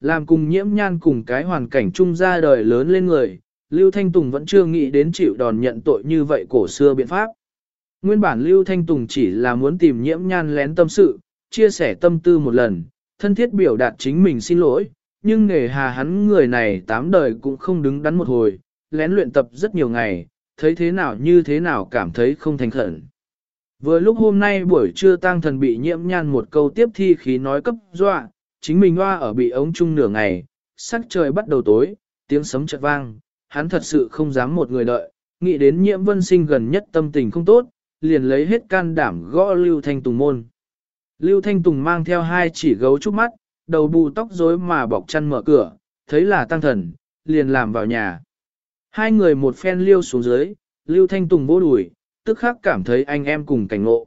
Làm cùng nhiễm nhan cùng cái hoàn cảnh chung ra đời lớn lên người, Lưu Thanh Tùng vẫn chưa nghĩ đến chịu đòn nhận tội như vậy cổ xưa biện pháp. Nguyên bản Lưu Thanh Tùng chỉ là muốn tìm nhiễm nhan lén tâm sự, chia sẻ tâm tư một lần, thân thiết biểu đạt chính mình xin lỗi, nhưng nghề hà hắn người này tám đời cũng không đứng đắn một hồi, lén luyện tập rất nhiều ngày, thấy thế nào như thế nào cảm thấy không thành khẩn. Vừa lúc hôm nay buổi trưa tang thần bị nhiễm nhan một câu tiếp thi khí nói cấp dọa, chính mình hoa ở bị ống chung nửa ngày, sắc trời bắt đầu tối, tiếng sấm chợt vang, hắn thật sự không dám một người đợi, nghĩ đến nhiễm vân sinh gần nhất tâm tình không tốt, liền lấy hết can đảm gõ Lưu Thanh Tùng môn. Lưu Thanh Tùng mang theo hai chỉ gấu trúc mắt, đầu bù tóc rối mà bọc chăn mở cửa, thấy là tăng thần, liền làm vào nhà. Hai người một phen liêu xuống dưới, Lưu Thanh Tùng vô đùi tức khắc cảm thấy anh em cùng cảnh ngộ.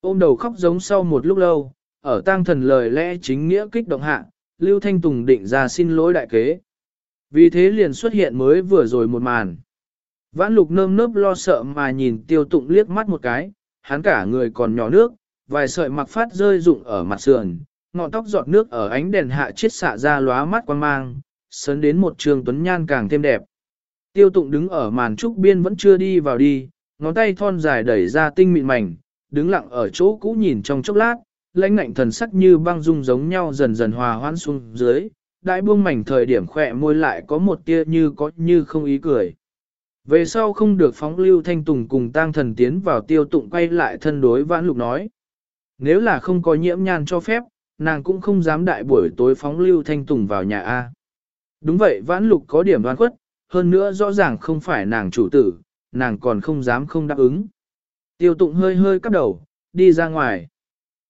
Ôm đầu khóc giống sau một lúc lâu, ở tang thần lời lẽ chính nghĩa kích động hạ, Lưu Thanh Tùng định ra xin lỗi đại kế. Vì thế liền xuất hiện mới vừa rồi một màn. Vãn lục nơm nớp lo sợ mà nhìn tiêu tụng liếc mắt một cái, hắn cả người còn nhỏ nước, vài sợi mặc phát rơi rụng ở mặt sườn, ngọn tóc giọt nước ở ánh đèn hạ chiết xạ ra lóa mắt quan mang, sấn đến một trường tuấn nhan càng thêm đẹp. Tiêu tụng đứng ở màn trúc biên vẫn chưa đi vào đi, ngón tay thon dài đẩy ra tinh mịn mảnh, đứng lặng ở chỗ cũ nhìn trong chốc lát, lãnh ngạnh thần sắc như băng dung giống nhau dần dần hòa hoãn xuống dưới, đại buông mảnh thời điểm khỏe môi lại có một tia như có như không ý cười. Về sau không được phóng lưu thanh tùng cùng tang thần tiến vào tiêu tụng quay lại thân đối vãn lục nói. Nếu là không có nhiễm nhan cho phép, nàng cũng không dám đại buổi tối phóng lưu thanh tùng vào nhà A. Đúng vậy vãn lục có điểm đoán khuất, hơn nữa rõ ràng không phải nàng chủ tử, nàng còn không dám không đáp ứng. Tiêu tụng hơi hơi cắp đầu, đi ra ngoài.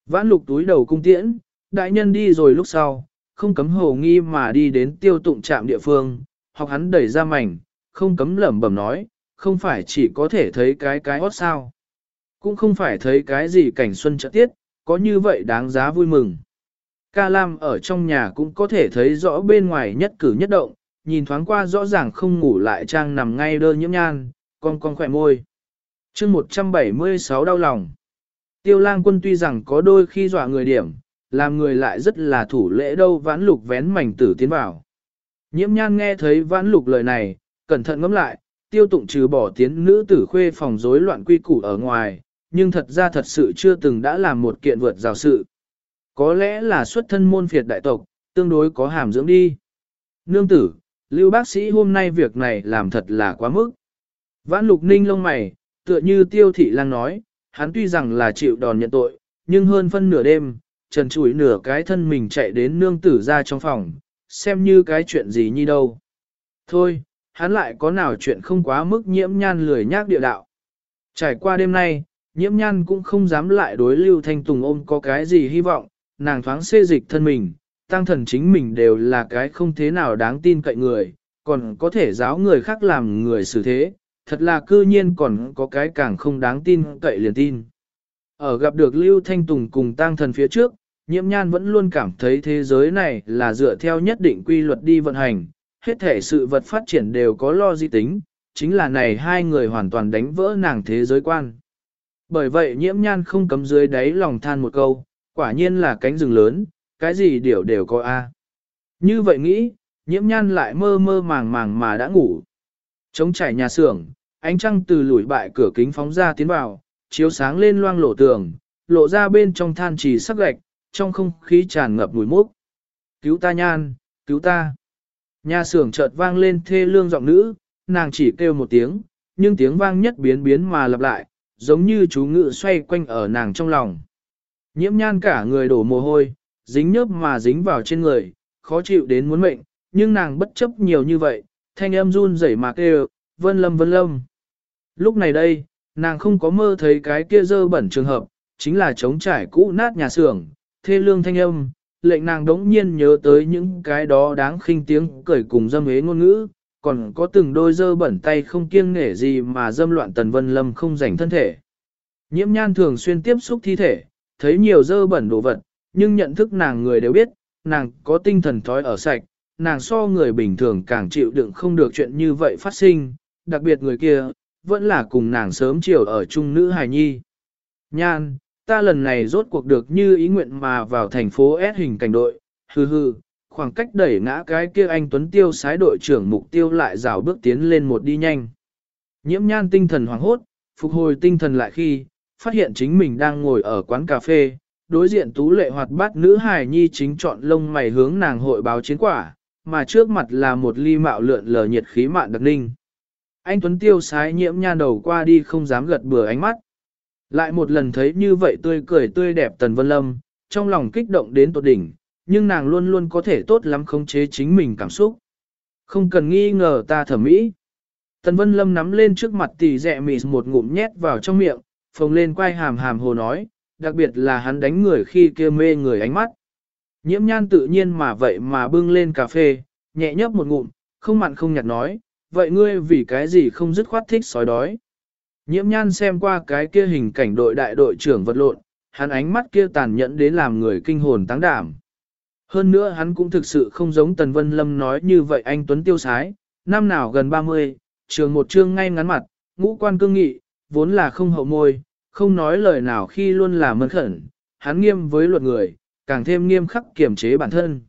Vãn lục túi đầu cung tiễn, đại nhân đi rồi lúc sau, không cấm hồ nghi mà đi đến tiêu tụng trạm địa phương, học hắn đẩy ra mảnh, không cấm lẩm bẩm nói, không phải chỉ có thể thấy cái cái hót sao. Cũng không phải thấy cái gì cảnh xuân trợ tiết, có như vậy đáng giá vui mừng. Ca Lam ở trong nhà cũng có thể thấy rõ bên ngoài nhất cử nhất động, nhìn thoáng qua rõ ràng không ngủ lại trang nằm ngay đơ nhiễm nhan, con con khỏe môi. chương 176 đau lòng. Tiêu lang quân tuy rằng có đôi khi dọa người điểm, làm người lại rất là thủ lễ đâu vãn lục vén mảnh tử tiến vào. Nhiễm nhan nghe thấy vãn lục lời này, cẩn thận ngẫm lại, tiêu tụng trừ bỏ tiến nữ tử khuê phòng rối loạn quy củ ở ngoài, nhưng thật ra thật sự chưa từng đã làm một kiện vượt rào sự. Có lẽ là xuất thân môn phiệt đại tộc, tương đối có hàm dưỡng đi. Nương tử, lưu bác sĩ hôm nay việc này làm thật là quá mức. Vãn lục ninh lông mày, tựa như tiêu thị lang nói, hắn tuy rằng là chịu đòn nhận tội, nhưng hơn phân nửa đêm, trần trụi nửa cái thân mình chạy đến nương tử ra trong phòng, xem như cái chuyện gì như đâu. Thôi, hắn lại có nào chuyện không quá mức nhiễm nhan lười nhác địa đạo. Trải qua đêm nay, nhiễm nhan cũng không dám lại đối lưu thanh tùng ôm có cái gì hy vọng, nàng thoáng xê dịch thân mình, tăng thần chính mình đều là cái không thế nào đáng tin cậy người, còn có thể giáo người khác làm người xử thế, thật là cư nhiên còn có cái càng không đáng tin cậy liền tin. Ở gặp được Lưu Thanh Tùng cùng Tang thần phía trước, nhiễm nhan vẫn luôn cảm thấy thế giới này là dựa theo nhất định quy luật đi vận hành, hết thể sự vật phát triển đều có lo di tính, chính là này hai người hoàn toàn đánh vỡ nàng thế giới quan. Bởi vậy nhiễm nhan không cấm dưới đáy lòng than một câu, quả nhiên là cánh rừng lớn, cái gì điều đều có a. Như vậy nghĩ, nhiễm nhan lại mơ mơ màng màng mà đã ngủ. Trống trải nhà xưởng, ánh trăng từ lùi bại cửa kính phóng ra tiến vào, chiếu sáng lên loang lổ tường, lộ ra bên trong than trì sắc gạch, trong không khí tràn ngập mùi mốc. Cứu ta nhan, cứu ta. Nhà xưởng chợt vang lên thê lương giọng nữ, nàng chỉ kêu một tiếng, nhưng tiếng vang nhất biến biến mà lặp lại, giống như chú ngự xoay quanh ở nàng trong lòng. Nhiễm nhan cả người đổ mồ hôi, dính nhớp mà dính vào trên người, khó chịu đến muốn mệnh, nhưng nàng bất chấp nhiều như vậy, thanh âm run rẩy mà kêu, vân lâm vân lâm. Lúc này đây, nàng không có mơ thấy cái kia dơ bẩn trường hợp, chính là trống trải cũ nát nhà xưởng, thê lương thanh âm, lệnh nàng đống nhiên nhớ tới những cái đó đáng khinh tiếng cười cùng dâm hế ngôn ngữ, còn có từng đôi dơ bẩn tay không kiêng nể gì mà dâm loạn tần vân lâm không rảnh thân thể. Nhiễm nhan thường xuyên tiếp xúc thi thể, thấy nhiều dơ bẩn đồ vật, nhưng nhận thức nàng người đều biết, nàng có tinh thần thói ở sạch, nàng so người bình thường càng chịu đựng không được chuyện như vậy phát sinh, đặc biệt người kia, vẫn là cùng nàng sớm chiều ở chung nữ hài nhi. Nhan, ta lần này rốt cuộc được như ý nguyện mà vào thành phố S hình cảnh đội, hừ hừ, khoảng cách đẩy ngã cái kia anh Tuấn Tiêu sái đội trưởng mục tiêu lại rào bước tiến lên một đi nhanh. Nhiễm nhan tinh thần hoảng hốt, phục hồi tinh thần lại khi, phát hiện chính mình đang ngồi ở quán cà phê, đối diện tú lệ hoạt bát nữ hài nhi chính chọn lông mày hướng nàng hội báo chiến quả, mà trước mặt là một ly mạo lượn lờ nhiệt khí mạn đặc ninh. Anh Tuấn Tiêu sái nhiễm nhan đầu qua đi không dám gật bừa ánh mắt. Lại một lần thấy như vậy tươi cười tươi đẹp Tần Vân Lâm, trong lòng kích động đến tột đỉnh, nhưng nàng luôn luôn có thể tốt lắm khống chế chính mình cảm xúc. Không cần nghi ngờ ta thẩm mỹ. Tần Vân Lâm nắm lên trước mặt tỷ dẹ mị một ngụm nhét vào trong miệng, phồng lên quay hàm hàm hồ nói, đặc biệt là hắn đánh người khi kia mê người ánh mắt. Nhiễm nhan tự nhiên mà vậy mà bưng lên cà phê, nhẹ nhấp một ngụm, không mặn không nhạt nói, vậy ngươi vì cái gì không dứt khoát thích sói đói. Nhiễm nhan xem qua cái kia hình cảnh đội đại đội trưởng vật lộn, hắn ánh mắt kia tàn nhẫn đến làm người kinh hồn táng đảm. Hơn nữa hắn cũng thực sự không giống Tần Vân Lâm nói như vậy anh Tuấn Tiêu Sái, năm nào gần 30, trường một chương ngay ngắn mặt, ngũ quan cương nghị, vốn là không hậu môi, không nói lời nào khi luôn là mân khẩn, hắn nghiêm với luật người, càng thêm nghiêm khắc kiểm chế bản thân.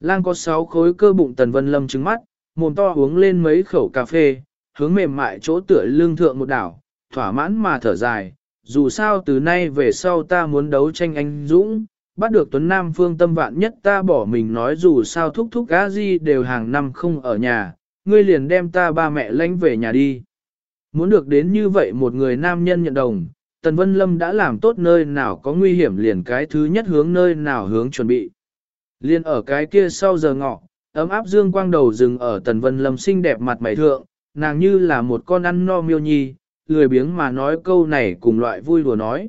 Lang có sáu khối cơ bụng Tần Vân Lâm trứng mắt, mồm to uống lên mấy khẩu cà phê, hướng mềm mại chỗ tựa lương thượng một đảo, thỏa mãn mà thở dài, dù sao từ nay về sau ta muốn đấu tranh anh Dũng, bắt được Tuấn Nam phương tâm vạn nhất ta bỏ mình nói dù sao thúc thúc gã gì đều hàng năm không ở nhà, ngươi liền đem ta ba mẹ lánh về nhà đi. Muốn được đến như vậy một người nam nhân nhận đồng, Tần Vân Lâm đã làm tốt nơi nào có nguy hiểm liền cái thứ nhất hướng nơi nào hướng chuẩn bị. Liên ở cái kia sau giờ ngọ, ấm áp dương quang đầu rừng ở Tần Vân Lâm xinh đẹp mặt mày thượng, nàng như là một con ăn no miêu nhi, lười biếng mà nói câu này cùng loại vui đùa nói.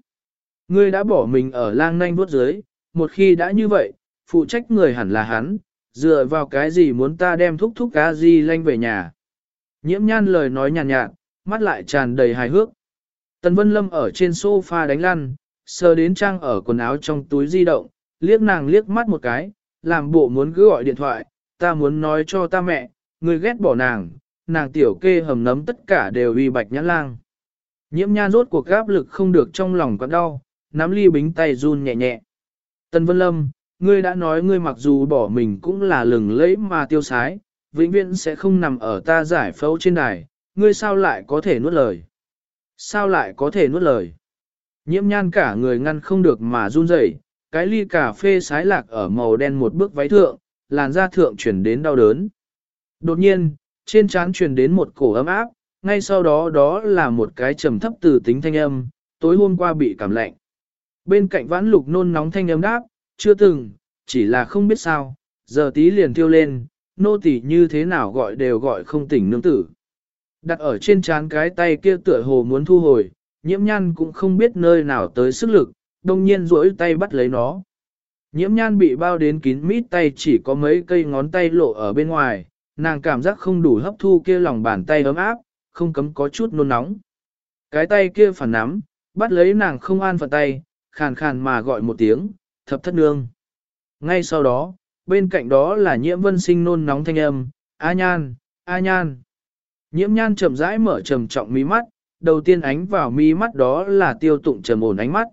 Ngươi đã bỏ mình ở lang nanh vuốt dưới, một khi đã như vậy, phụ trách người hẳn là hắn, dựa vào cái gì muốn ta đem thúc thúc cá gì lanh về nhà. Nhiễm nhan lời nói nhàn nhạt, nhạt, mắt lại tràn đầy hài hước. Tần Vân Lâm ở trên sofa đánh lăn, sờ đến trang ở quần áo trong túi di động, liếc nàng liếc mắt một cái, làm bộ muốn cứ gọi điện thoại, ta muốn nói cho ta mẹ, người ghét bỏ nàng, nàng tiểu kê hầm nấm tất cả đều uy bạch nhãn lang. Nhiễm nhan rốt cuộc gáp lực không được trong lòng quặn đau, nắm ly bính tay run nhẹ nhẹ. Tần Vân Lâm, ngươi đã nói ngươi mặc dù bỏ mình cũng là lừng lẫy mà tiêu sái, vĩnh viễn sẽ không nằm ở ta giải phẫu trên đài, ngươi sao lại có thể nuốt lời? Sao lại có thể nuốt lời? Nhiễm nhan cả người ngăn không được mà run rẩy, cái ly cà phê sái lạc ở màu đen một bước váy thượng, làn da thượng chuyển đến đau đớn. Đột nhiên, trên trán truyền đến một cổ ấm áp, ngay sau đó đó là một cái trầm thấp từ tính thanh âm, tối hôm qua bị cảm lạnh. Bên cạnh vãn lục nôn nóng thanh âm đáp, chưa từng, chỉ là không biết sao, giờ tí liền thiêu lên, nô tỳ như thế nào gọi đều gọi không tỉnh nương tử. Đặt ở trên trán cái tay kia tựa hồ muốn thu hồi, nhiễm nhan cũng không biết nơi nào tới sức lực, đồng nhiên duỗi tay bắt lấy nó. Nhiễm nhan bị bao đến kín mít tay chỉ có mấy cây ngón tay lộ ở bên ngoài, nàng cảm giác không đủ hấp thu kia lòng bàn tay ấm áp, không cấm có chút nôn nóng. Cái tay kia phản nắm, bắt lấy nàng không an phận tay, khàn khàn mà gọi một tiếng, thập thất nương. Ngay sau đó, bên cạnh đó là nhiễm vân sinh nôn nóng thanh âm, A nhan, A nhan. Nhiễm nhan chậm rãi mở trầm trọng mí mắt, đầu tiên ánh vào mí mắt đó là tiêu tụng trầm ổn ánh mắt.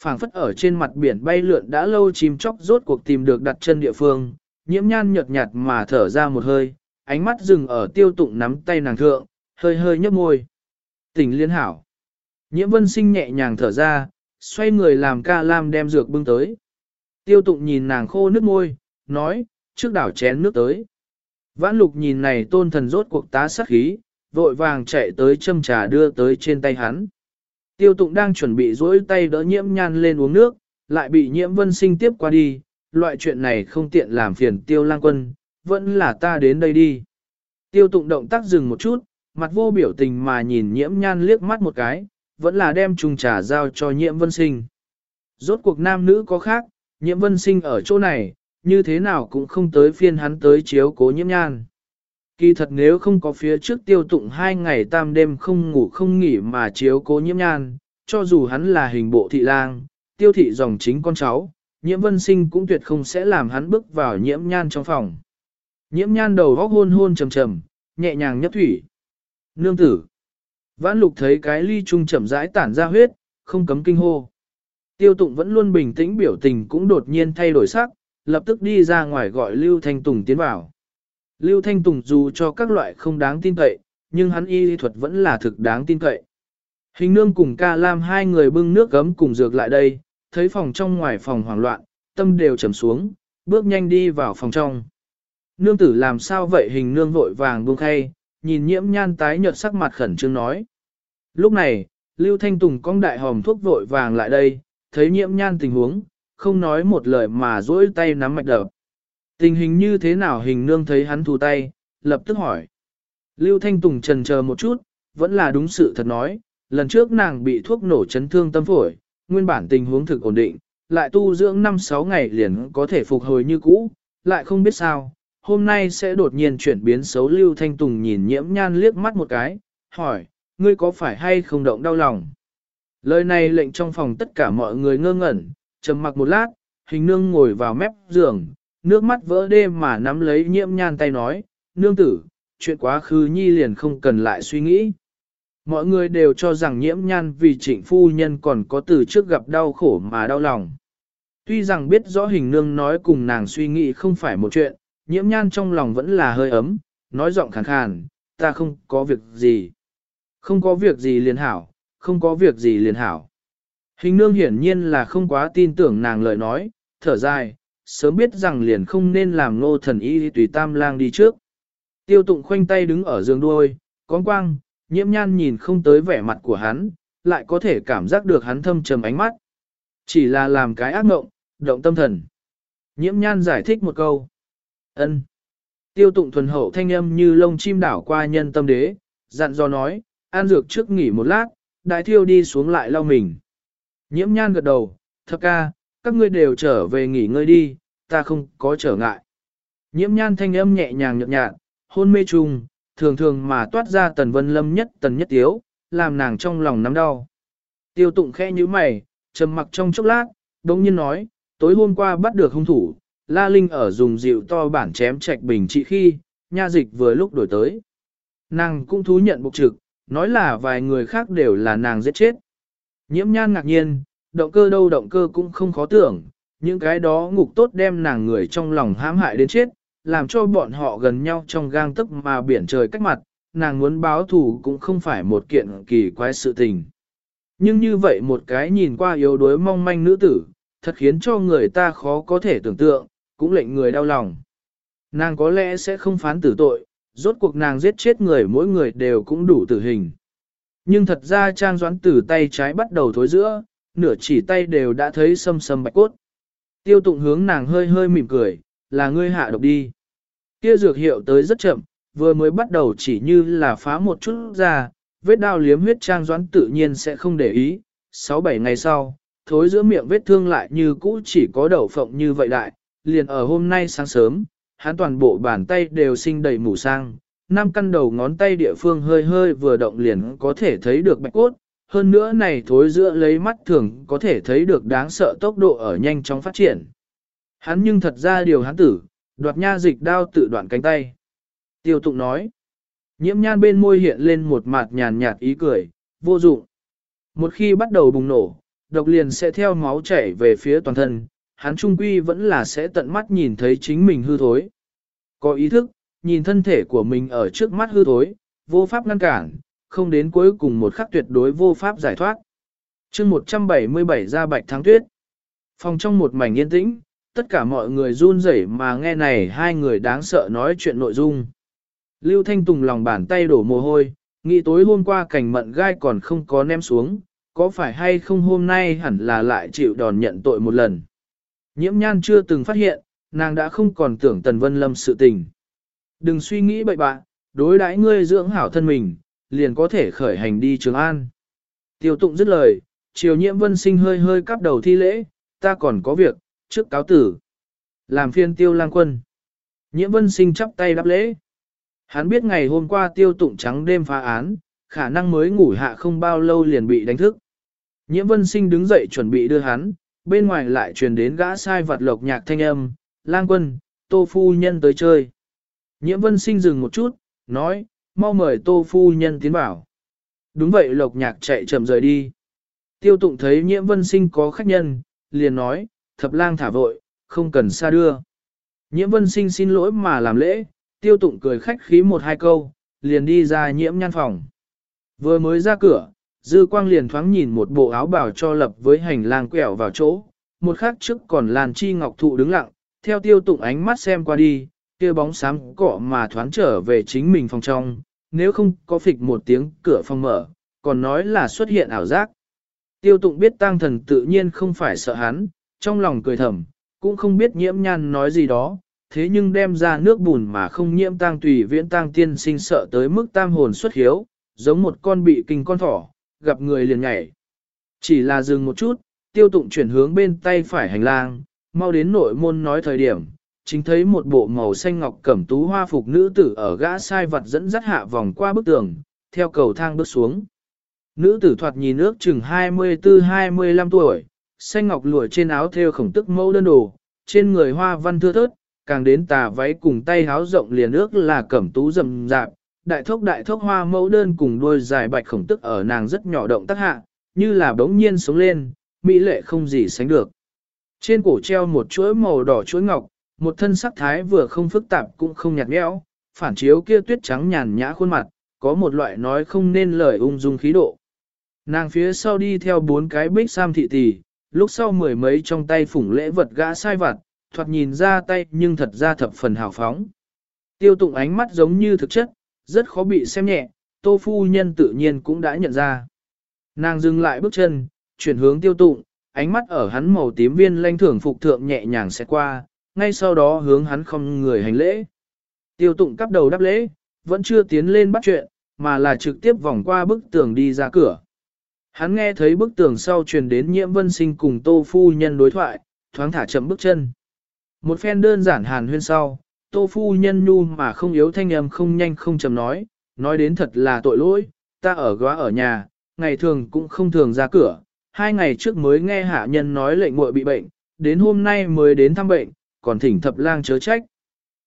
phảng phất ở trên mặt biển bay lượn đã lâu chim chóc rốt cuộc tìm được đặt chân địa phương, nhiễm nhan nhợt nhạt mà thở ra một hơi, ánh mắt dừng ở tiêu tụng nắm tay nàng thượng, hơi hơi nhấp môi. Tỉnh liên hảo. Nhiễm vân sinh nhẹ nhàng thở ra, xoay người làm ca lam đem dược bưng tới. Tiêu tụng nhìn nàng khô nước môi, nói, trước đảo chén nước tới. Vãn lục nhìn này tôn thần rốt cuộc tá sát khí, vội vàng chạy tới châm trà đưa tới trên tay hắn. Tiêu tụng đang chuẩn bị dỗi tay đỡ nhiễm nhan lên uống nước, lại bị nhiễm vân sinh tiếp qua đi, loại chuyện này không tiện làm phiền tiêu lang quân, vẫn là ta đến đây đi. Tiêu tụng động tác dừng một chút, mặt vô biểu tình mà nhìn nhiễm nhan liếc mắt một cái, vẫn là đem trùng trà giao cho nhiễm vân sinh. Rốt cuộc nam nữ có khác, nhiễm vân sinh ở chỗ này, như thế nào cũng không tới phiên hắn tới chiếu cố nhiễm nhan. Kỳ thật nếu không có phía trước tiêu tụng hai ngày tam đêm không ngủ không nghỉ mà chiếu cố nhiễm nhan, cho dù hắn là hình bộ thị lang, tiêu thị dòng chính con cháu, nhiễm vân sinh cũng tuyệt không sẽ làm hắn bước vào nhiễm nhan trong phòng. Nhiễm nhan đầu góc hôn hôn trầm trầm, nhẹ nhàng nhấp thủy. Nương tử. Vãn lục thấy cái ly trung chậm rãi tản ra huyết, không cấm kinh hô. Tiêu tụng vẫn luôn bình tĩnh biểu tình cũng đột nhiên thay đổi sắc, lập tức đi ra ngoài gọi Lưu Thanh Tùng tiến vào. Lưu Thanh Tùng dù cho các loại không đáng tin cậy, nhưng hắn y lý thuật vẫn là thực đáng tin cậy. Hình nương cùng ca lam hai người bưng nước gấm cùng dược lại đây, thấy phòng trong ngoài phòng hoảng loạn, tâm đều trầm xuống, bước nhanh đi vào phòng trong. Nương tử làm sao vậy hình nương vội vàng buông khay, nhìn nhiễm nhan tái nhợt sắc mặt khẩn trương nói. Lúc này, Lưu Thanh Tùng cong đại hòm thuốc vội vàng lại đây, thấy nhiễm nhan tình huống, không nói một lời mà duỗi tay nắm mạch đập. Tình hình như thế nào hình nương thấy hắn thu tay, lập tức hỏi. Lưu Thanh Tùng trần chờ một chút, vẫn là đúng sự thật nói, lần trước nàng bị thuốc nổ chấn thương tâm phổi, nguyên bản tình huống thực ổn định, lại tu dưỡng 5-6 ngày liền có thể phục hồi như cũ, lại không biết sao, hôm nay sẽ đột nhiên chuyển biến xấu Lưu Thanh Tùng nhìn nhiễm nhan liếc mắt một cái, hỏi, ngươi có phải hay không động đau lòng? Lời này lệnh trong phòng tất cả mọi người ngơ ngẩn, trầm mặc một lát, hình nương ngồi vào mép giường, nước mắt vỡ đê mà nắm lấy nhiễm nhan tay nói, nương tử, chuyện quá khứ nhi liền không cần lại suy nghĩ. Mọi người đều cho rằng nhiễm nhan vì trịnh phu nhân còn có từ trước gặp đau khổ mà đau lòng. Tuy rằng biết rõ hình nương nói cùng nàng suy nghĩ không phải một chuyện, nhiễm nhan trong lòng vẫn là hơi ấm, nói giọng khàn khàn, ta không có việc gì. Không có việc gì liền hảo, không có việc gì liền hảo. Hình nương hiển nhiên là không quá tin tưởng nàng lời nói, thở dài, sớm biết rằng liền không nên làm ngô thần y tùy tam lang đi trước. Tiêu tụng khoanh tay đứng ở giường đuôi, con quang, nhiễm nhan nhìn không tới vẻ mặt của hắn, lại có thể cảm giác được hắn thâm trầm ánh mắt. Chỉ là làm cái ác mộng, động tâm thần. Nhiễm nhan giải thích một câu. ân Tiêu tụng thuần hậu thanh âm như lông chim đảo qua nhân tâm đế, dặn dò nói, an dược trước nghỉ một lát, đại thiêu đi xuống lại lau mình. Nhiễm nhan gật đầu, thập ca, các ngươi đều trở về nghỉ ngơi đi, ta không có trở ngại. Nhiễm nhan thanh âm nhẹ nhàng nhợt nhạt, hôn mê trùng, thường thường mà toát ra tần vân lâm nhất tần nhất tiếu, làm nàng trong lòng nắm đau. Tiêu tụng khẽ như mày, trầm mặc trong chốc lát, đống nhiên nói, tối hôm qua bắt được hung thủ, La Linh ở dùng dịu to bản chém trạch bình trị khi, nha dịch vừa lúc đổi tới. Nàng cũng thú nhận bục trực, nói là vài người khác đều là nàng giết chết. Nhiễm nhan ngạc nhiên, động cơ đâu động cơ cũng không khó tưởng, những cái đó ngục tốt đem nàng người trong lòng hãm hại đến chết, làm cho bọn họ gần nhau trong gang tức mà biển trời cách mặt, nàng muốn báo thù cũng không phải một kiện kỳ quái sự tình. Nhưng như vậy một cái nhìn qua yếu đuối mong manh nữ tử, thật khiến cho người ta khó có thể tưởng tượng, cũng lệnh người đau lòng. Nàng có lẽ sẽ không phán tử tội, rốt cuộc nàng giết chết người mỗi người đều cũng đủ tử hình. Nhưng thật ra trang doãn từ tay trái bắt đầu thối giữa, nửa chỉ tay đều đã thấy sâm sâm bạch cốt. Tiêu tụng hướng nàng hơi hơi mỉm cười, là ngươi hạ độc đi. Kia dược hiệu tới rất chậm, vừa mới bắt đầu chỉ như là phá một chút ra, vết đao liếm huyết trang doãn tự nhiên sẽ không để ý. 6-7 ngày sau, thối giữa miệng vết thương lại như cũ chỉ có đầu phộng như vậy đại, liền ở hôm nay sáng sớm, hắn toàn bộ bàn tay đều sinh đầy mù sang, năm căn đầu ngón tay địa phương hơi hơi vừa động liền có thể thấy được bạch cốt, hơn nữa này thối giữa lấy mắt thường có thể thấy được đáng sợ tốc độ ở nhanh chóng phát triển. Hắn nhưng thật ra điều hắn tử, đoạt nha dịch đao tự đoạn cánh tay. Tiêu tụng nói, nhiễm nhan bên môi hiện lên một mặt nhàn nhạt ý cười, vô dụng. Một khi bắt đầu bùng nổ, độc liền sẽ theo máu chảy về phía toàn thân, hắn trung quy vẫn là sẽ tận mắt nhìn thấy chính mình hư thối. Có ý thức, nhìn thân thể của mình ở trước mắt hư thối, vô pháp ngăn cản, không đến cuối cùng một khắc tuyệt đối vô pháp giải thoát. chương 177 ra bạch thắng tuyết. Phòng trong một mảnh yên tĩnh, tất cả mọi người run rẩy mà nghe này hai người đáng sợ nói chuyện nội dung. Lưu Thanh Tùng lòng bàn tay đổ mồ hôi, nghĩ tối hôm qua cảnh mận gai còn không có ném xuống, có phải hay không hôm nay hẳn là lại chịu đòn nhận tội một lần. Nhiễm nhan chưa từng phát hiện, nàng đã không còn tưởng Tần Vân Lâm sự tình. Đừng suy nghĩ bậy bạ, đối đãi ngươi dưỡng hảo thân mình, liền có thể khởi hành đi Trường An. Tiêu tụng dứt lời, triều nhiễm vân sinh hơi hơi cắp đầu thi lễ, ta còn có việc, trước cáo tử. Làm phiên tiêu lang quân. Nhiễm vân sinh chắp tay đáp lễ. Hắn biết ngày hôm qua tiêu tụng trắng đêm phá án, khả năng mới ngủ hạ không bao lâu liền bị đánh thức. Nhiễm vân sinh đứng dậy chuẩn bị đưa hắn, bên ngoài lại truyền đến gã sai vật lộc nhạc thanh âm, lang quân, tô phu nhân tới chơi. Nhiễm vân sinh dừng một chút, nói, mau mời tô phu nhân tiến vào. Đúng vậy lộc nhạc chạy chậm rời đi. Tiêu tụng thấy nhiễm vân sinh có khách nhân, liền nói, thập lang thả vội, không cần xa đưa. Nhiễm vân sinh xin lỗi mà làm lễ, tiêu tụng cười khách khí một hai câu, liền đi ra nhiễm nhan phòng. Vừa mới ra cửa, dư quang liền thoáng nhìn một bộ áo bào cho lập với hành lang quẹo vào chỗ, một khắc trước còn làn chi ngọc thụ đứng lặng, theo tiêu tụng ánh mắt xem qua đi, kia bóng sáng cọ mà thoáng trở về chính mình phòng trong, nếu không có phịch một tiếng cửa phòng mở, còn nói là xuất hiện ảo giác. Tiêu tụng biết tăng thần tự nhiên không phải sợ hắn, trong lòng cười thầm, cũng không biết nhiễm nhan nói gì đó, thế nhưng đem ra nước bùn mà không nhiễm tang tùy viễn tang tiên sinh sợ tới mức tam hồn xuất hiếu, giống một con bị kinh con thỏ, gặp người liền nhảy. Chỉ là dừng một chút, tiêu tụng chuyển hướng bên tay phải hành lang, mau đến nội môn nói thời điểm, chính thấy một bộ màu xanh ngọc cẩm tú hoa phục nữ tử ở gã sai vật dẫn dắt hạ vòng qua bức tường, theo cầu thang bước xuống. Nữ tử thoạt nhìn ước chừng 24-25 tuổi, xanh ngọc lụa trên áo theo khổng tức mẫu đơn đồ, trên người hoa văn thưa thớt, càng đến tà váy cùng tay áo rộng liền ước là cẩm tú rầm rạp, đại thốc đại thốc hoa mẫu đơn cùng đôi dài bạch khổng tức ở nàng rất nhỏ động tác hạ, như là bỗng nhiên sống lên, mỹ lệ không gì sánh được. Trên cổ treo một chuỗi màu đỏ chuỗi ngọc, một thân sắc thái vừa không phức tạp cũng không nhạt nhẽo, phản chiếu kia tuyết trắng nhàn nhã khuôn mặt, có một loại nói không nên lời ung dung khí độ. Nàng phía sau đi theo bốn cái bích sam thị tỷ, lúc sau mười mấy trong tay phủng lễ vật gã sai vặt, thoạt nhìn ra tay nhưng thật ra thập phần hào phóng. Tiêu tụng ánh mắt giống như thực chất, rất khó bị xem nhẹ, tô phu nhân tự nhiên cũng đã nhận ra. Nàng dừng lại bước chân, chuyển hướng tiêu tụng, ánh mắt ở hắn màu tím viên lanh thưởng phục thượng nhẹ nhàng sẽ qua, ngay sau đó hướng hắn không người hành lễ. Tiêu tụng cắp đầu đáp lễ, vẫn chưa tiến lên bắt chuyện, mà là trực tiếp vòng qua bức tường đi ra cửa. Hắn nghe thấy bức tường sau truyền đến nhiễm vân sinh cùng tô phu nhân đối thoại, thoáng thả chậm bước chân. Một phen đơn giản hàn huyên sau, tô phu nhân nhu mà không yếu thanh âm không nhanh không chậm nói, nói đến thật là tội lỗi, ta ở góa ở nhà, ngày thường cũng không thường ra cửa, hai ngày trước mới nghe hạ nhân nói lệnh muội bị bệnh, đến hôm nay mới đến thăm bệnh, còn thỉnh thập lang chớ trách.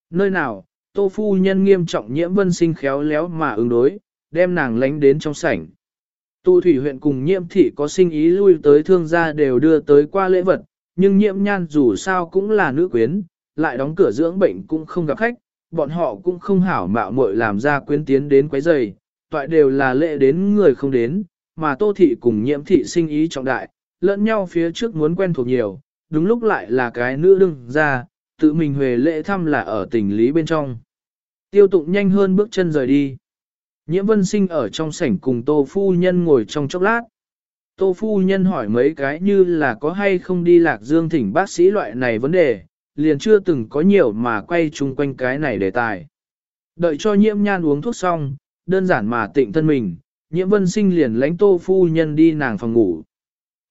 Nơi nào, tô phu nhân nghiêm trọng nhiễm vân sinh khéo léo mà ứng đối, đem nàng lánh đến trong sảnh. Tu thủy huyện cùng nhiễm thị có sinh ý lui tới thương gia đều đưa tới qua lễ vật, nhưng nhiễm nhan dù sao cũng là nữ quyến, lại đóng cửa dưỡng bệnh cũng không gặp khách, bọn họ cũng không hảo mạo muội làm ra quyến tiến đến quấy giày, toại đều là lễ đến người không đến, mà tô thị cùng nhiễm thị sinh ý trọng đại, lẫn nhau phía trước muốn quen thuộc nhiều, đúng lúc lại là cái nữ đương ra, tự mình huề lễ thăm là ở tình lý bên trong. Tiêu tụng nhanh hơn bước chân rời đi. Nhiễm vân sinh ở trong sảnh cùng tô phu nhân ngồi trong chốc lát. Tô phu nhân hỏi mấy cái như là có hay không đi lạc dương thỉnh bác sĩ loại này vấn đề, liền chưa từng có nhiều mà quay chung quanh cái này đề tài. Đợi cho nhiễm nhan uống thuốc xong, đơn giản mà tịnh thân mình, nhiễm vân sinh liền lánh tô phu nhân đi nàng phòng ngủ.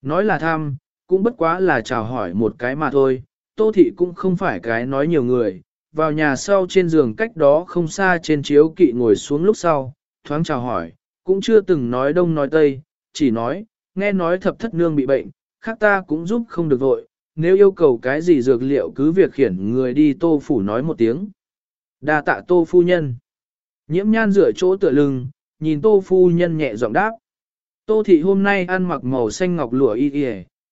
Nói là thăm, cũng bất quá là chào hỏi một cái mà thôi, tô thị cũng không phải cái nói nhiều người, vào nhà sau trên giường cách đó không xa trên chiếu kỵ ngồi xuống lúc sau, thoáng chào hỏi, cũng chưa từng nói đông nói tây, chỉ nói, nghe nói thập thất nương bị bệnh, khác ta cũng giúp không được vội, nếu yêu cầu cái gì dược liệu cứ việc khiển người đi tô phủ nói một tiếng. đa tạ tô phu nhân. Nhiễm nhan rửa chỗ tựa lưng, nhìn tô phu nhân nhẹ giọng đáp. Tô thị hôm nay ăn mặc màu xanh ngọc lụa y y,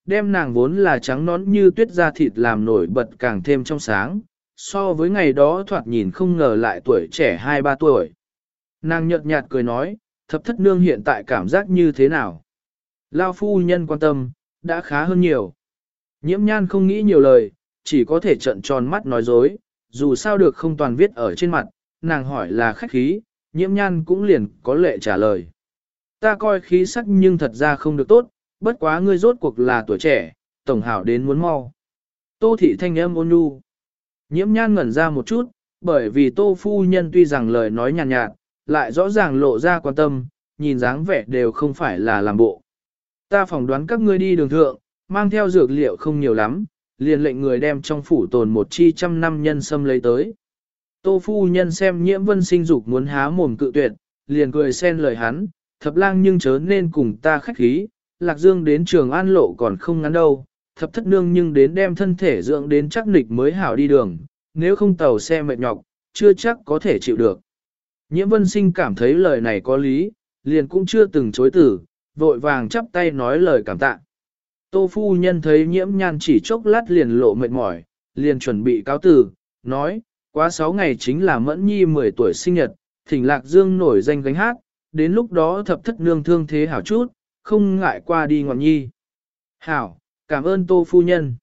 đem nàng vốn là trắng nón như tuyết da thịt làm nổi bật càng thêm trong sáng, so với ngày đó thoạt nhìn không ngờ lại tuổi trẻ 2-3 tuổi. Nàng nhợt nhạt cười nói, thập thất nương hiện tại cảm giác như thế nào? Lao phu nhân quan tâm, đã khá hơn nhiều. Nhiễm nhan không nghĩ nhiều lời, chỉ có thể trận tròn mắt nói dối, dù sao được không toàn viết ở trên mặt, nàng hỏi là khách khí, nhiễm nhan cũng liền có lệ trả lời. Ta coi khí sắc nhưng thật ra không được tốt, bất quá ngươi rốt cuộc là tuổi trẻ, tổng hảo đến muốn mau. Tô thị thanh âm ôn nhu. Nhiễm nhan ngẩn ra một chút, bởi vì tô phu nhân tuy rằng lời nói nhàn nhạt, nhạt, lại rõ ràng lộ ra quan tâm, nhìn dáng vẻ đều không phải là làm bộ. Ta phỏng đoán các ngươi đi đường thượng, mang theo dược liệu không nhiều lắm, liền lệnh người đem trong phủ tồn một chi trăm năm nhân sâm lấy tới. Tô phu nhân xem nhiễm vân sinh dục muốn há mồm cự tuyệt, liền cười xen lời hắn, thập lang nhưng chớ nên cùng ta khách khí, lạc dương đến trường an lộ còn không ngắn đâu, thập thất nương nhưng đến đem thân thể dưỡng đến chắc nịch mới hảo đi đường, nếu không tàu xe mệt nhọc, chưa chắc có thể chịu được. Nhiễm vân sinh cảm thấy lời này có lý, liền cũng chưa từng chối tử, vội vàng chắp tay nói lời cảm tạ. Tô phu nhân thấy nhiễm nhan chỉ chốc lát liền lộ mệt mỏi, liền chuẩn bị cáo từ, nói, quá 6 ngày chính là Mẫn Nhi 10 tuổi sinh nhật, thỉnh Lạc Dương nổi danh gánh hát, đến lúc đó thập thất nương thương thế hảo chút, không ngại qua đi ngọn nhi. Hảo, cảm ơn tô phu nhân.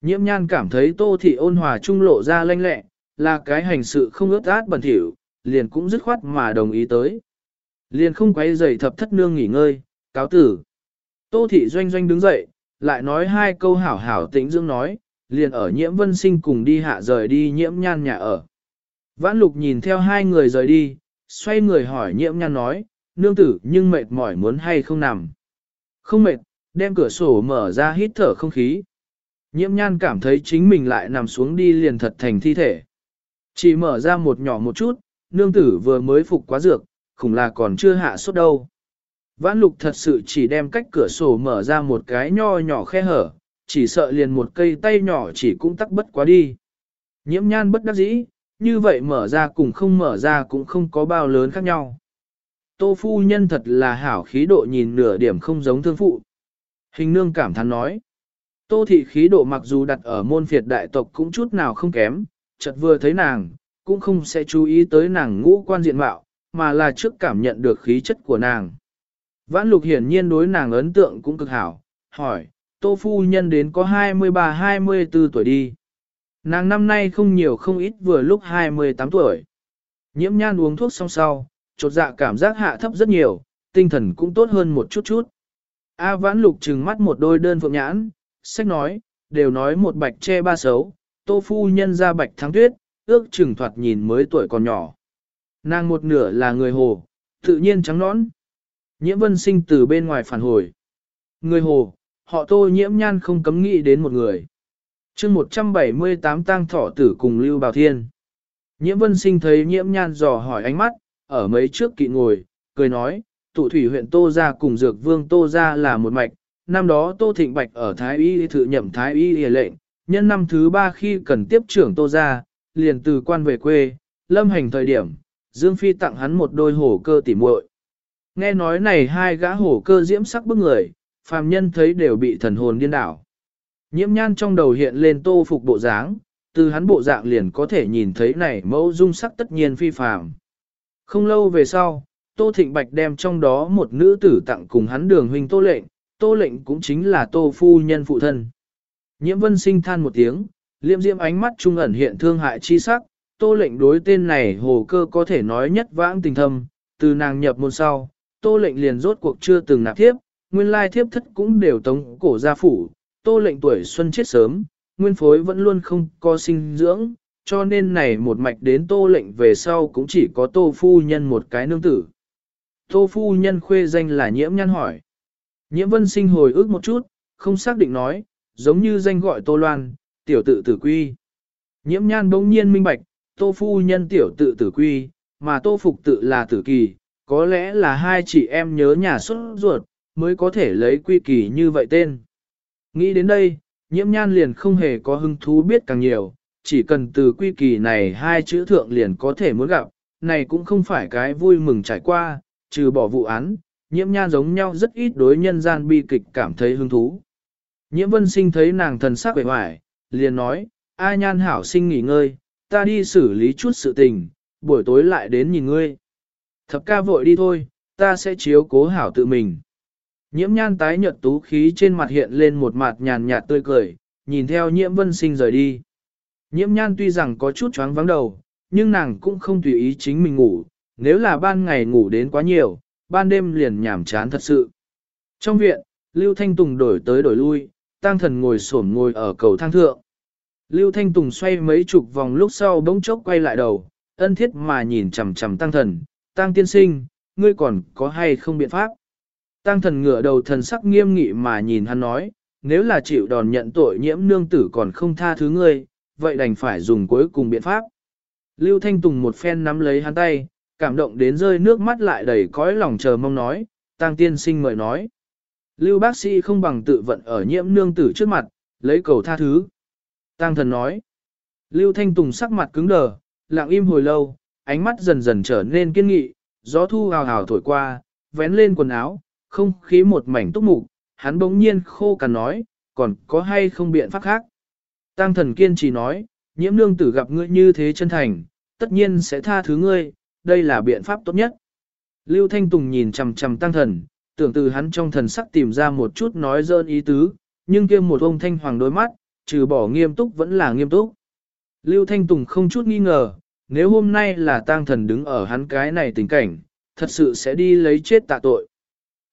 Nhiễm nhan cảm thấy tô thị ôn hòa trung lộ ra lanh lẹ, là cái hành sự không ướt át bẩn thỉu, liền cũng dứt khoát mà đồng ý tới. Liền không quay dậy thập thất nương nghỉ ngơi, cáo tử. Tô thị doanh doanh đứng dậy, lại nói hai câu hảo hảo tĩnh dưỡng nói, liền ở nhiễm vân sinh cùng đi hạ rời đi nhiễm nhan nhà ở. Vãn lục nhìn theo hai người rời đi, xoay người hỏi nhiễm nhan nói, nương tử nhưng mệt mỏi muốn hay không nằm. Không mệt, đem cửa sổ mở ra hít thở không khí. Nhiễm nhan cảm thấy chính mình lại nằm xuống đi liền thật thành thi thể. Chỉ mở ra một nhỏ một chút, nương tử vừa mới phục quá dược, khủng là còn chưa hạ sốt đâu. Vãn lục thật sự chỉ đem cách cửa sổ mở ra một cái nho nhỏ khe hở, chỉ sợ liền một cây tay nhỏ chỉ cũng tắc bất quá đi. Nhiễm nhan bất đắc dĩ, như vậy mở ra cùng không mở ra cũng không có bao lớn khác nhau. Tô phu nhân thật là hảo khí độ nhìn nửa điểm không giống thương phụ. Hình nương cảm thán nói. Tô thị khí độ mặc dù đặt ở môn phiệt đại tộc cũng chút nào không kém, chợt vừa thấy nàng, cũng không sẽ chú ý tới nàng ngũ quan diện mạo, mà là trước cảm nhận được khí chất của nàng. Vãn lục hiển nhiên đối nàng ấn tượng cũng cực hảo, hỏi, tô phu nhân đến có 23-24 tuổi đi. Nàng năm nay không nhiều không ít vừa lúc 28 tuổi. Nhiễm nhan uống thuốc xong sau, chột dạ cảm giác hạ thấp rất nhiều, tinh thần cũng tốt hơn một chút chút. A vãn lục trừng mắt một đôi đơn phượng nhãn, sách nói, đều nói một bạch che ba xấu, tô phu nhân ra bạch thắng tuyết, ước trừng thoạt nhìn mới tuổi còn nhỏ. Nàng một nửa là người hồ, tự nhiên trắng nõn. Nhiễm vân sinh từ bên ngoài phản hồi. Người hồ, họ tô nhiễm nhan không cấm nghĩ đến một người. chương 178 tang thọ tử cùng Lưu Bảo Thiên. Nhiễm vân sinh thấy nhiễm nhan dò hỏi ánh mắt, ở mấy trước kỵ ngồi, cười nói, tụ thủy huyện Tô Gia cùng dược vương Tô Gia là một mạch, năm đó Tô Thịnh Bạch ở Thái Y thự nhậm Thái Y hề lệnh, nhân năm thứ ba khi cần tiếp trưởng Tô Gia, liền từ quan về quê, lâm hành thời điểm, Dương Phi tặng hắn một đôi hổ cơ tỉ muội. Nghe nói này hai gã hổ cơ diễm sắc bức người, phàm nhân thấy đều bị thần hồn điên đảo. Nhiễm nhan trong đầu hiện lên tô phục bộ dáng, từ hắn bộ dạng liền có thể nhìn thấy này mẫu dung sắc tất nhiên phi phàm. Không lâu về sau, Tô Thịnh Bạch đem trong đó một nữ tử tặng cùng hắn đường huynh Tô Lệnh, Tô Lệnh cũng chính là Tô Phu Nhân phụ thân. Nhiễm vân sinh than một tiếng, liêm diễm ánh mắt trung ẩn hiện thương hại chi sắc, Tô Lệnh đối tên này hồ cơ có thể nói nhất vãng tình thâm, từ nàng nhập môn sau, Tô Lệnh liền rốt cuộc chưa từng nạp thiếp, nguyên lai thiếp thất cũng đều tống cổ gia phủ, Tô Lệnh tuổi xuân chết sớm, nguyên phối vẫn luôn không có sinh dưỡng, cho nên này một mạch đến tô lệnh về sau cũng chỉ có tô phu nhân một cái nương tử. Tô phu nhân khuê danh là nhiễm nhăn hỏi. Nhiễm vân sinh hồi ức một chút, không xác định nói, giống như danh gọi tô loan, tiểu tự tử quy. Nhiễm nhan bỗng nhiên minh bạch, tô phu nhân tiểu tự tử quy, mà tô phục tự là tử kỳ, có lẽ là hai chị em nhớ nhà xuất ruột, mới có thể lấy quy kỳ như vậy tên. Nghĩ đến đây, nhiễm nhan liền không hề có hứng thú biết càng nhiều, chỉ cần từ quy kỳ này hai chữ thượng liền có thể muốn gặp, này cũng không phải cái vui mừng trải qua, trừ bỏ vụ án, nhiễm nhan giống nhau rất ít đối nhân gian bi kịch cảm thấy hứng thú. Nhiễm vân sinh thấy nàng thần sắc vẻ hoài, liền nói, A nhan hảo sinh nghỉ ngơi, ta đi xử lý chút sự tình, buổi tối lại đến nhìn ngươi. Thập ca vội đi thôi, ta sẽ chiếu cố hảo tự mình. Nhiễm nhan tái nhợt tú khí trên mặt hiện lên một mặt nhàn nhạt tươi cười, nhìn theo nhiễm vân sinh rời đi. Nhiễm nhan tuy rằng có chút choáng vắng đầu, nhưng nàng cũng không tùy ý chính mình ngủ, nếu là ban ngày ngủ đến quá nhiều, ban đêm liền nhảm chán thật sự. Trong viện, Lưu Thanh Tùng đổi tới đổi lui, tăng thần ngồi xổm ngồi ở cầu thang thượng. Lưu Thanh Tùng xoay mấy chục vòng lúc sau bỗng chốc quay lại đầu, ân thiết mà nhìn chằm chằm tăng thần, tăng tiên sinh, ngươi còn có hay không biện pháp? Tăng thần ngửa đầu thần sắc nghiêm nghị mà nhìn hắn nói, nếu là chịu đòn nhận tội nhiễm nương tử còn không tha thứ ngươi, vậy đành phải dùng cuối cùng biện pháp. Lưu Thanh Tùng một phen nắm lấy hắn tay, cảm động đến rơi nước mắt lại đầy cõi lòng chờ mong nói, tăng tiên sinh mời nói. Lưu bác sĩ không bằng tự vận ở nhiễm nương tử trước mặt, lấy cầu tha thứ. Tăng thần nói. Lưu Thanh Tùng sắc mặt cứng đờ, lặng im hồi lâu, ánh mắt dần dần trở nên kiên nghị, gió thu hào hào thổi qua, vén lên quần áo, không khí một mảnh túc mục, hắn bỗng nhiên khô cằn nói, còn có hay không biện pháp khác. Tăng thần kiên trì nói, nhiễm nương tử gặp ngươi như thế chân thành, tất nhiên sẽ tha thứ ngươi, đây là biện pháp tốt nhất. Lưu Thanh Tùng nhìn chằm chằm tăng thần, tưởng từ hắn trong thần sắc tìm ra một chút nói dơn ý tứ, nhưng kia một ông thanh hoàng đôi mắt, trừ bỏ nghiêm túc vẫn là nghiêm túc. Lưu Thanh Tùng không chút nghi ngờ, nếu hôm nay là tang thần đứng ở hắn cái này tình cảnh, thật sự sẽ đi lấy chết tạ tội.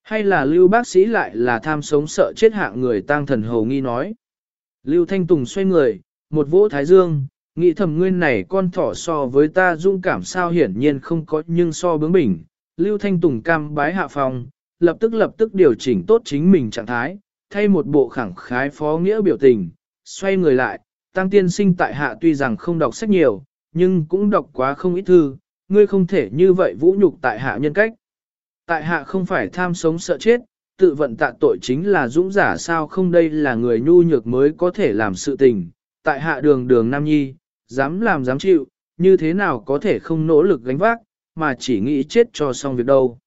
Hay là Lưu bác sĩ lại là tham sống sợ chết hạng người tang thần hầu nghi nói. Lưu Thanh Tùng xoay người, một vỗ thái dương, nghĩ thầm nguyên này con thỏ so với ta dung cảm sao hiển nhiên không có nhưng so bướng bỉnh. Lưu Thanh Tùng cam bái hạ phòng, lập tức lập tức điều chỉnh tốt chính mình trạng thái, thay một bộ khẳng khái phó nghĩa biểu tình, xoay người lại, tăng tiên sinh tại hạ tuy rằng không đọc sách nhiều, nhưng cũng đọc quá không ít thư, ngươi không thể như vậy vũ nhục tại hạ nhân cách. Tại hạ không phải tham sống sợ chết, tự vận tạ tội chính là dũng giả sao không đây là người nhu nhược mới có thể làm sự tình. Tại hạ đường đường nam nhi, dám làm dám chịu, như thế nào có thể không nỗ lực gánh vác, mà chỉ nghĩ chết cho xong việc đâu.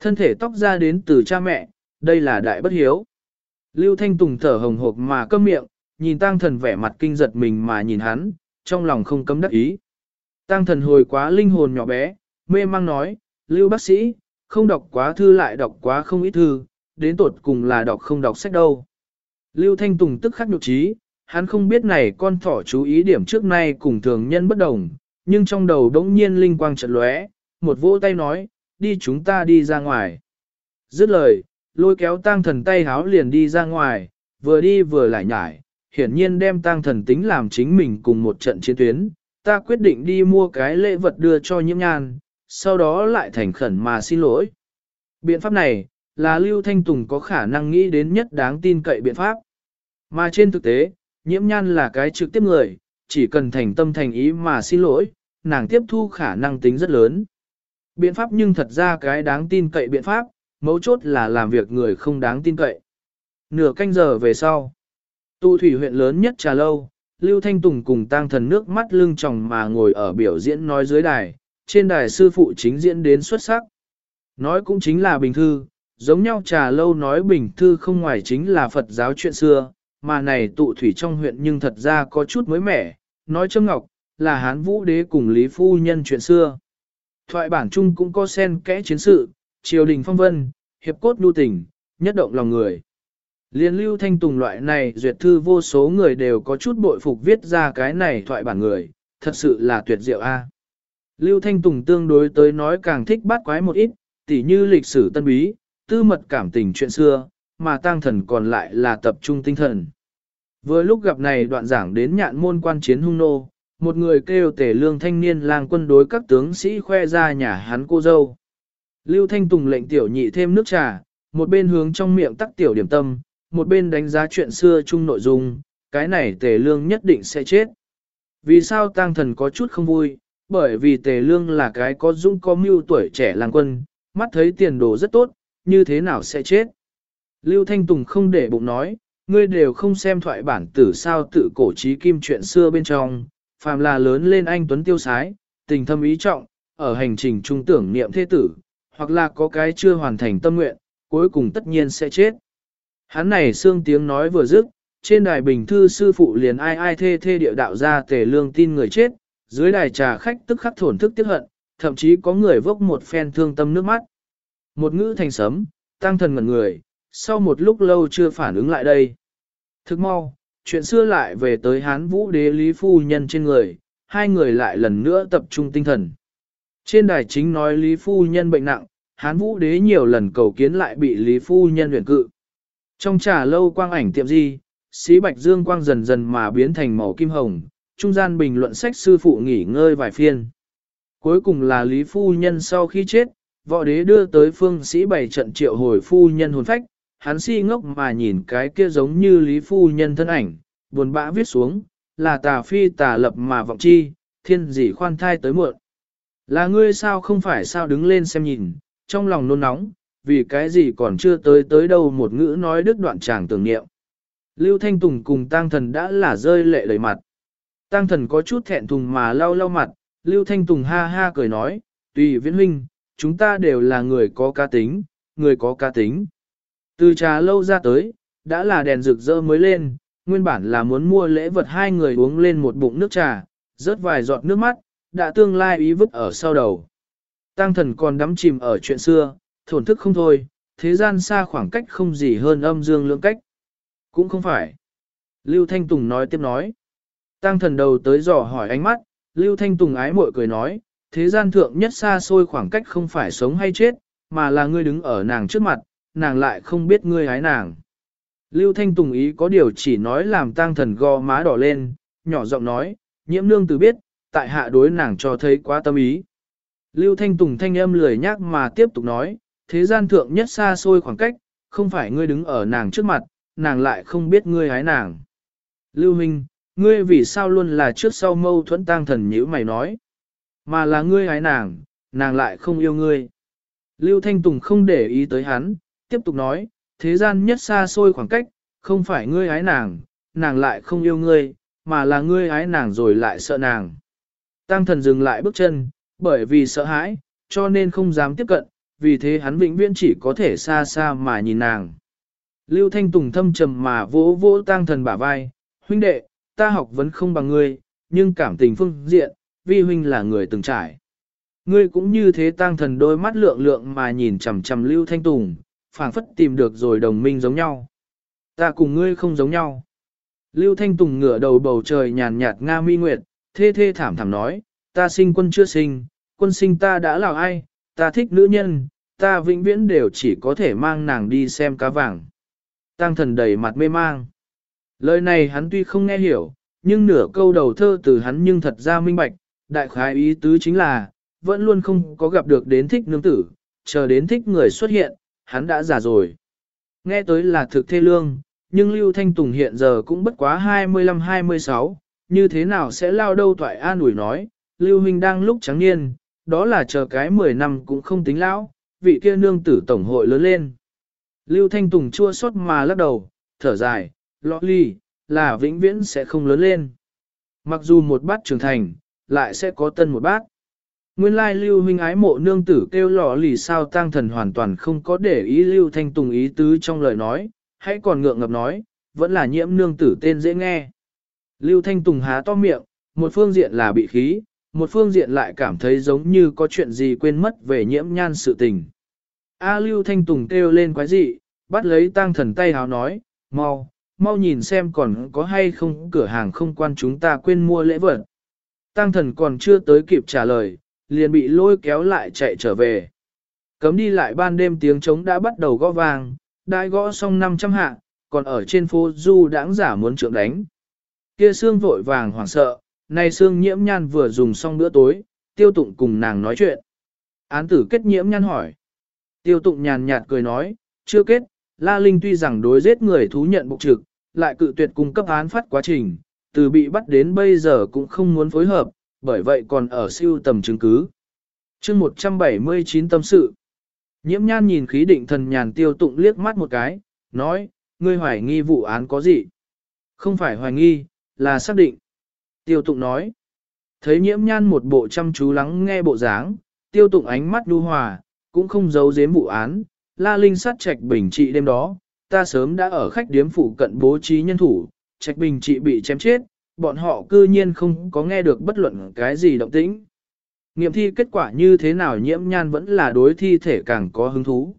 Thân thể tóc ra đến từ cha mẹ, đây là đại bất hiếu. Lưu Thanh Tùng thở hồng hộc mà câm miệng, nhìn tang thần vẻ mặt kinh giật mình mà nhìn hắn, trong lòng không cấm đắc ý. tang thần hồi quá linh hồn nhỏ bé, mê mang nói, Lưu bác sĩ, không đọc quá thư lại đọc quá không ít thư, đến tột cùng là đọc không đọc sách đâu. Lưu Thanh Tùng tức khắc nhục trí, hắn không biết này con thỏ chú ý điểm trước nay cùng thường nhân bất đồng, nhưng trong đầu đống nhiên linh quang trận lóe, một vỗ tay nói, đi chúng ta đi ra ngoài. Dứt lời, lôi kéo tang thần tay háo liền đi ra ngoài, vừa đi vừa lại nhải, hiển nhiên đem tang thần tính làm chính mình cùng một trận chiến tuyến, ta quyết định đi mua cái lễ vật đưa cho nhiễm nhan, sau đó lại thành khẩn mà xin lỗi. Biện pháp này, là Lưu Thanh Tùng có khả năng nghĩ đến nhất đáng tin cậy biện pháp. Mà trên thực tế, nhiễm nhan là cái trực tiếp người, chỉ cần thành tâm thành ý mà xin lỗi, nàng tiếp thu khả năng tính rất lớn. Biện pháp nhưng thật ra cái đáng tin cậy biện pháp, mấu chốt là làm việc người không đáng tin cậy. Nửa canh giờ về sau, tụ thủy huyện lớn nhất trà lâu, Lưu Thanh Tùng cùng tang thần nước mắt lưng tròng mà ngồi ở biểu diễn nói dưới đài, trên đài sư phụ chính diễn đến xuất sắc. Nói cũng chính là bình thư, giống nhau trà lâu nói bình thư không ngoài chính là Phật giáo chuyện xưa, mà này tụ thủy trong huyện nhưng thật ra có chút mới mẻ, nói châm ngọc, là hán vũ đế cùng Lý Phu Nhân chuyện xưa. Thoại bản chung cũng có sen kẽ chiến sự, triều đình phong vân, hiệp cốt nhu tình, nhất động lòng người. Liên lưu thanh tùng loại này duyệt thư vô số người đều có chút bội phục viết ra cái này thoại bản người, thật sự là tuyệt diệu a. Lưu Thanh Tùng tương đối tới nói càng thích bát quái một ít, tỉ như lịch sử tân bí, tư mật cảm tình chuyện xưa, mà tăng thần còn lại là tập trung tinh thần. Vừa lúc gặp này đoạn giảng đến nhạn môn quan chiến hung nô, một người kêu tể lương thanh niên lang quân đối các tướng sĩ khoe ra nhà hắn cô dâu. Lưu Thanh Tùng lệnh tiểu nhị thêm nước trà, một bên hướng trong miệng tắc tiểu điểm tâm, một bên đánh giá chuyện xưa chung nội dung, cái này tề lương nhất định sẽ chết. Vì sao tang thần có chút không vui, bởi vì tề lương là cái có dũng có mưu tuổi trẻ làng quân, mắt thấy tiền đồ rất tốt, như thế nào sẽ chết. Lưu Thanh Tùng không để bụng nói, ngươi đều không xem thoại bản tử sao tự cổ trí kim chuyện xưa bên trong, phàm là lớn lên anh Tuấn Tiêu Sái, tình thâm ý trọng, ở hành trình trung tưởng niệm thế tử, hoặc là có cái chưa hoàn thành tâm nguyện, cuối cùng tất nhiên sẽ chết. Hắn này xương tiếng nói vừa dứt, trên đài bình thư sư phụ liền ai ai thê thê địa đạo ra tề lương tin người chết, dưới đài trà khách tức khắc thổn thức tiếc hận, thậm chí có người vốc một phen thương tâm nước mắt. Một ngữ thành sấm, tăng thần ngẩn người, sau một lúc lâu chưa phản ứng lại đây. Thức mau, chuyện xưa lại về tới hán vũ đế lý phu nhân trên người, hai người lại lần nữa tập trung tinh thần. Trên đài chính nói lý phu nhân bệnh nặng, hán vũ đế nhiều lần cầu kiến lại bị lý phu nhân huyền cự. Trong trà lâu quang ảnh tiệm di, xí bạch dương quang dần dần mà biến thành màu kim hồng, trung gian bình luận sách sư phụ nghỉ ngơi vài phiên. Cuối cùng là Lý Phu Nhân sau khi chết, võ đế đưa tới phương sĩ bảy trận triệu hồi Phu Nhân hồn phách, hắn si ngốc mà nhìn cái kia giống như Lý Phu Nhân thân ảnh, buồn bã viết xuống, là tà phi tà lập mà vọng chi, thiên dị khoan thai tới muộn. Là ngươi sao không phải sao đứng lên xem nhìn, trong lòng nôn nóng, vì cái gì còn chưa tới tới đâu một ngữ nói đứt đoạn chàng tưởng niệm. Lưu Thanh Tùng cùng Tăng Thần đã là rơi lệ đầy mặt. Tăng Thần có chút thẹn thùng mà lau lau mặt, Lưu Thanh Tùng ha ha cười nói, tùy viễn huynh, chúng ta đều là người có cá tính, người có cá tính. Từ trà lâu ra tới, đã là đèn rực rỡ mới lên, nguyên bản là muốn mua lễ vật hai người uống lên một bụng nước trà, rớt vài giọt nước mắt, đã tương lai ý vứt ở sau đầu. Tăng thần còn đắm chìm ở chuyện xưa, thổn thức không thôi, thế gian xa khoảng cách không gì hơn âm dương lượng cách. Cũng không phải. Lưu Thanh Tùng nói tiếp nói. Tăng thần đầu tới dò hỏi ánh mắt, Lưu Thanh Tùng ái mội cười nói, thế gian thượng nhất xa xôi khoảng cách không phải sống hay chết, mà là ngươi đứng ở nàng trước mặt, nàng lại không biết ngươi hái nàng. Lưu Thanh Tùng ý có điều chỉ nói làm tang thần gò má đỏ lên, nhỏ giọng nói, nhiễm nương từ biết, tại hạ đối nàng cho thấy quá tâm ý. Lưu Thanh Tùng thanh âm lười nhác mà tiếp tục nói, thế gian thượng nhất xa xôi khoảng cách, không phải ngươi đứng ở nàng trước mặt, nàng lại không biết ngươi hái nàng. Lưu Minh, ngươi vì sao luôn là trước sau mâu thuẫn tang thần nhữ mày nói, mà là ngươi hái nàng, nàng lại không yêu ngươi. Lưu Thanh Tùng không để ý tới hắn, tiếp tục nói, thế gian nhất xa xôi khoảng cách, không phải ngươi hái nàng, nàng lại không yêu ngươi, mà là ngươi hái nàng rồi lại sợ nàng. Tăng thần dừng lại bước chân, bởi vì sợ hãi, cho nên không dám tiếp cận, vì thế hắn vĩnh viễn chỉ có thể xa xa mà nhìn nàng. Lưu Thanh Tùng thâm trầm mà vỗ vỗ tăng thần bả vai, huynh đệ, ta học vẫn không bằng ngươi, nhưng cảm tình phương diện, vi huynh là người từng trải. Ngươi cũng như thế tăng thần đôi mắt lượng lượng mà nhìn chằm chằm Lưu Thanh Tùng, phảng phất tìm được rồi đồng minh giống nhau. Ta cùng ngươi không giống nhau. Lưu Thanh Tùng ngửa đầu bầu trời nhàn nhạt Nga mi nguyệt, thê thê thảm thảm nói, ta sinh quân chưa sinh, quân sinh ta đã là ai, ta thích nữ nhân, ta vĩnh viễn đều chỉ có thể mang nàng đi xem cá vàng. Tăng thần đầy mặt mê mang. Lời này hắn tuy không nghe hiểu, nhưng nửa câu đầu thơ từ hắn nhưng thật ra minh bạch, đại khái ý tứ chính là, vẫn luôn không có gặp được đến thích nương tử, chờ đến thích người xuất hiện, hắn đã già rồi. Nghe tới là thực thê lương, nhưng Lưu Thanh Tùng hiện giờ cũng bất quá 25-26, như thế nào sẽ lao đâu toại an ủi nói, Lưu Huynh đang lúc trắng niên, đó là chờ cái 10 năm cũng không tính lão, vị kia nương tử tổng hội lớn lên. Lưu Thanh Tùng chua xót mà lắc đầu, thở dài, lọ ly, là vĩnh viễn sẽ không lớn lên. Mặc dù một bát trưởng thành, lại sẽ có tân một bát. Nguyên lai lưu huynh ái mộ nương tử kêu lọ lì sao tăng thần hoàn toàn không có để ý lưu thanh tùng ý tứ trong lời nói, hãy còn ngượng ngập nói, vẫn là nhiễm nương tử tên dễ nghe. Lưu thanh tùng há to miệng, một phương diện là bị khí, một phương diện lại cảm thấy giống như có chuyện gì quên mất về nhiễm nhan sự tình. A lưu thanh tùng kêu lên quái dị, bắt lấy tăng thần tay háo nói, mau, mau nhìn xem còn có hay không cửa hàng không quan chúng ta quên mua lễ vật. Tăng thần còn chưa tới kịp trả lời, liền bị lôi kéo lại chạy trở về. Cấm đi lại ban đêm tiếng trống đã bắt đầu gõ vàng, đại gõ xong 500 hạ, còn ở trên phố du đãng giả muốn trượng đánh. Kia xương vội vàng hoảng sợ, nay xương nhiễm nhan vừa dùng xong bữa tối, tiêu tụng cùng nàng nói chuyện. Án tử kết nhiễm nhan hỏi. Tiêu tụng nhàn nhạt cười nói, chưa kết, La Linh tuy rằng đối giết người thú nhận bục trực, lại cự tuyệt cung cấp án phát quá trình, từ bị bắt đến bây giờ cũng không muốn phối hợp, bởi vậy còn ở siêu tầm chứng cứ. chương 179 tâm sự. Nhiễm nhan nhìn khí định thần nhàn tiêu tụng liếc mắt một cái, nói, ngươi hoài nghi vụ án có gì? Không phải hoài nghi, là xác định. Tiêu tụng nói, thấy nhiễm nhan một bộ chăm chú lắng nghe bộ dáng, tiêu tụng ánh mắt đu hòa, cũng không giấu giếm vụ án, la linh sát trạch bình trị đêm đó, ta sớm đã ở khách điếm phụ cận bố trí nhân thủ, trạch bình trị bị chém chết, bọn họ cư nhiên không có nghe được bất luận cái gì động tĩnh. Nghiệm thi kết quả như thế nào nhiễm nhan vẫn là đối thi thể càng có hứng thú.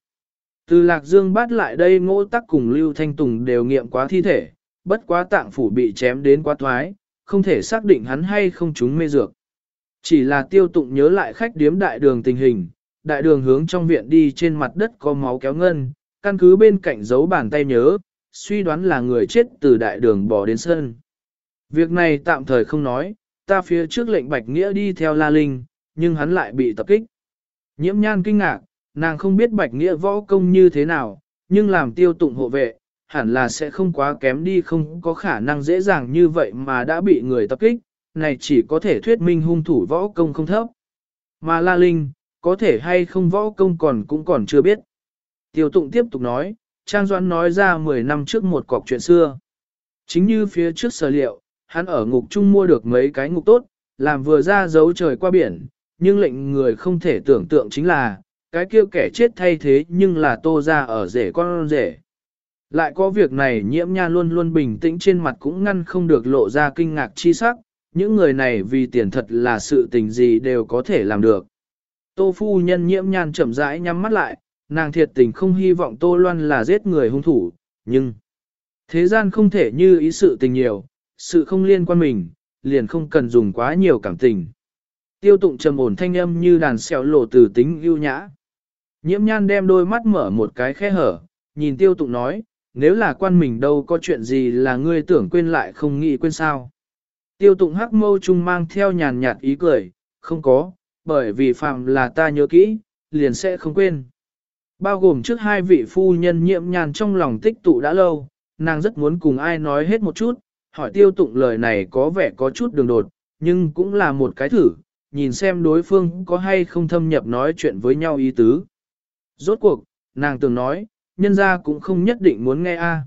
Từ Lạc Dương bắt lại đây ngỗ tắc cùng Lưu Thanh Tùng đều nghiệm quá thi thể, bất quá tạng phủ bị chém đến quá thoái, không thể xác định hắn hay không chúng mê dược. Chỉ là tiêu tụng nhớ lại khách điếm đại đường tình hình, đại đường hướng trong viện đi trên mặt đất có máu kéo ngân, căn cứ bên cạnh dấu bàn tay nhớ, suy đoán là người chết từ đại đường bỏ đến sân. Việc này tạm thời không nói, ta phía trước lệnh Bạch Nghĩa đi theo La Linh, nhưng hắn lại bị tập kích. Nhiễm nhan kinh ngạc, nàng không biết Bạch Nghĩa võ công như thế nào, nhưng làm tiêu tụng hộ vệ, hẳn là sẽ không quá kém đi không có khả năng dễ dàng như vậy mà đã bị người tập kích, này chỉ có thể thuyết minh hung thủ võ công không thấp. Mà La Linh, có thể hay không võ công còn cũng còn chưa biết. Tiêu tụng tiếp tục nói, Trang Doãn nói ra 10 năm trước một cọc chuyện xưa. Chính như phía trước sở liệu, hắn ở ngục chung mua được mấy cái ngục tốt, làm vừa ra dấu trời qua biển, nhưng lệnh người không thể tưởng tượng chính là, cái kia kẻ chết thay thế nhưng là tô ra ở rể con rể. Lại có việc này nhiễm nha luôn luôn bình tĩnh trên mặt cũng ngăn không được lộ ra kinh ngạc chi sắc, những người này vì tiền thật là sự tình gì đều có thể làm được. Tô phu nhân nhiễm nhan chậm rãi nhắm mắt lại, nàng thiệt tình không hy vọng Tô Loan là giết người hung thủ, nhưng thế gian không thể như ý sự tình nhiều, sự không liên quan mình, liền không cần dùng quá nhiều cảm tình. Tiêu tụng trầm ổn thanh âm như đàn xèo lộ từ tính ưu nhã. Nhiễm nhan đem đôi mắt mở một cái khe hở, nhìn tiêu tụng nói, nếu là quan mình đâu có chuyện gì là ngươi tưởng quên lại không nghĩ quên sao. Tiêu tụng hắc mâu trung mang theo nhàn nhạt ý cười, không có, bởi vì phạm là ta nhớ kỹ, liền sẽ không quên. Bao gồm trước hai vị phu nhân nhiễm nhàn trong lòng tích tụ đã lâu, nàng rất muốn cùng ai nói hết một chút, hỏi tiêu tụng lời này có vẻ có chút đường đột, nhưng cũng là một cái thử, nhìn xem đối phương có hay không thâm nhập nói chuyện với nhau ý tứ. Rốt cuộc, nàng từng nói, nhân ra cũng không nhất định muốn nghe a. À.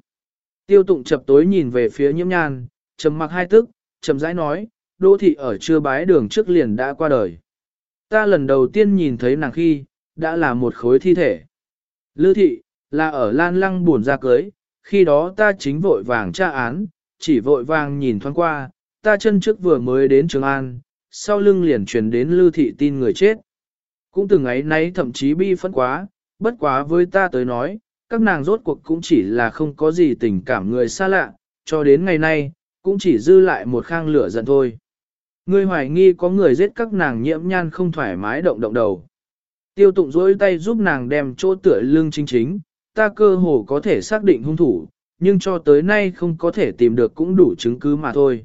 Tiêu tụng chập tối nhìn về phía nhiễm nhan, trầm mặc hai tức, trầm rãi nói, đô thị ở chưa bái đường trước liền đã qua đời. Ta lần đầu tiên nhìn thấy nàng khi, đã là một khối thi thể. Lư thị, là ở Lan Lăng buồn ra cưới, khi đó ta chính vội vàng tra án, chỉ vội vàng nhìn thoáng qua, ta chân trước vừa mới đến Trường An, sau lưng liền truyền đến Lư thị tin người chết. Cũng từng ấy nấy thậm chí bi phẫn quá, bất quá với ta tới nói, các nàng rốt cuộc cũng chỉ là không có gì tình cảm người xa lạ, cho đến ngày nay, cũng chỉ dư lại một khang lửa giận thôi. Ngươi hoài nghi có người giết các nàng nhiễm nhan không thoải mái động động đầu. Tiêu tụng dối tay giúp nàng đem chỗ tựa lưng chính chính, ta cơ hồ có thể xác định hung thủ, nhưng cho tới nay không có thể tìm được cũng đủ chứng cứ mà thôi.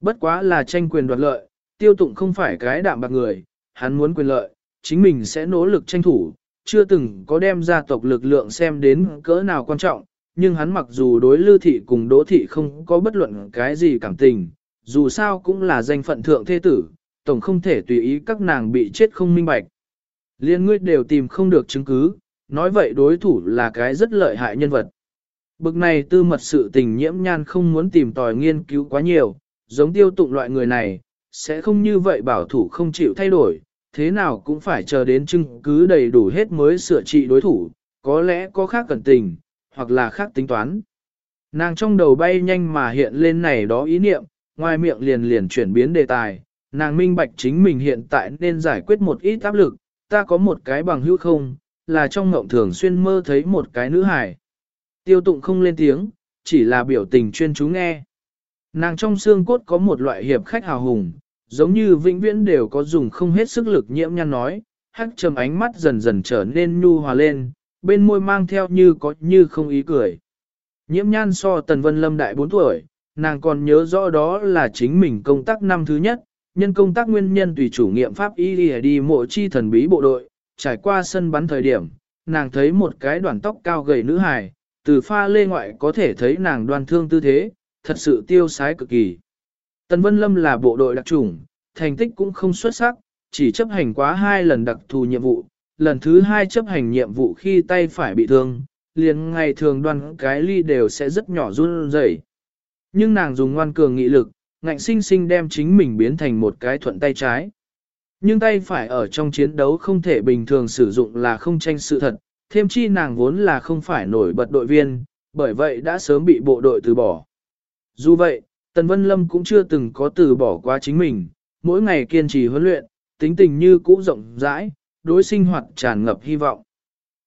Bất quá là tranh quyền đoạt lợi, tiêu tụng không phải cái đạm bạc người, hắn muốn quyền lợi, chính mình sẽ nỗ lực tranh thủ, chưa từng có đem gia tộc lực lượng xem đến cỡ nào quan trọng, nhưng hắn mặc dù đối lưu thị cùng đỗ thị không có bất luận cái gì cảm tình, dù sao cũng là danh phận thượng thế tử, tổng không thể tùy ý các nàng bị chết không minh bạch. Liên ngươi đều tìm không được chứng cứ, nói vậy đối thủ là cái rất lợi hại nhân vật. Bực này tư mật sự tình nhiễm nhan không muốn tìm tòi nghiên cứu quá nhiều, giống tiêu tụng loại người này, sẽ không như vậy bảo thủ không chịu thay đổi, thế nào cũng phải chờ đến chứng cứ đầy đủ hết mới sửa trị đối thủ, có lẽ có khác cẩn tình, hoặc là khác tính toán. Nàng trong đầu bay nhanh mà hiện lên này đó ý niệm, ngoài miệng liền liền chuyển biến đề tài, nàng minh bạch chính mình hiện tại nên giải quyết một ít áp lực, ta có một cái bằng hữu không, là trong mộng thường xuyên mơ thấy một cái nữ hải. Tiêu tụng không lên tiếng, chỉ là biểu tình chuyên chú nghe. Nàng trong xương cốt có một loại hiệp khách hào hùng, giống như vĩnh viễn đều có dùng không hết sức lực nhiễm nhăn nói, hắc trầm ánh mắt dần dần trở nên nhu hòa lên, bên môi mang theo như có như không ý cười. Nhiễm nhan so Tần Vân Lâm đại 4 tuổi, nàng còn nhớ rõ đó là chính mình công tác năm thứ nhất, nhân công tác nguyên nhân tùy chủ nghiệm pháp y đi, đi mộ chi thần bí bộ đội, trải qua sân bắn thời điểm, nàng thấy một cái đoàn tóc cao gầy nữ hài, từ pha lê ngoại có thể thấy nàng đoan thương tư thế, thật sự tiêu sái cực kỳ. Tần Vân Lâm là bộ đội đặc chủng, thành tích cũng không xuất sắc, chỉ chấp hành quá hai lần đặc thù nhiệm vụ, lần thứ hai chấp hành nhiệm vụ khi tay phải bị thương, liền ngày thường đoan cái ly đều sẽ rất nhỏ run rẩy. Nhưng nàng dùng ngoan cường nghị lực, ngạnh sinh sinh đem chính mình biến thành một cái thuận tay trái. Nhưng tay phải ở trong chiến đấu không thể bình thường sử dụng là không tranh sự thật, thêm chi nàng vốn là không phải nổi bật đội viên, bởi vậy đã sớm bị bộ đội từ bỏ. Dù vậy, Tần Vân Lâm cũng chưa từng có từ bỏ qua chính mình, mỗi ngày kiên trì huấn luyện, tính tình như cũ rộng rãi, đối sinh hoạt tràn ngập hy vọng.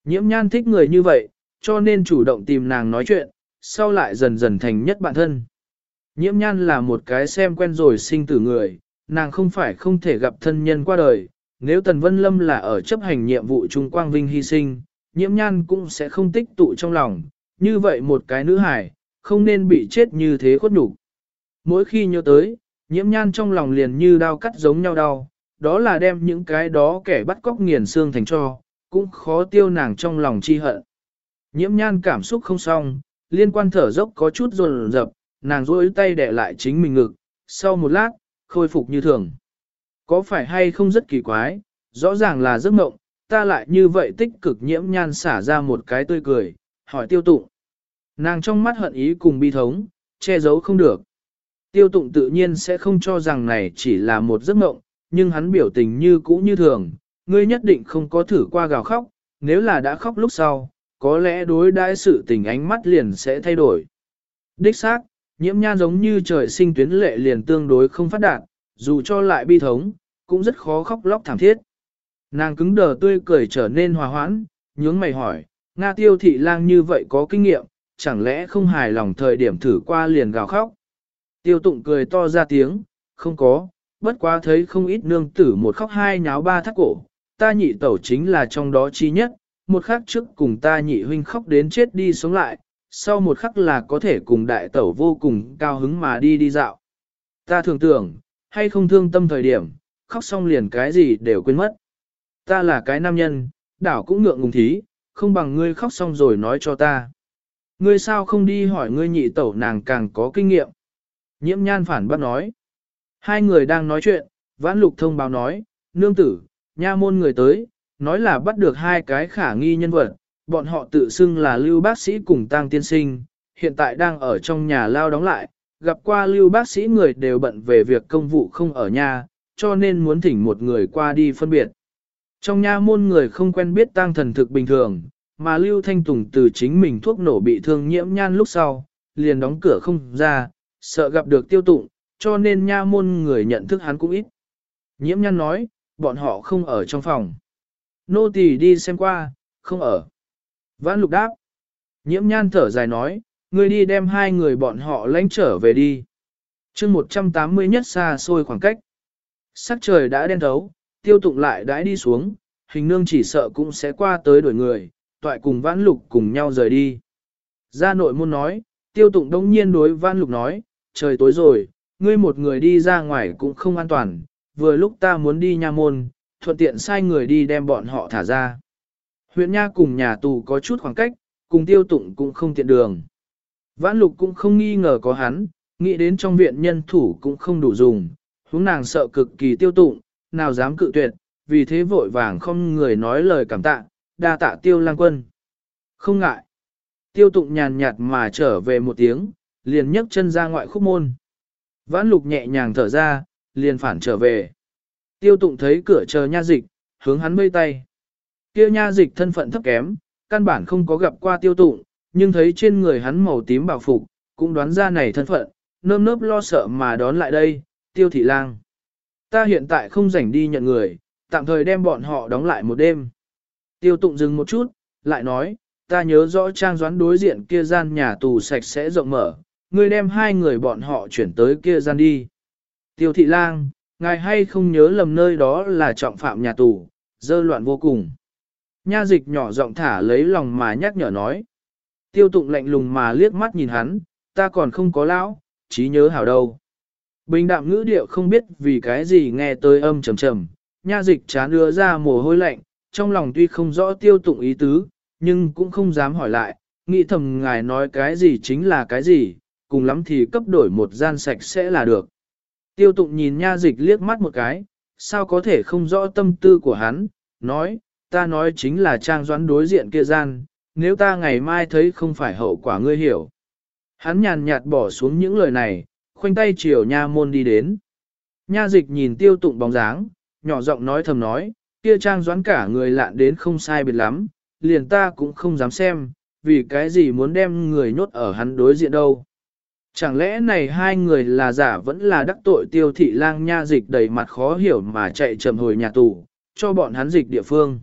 Nhiễm nhan thích người như vậy, cho nên chủ động tìm nàng nói chuyện, sau lại dần dần thành nhất bạn thân. Nhiễm nhan là một cái xem quen rồi sinh tử người, nàng không phải không thể gặp thân nhân qua đời, nếu Tần Vân Lâm là ở chấp hành nhiệm vụ Trung Quang Vinh hy sinh, nhiễm nhan cũng sẽ không tích tụ trong lòng, như vậy một cái nữ hải, không nên bị chết như thế khuất nhục. Mỗi khi nhớ tới, nhiễm nhan trong lòng liền như đau cắt giống nhau đau, đó là đem những cái đó kẻ bắt cóc nghiền xương thành cho, cũng khó tiêu nàng trong lòng chi hận. Nhiễm nhan cảm xúc không xong, liên quan thở dốc có chút rồn rập, nàng rối tay đẻ lại chính mình ngực, sau một lát, khôi phục như thường. Có phải hay không rất kỳ quái, rõ ràng là giấc mộng, ta lại như vậy tích cực nhiễm nhan xả ra một cái tươi cười, hỏi tiêu tụng. Nàng trong mắt hận ý cùng bi thống, che giấu không được. Tiêu tụng tự nhiên sẽ không cho rằng này chỉ là một giấc mộng, nhưng hắn biểu tình như cũ như thường, ngươi nhất định không có thử qua gào khóc, nếu là đã khóc lúc sau, có lẽ đối đãi sự tình ánh mắt liền sẽ thay đổi. Đích xác, nhiễm nhan giống như trời sinh tuyến lệ liền tương đối không phát đạt, dù cho lại bi thống, cũng rất khó khóc lóc thảm thiết. Nàng cứng đờ tươi cười trở nên hòa hoãn, nhướng mày hỏi, Nga tiêu thị lang như vậy có kinh nghiệm, chẳng lẽ không hài lòng thời điểm thử qua liền gào khóc. Tiêu tụng cười to ra tiếng, không có, bất quá thấy không ít nương tử một khóc hai nháo ba thắt cổ, ta nhị tẩu chính là trong đó chi nhất, một khắc trước cùng ta nhị huynh khóc đến chết đi sống lại, sau một khắc là có thể cùng đại tẩu vô cùng cao hứng mà đi đi dạo. Ta thường tưởng, hay không thương tâm thời điểm, khóc xong liền cái gì đều quên mất. Ta là cái nam nhân, đảo cũng ngượng ngùng thí, không bằng ngươi khóc xong rồi nói cho ta. Ngươi sao không đi hỏi ngươi nhị tẩu nàng càng có kinh nghiệm. Nhiễm nhan phản bác nói. Hai người đang nói chuyện, vãn lục thông báo nói, nương tử, nha môn người tới, nói là bắt được hai cái khả nghi nhân vật, bọn họ tự xưng là lưu bác sĩ cùng tang tiên sinh, hiện tại đang ở trong nhà lao đóng lại, gặp qua lưu bác sĩ người đều bận về việc công vụ không ở nhà, cho nên muốn thỉnh một người qua đi phân biệt. Trong nha môn người không quen biết tang thần thực bình thường, mà Lưu Thanh Tùng từ chính mình thuốc nổ bị thương nhiễm nhan lúc sau, liền đóng cửa không ra, sợ gặp được tiêu tụng, cho nên nha môn người nhận thức hắn cũng ít. Nhiễm nhan nói, bọn họ không ở trong phòng. Nô tỳ đi xem qua, không ở. Vãn lục đáp. Nhiễm nhan thở dài nói, ngươi đi đem hai người bọn họ lánh trở về đi. chương 180 nhất xa xôi khoảng cách. Sắc trời đã đen thấu, tiêu tụng lại đãi đi xuống, hình nương chỉ sợ cũng sẽ qua tới đuổi người, toại cùng vãn lục cùng nhau rời đi. Gia nội môn nói, tiêu tụng đông nhiên đối vãn lục nói, trời tối rồi, ngươi một người đi ra ngoài cũng không an toàn, vừa lúc ta muốn đi nha môn, thuận tiện sai người đi đem bọn họ thả ra. Huyện nha cùng nhà tù có chút khoảng cách, cùng tiêu tụng cũng không tiện đường. Vãn lục cũng không nghi ngờ có hắn, nghĩ đến trong viện nhân thủ cũng không đủ dùng, huống nàng sợ cực kỳ tiêu tụng, nào dám cự tuyệt, vì thế vội vàng không người nói lời cảm tạ, đa tạ tiêu lang quân. Không ngại. Tiêu tụng nhàn nhạt mà trở về một tiếng, liền nhấc chân ra ngoại khúc môn. Vãn lục nhẹ nhàng thở ra, liền phản trở về. Tiêu tụng thấy cửa chờ nha dịch, hướng hắn mây tay. Kia nha dịch thân phận thấp kém, căn bản không có gặp qua tiêu tụng, nhưng thấy trên người hắn màu tím bảo phục, cũng đoán ra này thân phận, nơm nớp lo sợ mà đón lại đây, tiêu thị lang. Ta hiện tại không rảnh đi nhận người, tạm thời đem bọn họ đóng lại một đêm. Tiêu tụng dừng một chút, lại nói, ta nhớ rõ trang doán đối diện kia gian nhà tù sạch sẽ rộng mở, ngươi đem hai người bọn họ chuyển tới kia gian đi. Tiêu thị lang, ngài hay không nhớ lầm nơi đó là trọng phạm nhà tù, dơ loạn vô cùng. Nha dịch nhỏ giọng thả lấy lòng mà nhắc nhở nói. Tiêu tụng lạnh lùng mà liếc mắt nhìn hắn, ta còn không có lão, trí nhớ hảo đâu. Bình đạm ngữ điệu không biết vì cái gì nghe tới âm trầm trầm, nha dịch chán đưa ra mồ hôi lạnh, trong lòng tuy không rõ tiêu tụng ý tứ, nhưng cũng không dám hỏi lại, nghĩ thầm ngài nói cái gì chính là cái gì, cùng lắm thì cấp đổi một gian sạch sẽ là được. Tiêu tụng nhìn nha dịch liếc mắt một cái, sao có thể không rõ tâm tư của hắn, nói, ta nói chính là trang doãn đối diện kia gian, nếu ta ngày mai thấy không phải hậu quả ngươi hiểu. Hắn nhàn nhạt bỏ xuống những lời này, khoanh tay chiều nha môn đi đến. Nha dịch nhìn tiêu tụng bóng dáng, nhỏ giọng nói thầm nói, kia trang doãn cả người lạn đến không sai biệt lắm, liền ta cũng không dám xem, vì cái gì muốn đem người nhốt ở hắn đối diện đâu. Chẳng lẽ này hai người là giả vẫn là đắc tội tiêu thị lang nha dịch đầy mặt khó hiểu mà chạy chậm hồi nhà tù, cho bọn hắn dịch địa phương.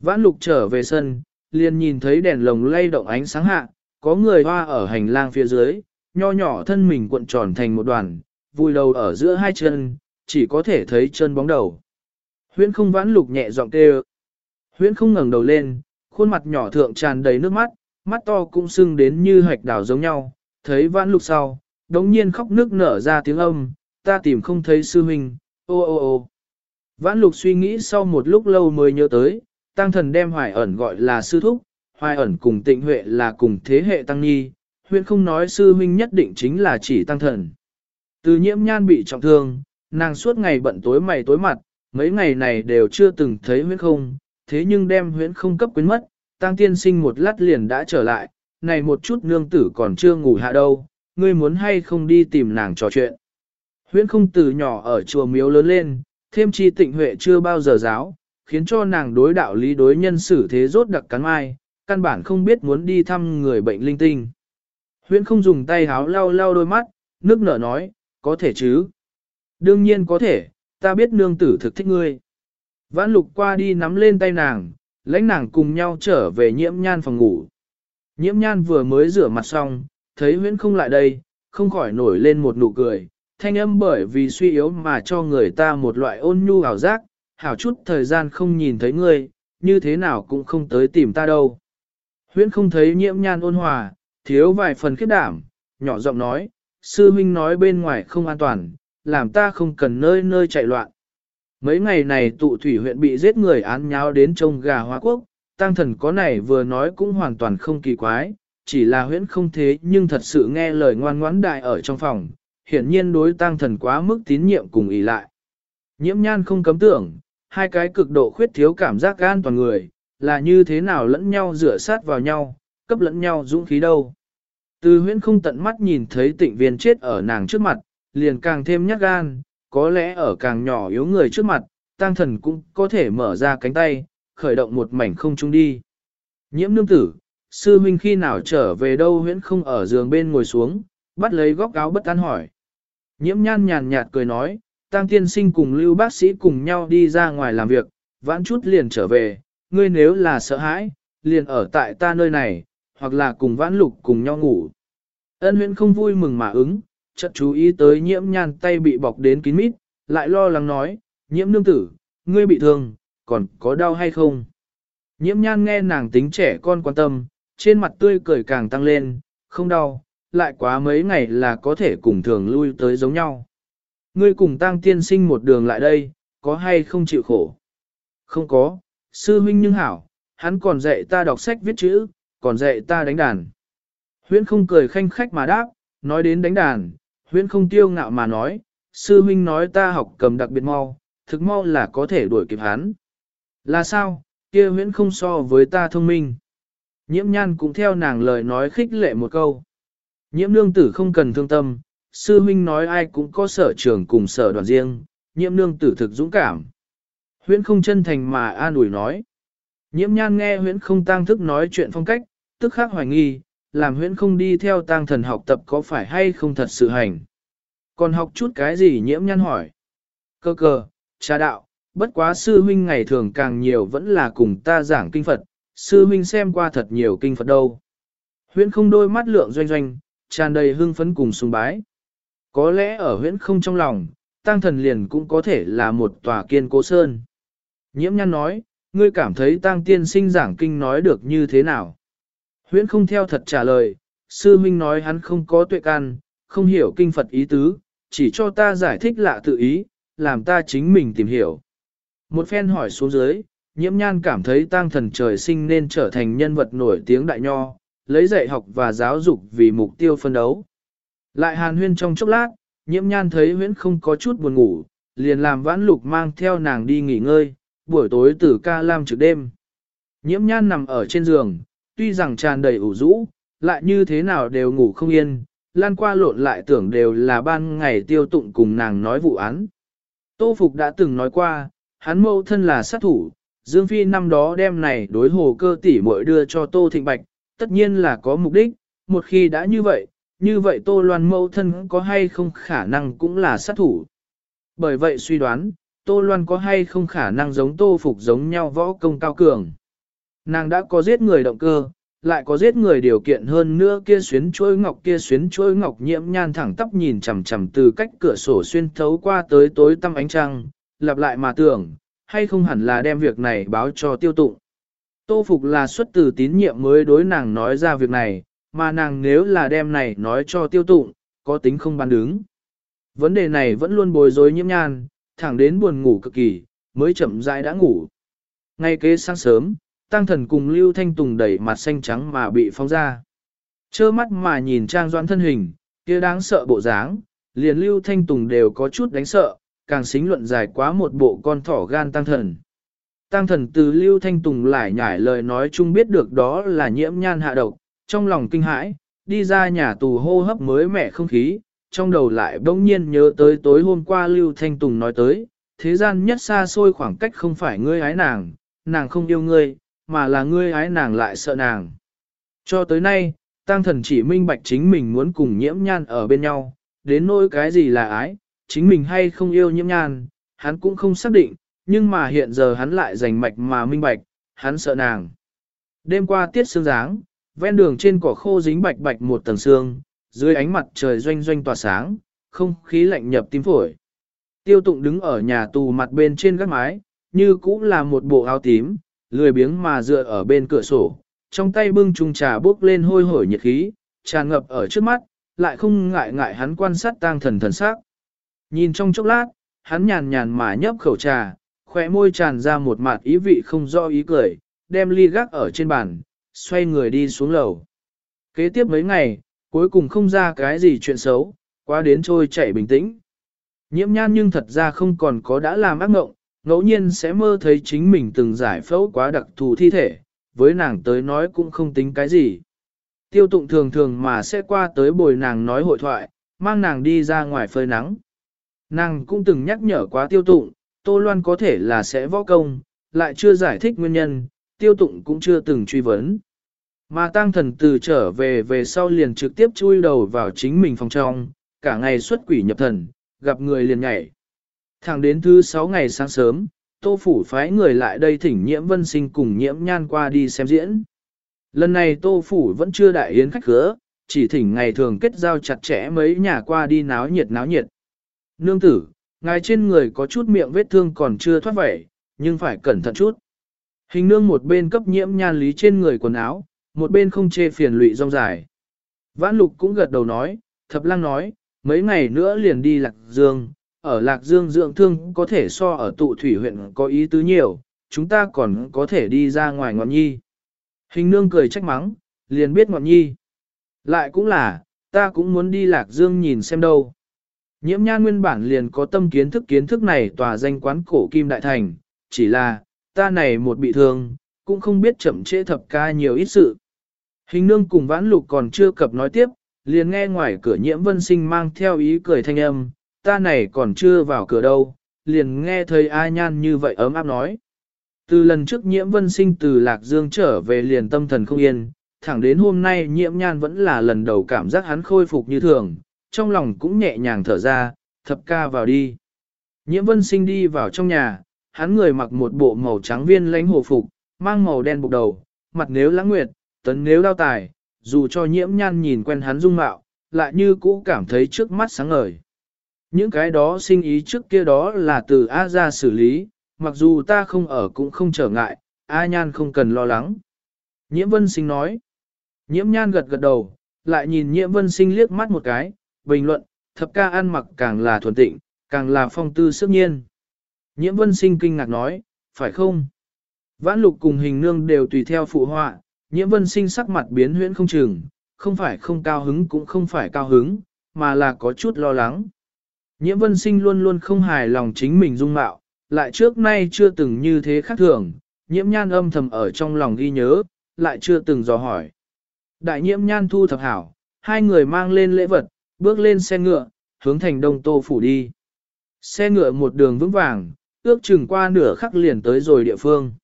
Vãn lục trở về sân, liền nhìn thấy đèn lồng lay động ánh sáng hạ, có người hoa ở hành lang phía dưới, nho nhỏ thân mình cuộn tròn thành một đoàn, vui đầu ở giữa hai chân, chỉ có thể thấy chân bóng đầu. Huyễn không vãn lục nhẹ giọng kêu. Huyễn không ngẩng đầu lên, khuôn mặt nhỏ thượng tràn đầy nước mắt, mắt to cũng sưng đến như hạch đảo giống nhau, thấy vãn lục sau, đống nhiên khóc nước nở ra tiếng âm, ta tìm không thấy sư huynh, ô ô ô. Vãn lục suy nghĩ sau một lúc lâu mới nhớ tới, tăng thần đem hoài ẩn gọi là sư thúc, hoài ẩn cùng tịnh huệ là cùng thế hệ tăng nhi, huyện không nói sư huynh nhất định chính là chỉ tăng thần. Từ nhiễm nhan bị trọng thương, nàng suốt ngày bận tối mày tối mặt, mấy ngày này đều chưa từng thấy huyễn không, thế nhưng đem huyễn không cấp quyến mất, tăng tiên sinh một lát liền đã trở lại, này một chút nương tử còn chưa ngủ hạ đâu, ngươi muốn hay không đi tìm nàng trò chuyện. Huyễn không từ nhỏ ở chùa miếu lớn lên, thêm chi tịnh huệ chưa bao giờ giáo, khiến cho nàng đối đạo lý đối nhân xử thế rốt đặc cắn mai, căn bản không biết muốn đi thăm người bệnh linh tinh. Huyễn không dùng tay háo lau lau đôi mắt, nước nở nói, có thể chứ. Đương nhiên có thể, ta biết nương tử thực thích ngươi. Vãn lục qua đi nắm lên tay nàng, lãnh nàng cùng nhau trở về nhiễm nhan phòng ngủ. Nhiễm nhan vừa mới rửa mặt xong, thấy huyễn không lại đây, không khỏi nổi lên một nụ cười, thanh âm bởi vì suy yếu mà cho người ta một loại ôn nhu ảo giác, hảo chút thời gian không nhìn thấy ngươi, như thế nào cũng không tới tìm ta đâu. Huyễn không thấy nhiễm nhan ôn hòa, thiếu vài phần khiết đảm, nhỏ giọng nói, sư huynh nói bên ngoài không an toàn, làm ta không cần nơi nơi chạy loạn. Mấy ngày này tụ thủy huyện bị giết người án nháo đến trông gà hoa quốc, tăng thần có này vừa nói cũng hoàn toàn không kỳ quái, chỉ là huyễn không thế nhưng thật sự nghe lời ngoan ngoãn đại ở trong phòng, hiển nhiên đối tăng thần quá mức tín nhiệm cùng ý lại. Nhiễm nhan không cấm tưởng, hai cái cực độ khuyết thiếu cảm giác gan toàn người, là như thế nào lẫn nhau rửa sát vào nhau, cấp lẫn nhau dũng khí đâu. Từ huyễn không tận mắt nhìn thấy tịnh viên chết ở nàng trước mặt, liền càng thêm nhát gan, có lẽ ở càng nhỏ yếu người trước mặt, tăng thần cũng có thể mở ra cánh tay, khởi động một mảnh không trung đi. Nhiễm nương tử, sư huynh khi nào trở về đâu huyễn không ở giường bên ngồi xuống, bắt lấy góc áo bất an hỏi. Nhiễm nhan nhàn nhạt cười nói, tăng tiên sinh cùng lưu bác sĩ cùng nhau đi ra ngoài làm việc, vãn chút liền trở về, ngươi nếu là sợ hãi, liền ở tại ta nơi này, hoặc là cùng vãn lục cùng nhau ngủ. Ân huyễn không vui mừng mà ứng, chợt chú ý tới nhiễm nhan tay bị bọc đến kín mít, lại lo lắng nói, nhiễm nương tử, ngươi bị thương, còn có đau hay không? Nhiễm nhan nghe nàng tính trẻ con quan tâm, trên mặt tươi cười càng tăng lên, không đau, lại quá mấy ngày là có thể cùng thường lui tới giống nhau. Ngươi cùng tăng tiên sinh một đường lại đây, có hay không chịu khổ? Không có, sư huynh nhưng hảo, hắn còn dạy ta đọc sách viết chữ, còn dạy ta đánh đàn. Huyễn không cười khanh khách mà đáp, nói đến đánh đàn, huyễn không tiêu ngạo mà nói, sư huynh nói ta học cầm đặc biệt mau, thực mau là có thể đuổi kịp hắn. Là sao, kia huyễn không so với ta thông minh. Nhiễm nhan cũng theo nàng lời nói khích lệ một câu. Nhiễm nương tử không cần thương tâm, sư huynh nói ai cũng có sở trường cùng sở đoàn riêng, nhiễm nương tử thực dũng cảm. Huyễn không chân thành mà an ủi nói. Nhiễm nhan nghe huyễn không tang thức nói chuyện phong cách, tức khắc hoài nghi, làm huyễn không đi theo tang thần học tập có phải hay không thật sự hành. Còn học chút cái gì nhiễm nhan hỏi. Cơ cờ, trà đạo, bất quá sư huynh ngày thường càng nhiều vẫn là cùng ta giảng kinh Phật, sư huynh xem qua thật nhiều kinh Phật đâu. Huyễn không đôi mắt lượng doanh doanh, tràn đầy hưng phấn cùng sùng bái. Có lẽ ở huyễn không trong lòng, tăng thần liền cũng có thể là một tòa kiên cố sơn. Nhiễm nhan nói, ngươi cảm thấy tăng tiên sinh giảng kinh nói được như thế nào? Huyễn không theo thật trả lời, sư huynh nói hắn không có tuệ can, không hiểu kinh Phật ý tứ, chỉ cho ta giải thích lạ tự ý, làm ta chính mình tìm hiểu. Một phen hỏi xuống dưới, nhiễm nhan cảm thấy tăng thần trời sinh nên trở thành nhân vật nổi tiếng đại nho, lấy dạy học và giáo dục vì mục tiêu phân đấu. Lại hàn huyên trong chốc lát, nhiễm nhan thấy huyễn không có chút buồn ngủ, liền làm vãn lục mang theo nàng đi nghỉ ngơi, buổi tối từ ca lam trực đêm. Nhiễm nhan nằm ở trên giường, tuy rằng tràn đầy ủ rũ, lại như thế nào đều ngủ không yên, lan qua lộn lại tưởng đều là ban ngày tiêu tụng cùng nàng nói vụ án. Tô Phục đã từng nói qua, hắn mâu thân là sát thủ, Dương Phi năm đó đem này đối hồ cơ tỷ muội đưa cho Tô Thịnh Bạch, tất nhiên là có mục đích, một khi đã như vậy, như vậy Tô Loan mâu thân có hay không khả năng cũng là sát thủ. Bởi vậy suy đoán, Tô Loan có hay không khả năng giống Tô Phục giống nhau võ công cao cường. Nàng đã có giết người động cơ, lại có giết người điều kiện hơn nữa kia xuyến chuối ngọc kia xuyến chuối ngọc nhiễm nhan thẳng tóc nhìn chằm chằm từ cách cửa sổ xuyên thấu qua tới tối tăm ánh trăng, lặp lại mà tưởng, hay không hẳn là đem việc này báo cho tiêu tụng. Tô Phục là xuất từ tín nhiệm mới đối nàng nói ra việc này, mà nàng nếu là đem này nói cho tiêu tụng, có tính không bán đứng. Vấn đề này vẫn luôn bồi rối nhiễm nhan, thẳng đến buồn ngủ cực kỳ, mới chậm rãi đã ngủ. Ngay kế sáng sớm, tăng thần cùng Lưu Thanh Tùng đẩy mặt xanh trắng mà bị phong ra. Chơ mắt mà nhìn trang Doan thân hình, kia đáng sợ bộ dáng, liền Lưu Thanh Tùng đều có chút đánh sợ, càng xính luận dài quá một bộ con thỏ gan tăng thần. Tăng thần từ Lưu Thanh Tùng lại nhải lời nói chung biết được đó là nhiễm nhan hạ độc, trong lòng kinh hãi, đi ra nhà tù hô hấp mới mẻ không khí, trong đầu lại bỗng nhiên nhớ tới tối hôm qua Lưu Thanh Tùng nói tới, thế gian nhất xa xôi khoảng cách không phải ngươi ái nàng, nàng không yêu ngươi, mà là ngươi ái nàng lại sợ nàng. Cho tới nay, tăng thần chỉ minh bạch chính mình muốn cùng nhiễm nhan ở bên nhau, đến nỗi cái gì là ái, chính mình hay không yêu nhiễm nhan, hắn cũng không xác định, nhưng mà hiện giờ hắn lại giành mạch mà minh bạch, hắn sợ nàng. Đêm qua tiết sương dáng, ven đường trên cỏ khô dính bạch bạch một tầng sương, dưới ánh mặt trời doanh doanh tỏa sáng, không khí lạnh nhập tim phổi. Tiêu tụng đứng ở nhà tù mặt bên trên gác mái, như cũng là một bộ áo tím, lười biếng mà dựa ở bên cửa sổ, trong tay bưng chung trà bốc lên hôi hổi nhiệt khí, tràn ngập ở trước mắt, lại không ngại ngại hắn quan sát tang thần thần sắc. Nhìn trong chốc lát, hắn nhàn nhàn mà nhấp khẩu trà, khỏe môi tràn ra một mặt ý vị không rõ ý cười, đem ly gác ở trên bàn, xoay người đi xuống lầu. Kế tiếp mấy ngày, cuối cùng không ra cái gì chuyện xấu, qua đến trôi chảy bình tĩnh. Nhiễm nhan nhưng thật ra không còn có đã làm ác ngộng ngẫu nhiên sẽ mơ thấy chính mình từng giải phẫu quá đặc thù thi thể, với nàng tới nói cũng không tính cái gì. Tiêu tụng thường thường mà sẽ qua tới bồi nàng nói hội thoại, mang nàng đi ra ngoài phơi nắng. Nàng cũng từng nhắc nhở quá tiêu tụng, Tô Loan có thể là sẽ võ công, lại chưa giải thích nguyên nhân, tiêu tụng cũng chưa từng truy vấn. Mà Tang thần từ trở về về sau liền trực tiếp chui đầu vào chính mình phòng trong, cả ngày xuất quỷ nhập thần, gặp người liền nhảy. Thẳng đến thứ sáu ngày sáng sớm, tô phủ phái người lại đây thỉnh nhiễm vân sinh cùng nhiễm nhan qua đi xem diễn. Lần này tô phủ vẫn chưa đại yến khách khứa, chỉ thỉnh ngày thường kết giao chặt chẽ mấy nhà qua đi náo nhiệt náo nhiệt. Nương tử, ngài trên người có chút miệng vết thương còn chưa thoát vẩy, nhưng phải cẩn thận chút. Hình nương một bên cấp nhiễm nhan lý trên người quần áo, một bên không chê phiền lụy rong dài. Vãn lục cũng gật đầu nói, thập lang nói, mấy ngày nữa liền đi Lạc Dương, ở Lạc Dương dưỡng thương có thể so ở tụ thủy huyện có ý tứ nhiều, chúng ta còn có thể đi ra ngoài ngọn nhi. Hình nương cười trách mắng, liền biết ngọn nhi. Lại cũng là, ta cũng muốn đi Lạc Dương nhìn xem đâu. Nhiễm nhan nguyên bản liền có tâm kiến thức kiến thức này tòa danh quán cổ kim đại thành, chỉ là, ta này một bị thương, cũng không biết chậm trễ thập ca nhiều ít sự. Hình nương cùng vãn lục còn chưa cập nói tiếp, liền nghe ngoài cửa nhiễm vân sinh mang theo ý cười thanh âm, ta này còn chưa vào cửa đâu, liền nghe thấy ai nhan như vậy ấm áp nói. Từ lần trước nhiễm vân sinh từ Lạc Dương trở về liền tâm thần không yên, thẳng đến hôm nay nhiễm nhan vẫn là lần đầu cảm giác hắn khôi phục như thường, trong lòng cũng nhẹ nhàng thở ra, thập ca vào đi. Nhiễm vân sinh đi vào trong nhà, hắn người mặc một bộ màu trắng viên lãnh hồ phục, mang màu đen buộc đầu, mặt nếu lãng nguyệt, tấn nếu đao tài, dù cho nhiễm nhan nhìn quen hắn dung mạo, lại như cũ cảm thấy trước mắt sáng ngời. Những cái đó sinh ý trước kia đó là từ A ra xử lý, mặc dù ta không ở cũng không trở ngại, A nhan không cần lo lắng. Nhiễm vân sinh nói. Nhiễm nhan gật gật đầu, lại nhìn nhiễm vân sinh liếc mắt một cái, bình luận, thập ca ăn mặc càng là thuần tịnh, càng là phong tư sức nhiên. Nhiễm vân sinh kinh ngạc nói, phải không? Vãn lục cùng hình nương đều tùy theo phụ họa, nhiễm vân sinh sắc mặt biến huyễn không chừng, không phải không cao hứng cũng không phải cao hứng, mà là có chút lo lắng. Nhiễm vân sinh luôn luôn không hài lòng chính mình dung mạo, lại trước nay chưa từng như thế khác thường, nhiễm nhan âm thầm ở trong lòng ghi nhớ, lại chưa từng dò hỏi. Đại nhiễm nhan thu thập hảo, hai người mang lên lễ vật, bước lên xe ngựa, hướng thành đông tô phủ đi. Xe ngựa một đường vững vàng, ước chừng qua nửa khắc liền tới rồi địa phương.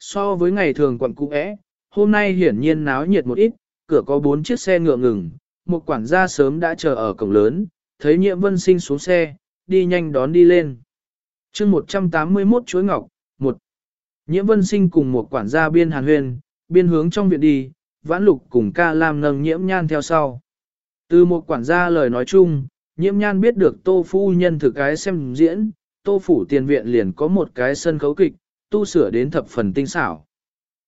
So với ngày thường quận cũ é, hôm nay hiển nhiên náo nhiệt một ít, cửa có bốn chiếc xe ngựa ngừng, một quản gia sớm đã chờ ở cổng lớn, thấy nhiệm vân sinh xuống xe, đi nhanh đón đi lên. chương 181 chuối ngọc, một Nhiễm vân sinh cùng một quản gia biên hàn huyền, biên hướng trong viện đi, vãn lục cùng ca lam nâng nhiễm nhan theo sau. Từ một quản gia lời nói chung, nhiễm nhan biết được tô phu nhân thực cái xem diễn, tô phủ tiền viện liền có một cái sân khấu kịch, tu sửa đến thập phần tinh xảo.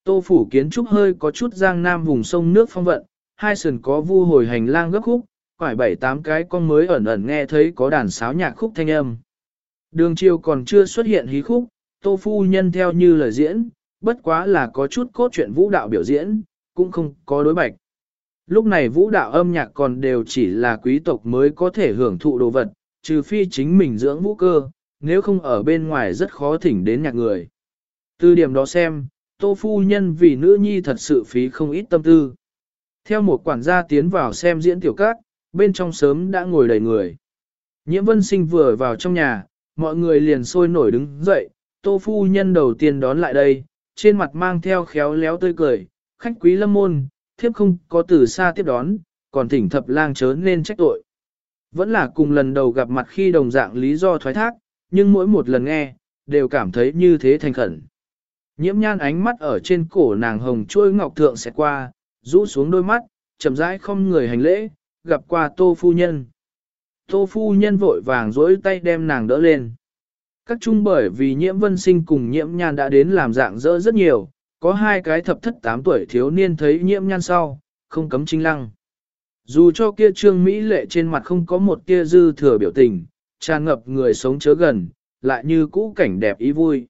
Tô phủ kiến trúc hơi có chút giang nam vùng sông nước phong vận, hai sườn có vu hồi hành lang gấp khúc, quải bảy tám cái con mới ẩn ẩn nghe thấy có đàn sáo nhạc khúc thanh âm. Đường chiều còn chưa xuất hiện hí khúc, tô phu nhân theo như lời diễn, bất quá là có chút cốt truyện vũ đạo biểu diễn, cũng không có đối bạch. Lúc này vũ đạo âm nhạc còn đều chỉ là quý tộc mới có thể hưởng thụ đồ vật, trừ phi chính mình dưỡng vũ cơ, nếu không ở bên ngoài rất khó thỉnh đến nhạc người. Từ điểm đó xem, tô phu nhân vì nữ nhi thật sự phí không ít tâm tư. Theo một quản gia tiến vào xem diễn tiểu cát, bên trong sớm đã ngồi đầy người. Nhiễm vân sinh vừa vào trong nhà, mọi người liền sôi nổi đứng dậy, tô phu nhân đầu tiên đón lại đây, trên mặt mang theo khéo léo tươi cười, khách quý lâm môn, thiếp không có từ xa tiếp đón, còn thỉnh thập lang chớ nên trách tội. Vẫn là cùng lần đầu gặp mặt khi đồng dạng lý do thoái thác, nhưng mỗi một lần nghe, đều cảm thấy như thế thành khẩn. Nhiễm nhan ánh mắt ở trên cổ nàng hồng trôi ngọc thượng sẽ qua, rũ xuống đôi mắt, chậm rãi không người hành lễ, gặp qua tô phu nhân. Tô phu nhân vội vàng dối tay đem nàng đỡ lên. Các trung bởi vì nhiễm vân sinh cùng nhiễm nhan đã đến làm dạng dỡ rất nhiều, có hai cái thập thất tám tuổi thiếu niên thấy nhiễm nhan sau, không cấm trinh lăng. Dù cho kia trương Mỹ lệ trên mặt không có một tia dư thừa biểu tình, tràn ngập người sống chớ gần, lại như cũ cảnh đẹp ý vui.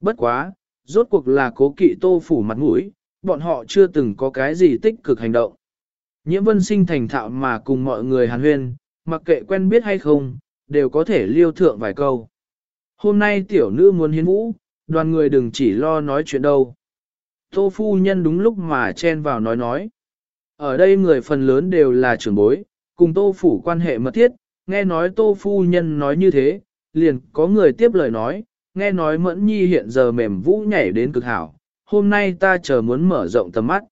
Bất quá, rốt cuộc là cố kỵ tô phủ mặt mũi, bọn họ chưa từng có cái gì tích cực hành động. Nhiễm vân sinh thành thạo mà cùng mọi người hàn huyên, mặc kệ quen biết hay không, đều có thể liêu thượng vài câu. Hôm nay tiểu nữ muốn hiến vũ, đoàn người đừng chỉ lo nói chuyện đâu. Tô phu nhân đúng lúc mà chen vào nói nói. Ở đây người phần lớn đều là trưởng bối, cùng tô phủ quan hệ mật thiết, nghe nói tô phu nhân nói như thế, liền có người tiếp lời nói, nghe nói mẫn nhi hiện giờ mềm vũ nhảy đến cực hảo, hôm nay ta chờ muốn mở rộng tầm mắt.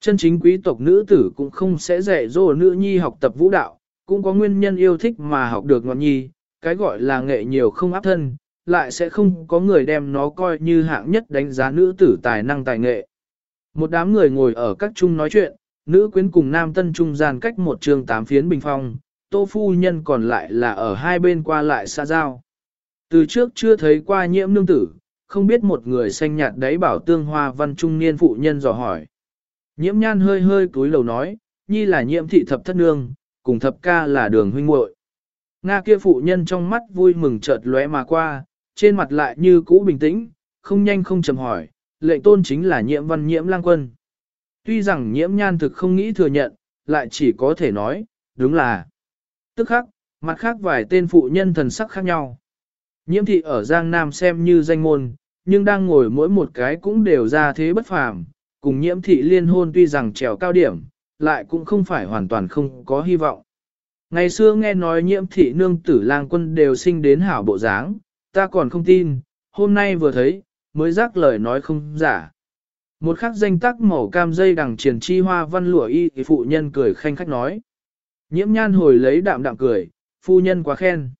Chân chính quý tộc nữ tử cũng không sẽ dạy dỗ nữ nhi học tập vũ đạo, cũng có nguyên nhân yêu thích mà học được ngọn nhi, cái gọi là nghệ nhiều không áp thân, lại sẽ không có người đem nó coi như hạng nhất đánh giá nữ tử tài năng tài nghệ. Một đám người ngồi ở các chung nói chuyện, nữ quyến cùng nam tân trung gian cách một trường tám phiến bình phong, tô phu nhân còn lại là ở hai bên qua lại xa giao. Từ trước chưa thấy qua nhiễm nương tử, không biết một người xanh nhạt đấy bảo tương hoa văn trung niên phụ nhân dò hỏi. Nhiễm nhan hơi hơi cúi lầu nói, nhi là nhiễm thị thập thất nương, cùng thập ca là đường huynh muội. Nga kia phụ nhân trong mắt vui mừng chợt lóe mà qua, trên mặt lại như cũ bình tĩnh, không nhanh không chậm hỏi, lệnh tôn chính là nhiễm văn nhiễm lang quân. Tuy rằng nhiễm nhan thực không nghĩ thừa nhận, lại chỉ có thể nói, đúng là. Tức khắc, mặt khác vài tên phụ nhân thần sắc khác nhau. Nhiễm thị ở Giang Nam xem như danh môn, nhưng đang ngồi mỗi một cái cũng đều ra thế bất phàm, cùng nhiễm thị liên hôn tuy rằng trèo cao điểm, lại cũng không phải hoàn toàn không có hy vọng. Ngày xưa nghe nói nhiễm thị nương tử lang quân đều sinh đến hảo bộ dáng, ta còn không tin, hôm nay vừa thấy, mới rắc lời nói không giả. Một khắc danh tắc màu cam dây đằng triển chi hoa văn lụa y thì phụ nhân cười khanh khách nói. Nhiễm nhan hồi lấy đạm đạm cười, phu nhân quá khen.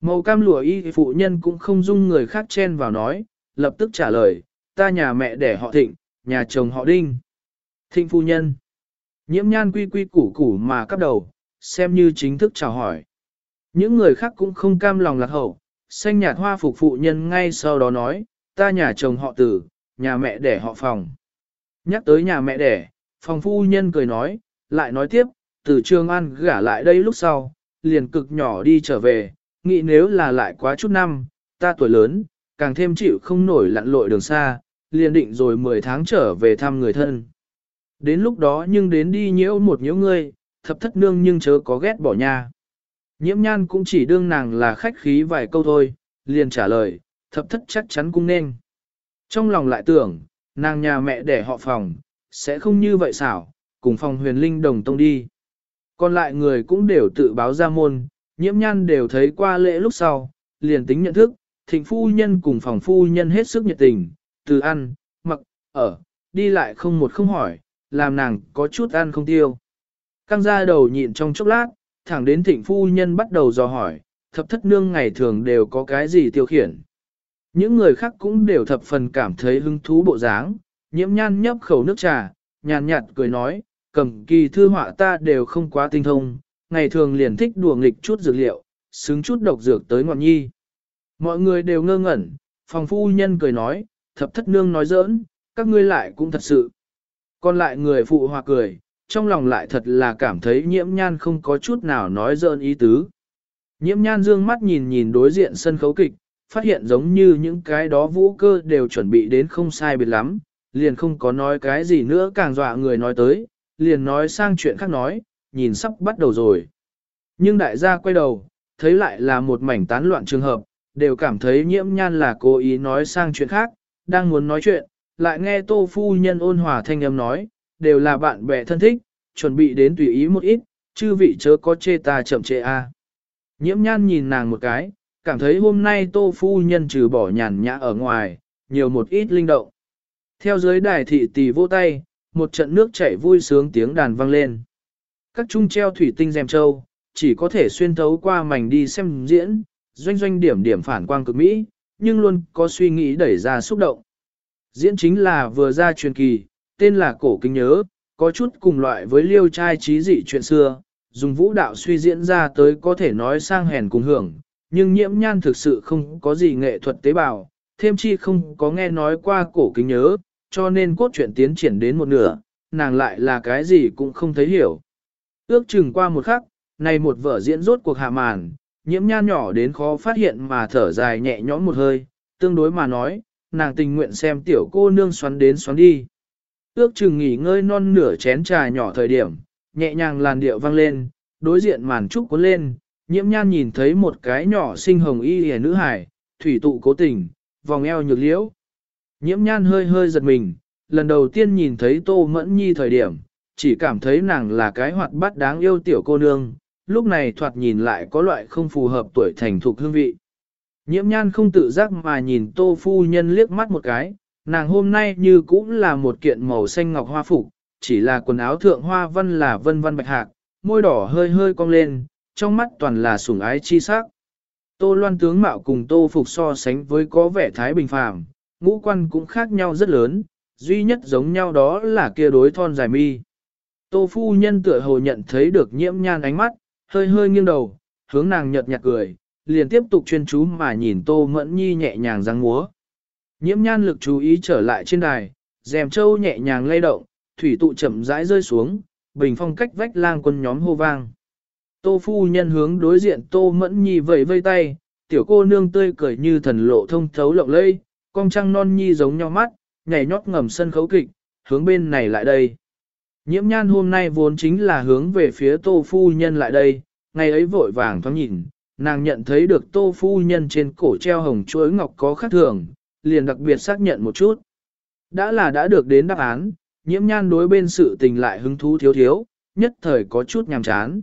Màu cam lụa y phụ nhân cũng không dung người khác chen vào nói, lập tức trả lời, ta nhà mẹ để họ thịnh, nhà chồng họ đinh. Thịnh phu nhân. Nhiễm nhan quy quy củ củ mà cắp đầu, xem như chính thức chào hỏi. Những người khác cũng không cam lòng lạc hậu, xanh nhạt hoa phục phụ nhân ngay sau đó nói, ta nhà chồng họ tử, nhà mẹ đẻ họ phòng. Nhắc tới nhà mẹ đẻ, phòng phu nhân cười nói, lại nói tiếp, từ trường An gả lại đây lúc sau, liền cực nhỏ đi trở về, nghĩ nếu là lại quá chút năm, ta tuổi lớn, càng thêm chịu không nổi lặn lội đường xa, liền định rồi 10 tháng trở về thăm người thân. Đến lúc đó nhưng đến đi nhiễu một nhiễu ngươi, thập thất nương nhưng chớ có ghét bỏ nha. Nhiễm nhan cũng chỉ đương nàng là khách khí vài câu thôi, liền trả lời, thập thất chắc chắn cũng nên. Trong lòng lại tưởng, nàng nhà mẹ để họ phòng, sẽ không như vậy xảo, cùng phòng huyền linh đồng tông đi. Còn lại người cũng đều tự báo ra môn, nhiễm nhan đều thấy qua lễ lúc sau, liền tính nhận thức, thịnh phu nhân cùng phòng phu nhân hết sức nhiệt tình, từ ăn, mặc, ở, đi lại không một không hỏi, làm nàng có chút ăn không tiêu. Căng ra đầu nhịn trong chốc lát, thẳng đến thịnh phu nhân bắt đầu dò hỏi, thập thất nương ngày thường đều có cái gì tiêu khiển. Những người khác cũng đều thập phần cảm thấy hứng thú bộ dáng, nhiễm nhan nhấp khẩu nước trà, nhàn nhạt cười nói, cầm kỳ thư họa ta đều không quá tinh thông, ngày thường liền thích đùa nghịch chút dược liệu, xứng chút độc dược tới ngọn nhi. Mọi người đều ngơ ngẩn, phòng phu nhân cười nói, thập thất nương nói giỡn, các ngươi lại cũng thật sự. Còn lại người phụ hòa cười, trong lòng lại thật là cảm thấy nhiễm nhan không có chút nào nói giỡn ý tứ. Nhiễm nhan dương mắt nhìn nhìn đối diện sân khấu kịch, phát hiện giống như những cái đó vũ cơ đều chuẩn bị đến không sai biệt lắm, liền không có nói cái gì nữa càng dọa người nói tới, liền nói sang chuyện khác nói, nhìn sắp bắt đầu rồi. Nhưng đại gia quay đầu, thấy lại là một mảnh tán loạn trường hợp, đều cảm thấy nhiễm nhan là cố ý nói sang chuyện khác, đang muốn nói chuyện, lại nghe tô phu nhân ôn hòa thanh âm nói, đều là bạn bè thân thích, chuẩn bị đến tùy ý một ít, chư vị chớ có chê ta chậm chê a. Nhiễm nhan nhìn nàng một cái, cảm thấy hôm nay tô phu nhân trừ bỏ nhàn nhã ở ngoài, nhiều một ít linh động. Theo dưới đài thị tỷ vô tay, một trận nước chảy vui sướng tiếng đàn vang lên. Các trung treo thủy tinh rèm châu, chỉ có thể xuyên thấu qua mảnh đi xem diễn, doanh doanh điểm điểm phản quang cực mỹ, nhưng luôn có suy nghĩ đẩy ra xúc động. Diễn chính là vừa ra truyền kỳ, tên là Cổ Kinh Nhớ, có chút cùng loại với liêu trai trí dị chuyện xưa, dùng vũ đạo suy diễn ra tới có thể nói sang hèn cùng hưởng, nhưng nhiễm nhan thực sự không có gì nghệ thuật tế bào, thêm chi không có nghe nói qua cổ kính nhớ, cho nên cốt truyện tiến triển đến một nửa, nàng lại là cái gì cũng không thấy hiểu. Ước chừng qua một khắc, này một vở diễn rốt cuộc hạ màn, nhiễm nhan nhỏ đến khó phát hiện mà thở dài nhẹ nhõm một hơi, tương đối mà nói, nàng tình nguyện xem tiểu cô nương xoắn đến xoắn đi. Ước chừng nghỉ ngơi non nửa chén trà nhỏ thời điểm, nhẹ nhàng làn điệu vang lên, đối diện màn trúc cuốn lên, nhiễm nhan nhìn thấy một cái nhỏ sinh hồng y hề nữ hải, thủy tụ cố tình, vòng eo nhược liễu. Nhiễm nhan hơi hơi giật mình, lần đầu tiên nhìn thấy tô mẫn nhi thời điểm, chỉ cảm thấy nàng là cái hoạt bát đáng yêu tiểu cô nương, lúc này thoạt nhìn lại có loại không phù hợp tuổi thành thục hương vị. Nhiễm nhan không tự giác mà nhìn tô phu nhân liếc mắt một cái, nàng hôm nay như cũng là một kiện màu xanh ngọc hoa phục, chỉ là quần áo thượng hoa văn là vân vân bạch hạc, môi đỏ hơi hơi cong lên, trong mắt toàn là sủng ái chi sắc. Tô loan tướng mạo cùng tô phục so sánh với có vẻ thái bình phàm, ngũ quan cũng khác nhau rất lớn, duy nhất giống nhau đó là kia đối thon dài mi. Tô phu nhân tựa hồ nhận thấy được nhiễm nhan ánh mắt, hơi hơi nghiêng đầu, hướng nàng nhợt nhạt cười, liền tiếp tục chuyên chú mà nhìn tô mẫn nhi nhẹ nhàng răng múa. Nhiễm nhan lực chú ý trở lại trên đài, dèm trâu nhẹ nhàng lay động, thủy tụ chậm rãi rơi xuống, bình phong cách vách lang quân nhóm hô vang. Tô phu nhân hướng đối diện tô mẫn nhi vẫy vây tay, tiểu cô nương tươi cười như thần lộ thông thấu lộng lây, con trăng non nhi giống nhau mắt, nhảy nhót ngầm sân khấu kịch, hướng bên này lại đây. Nhiễm nhan hôm nay vốn chính là hướng về phía tô phu nhân lại đây, ngày ấy vội vàng thoáng nhìn, nàng nhận thấy được tô phu nhân trên cổ treo hồng chuối ngọc có khác thường, liền đặc biệt xác nhận một chút. Đã là đã được đến đáp án, nhiễm nhan đối bên sự tình lại hứng thú thiếu thiếu, nhất thời có chút nhàm chán.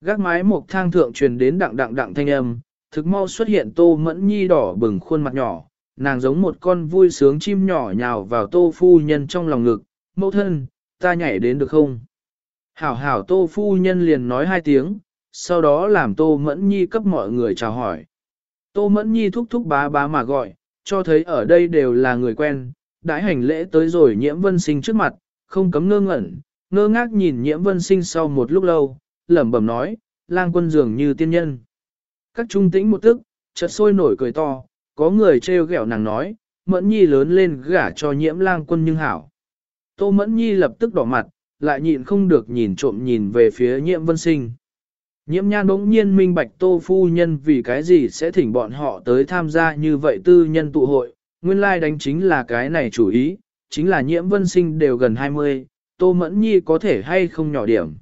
Gác mái một thang thượng truyền đến đặng đặng đặng thanh âm, thực mau xuất hiện tô mẫn nhi đỏ bừng khuôn mặt nhỏ, nàng giống một con vui sướng chim nhỏ nhào vào tô phu nhân trong lòng ngực, mẫu thân, ta nhảy đến được không? Hảo hảo tô phu nhân liền nói hai tiếng, sau đó làm tô mẫn nhi cấp mọi người chào hỏi. Tô mẫn nhi thúc thúc bá bá mà gọi, cho thấy ở đây đều là người quen, đãi hành lễ tới rồi nhiễm vân sinh trước mặt, không cấm ngơ ngẩn, ngơ ngác nhìn nhiễm vân sinh sau một lúc lâu, lẩm bẩm nói, lang quân dường như tiên nhân. Các trung tĩnh một tức, chợt sôi nổi cười to, có người trêu ghẹo nàng nói, mẫn nhi lớn lên gả cho nhiễm lang quân nhưng hảo. Tô mẫn nhi lập tức đỏ mặt, lại nhịn không được nhìn trộm nhìn về phía nhiễm vân sinh. Nhiễm nhan bỗng nhiên minh bạch tô phu nhân vì cái gì sẽ thỉnh bọn họ tới tham gia như vậy tư nhân tụ hội, nguyên lai like đánh chính là cái này chủ ý, chính là nhiễm vân sinh đều gần 20, tô mẫn nhi có thể hay không nhỏ điểm.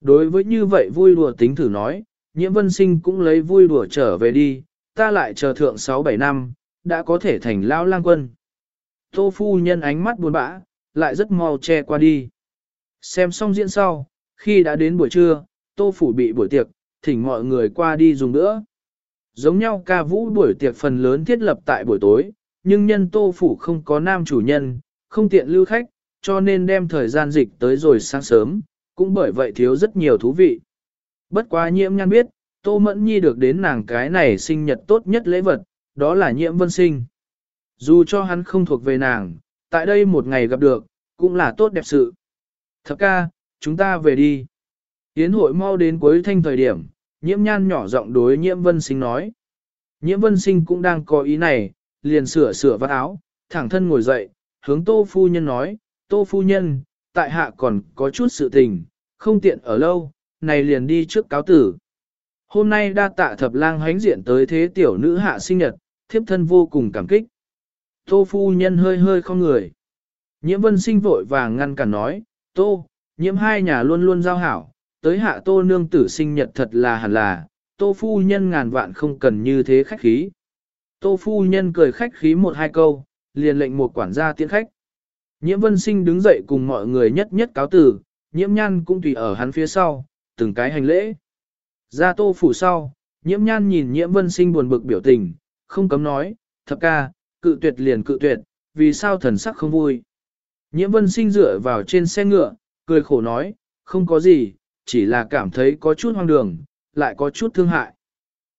Đối với như vậy vui đùa tính thử nói, nhiễm vân sinh cũng lấy vui đùa trở về đi, ta lại chờ thượng 6-7 năm, đã có thể thành lao lang quân. Tô phu nhân ánh mắt buồn bã, lại rất mau che qua đi. Xem xong diễn sau, khi đã đến buổi trưa, tô phủ bị buổi tiệc, thỉnh mọi người qua đi dùng nữa. Giống nhau ca vũ buổi tiệc phần lớn thiết lập tại buổi tối, nhưng nhân tô phủ không có nam chủ nhân, không tiện lưu khách, cho nên đem thời gian dịch tới rồi sáng sớm, cũng bởi vậy thiếu rất nhiều thú vị. Bất quá nhiễm nhan biết, Tô Mẫn Nhi được đến nàng cái này sinh nhật tốt nhất lễ vật, đó là nhiễm vân sinh. Dù cho hắn không thuộc về nàng, tại đây một ngày gặp được, cũng là tốt đẹp sự. Thập ca, chúng ta về đi. Yến hội mau đến cuối thanh thời điểm, nhiễm nhan nhỏ giọng đối nhiễm vân sinh nói. Nhiễm vân sinh cũng đang có ý này, liền sửa sửa vắt áo, thẳng thân ngồi dậy, hướng tô phu nhân nói, tô phu nhân, tại hạ còn có chút sự tình, không tiện ở lâu, này liền đi trước cáo tử. Hôm nay đa tạ thập lang hánh diện tới thế tiểu nữ hạ sinh nhật, thiếp thân vô cùng cảm kích. Tô phu nhân hơi hơi không người. Nhiễm vân sinh vội vàng ngăn cản nói, tô, nhiễm hai nhà luôn luôn giao hảo, tới hạ tô nương tử sinh nhật thật là hẳn là, tô phu nhân ngàn vạn không cần như thế khách khí. Tô phu nhân cười khách khí một hai câu, liền lệnh một quản gia tiễn khách. Nhiễm vân sinh đứng dậy cùng mọi người nhất nhất cáo tử, nhiễm nhan cũng tùy ở hắn phía sau, từng cái hành lễ. Ra tô phủ sau, nhiễm nhan nhìn nhiễm vân sinh buồn bực biểu tình, không cấm nói, thập ca, cự tuyệt liền cự tuyệt, vì sao thần sắc không vui. Nhiễm vân sinh dựa vào trên xe ngựa, cười khổ nói, không có gì, chỉ là cảm thấy có chút hoang đường, lại có chút thương hại.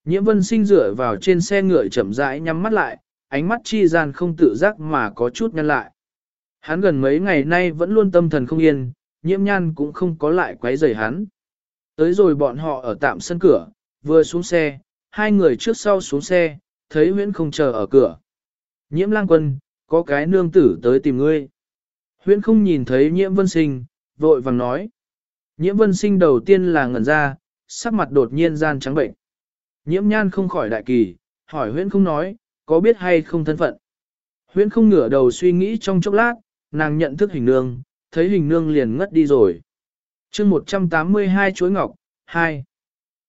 Nhiễm vân sinh dựa vào trên xe ngựa chậm rãi nhắm mắt lại, ánh mắt chi gian không tự giác mà có chút nhăn lại. Hắn gần mấy ngày nay vẫn luôn tâm thần không yên, nhiễm nhan cũng không có lại quấy rầy hắn. Tới rồi bọn họ ở tạm sân cửa, vừa xuống xe, hai người trước sau xuống xe, thấy huyễn không chờ ở cửa. Nhiễm lang quân, có cái nương tử tới tìm ngươi. Huyễn không nhìn thấy nhiễm vân sinh, vội vàng nói. Nhiễm vân sinh đầu tiên là ngẩn ra, sắc mặt đột nhiên gian trắng bệnh. Nhiễm nhan không khỏi đại kỳ, hỏi huyễn không nói, có biết hay không thân phận. Huyễn không ngửa đầu suy nghĩ trong chốc lát, nàng nhận thức hình nương, thấy hình nương liền ngất đi rồi chương 182 chuối ngọc, 2.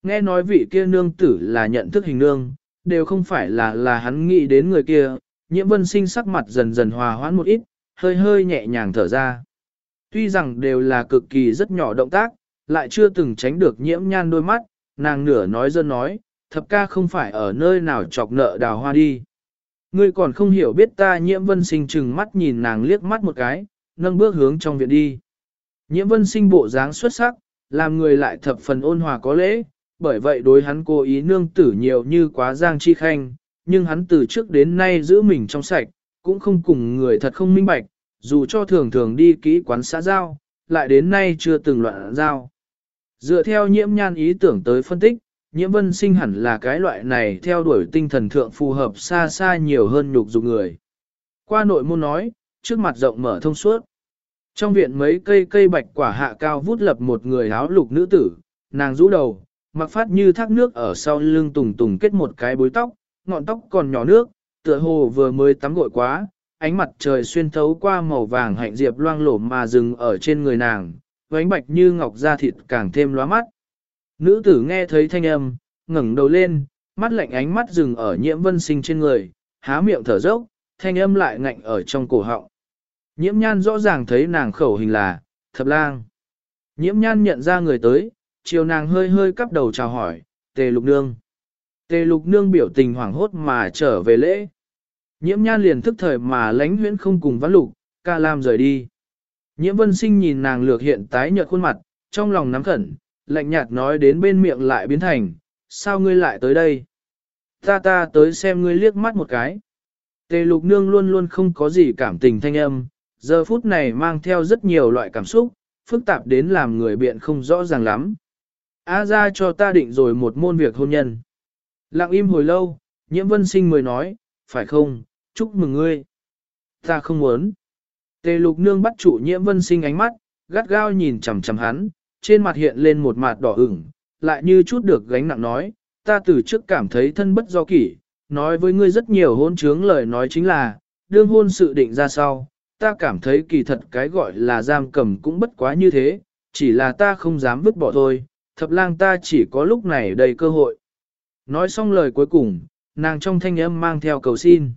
Nghe nói vị kia nương tử là nhận thức hình nương, đều không phải là là hắn nghĩ đến người kia, nhiễm vân sinh sắc mặt dần dần hòa hoãn một ít, hơi hơi nhẹ nhàng thở ra. Tuy rằng đều là cực kỳ rất nhỏ động tác, lại chưa từng tránh được nhiễm nhan đôi mắt, nàng nửa nói dân nói, thập ca không phải ở nơi nào chọc nợ đào hoa đi. Ngươi còn không hiểu biết ta nhiễm vân sinh chừng mắt nhìn nàng liếc mắt một cái, nâng bước hướng trong viện đi. Nhiễm vân sinh bộ dáng xuất sắc, làm người lại thập phần ôn hòa có lễ, bởi vậy đối hắn cố ý nương tử nhiều như quá giang chi khanh, nhưng hắn từ trước đến nay giữ mình trong sạch, cũng không cùng người thật không minh bạch, dù cho thường thường đi kỹ quán xã giao, lại đến nay chưa từng loạn giao. Dựa theo nhiễm nhan ý tưởng tới phân tích, nhiễm vân sinh hẳn là cái loại này theo đuổi tinh thần thượng phù hợp xa xa nhiều hơn nhục dục người. Qua nội môn nói, trước mặt rộng mở thông suốt. Trong viện mấy cây cây bạch quả hạ cao vút lập một người áo lục nữ tử, nàng rũ đầu, mặc phát như thác nước ở sau lưng tùng tùng kết một cái bối tóc, ngọn tóc còn nhỏ nước, tựa hồ vừa mới tắm gội quá, ánh mặt trời xuyên thấu qua màu vàng hạnh diệp loang lổ mà dừng ở trên người nàng, ánh bạch như ngọc da thịt càng thêm lóa mắt. Nữ tử nghe thấy thanh âm, ngẩng đầu lên, mắt lạnh ánh mắt dừng ở nhiễm vân sinh trên người, há miệng thở dốc, thanh âm lại ngạnh ở trong cổ họng. Nhiễm nhan rõ ràng thấy nàng khẩu hình là, thập lang. Nhiễm nhan nhận ra người tới, chiều nàng hơi hơi cắp đầu chào hỏi, tề lục nương. Tề lục nương biểu tình hoảng hốt mà trở về lễ. Nhiễm nhan liền thức thời mà lánh huyễn không cùng văn lục, ca lam rời đi. Nhiễm vân sinh nhìn nàng lược hiện tái nhợt khuôn mặt, trong lòng nắm khẩn, lạnh nhạt nói đến bên miệng lại biến thành, sao ngươi lại tới đây? Ta ta tới xem ngươi liếc mắt một cái. Tề lục nương luôn luôn không có gì cảm tình thanh âm, giờ phút này mang theo rất nhiều loại cảm xúc, phức tạp đến làm người biện không rõ ràng lắm. A ra cho ta định rồi một môn việc hôn nhân. Lặng im hồi lâu, nhiễm vân sinh mới nói, phải không, chúc mừng ngươi. Ta không muốn. Tề lục nương bắt chủ nhiễm vân sinh ánh mắt, gắt gao nhìn chằm chằm hắn, trên mặt hiện lên một mặt đỏ ửng, lại như chút được gánh nặng nói, ta từ trước cảm thấy thân bất do kỷ, nói với ngươi rất nhiều hôn trướng lời nói chính là, đương hôn sự định ra sau, ta cảm thấy kỳ thật cái gọi là giam cầm cũng bất quá như thế, chỉ là ta không dám vứt bỏ thôi, thập lang ta chỉ có lúc này đầy cơ hội. Nói xong lời cuối cùng, nàng trong thanh âm mang theo cầu xin.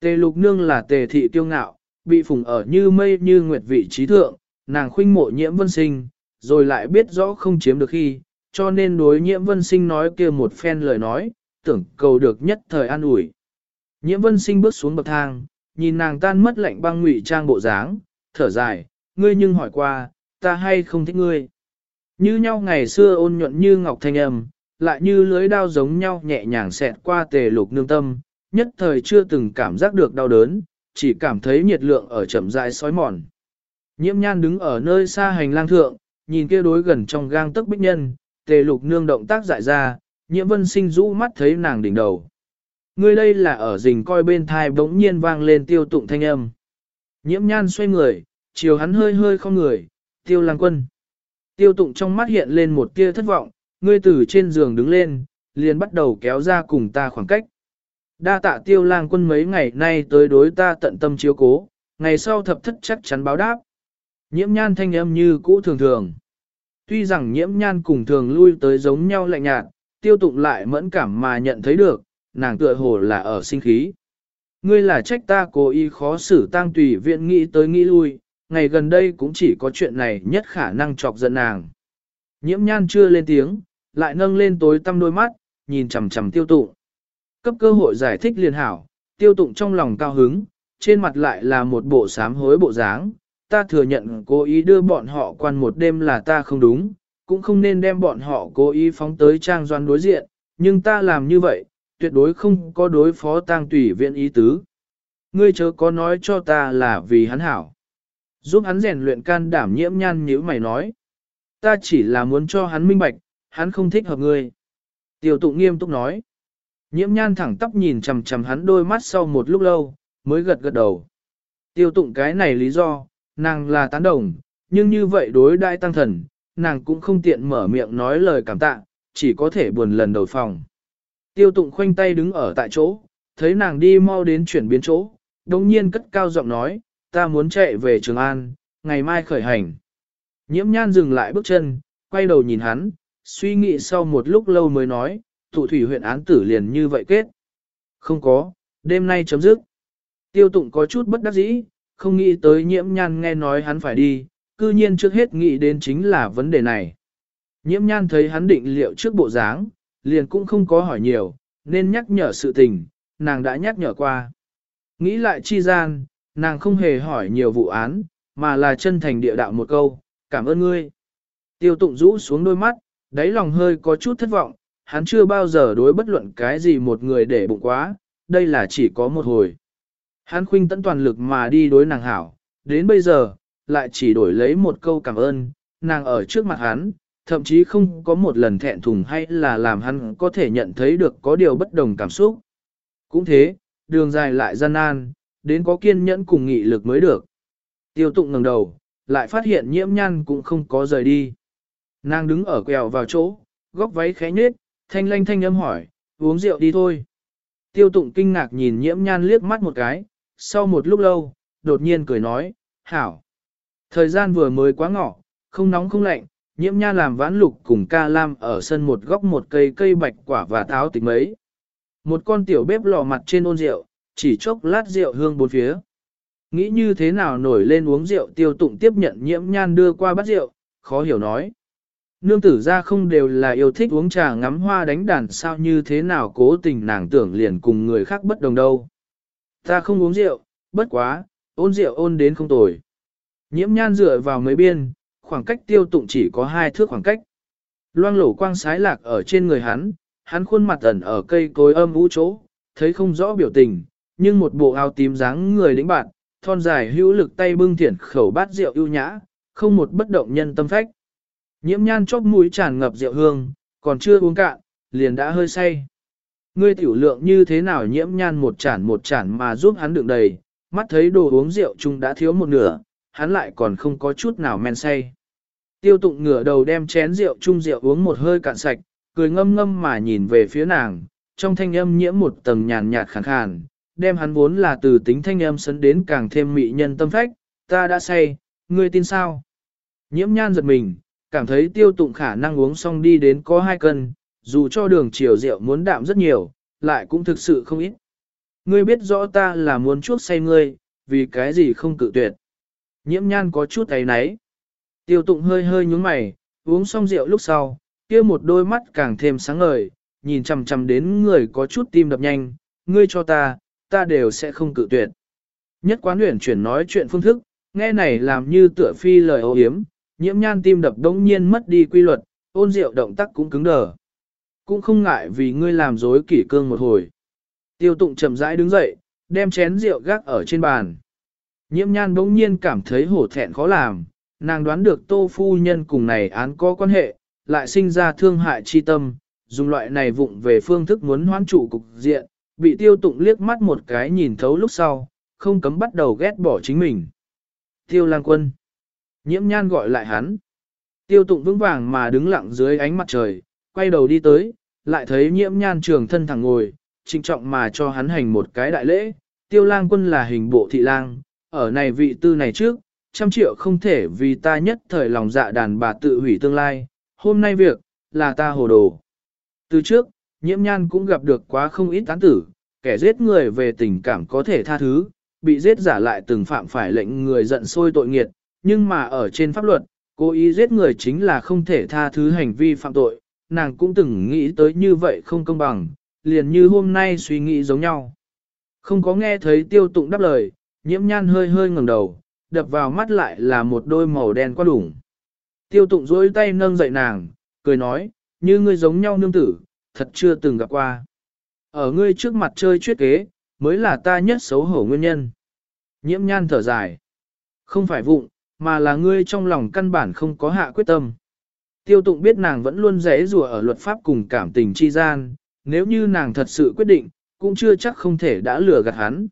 Tề lục nương là tề thị tiêu ngạo, bị phùng ở như mây như nguyệt vị trí thượng, nàng khuynh mộ nhiễm vân sinh, rồi lại biết rõ không chiếm được khi, cho nên đối nhiễm vân sinh nói kia một phen lời nói, tưởng cầu được nhất thời an ủi. Nhiễm vân sinh bước xuống bậc thang, nhìn nàng tan mất lạnh băng ngụy trang bộ dáng, thở dài, ngươi nhưng hỏi qua, ta hay không thích ngươi. Như nhau ngày xưa ôn nhuận như ngọc thanh âm, lại như lưới đao giống nhau nhẹ nhàng xẹt qua tề lục nương tâm, nhất thời chưa từng cảm giác được đau đớn, chỉ cảm thấy nhiệt lượng ở chậm rãi sói mòn. Nhiễm nhan đứng ở nơi xa hành lang thượng, nhìn kia đối gần trong gang tức bích nhân, tề lục nương động tác dại ra, nhiễm vân sinh rũ mắt thấy nàng đỉnh đầu. Ngươi đây là ở rình coi bên thai bỗng nhiên vang lên tiêu tụng thanh âm. Nhiễm nhan xoay người, chiều hắn hơi hơi không người, tiêu lang quân. Tiêu tụng trong mắt hiện lên một tia thất vọng, ngươi từ trên giường đứng lên, liền bắt đầu kéo ra cùng ta khoảng cách. Đa tạ tiêu lang quân mấy ngày nay tới đối ta tận tâm chiếu cố, ngày sau thập thất chắc chắn báo đáp. Nhiễm nhan thanh âm như cũ thường thường. Tuy rằng nhiễm nhan cùng thường lui tới giống nhau lạnh nhạt, tiêu tụng lại mẫn cảm mà nhận thấy được, nàng tựa hồ là ở sinh khí. Ngươi là trách ta cố ý khó xử tăng tùy viện nghĩ tới nghĩ lui, ngày gần đây cũng chỉ có chuyện này nhất khả năng chọc giận nàng. Nhiễm nhan chưa lên tiếng, lại nâng lên tối tăm đôi mắt, nhìn chằm chằm tiêu tụng. Cấp cơ hội giải thích liền hảo, tiêu tụng trong lòng cao hứng, trên mặt lại là một bộ sám hối bộ dáng. Ta thừa nhận cố ý đưa bọn họ quan một đêm là ta không đúng, cũng không nên đem bọn họ cố ý phóng tới trang doan đối diện, nhưng ta làm như vậy, tuyệt đối không có đối phó tang tùy viện ý tứ. Ngươi chớ có nói cho ta là vì hắn hảo. Giúp hắn rèn luyện can đảm nhiễm nhan như mày nói. Ta chỉ là muốn cho hắn minh bạch, hắn không thích hợp ngươi. Tiêu tụng nghiêm túc nói. Nhiễm nhan thẳng tắp nhìn chằm chằm hắn đôi mắt sau một lúc lâu, mới gật gật đầu. Tiêu tụng cái này lý do, nàng là tán đồng, nhưng như vậy đối đại tăng thần, nàng cũng không tiện mở miệng nói lời cảm tạ, chỉ có thể buồn lần đầu phòng. Tiêu tụng khoanh tay đứng ở tại chỗ, thấy nàng đi mau đến chuyển biến chỗ, đồng nhiên cất cao giọng nói, ta muốn chạy về Trường An, ngày mai khởi hành. Nhiễm nhan dừng lại bước chân, quay đầu nhìn hắn, suy nghĩ sau một lúc lâu mới nói, thủ thủy huyện án tử liền như vậy kết. Không có, đêm nay chấm dứt. Tiêu tụng có chút bất đắc dĩ, không nghĩ tới nhiễm nhan nghe nói hắn phải đi, cư nhiên trước hết nghĩ đến chính là vấn đề này. Nhiễm nhan thấy hắn định liệu trước bộ dáng, liền cũng không có hỏi nhiều, nên nhắc nhở sự tình, nàng đã nhắc nhở qua. Nghĩ lại chi gian, nàng không hề hỏi nhiều vụ án, mà là chân thành địa đạo một câu, cảm ơn ngươi. Tiêu tụng rũ xuống đôi mắt, đáy lòng hơi có chút thất vọng, hắn chưa bao giờ đối bất luận cái gì một người để bụng quá, đây là chỉ có một hồi. Hắn khuynh tận toàn lực mà đi đối nàng hảo, đến bây giờ, lại chỉ đổi lấy một câu cảm ơn, nàng ở trước mặt hắn, thậm chí không có một lần thẹn thùng hay là làm hắn có thể nhận thấy được có điều bất đồng cảm xúc. Cũng thế, đường dài lại gian nan, đến có kiên nhẫn cùng nghị lực mới được. Tiêu tụng ngẩng đầu, lại phát hiện nhiễm nhăn cũng không có rời đi. Nàng đứng ở quẹo vào chỗ, góc váy khẽ nhết, thanh lanh thanh âm hỏi, uống rượu đi thôi. Tiêu tụng kinh ngạc nhìn nhiễm nhan liếc mắt một cái, sau một lúc lâu, đột nhiên cười nói, hảo. Thời gian vừa mới quá ngọ, không nóng không lạnh, nhiễm nha làm vãn lục cùng ca lam ở sân một góc một cây cây bạch quả và táo tính mấy. Một con tiểu bếp lò mặt trên ôn rượu, chỉ chốc lát rượu hương bốn phía. Nghĩ như thế nào nổi lên uống rượu tiêu tụng tiếp nhận nhiễm nhan đưa qua bát rượu, khó hiểu nói. Nương tử ra không đều là yêu thích uống trà ngắm hoa đánh đàn sao như thế nào cố tình nàng tưởng liền cùng người khác bất đồng đâu. Ta không uống rượu, bất quá, ôn rượu ôn đến không tồi. Nhiễm nhan dựa vào mấy biên, khoảng cách tiêu tụng chỉ có hai thước khoảng cách. Loang lổ quang sái lạc ở trên người hắn, hắn khuôn mặt ẩn ở cây cối âm vũ chỗ, thấy không rõ biểu tình, nhưng một bộ áo tím dáng người lĩnh bạn, thon dài hữu lực tay bưng thiển khẩu bát rượu ưu nhã, không một bất động nhân tâm phách. Nhiễm nhan chóp mũi tràn ngập rượu hương, còn chưa uống cạn, liền đã hơi say. Ngươi tiểu lượng như thế nào nhiễm nhan một chản một chản mà giúp hắn đựng đầy, mắt thấy đồ uống rượu chung đã thiếu một nửa, hắn lại còn không có chút nào men say. Tiêu tụng ngửa đầu đem chén rượu chung rượu uống một hơi cạn sạch, cười ngâm ngâm mà nhìn về phía nàng, trong thanh âm nhiễm một tầng nhàn nhạt khàn khàn, đem hắn vốn là từ tính thanh âm sấn đến càng thêm mị nhân tâm phách, ta đã say, ngươi tin sao? Nhiễm nhan giật mình, cảm thấy tiêu tụng khả năng uống xong đi đến có hai cân, dù cho đường chiều rượu muốn đạm rất nhiều, lại cũng thực sự không ít. Ngươi biết rõ ta là muốn chuốc say ngươi, vì cái gì không cự tuyệt. Nhiễm nhan có chút ấy náy. Tiêu tụng hơi hơi nhúng mày, uống xong rượu lúc sau, kia một đôi mắt càng thêm sáng ngời, nhìn chằm chằm đến người có chút tim đập nhanh, ngươi cho ta, ta đều sẽ không cự tuyệt. Nhất quán luyện chuyển nói chuyện phương thức, nghe này làm như tựa phi lời ô hiếm, nhiễm nhan tim đập đống nhiên mất đi quy luật, ôn rượu động tác cũng cứng đờ. Cũng không ngại vì ngươi làm dối kỷ cương một hồi. Tiêu tụng chậm rãi đứng dậy, đem chén rượu gác ở trên bàn. Nhiễm nhan bỗng nhiên cảm thấy hổ thẹn khó làm, nàng đoán được tô phu nhân cùng này án có quan hệ, lại sinh ra thương hại chi tâm, dùng loại này vụng về phương thức muốn hoán trụ cục diện, bị tiêu tụng liếc mắt một cái nhìn thấu lúc sau, không cấm bắt đầu ghét bỏ chính mình. Tiêu lang quân. Nhiễm nhan gọi lại hắn. Tiêu tụng vững vàng mà đứng lặng dưới ánh mặt trời, quay đầu đi tới, lại thấy nhiễm nhan trường thân thẳng ngồi, trịnh trọng mà cho hắn hành một cái đại lễ. Tiêu lang quân là hình bộ thị lang, ở này vị tư này trước, trăm triệu không thể vì ta nhất thời lòng dạ đàn bà tự hủy tương lai, hôm nay việc, là ta hồ đồ. Từ trước, nhiễm nhan cũng gặp được quá không ít tán tử, kẻ giết người về tình cảm có thể tha thứ, bị giết giả lại từng phạm phải lệnh người giận sôi tội nghiệt, nhưng mà ở trên pháp luật, cố ý giết người chính là không thể tha thứ hành vi phạm tội, nàng cũng từng nghĩ tới như vậy không công bằng, liền như hôm nay suy nghĩ giống nhau. Không có nghe thấy tiêu tụng đáp lời, nhiễm nhan hơi hơi ngẩng đầu, đập vào mắt lại là một đôi màu đen qua đủng. Tiêu tụng dối tay nâng dậy nàng, cười nói, như ngươi giống nhau nương tử, thật chưa từng gặp qua. Ở ngươi trước mặt chơi chuyết kế, mới là ta nhất xấu hổ nguyên nhân. Nhiễm nhan thở dài. Không phải vụng, mà là ngươi trong lòng căn bản không có hạ quyết tâm. Tiêu tụng biết nàng vẫn luôn rẽ rùa ở luật pháp cùng cảm tình chi gian, nếu như nàng thật sự quyết định, cũng chưa chắc không thể đã lừa gạt hắn.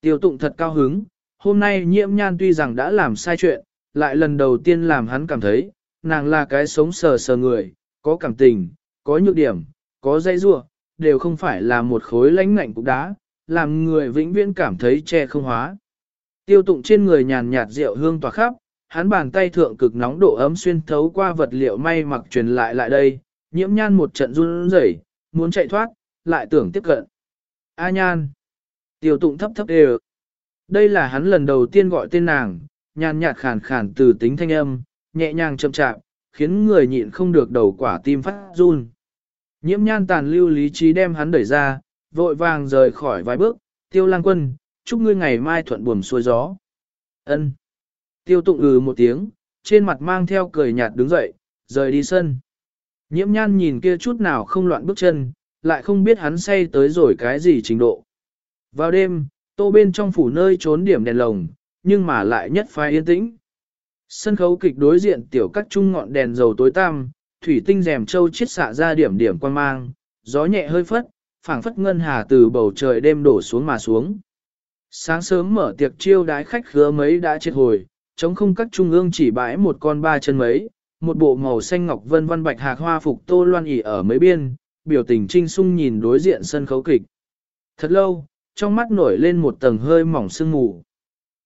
Tiêu tụng thật cao hứng, hôm nay nhiễm nhan tuy rằng đã làm sai chuyện, lại lần đầu tiên làm hắn cảm thấy, nàng là cái sống sờ sờ người, có cảm tình, có nhược điểm, có dây rua, đều không phải là một khối lãnh ngạnh cục đá, làm người vĩnh viễn cảm thấy che không hóa. Tiêu tụng trên người nhàn nhạt rượu hương tỏa khắp, hắn bàn tay thượng cực nóng độ ấm xuyên thấu qua vật liệu may mặc truyền lại lại đây, nhiễm nhan một trận run rẩy, muốn chạy thoát, lại tưởng tiếp cận. A nhan. Tiêu tụng thấp thấp đều. Đây là hắn lần đầu tiên gọi tên nàng, nhàn nhạt khàn khàn từ tính thanh âm, nhẹ nhàng chậm chạm, khiến người nhịn không được đầu quả tim phát run. Nhiễm nhan tàn lưu lý trí đem hắn đẩy ra, vội vàng rời khỏi vài bước, tiêu lang quân, chúc ngươi ngày mai thuận buồm xuôi gió. Ân. Tiêu tụng ừ một tiếng, trên mặt mang theo cười nhạt đứng dậy, rời đi sân. Nhiễm nhan nhìn kia chút nào không loạn bước chân, lại không biết hắn say tới rồi cái gì trình độ. Vào đêm, tô bên trong phủ nơi trốn điểm đèn lồng, nhưng mà lại nhất phai yên tĩnh. Sân khấu kịch đối diện tiểu các trung ngọn đèn dầu tối tăm, thủy tinh rèm châu chiết xạ ra điểm điểm quan mang, gió nhẹ hơi phất, phảng phất ngân hà từ bầu trời đêm đổ xuống mà xuống. Sáng sớm mở tiệc chiêu đái khách khứa mấy đã chết hồi, chống không các trung ương chỉ bãi một con ba chân mấy, một bộ màu xanh ngọc vân văn bạch hạc hoa phục tô loan ỉ ở mấy biên, biểu tình trinh sung nhìn đối diện sân khấu kịch. Thật lâu, trong mắt nổi lên một tầng hơi mỏng sương mù.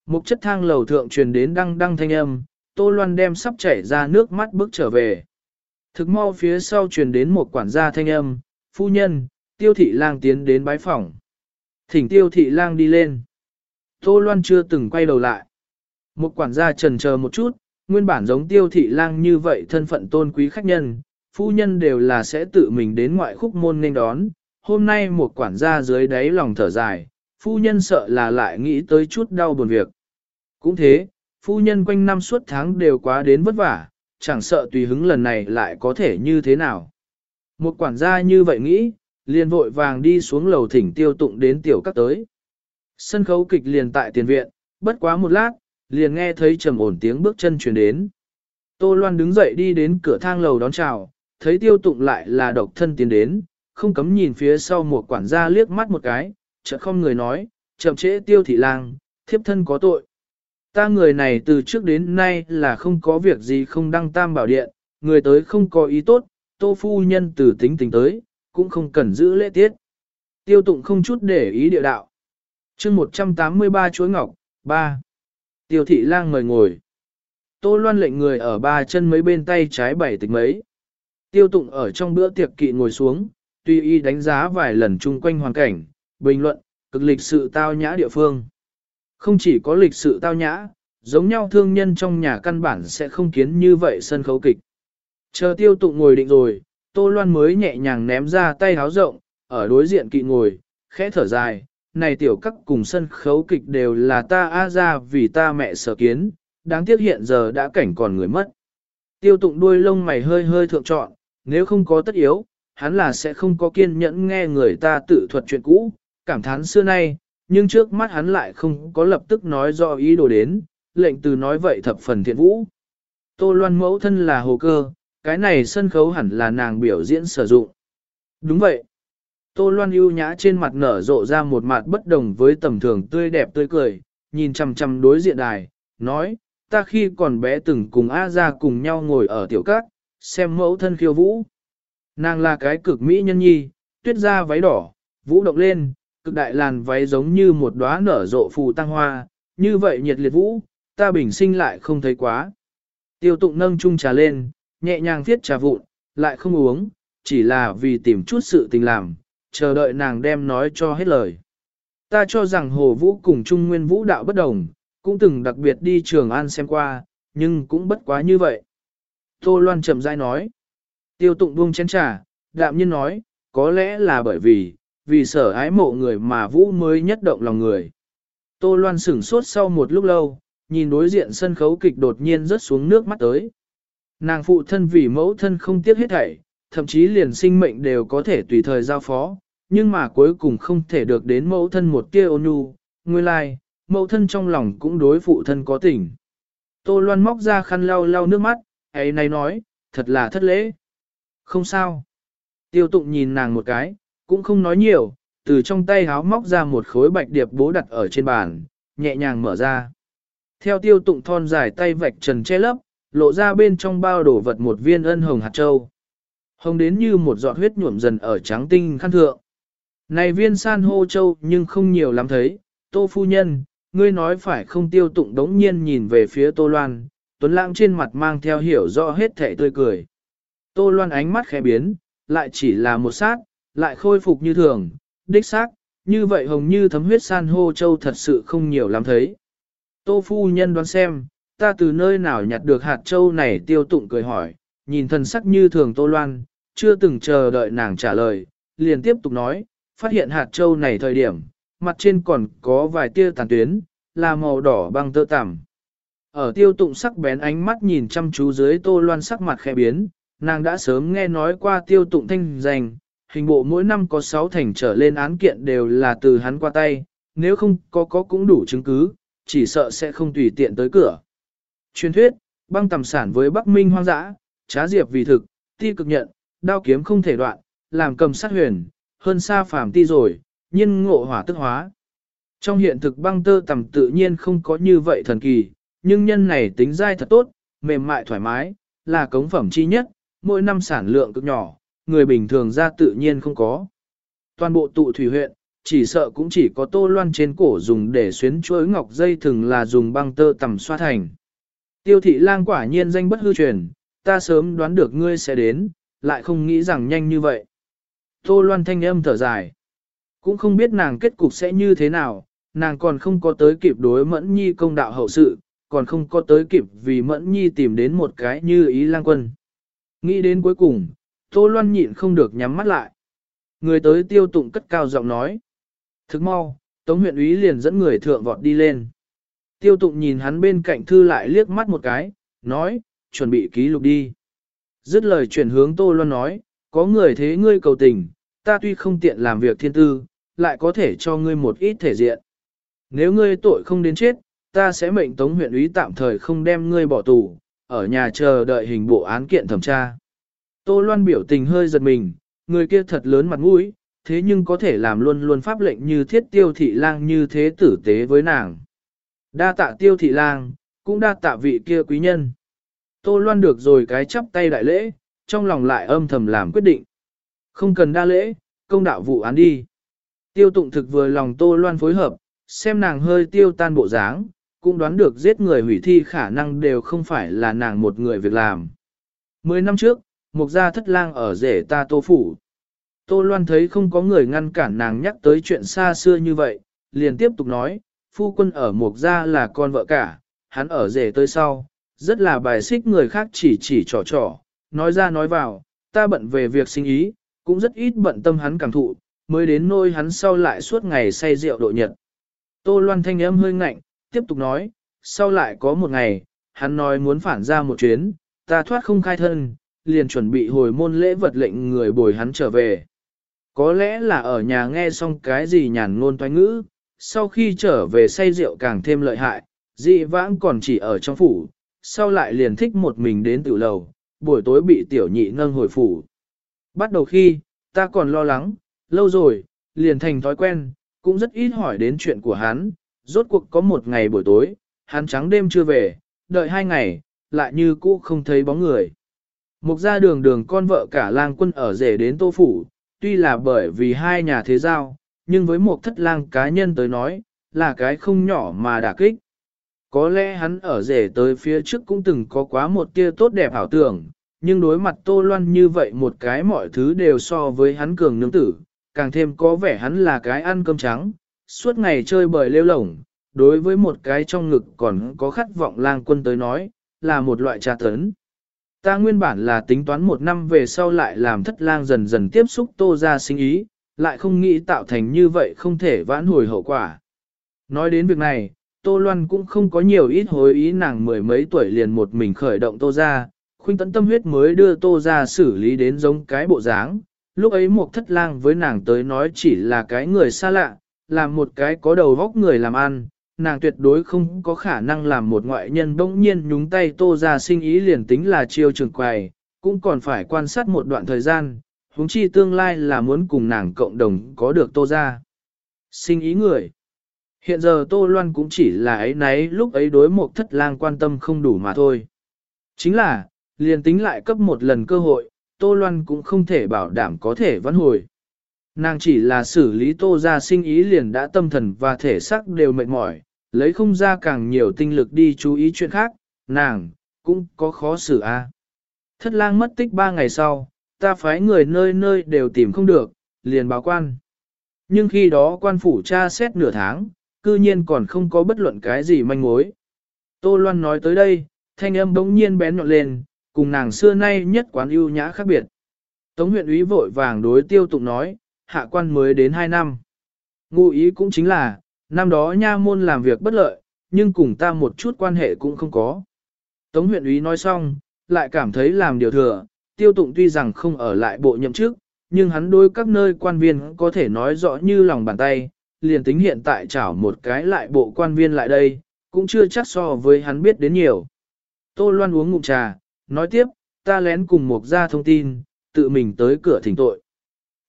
Một chất thang lầu thượng truyền đến đăng đăng thanh âm, tô loan đem sắp chảy ra nước mắt bước trở về. Thực mau phía sau truyền đến một quản gia thanh âm, phu nhân, tiêu thị lang tiến đến bái phòng. Thỉnh tiêu thị lang đi lên. Tô loan chưa từng quay đầu lại. Một quản gia trần chờ một chút, nguyên bản giống tiêu thị lang như vậy thân phận tôn quý khách nhân, phu nhân đều là sẽ tự mình đến ngoại khúc môn nên đón. Hôm nay một quản gia dưới đáy lòng thở dài, phu nhân sợ là lại nghĩ tới chút đau buồn việc. Cũng thế, phu nhân quanh năm suốt tháng đều quá đến vất vả, chẳng sợ tùy hứng lần này lại có thể như thế nào. Một quản gia như vậy nghĩ, liền vội vàng đi xuống lầu thỉnh tiêu tụng đến tiểu các tới. Sân khấu kịch liền tại tiền viện, bất quá một lát, liền nghe thấy trầm ổn tiếng bước chân truyền đến. Tô Loan đứng dậy đi đến cửa thang lầu đón chào, thấy tiêu tụng lại là độc thân tiến đến, không cấm nhìn phía sau một quản gia liếc mắt một cái, chợt không người nói, chậm trễ tiêu thị lang, thiếp thân có tội. Ta người này từ trước đến nay là không có việc gì không đăng tam bảo điện, người tới không có ý tốt, tô phu nhân từ tính tình tới, cũng không cần giữ lễ tiết. Tiêu tụng không chút để ý địa đạo. chương 183 chuối ngọc, 3. Tiêu thị lang mời ngồi. Tô loan lệnh người ở ba chân mấy bên tay trái bảy tịch mấy. Tiêu tụng ở trong bữa tiệc kỵ ngồi xuống, tuy y đánh giá vài lần chung quanh hoàn cảnh, bình luận, cực lịch sự tao nhã địa phương. Không chỉ có lịch sự tao nhã, giống nhau thương nhân trong nhà căn bản sẽ không kiến như vậy sân khấu kịch. Chờ tiêu tụng ngồi định rồi, Tô Loan mới nhẹ nhàng ném ra tay háo rộng, ở đối diện kỵ ngồi, khẽ thở dài, này tiểu các cùng sân khấu kịch đều là ta a ra vì ta mẹ sở kiến, đáng tiếc hiện giờ đã cảnh còn người mất. Tiêu tụng đuôi lông mày hơi hơi thượng trọn, nếu không có tất yếu, hắn là sẽ không có kiên nhẫn nghe người ta tự thuật chuyện cũ, cảm thán xưa nay, nhưng trước mắt hắn lại không có lập tức nói do ý đồ đến, lệnh từ nói vậy thập phần thiện vũ. Tô Loan mẫu thân là hồ cơ, cái này sân khấu hẳn là nàng biểu diễn sử dụng. Đúng vậy. Tô Loan ưu nhã trên mặt nở rộ ra một mặt bất đồng với tầm thường tươi đẹp tươi cười, nhìn chằm chằm đối diện đài, nói, ta khi còn bé từng cùng A ra cùng nhau ngồi ở tiểu cát, xem mẫu thân khiêu vũ. Nàng là cái cực mỹ nhân nhi, tuyết ra váy đỏ, vũ động lên, cực đại làn váy giống như một đóa nở rộ phù tăng hoa, như vậy nhiệt liệt vũ, ta bình sinh lại không thấy quá. Tiêu tụng nâng chung trà lên, nhẹ nhàng viết trà vụn, lại không uống, chỉ là vì tìm chút sự tình làm, chờ đợi nàng đem nói cho hết lời. Ta cho rằng Hồ Vũ cùng Trung Nguyên Vũ đạo bất đồng, cũng từng đặc biệt đi Trường An xem qua, nhưng cũng bất quá như vậy. Tô Loan chậm rãi nói. Tiêu tụng buông chén trà, đạm nhiên nói, có lẽ là bởi vì, vì sở ái mộ người mà Vũ mới nhất động lòng người. Tô Loan sửng sốt sau một lúc lâu, nhìn đối diện sân khấu kịch đột nhiên rớt xuống nước mắt tới. Nàng phụ thân vì mẫu thân không tiếc hết thảy, thậm chí liền sinh mệnh đều có thể tùy thời giao phó, nhưng mà cuối cùng không thể được đến mẫu thân một tia ôn nhu, nguyên lai, mẫu thân trong lòng cũng đối phụ thân có tình. Tô Loan móc ra khăn lau lau nước mắt, ấy này nói, thật là thất lễ. Không sao. Tiêu tụng nhìn nàng một cái, cũng không nói nhiều, từ trong tay háo móc ra một khối bạch điệp bố đặt ở trên bàn, nhẹ nhàng mở ra. Theo tiêu tụng thon dài tay vạch trần che lấp, lộ ra bên trong bao đổ vật một viên ân hồng hạt châu. Hồng đến như một giọt huyết nhuộm dần ở trắng tinh khăn thượng. Này viên san hô châu nhưng không nhiều lắm thấy, tô phu nhân, ngươi nói phải không tiêu tụng đống nhiên nhìn về phía tô loan, tuấn lãng trên mặt mang theo hiểu rõ hết thể tươi cười. Tô loan ánh mắt khẽ biến, lại chỉ là một sát, lại khôi phục như thường, đích xác, như vậy hồng như thấm huyết san hô châu thật sự không nhiều lắm thấy. Tô phu nhân đoán xem, ta từ nơi nào nhặt được hạt châu này tiêu tụng cười hỏi, nhìn thần sắc như thường tô loan, chưa từng chờ đợi nàng trả lời, liền tiếp tục nói, phát hiện hạt châu này thời điểm, mặt trên còn có vài tia tàn tuyến, là màu đỏ băng tơ tằm. Ở tiêu tụng sắc bén ánh mắt nhìn chăm chú dưới tô loan sắc mặt khẽ biến, nàng đã sớm nghe nói qua tiêu tụng thanh danh, hình bộ mỗi năm có 6 thành trở lên án kiện đều là từ hắn qua tay, nếu không có có cũng đủ chứng cứ, chỉ sợ sẽ không tùy tiện tới cửa. Truyền thuyết, băng tầm sản với Bắc Minh hoang dã, trá diệp vì thực, ti cực nhận, đao kiếm không thể đoạn, làm cầm sát huyền, hơn xa phàm ti rồi, nhiên ngộ hỏa tức hóa. Trong hiện thực băng tơ tầm tự nhiên không có như vậy thần kỳ, nhưng nhân này tính dai thật tốt, mềm mại thoải mái, là cống phẩm chi nhất, mỗi năm sản lượng cực nhỏ, người bình thường ra tự nhiên không có. Toàn bộ tụ thủy huyện, chỉ sợ cũng chỉ có tô loan trên cổ dùng để xuyến chuối ngọc dây thường là dùng băng tơ tầm xoa thành. Tiêu thị lang quả nhiên danh bất hư truyền, ta sớm đoán được ngươi sẽ đến, lại không nghĩ rằng nhanh như vậy. Tô loan thanh âm thở dài. Cũng không biết nàng kết cục sẽ như thế nào, nàng còn không có tới kịp đối mẫn nhi công đạo hậu sự, còn không có tới kịp vì mẫn nhi tìm đến một cái như ý lang quân. Nghĩ đến cuối cùng, Tô Loan nhịn không được nhắm mắt lại. Người tới tiêu tụng cất cao giọng nói. Thức mau, Tống huyện úy liền dẫn người thượng vọt đi lên. Tiêu tụng nhìn hắn bên cạnh thư lại liếc mắt một cái, nói, chuẩn bị ký lục đi. Dứt lời chuyển hướng Tô Loan nói, có người thế ngươi cầu tình, ta tuy không tiện làm việc thiên tư, lại có thể cho ngươi một ít thể diện. Nếu ngươi tội không đến chết, ta sẽ mệnh Tống huyện úy tạm thời không đem ngươi bỏ tù, ở nhà chờ đợi hình bộ án kiện thẩm tra. Tô Loan biểu tình hơi giật mình, người kia thật lớn mặt mũi, thế nhưng có thể làm luôn luôn pháp lệnh như thiết tiêu thị lang như thế tử tế với nàng. Đa tạ tiêu thị lang, cũng đa tạ vị kia quý nhân. Tô Loan được rồi cái chắp tay đại lễ, trong lòng lại âm thầm làm quyết định. Không cần đa lễ, công đạo vụ án đi. Tiêu tụng thực vừa lòng Tô Loan phối hợp, xem nàng hơi tiêu tan bộ dáng, cũng đoán được giết người hủy thi khả năng đều không phải là nàng một người việc làm. Mười năm trước, Mục gia thất lang ở rể ta tô phủ. Tô Loan thấy không có người ngăn cản nàng nhắc tới chuyện xa xưa như vậy, liền tiếp tục nói, phu quân ở mục gia là con vợ cả, hắn ở rể tới sau, rất là bài xích người khác chỉ chỉ trò trò, nói ra nói vào, ta bận về việc sinh ý, cũng rất ít bận tâm hắn cảm thụ, mới đến nôi hắn sau lại suốt ngày say rượu độ nhật. Tô Loan thanh âm hơi ngạnh, tiếp tục nói, sau lại có một ngày, hắn nói muốn phản ra một chuyến, ta thoát không khai thân, liền chuẩn bị hồi môn lễ vật lệnh người bồi hắn trở về. Có lẽ là ở nhà nghe xong cái gì nhàn ngôn toanh ngữ, sau khi trở về say rượu càng thêm lợi hại, dị vãng còn chỉ ở trong phủ, sau lại liền thích một mình đến tự lầu, buổi tối bị tiểu nhị nâng hồi phủ. Bắt đầu khi, ta còn lo lắng, lâu rồi, liền thành thói quen, cũng rất ít hỏi đến chuyện của hắn, rốt cuộc có một ngày buổi tối, hắn trắng đêm chưa về, đợi hai ngày, lại như cũ không thấy bóng người. Mục gia đường đường con vợ cả lang quân ở rể đến tô phủ, tuy là bởi vì hai nhà thế giao, nhưng với một thất lang cá nhân tới nói, là cái không nhỏ mà đả kích. Có lẽ hắn ở rể tới phía trước cũng từng có quá một tia tốt đẹp ảo tưởng, nhưng đối mặt tô loan như vậy một cái mọi thứ đều so với hắn cường nương tử, càng thêm có vẻ hắn là cái ăn cơm trắng, suốt ngày chơi bời lêu lổng, đối với một cái trong ngực còn có khát vọng lang quân tới nói, là một loại trà tấn. Ta nguyên bản là tính toán một năm về sau lại làm thất lang dần dần tiếp xúc tô ra sinh ý, lại không nghĩ tạo thành như vậy không thể vãn hồi hậu quả. Nói đến việc này, Tô Loan cũng không có nhiều ít hối ý nàng mười mấy tuổi liền một mình khởi động Tô ra, khuynh tấn tâm huyết mới đưa Tô ra xử lý đến giống cái bộ dáng. Lúc ấy một thất lang với nàng tới nói chỉ là cái người xa lạ, làm một cái có đầu góc người làm ăn, nàng tuyệt đối không có khả năng làm một ngoại nhân bỗng nhiên nhúng tay Tô ra sinh ý liền tính là chiêu trường quầy, cũng còn phải quan sát một đoạn thời gian, huống chi tương lai là muốn cùng nàng cộng đồng có được Tô ra. Sinh ý người Hiện giờ Tô Loan cũng chỉ là ấy nấy lúc ấy đối một thất lang quan tâm không đủ mà thôi. Chính là, liền tính lại cấp một lần cơ hội, Tô Loan cũng không thể bảo đảm có thể vãn hồi. Nàng chỉ là xử lý Tô ra sinh ý liền đã tâm thần và thể xác đều mệt mỏi, lấy không ra càng nhiều tinh lực đi chú ý chuyện khác, nàng, cũng có khó xử a. Thất lang mất tích ba ngày sau, ta phái người nơi nơi đều tìm không được, liền báo quan. Nhưng khi đó quan phủ tra xét nửa tháng, cư nhiên còn không có bất luận cái gì manh mối. Tô Loan nói tới đây, thanh âm bỗng nhiên bén nhọn lên, cùng nàng xưa nay nhất quán ưu nhã khác biệt. Tống huyện úy vội vàng đối tiêu tụng nói, hạ quan mới đến 2 năm. Ngụ ý cũng chính là, năm đó nha môn làm việc bất lợi, nhưng cùng ta một chút quan hệ cũng không có. Tống huyện úy nói xong, lại cảm thấy làm điều thừa, tiêu tụng tuy rằng không ở lại bộ nhậm chức, nhưng hắn đối các nơi quan viên có thể nói rõ như lòng bàn tay, liền tính hiện tại chảo một cái lại bộ quan viên lại đây, cũng chưa chắc so với hắn biết đến nhiều. Tô Loan uống ngụm trà, nói tiếp, ta lén cùng một gia thông tin, tự mình tới cửa thỉnh tội.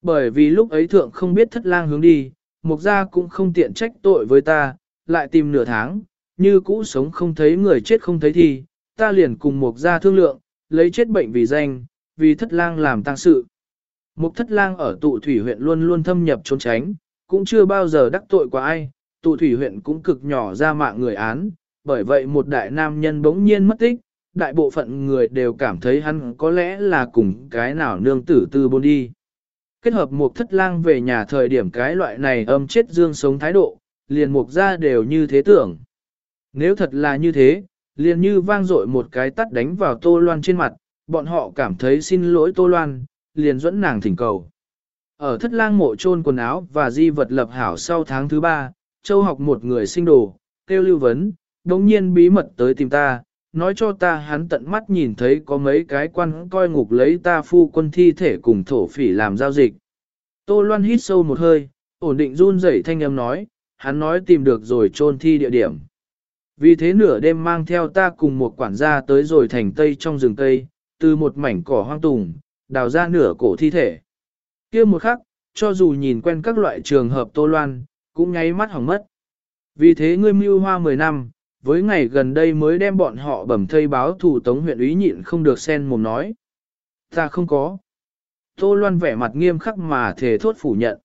Bởi vì lúc ấy thượng không biết thất lang hướng đi, mục gia cũng không tiện trách tội với ta, lại tìm nửa tháng, như cũ sống không thấy người chết không thấy thì, ta liền cùng mục gia thương lượng, lấy chết bệnh vì danh, vì thất lang làm tăng sự. Mục thất lang ở tụ thủy huyện luôn luôn thâm nhập trốn tránh, cũng chưa bao giờ đắc tội qua ai, tụ thủy huyện cũng cực nhỏ ra mạng người án, bởi vậy một đại nam nhân bỗng nhiên mất tích, đại bộ phận người đều cảm thấy hắn có lẽ là cùng cái nào nương tử tư bôn đi. Kết hợp một thất lang về nhà thời điểm cái loại này âm chết dương sống thái độ, liền mục ra đều như thế tưởng. Nếu thật là như thế, liền như vang dội một cái tắt đánh vào tô loan trên mặt, bọn họ cảm thấy xin lỗi tô loan, liền dẫn nàng thỉnh cầu. Ở thất lang mộ trôn quần áo và di vật lập hảo sau tháng thứ ba, Châu học một người sinh đồ, kêu lưu vấn, đồng nhiên bí mật tới tìm ta, nói cho ta hắn tận mắt nhìn thấy có mấy cái quan coi ngục lấy ta phu quân thi thể cùng thổ phỉ làm giao dịch. Tô Loan hít sâu một hơi, ổn định run rẩy thanh âm nói, hắn nói tìm được rồi trôn thi địa điểm. Vì thế nửa đêm mang theo ta cùng một quản gia tới rồi thành tây trong rừng tây, từ một mảnh cỏ hoang tùng, đào ra nửa cổ thi thể kia một khắc, cho dù nhìn quen các loại trường hợp Tô Loan, cũng nháy mắt hỏng mất. Vì thế ngươi mưu hoa 10 năm, với ngày gần đây mới đem bọn họ bẩm thây báo thủ tống huyện úy nhịn không được sen mồm nói. Ta không có. Tô Loan vẻ mặt nghiêm khắc mà thề thốt phủ nhận.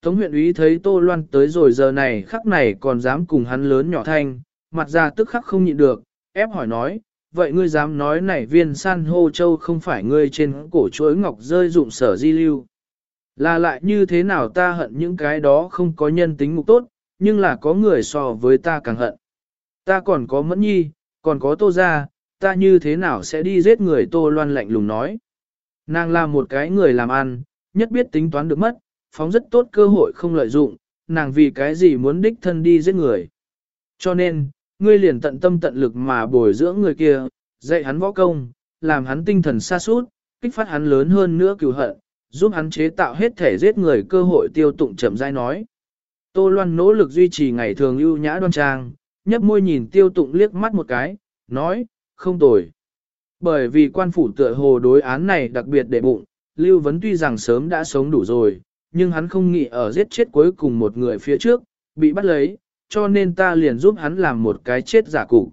Tống huyện úy thấy Tô Loan tới rồi giờ này khắc này còn dám cùng hắn lớn nhỏ thanh, mặt ra tức khắc không nhịn được, ép hỏi nói, vậy ngươi dám nói này viên san hô châu không phải ngươi trên cổ chuối ngọc rơi dụng sở di lưu. Là lại như thế nào ta hận những cái đó không có nhân tính mục tốt, nhưng là có người so với ta càng hận. Ta còn có mẫn nhi, còn có tô ra, ta như thế nào sẽ đi giết người tô loan lạnh lùng nói. Nàng là một cái người làm ăn, nhất biết tính toán được mất, phóng rất tốt cơ hội không lợi dụng, nàng vì cái gì muốn đích thân đi giết người. Cho nên, ngươi liền tận tâm tận lực mà bồi dưỡng người kia, dạy hắn võ công, làm hắn tinh thần xa suốt, kích phát hắn lớn hơn nữa cựu hận, giúp hắn chế tạo hết thể giết người cơ hội tiêu tụng chậm rãi nói. Tô Loan nỗ lực duy trì ngày thường ưu nhã đoan trang, nhấp môi nhìn tiêu tụng liếc mắt một cái, nói, không tồi. Bởi vì quan phủ tựa hồ đối án này đặc biệt để bụng, Lưu Vấn tuy rằng sớm đã sống đủ rồi, nhưng hắn không nghĩ ở giết chết cuối cùng một người phía trước, bị bắt lấy, cho nên ta liền giúp hắn làm một cái chết giả cụ.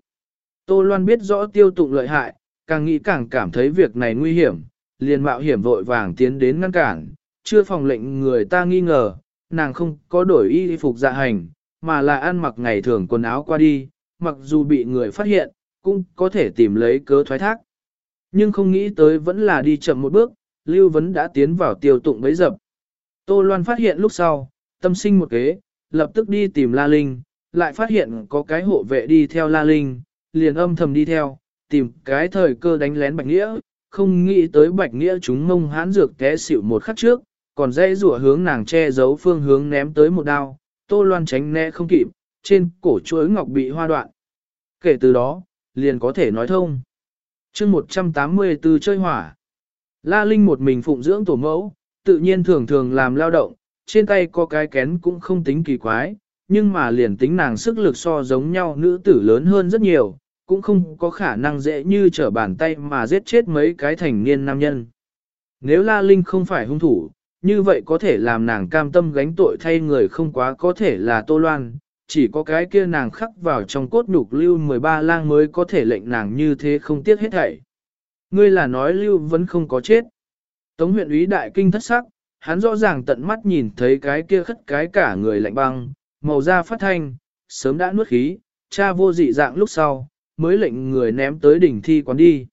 Tô Loan biết rõ tiêu tụng lợi hại, càng nghĩ càng cảm thấy việc này nguy hiểm, liền mạo hiểm vội vàng tiến đến ngăn cản, chưa phòng lệnh người ta nghi ngờ, nàng không có đổi y phục dạ hành, mà là ăn mặc ngày thường quần áo qua đi, mặc dù bị người phát hiện, cũng có thể tìm lấy cớ thoái thác. Nhưng không nghĩ tới vẫn là đi chậm một bước, Lưu Vấn đã tiến vào tiêu tụng bấy dập. Tô Loan phát hiện lúc sau, tâm sinh một kế, lập tức đi tìm La Linh, lại phát hiện có cái hộ vệ đi theo La Linh, liền âm thầm đi theo, tìm cái thời cơ đánh lén Bạch Nghĩa, không nghĩ tới bạch nghĩa chúng mông hãn dược té xỉu một khắc trước, còn dây rủa hướng nàng che giấu phương hướng ném tới một đao, tô loan tránh né không kịp, trên cổ chuối ngọc bị hoa đoạn. Kể từ đó, liền có thể nói thông. chương 184 chơi hỏa. La Linh một mình phụng dưỡng tổ mẫu, tự nhiên thường thường làm lao động, trên tay có cái kén cũng không tính kỳ quái, nhưng mà liền tính nàng sức lực so giống nhau nữ tử lớn hơn rất nhiều, cũng không có khả năng dễ như trở bàn tay mà giết chết mấy cái thành niên nam nhân. Nếu La Linh không phải hung thủ, như vậy có thể làm nàng cam tâm gánh tội thay người không quá có thể là Tô Loan, chỉ có cái kia nàng khắc vào trong cốt nhục lưu 13 lang mới có thể lệnh nàng như thế không tiếc hết thảy. Ngươi là nói lưu vẫn không có chết. Tống huyện úy đại kinh thất sắc, hắn rõ ràng tận mắt nhìn thấy cái kia khất cái cả người lạnh băng, màu da phát thanh, sớm đã nuốt khí, cha vô dị dạng lúc sau, mới lệnh người ném tới đỉnh thi quán đi.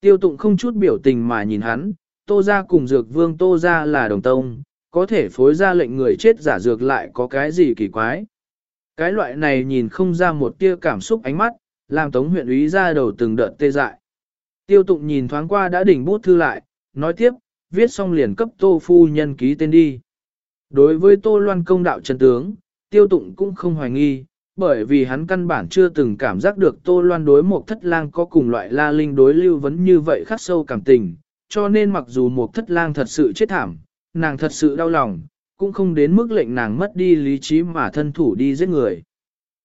Tiêu tụng không chút biểu tình mà nhìn hắn, tô gia cùng dược vương tô gia là đồng tông, có thể phối ra lệnh người chết giả dược lại có cái gì kỳ quái. Cái loại này nhìn không ra một tia cảm xúc ánh mắt, làm tống huyện úy ra đầu từng đợt tê dại. Tiêu tụng nhìn thoáng qua đã đỉnh bút thư lại, nói tiếp, viết xong liền cấp tô phu nhân ký tên đi. Đối với tô loan công đạo chân tướng, tiêu tụng cũng không hoài nghi, bởi vì hắn căn bản chưa từng cảm giác được tô loan đối một thất lang có cùng loại la linh đối lưu vấn như vậy khắc sâu cảm tình, cho nên mặc dù một thất lang thật sự chết thảm, nàng thật sự đau lòng, cũng không đến mức lệnh nàng mất đi lý trí mà thân thủ đi giết người.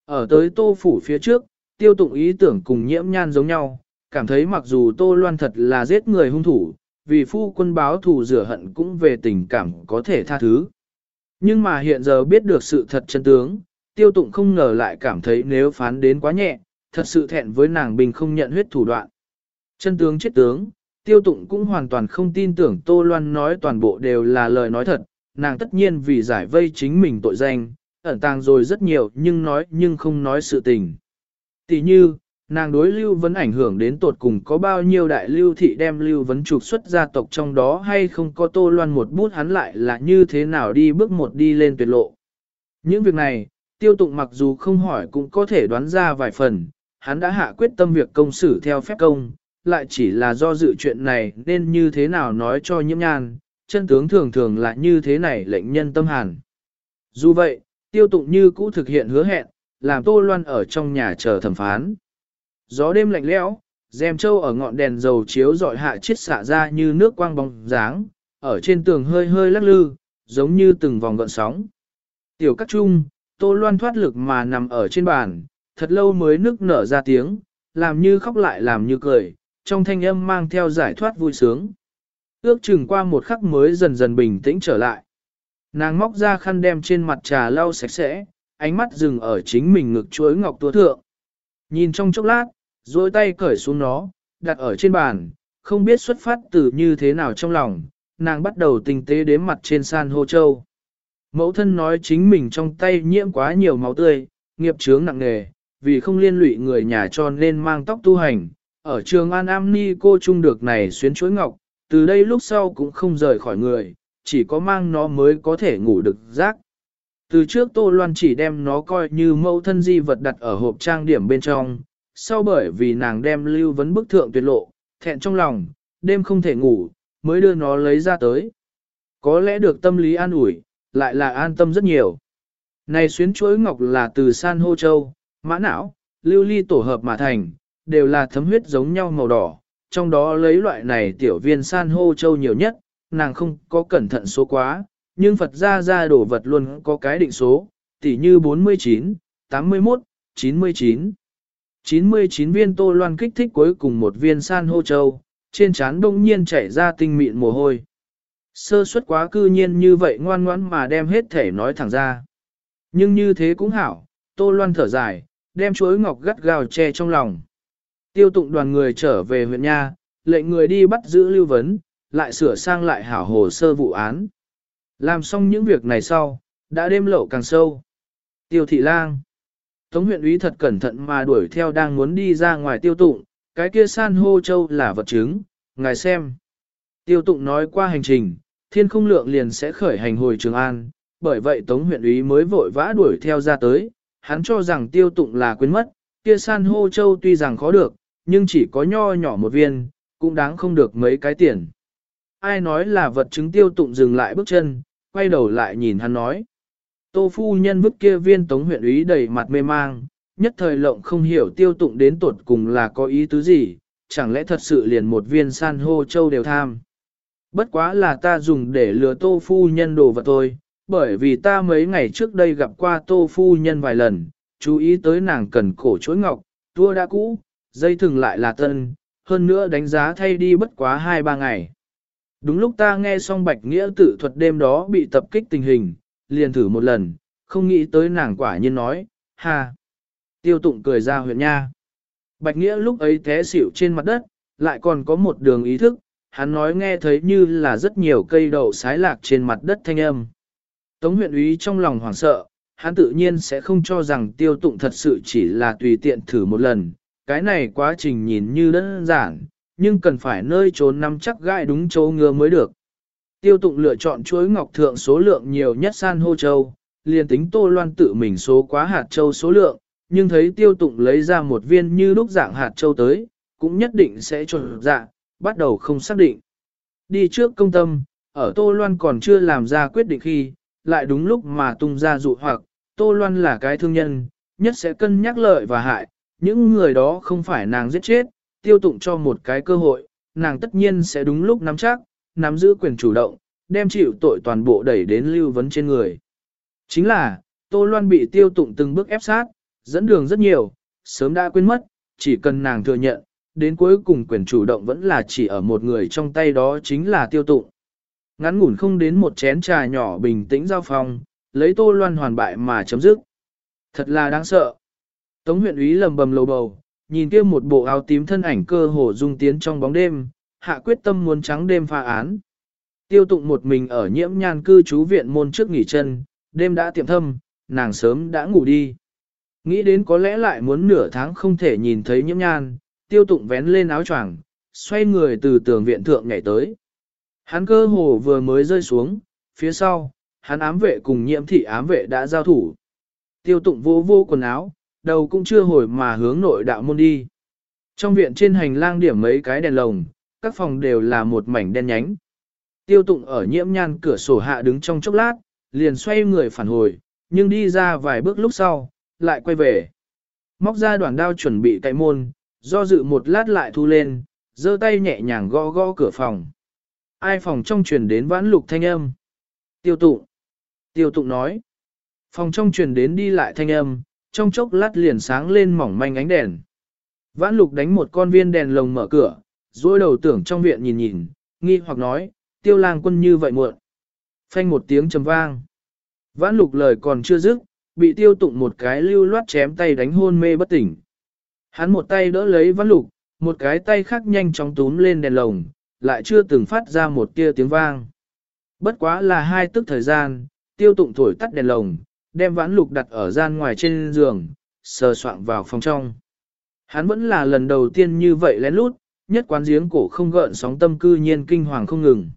Ở tới tô phủ phía trước, tiêu tụng ý tưởng cùng nhiễm nhan giống nhau, cảm thấy mặc dù tô loan thật là giết người hung thủ, vì phu quân báo thù rửa hận cũng về tình cảm có thể tha thứ. Nhưng mà hiện giờ biết được sự thật chân tướng, tiêu tụng không ngờ lại cảm thấy nếu phán đến quá nhẹ, thật sự thẹn với nàng bình không nhận huyết thủ đoạn. Chân tướng chết tướng, tiêu tụng cũng hoàn toàn không tin tưởng Tô Loan nói toàn bộ đều là lời nói thật, nàng tất nhiên vì giải vây chính mình tội danh, ẩn tàng rồi rất nhiều nhưng nói nhưng không nói sự tình. Tỷ như, nàng đối lưu vấn ảnh hưởng đến tột cùng có bao nhiêu đại lưu thị đem lưu vấn trục xuất gia tộc trong đó hay không có tô loan một bút hắn lại là như thế nào đi bước một đi lên tuyệt lộ. Những việc này, tiêu tụng mặc dù không hỏi cũng có thể đoán ra vài phần, hắn đã hạ quyết tâm việc công xử theo phép công, lại chỉ là do dự chuyện này nên như thế nào nói cho nhiễm nhan, chân tướng thường thường là như thế này lệnh nhân tâm hàn. Dù vậy, tiêu tụng như cũ thực hiện hứa hẹn, làm Tô Loan ở trong nhà chờ thẩm phán. Gió đêm lạnh lẽo, dèm châu ở ngọn đèn dầu chiếu dọi hạ chiết xạ ra như nước quang bóng dáng, ở trên tường hơi hơi lắc lư, giống như từng vòng gợn sóng. Tiểu cắt trung, Tô Loan thoát lực mà nằm ở trên bàn, thật lâu mới nức nở ra tiếng, làm như khóc lại làm như cười, trong thanh âm mang theo giải thoát vui sướng. Ước chừng qua một khắc mới dần dần bình tĩnh trở lại. Nàng móc ra khăn đem trên mặt trà lau sạch sẽ, ánh mắt dừng ở chính mình ngực chuối ngọc tua thượng. Nhìn trong chốc lát, rồi tay cởi xuống nó, đặt ở trên bàn, không biết xuất phát từ như thế nào trong lòng, nàng bắt đầu tinh tế đếm mặt trên san hô châu. Mẫu thân nói chính mình trong tay nhiễm quá nhiều máu tươi, nghiệp chướng nặng nề, vì không liên lụy người nhà cho nên mang tóc tu hành. Ở trường An Am Ni cô Chung được này xuyến chuối ngọc, từ đây lúc sau cũng không rời khỏi người, chỉ có mang nó mới có thể ngủ được giấc. Từ trước Tô Loan chỉ đem nó coi như mẫu thân di vật đặt ở hộp trang điểm bên trong, sau bởi vì nàng đem lưu vấn bức thượng tuyệt lộ, thẹn trong lòng, đêm không thể ngủ, mới đưa nó lấy ra tới. Có lẽ được tâm lý an ủi, lại là an tâm rất nhiều. Này xuyến chuỗi ngọc là từ san hô châu, mã não, lưu ly tổ hợp mà thành, đều là thấm huyết giống nhau màu đỏ, trong đó lấy loại này tiểu viên san hô châu nhiều nhất, nàng không có cẩn thận số quá, nhưng Phật ra ra đổ vật luôn có cái định số, tỉ như 49, 81, 99. 99 viên tô loan kích thích cuối cùng một viên san hô châu, trên trán đông nhiên chảy ra tinh mịn mồ hôi. Sơ suất quá cư nhiên như vậy ngoan ngoãn mà đem hết thể nói thẳng ra. Nhưng như thế cũng hảo, tô loan thở dài, đem chuối ngọc gắt gao che trong lòng. Tiêu tụng đoàn người trở về huyện Nha, lệnh người đi bắt giữ lưu vấn, lại sửa sang lại hảo hồ sơ vụ án. Làm xong những việc này sau, đã đêm lậu càng sâu. Tiêu thị lang. Tống huyện úy thật cẩn thận mà đuổi theo đang muốn đi ra ngoài tiêu tụng, cái kia san hô châu là vật chứng, ngài xem. Tiêu tụng nói qua hành trình, thiên không lượng liền sẽ khởi hành hồi Trường An, bởi vậy Tống huyện úy mới vội vã đuổi theo ra tới, hắn cho rằng tiêu tụng là quên mất, kia san hô châu tuy rằng khó được, nhưng chỉ có nho nhỏ một viên, cũng đáng không được mấy cái tiền. Ai nói là vật chứng tiêu tụng dừng lại bước chân, quay đầu lại nhìn hắn nói. Tô phu nhân vứt kia viên tống huyện úy đầy mặt mê mang, nhất thời lộng không hiểu tiêu tụng đến tuột cùng là có ý tứ gì, chẳng lẽ thật sự liền một viên san hô châu đều tham. Bất quá là ta dùng để lừa tô phu nhân đồ vật thôi, bởi vì ta mấy ngày trước đây gặp qua tô phu nhân vài lần, chú ý tới nàng cần cổ chuỗi ngọc, tua đã cũ, dây thừng lại là tân, hơn nữa đánh giá thay đi bất quá 2-3 ngày. Đúng lúc ta nghe xong Bạch Nghĩa tự thuật đêm đó bị tập kích tình hình, liền thử một lần, không nghĩ tới nàng quả nhiên nói, ha. Tiêu tụng cười ra huyện nha. Bạch Nghĩa lúc ấy té xỉu trên mặt đất, lại còn có một đường ý thức, hắn nói nghe thấy như là rất nhiều cây đậu sái lạc trên mặt đất thanh âm. Tống huyện úy trong lòng hoảng sợ, hắn tự nhiên sẽ không cho rằng tiêu tụng thật sự chỉ là tùy tiện thử một lần, cái này quá trình nhìn như đơn giản, nhưng cần phải nơi trốn nắm chắc gai đúng chỗ ngứa mới được. Tiêu tụng lựa chọn chuối ngọc thượng số lượng nhiều nhất san hô châu, liền tính tô loan tự mình số quá hạt châu số lượng, nhưng thấy tiêu tụng lấy ra một viên như lúc dạng hạt châu tới, cũng nhất định sẽ trộn dạ, bắt đầu không xác định. Đi trước công tâm, ở tô loan còn chưa làm ra quyết định khi, lại đúng lúc mà tung ra dụ hoặc, tô loan là cái thương nhân, nhất sẽ cân nhắc lợi và hại, những người đó không phải nàng giết chết, tiêu tụng cho một cái cơ hội, nàng tất nhiên sẽ đúng lúc nắm chắc, nắm giữ quyền chủ động, đem chịu tội toàn bộ đẩy đến lưu vấn trên người. Chính là, Tô Loan bị tiêu tụng từng bước ép sát, dẫn đường rất nhiều, sớm đã quên mất, chỉ cần nàng thừa nhận, đến cuối cùng quyền chủ động vẫn là chỉ ở một người trong tay đó chính là tiêu tụng. Ngắn ngủn không đến một chén trà nhỏ bình tĩnh giao phòng, lấy Tô Loan hoàn bại mà chấm dứt. Thật là đáng sợ. Tống huyện úy lầm bầm lầu bầu, nhìn kia một bộ áo tím thân ảnh cơ hồ dung tiến trong bóng đêm, hạ quyết tâm muốn trắng đêm pha án. Tiêu tụng một mình ở nhiễm nhan cư trú viện môn trước nghỉ chân, đêm đã tiệm thâm, nàng sớm đã ngủ đi. Nghĩ đến có lẽ lại muốn nửa tháng không thể nhìn thấy nhiễm nhan, tiêu tụng vén lên áo choàng, xoay người từ tường viện thượng nhảy tới. Hắn cơ hồ vừa mới rơi xuống, phía sau, hắn ám vệ cùng nhiễm thị ám vệ đã giao thủ. Tiêu tụng vô vô quần áo, đầu cũng chưa hồi mà hướng nội đạo môn đi. Trong viện trên hành lang điểm mấy cái đèn lồng, các phòng đều là một mảnh đen nhánh. Tiêu tụng ở nhiễm nhan cửa sổ hạ đứng trong chốc lát, liền xoay người phản hồi, nhưng đi ra vài bước lúc sau, lại quay về. Móc ra đoạn đao chuẩn bị cậy môn, do dự một lát lại thu lên, giơ tay nhẹ nhàng gõ gõ cửa phòng. Ai phòng trong truyền đến vãn lục thanh âm. Tiêu tụng. Tiêu tụng nói. Phòng trong truyền đến đi lại thanh âm, trong chốc lát liền sáng lên mỏng manh ánh đèn. Vãn lục đánh một con viên đèn lồng mở cửa, dối đầu tưởng trong viện nhìn nhìn, nghi hoặc nói, tiêu lang quân như vậy muộn. Phanh một tiếng trầm vang. Vãn lục lời còn chưa dứt, bị tiêu tụng một cái lưu loát chém tay đánh hôn mê bất tỉnh. Hắn một tay đỡ lấy vãn lục, một cái tay khác nhanh chóng túm lên đèn lồng, lại chưa từng phát ra một tia tiếng vang. Bất quá là hai tức thời gian, tiêu tụng thổi tắt đèn lồng, đem vãn lục đặt ở gian ngoài trên giường, sờ soạn vào phòng trong. Hắn vẫn là lần đầu tiên như vậy lén lút, nhất quán giếng cổ không gợn sóng tâm cư nhiên kinh hoàng không ngừng.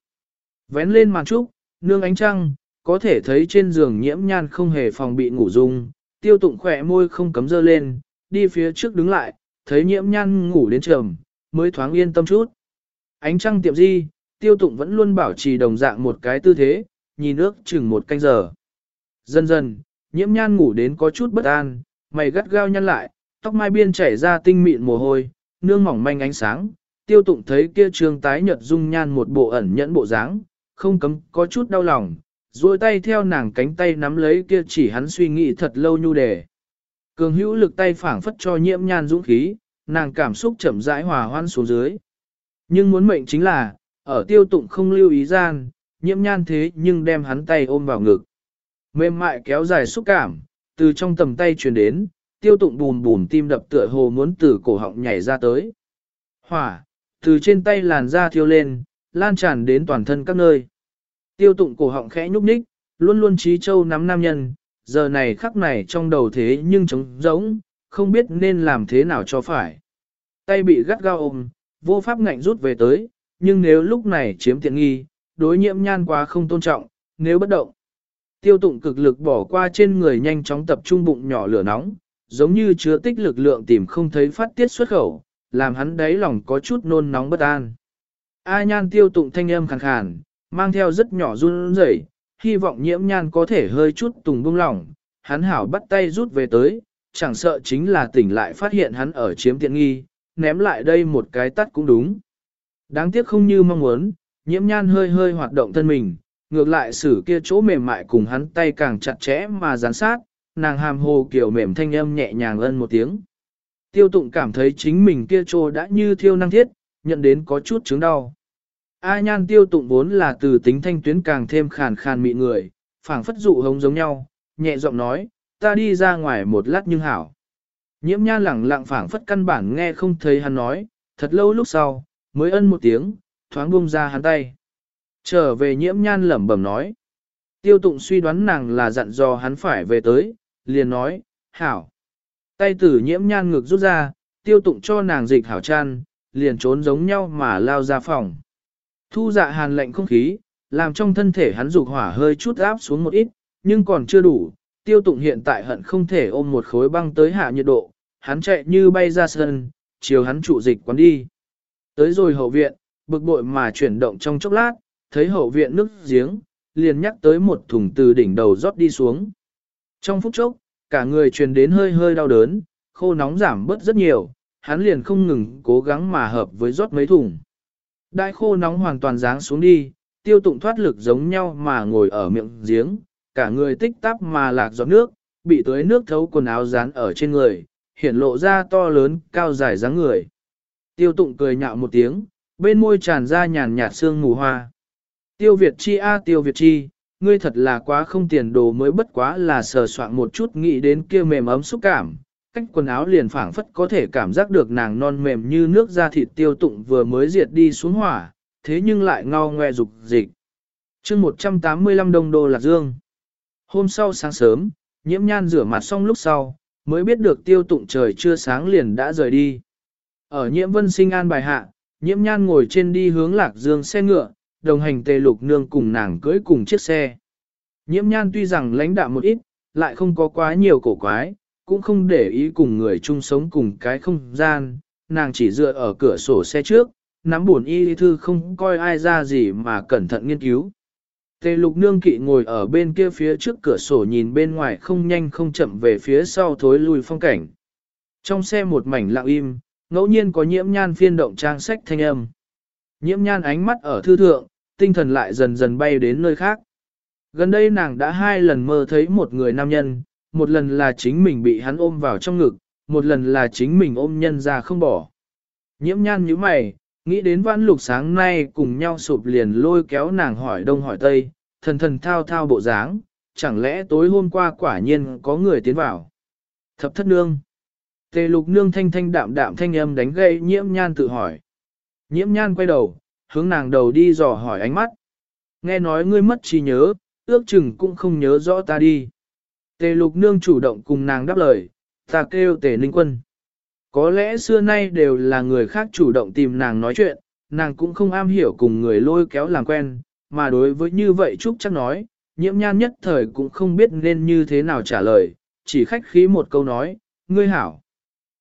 Vén lên màn trúc, nương ánh trăng, có thể thấy trên giường nhiễm nhan không hề phòng bị ngủ dung, tiêu tụng khỏe môi không cấm dơ lên, đi phía trước đứng lại, thấy nhiễm nhan ngủ đến trầm, mới thoáng yên tâm chút. Ánh trăng tiệm di, tiêu tụng vẫn luôn bảo trì đồng dạng một cái tư thế, nhìn ước chừng một canh giờ. Dần dần, nhiễm nhan ngủ đến có chút bất an, mày gắt gao nhăn lại, tóc mai biên chảy ra tinh mịn mồ hôi, nương mỏng manh ánh sáng, tiêu tụng thấy kia trường tái nhật dung nhan một bộ ẩn nhẫn bộ dáng, không cấm có chút đau lòng, duỗi tay theo nàng cánh tay nắm lấy kia chỉ hắn suy nghĩ thật lâu nhu đề. Cường hữu lực tay phảng phất cho nhiễm nhan dũng khí, nàng cảm xúc chậm rãi hòa hoan xuống dưới. Nhưng muốn mệnh chính là, ở tiêu tụng không lưu ý gian, nhiễm nhan thế nhưng đem hắn tay ôm vào ngực. Mềm mại kéo dài xúc cảm, từ trong tầm tay truyền đến, tiêu tụng bùn bùn tim đập tựa hồ muốn từ cổ họng nhảy ra tới. Hỏa, từ trên tay làn da thiêu lên, lan tràn đến toàn thân các nơi. Tiêu tụng cổ họng khẽ nhúc nhích, luôn luôn trí châu nắm nam nhân, giờ này khắc này trong đầu thế nhưng trống rỗng, không biết nên làm thế nào cho phải. Tay bị gắt gao ôm, vô pháp ngạnh rút về tới, nhưng nếu lúc này chiếm tiện nghi, đối nhiễm nhan quá không tôn trọng, nếu bất động. Tiêu tụng cực lực bỏ qua trên người nhanh chóng tập trung bụng nhỏ lửa nóng, giống như chứa tích lực lượng tìm không thấy phát tiết xuất khẩu, làm hắn đáy lòng có chút nôn nóng bất an. A nhan tiêu tụng thanh âm khàn khàn, mang theo rất nhỏ run rẩy, hy vọng nhiễm nhan có thể hơi chút tùng bung lỏng, hắn hảo bắt tay rút về tới, chẳng sợ chính là tỉnh lại phát hiện hắn ở chiếm tiện nghi, ném lại đây một cái tắt cũng đúng. Đáng tiếc không như mong muốn, nhiễm nhan hơi hơi hoạt động thân mình, ngược lại xử kia chỗ mềm mại cùng hắn tay càng chặt chẽ mà gián sát, nàng hàm hồ kiểu mềm thanh âm nhẹ nhàng ân một tiếng. Tiêu tụng cảm thấy chính mình kia trô đã như thiêu năng thiết, nhận đến có chút chứng đau. A nhan tiêu tụng vốn là từ tính thanh tuyến càng thêm khàn khàn mị người, phảng phất dụ hống giống nhau, nhẹ giọng nói, ta đi ra ngoài một lát nhưng hảo. Nhiễm nhan lẳng lặng phảng phất căn bản nghe không thấy hắn nói, thật lâu lúc sau, mới ân một tiếng, thoáng buông ra hắn tay. Trở về nhiễm nhan lẩm bẩm nói. Tiêu tụng suy đoán nàng là dặn dò hắn phải về tới, liền nói, hảo. Tay tử nhiễm nhan ngực rút ra, tiêu tụng cho nàng dịch hảo chăn, liền trốn giống nhau mà lao ra phòng. Thu dạ hàn lạnh không khí, làm trong thân thể hắn dục hỏa hơi chút áp xuống một ít, nhưng còn chưa đủ. Tiêu tụng hiện tại hận không thể ôm một khối băng tới hạ nhiệt độ, hắn chạy như bay ra sân, chiều hắn trụ dịch quán đi. Tới rồi hậu viện, bực bội mà chuyển động trong chốc lát, thấy hậu viện nước giếng, liền nhắc tới một thùng từ đỉnh đầu rót đi xuống. Trong phút chốc, cả người truyền đến hơi hơi đau đớn, khô nóng giảm bớt rất nhiều, hắn liền không ngừng cố gắng mà hợp với rót mấy thùng. Đại khô nóng hoàn toàn ráng xuống đi, tiêu tụng thoát lực giống nhau mà ngồi ở miệng giếng, cả người tích tắp mà lạc giọt nước, bị tưới nước thấu quần áo dán ở trên người, hiện lộ ra to lớn, cao dài dáng người. Tiêu tụng cười nhạo một tiếng, bên môi tràn ra nhàn nhạt sương mù hoa. Tiêu Việt chi a tiêu Việt chi, ngươi thật là quá không tiền đồ mới bất quá là sờ soạn một chút nghĩ đến kia mềm ấm xúc cảm. Cách quần áo liền phảng phất có thể cảm giác được nàng non mềm như nước da thịt tiêu tụng vừa mới diệt đi xuống hỏa, thế nhưng lại ngao ngoe dục dịch. chương 185 đồng đô lạc dương. Hôm sau sáng sớm, nhiễm nhan rửa mặt xong lúc sau, mới biết được tiêu tụng trời chưa sáng liền đã rời đi. Ở nhiễm vân sinh an bài hạ, nhiễm nhan ngồi trên đi hướng lạc dương xe ngựa, đồng hành tề lục nương cùng nàng cưới cùng chiếc xe. Nhiễm nhan tuy rằng lãnh đạm một ít, lại không có quá nhiều cổ quái, cũng không để ý cùng người chung sống cùng cái không gian, nàng chỉ dựa ở cửa sổ xe trước, nắm buồn y thư không coi ai ra gì mà cẩn thận nghiên cứu. Tề lục nương kỵ ngồi ở bên kia phía trước cửa sổ nhìn bên ngoài không nhanh không chậm về phía sau thối lùi phong cảnh. Trong xe một mảnh lặng im, ngẫu nhiên có nhiễm nhan phiên động trang sách thanh âm. Nhiễm nhan ánh mắt ở thư thượng, tinh thần lại dần dần bay đến nơi khác. Gần đây nàng đã hai lần mơ thấy một người nam nhân, một lần là chính mình bị hắn ôm vào trong ngực, một lần là chính mình ôm nhân ra không bỏ. Nhiễm nhan như mày, nghĩ đến vãn lục sáng nay cùng nhau sụp liền lôi kéo nàng hỏi đông hỏi tây, thần thần thao thao bộ dáng, chẳng lẽ tối hôm qua quả nhiên có người tiến vào. Thập thất nương. Tề lục nương thanh thanh đạm đạm thanh âm đánh gây nhiễm nhan tự hỏi. Nhiễm nhan quay đầu, hướng nàng đầu đi dò hỏi ánh mắt. Nghe nói ngươi mất trí nhớ, ước chừng cũng không nhớ rõ ta đi. Tề lục nương chủ động cùng nàng đáp lời, ta kêu tề ninh quân. Có lẽ xưa nay đều là người khác chủ động tìm nàng nói chuyện, nàng cũng không am hiểu cùng người lôi kéo làm quen, mà đối với như vậy Trúc chắc nói, nhiễm nhan nhất thời cũng không biết nên như thế nào trả lời, chỉ khách khí một câu nói, ngươi hảo.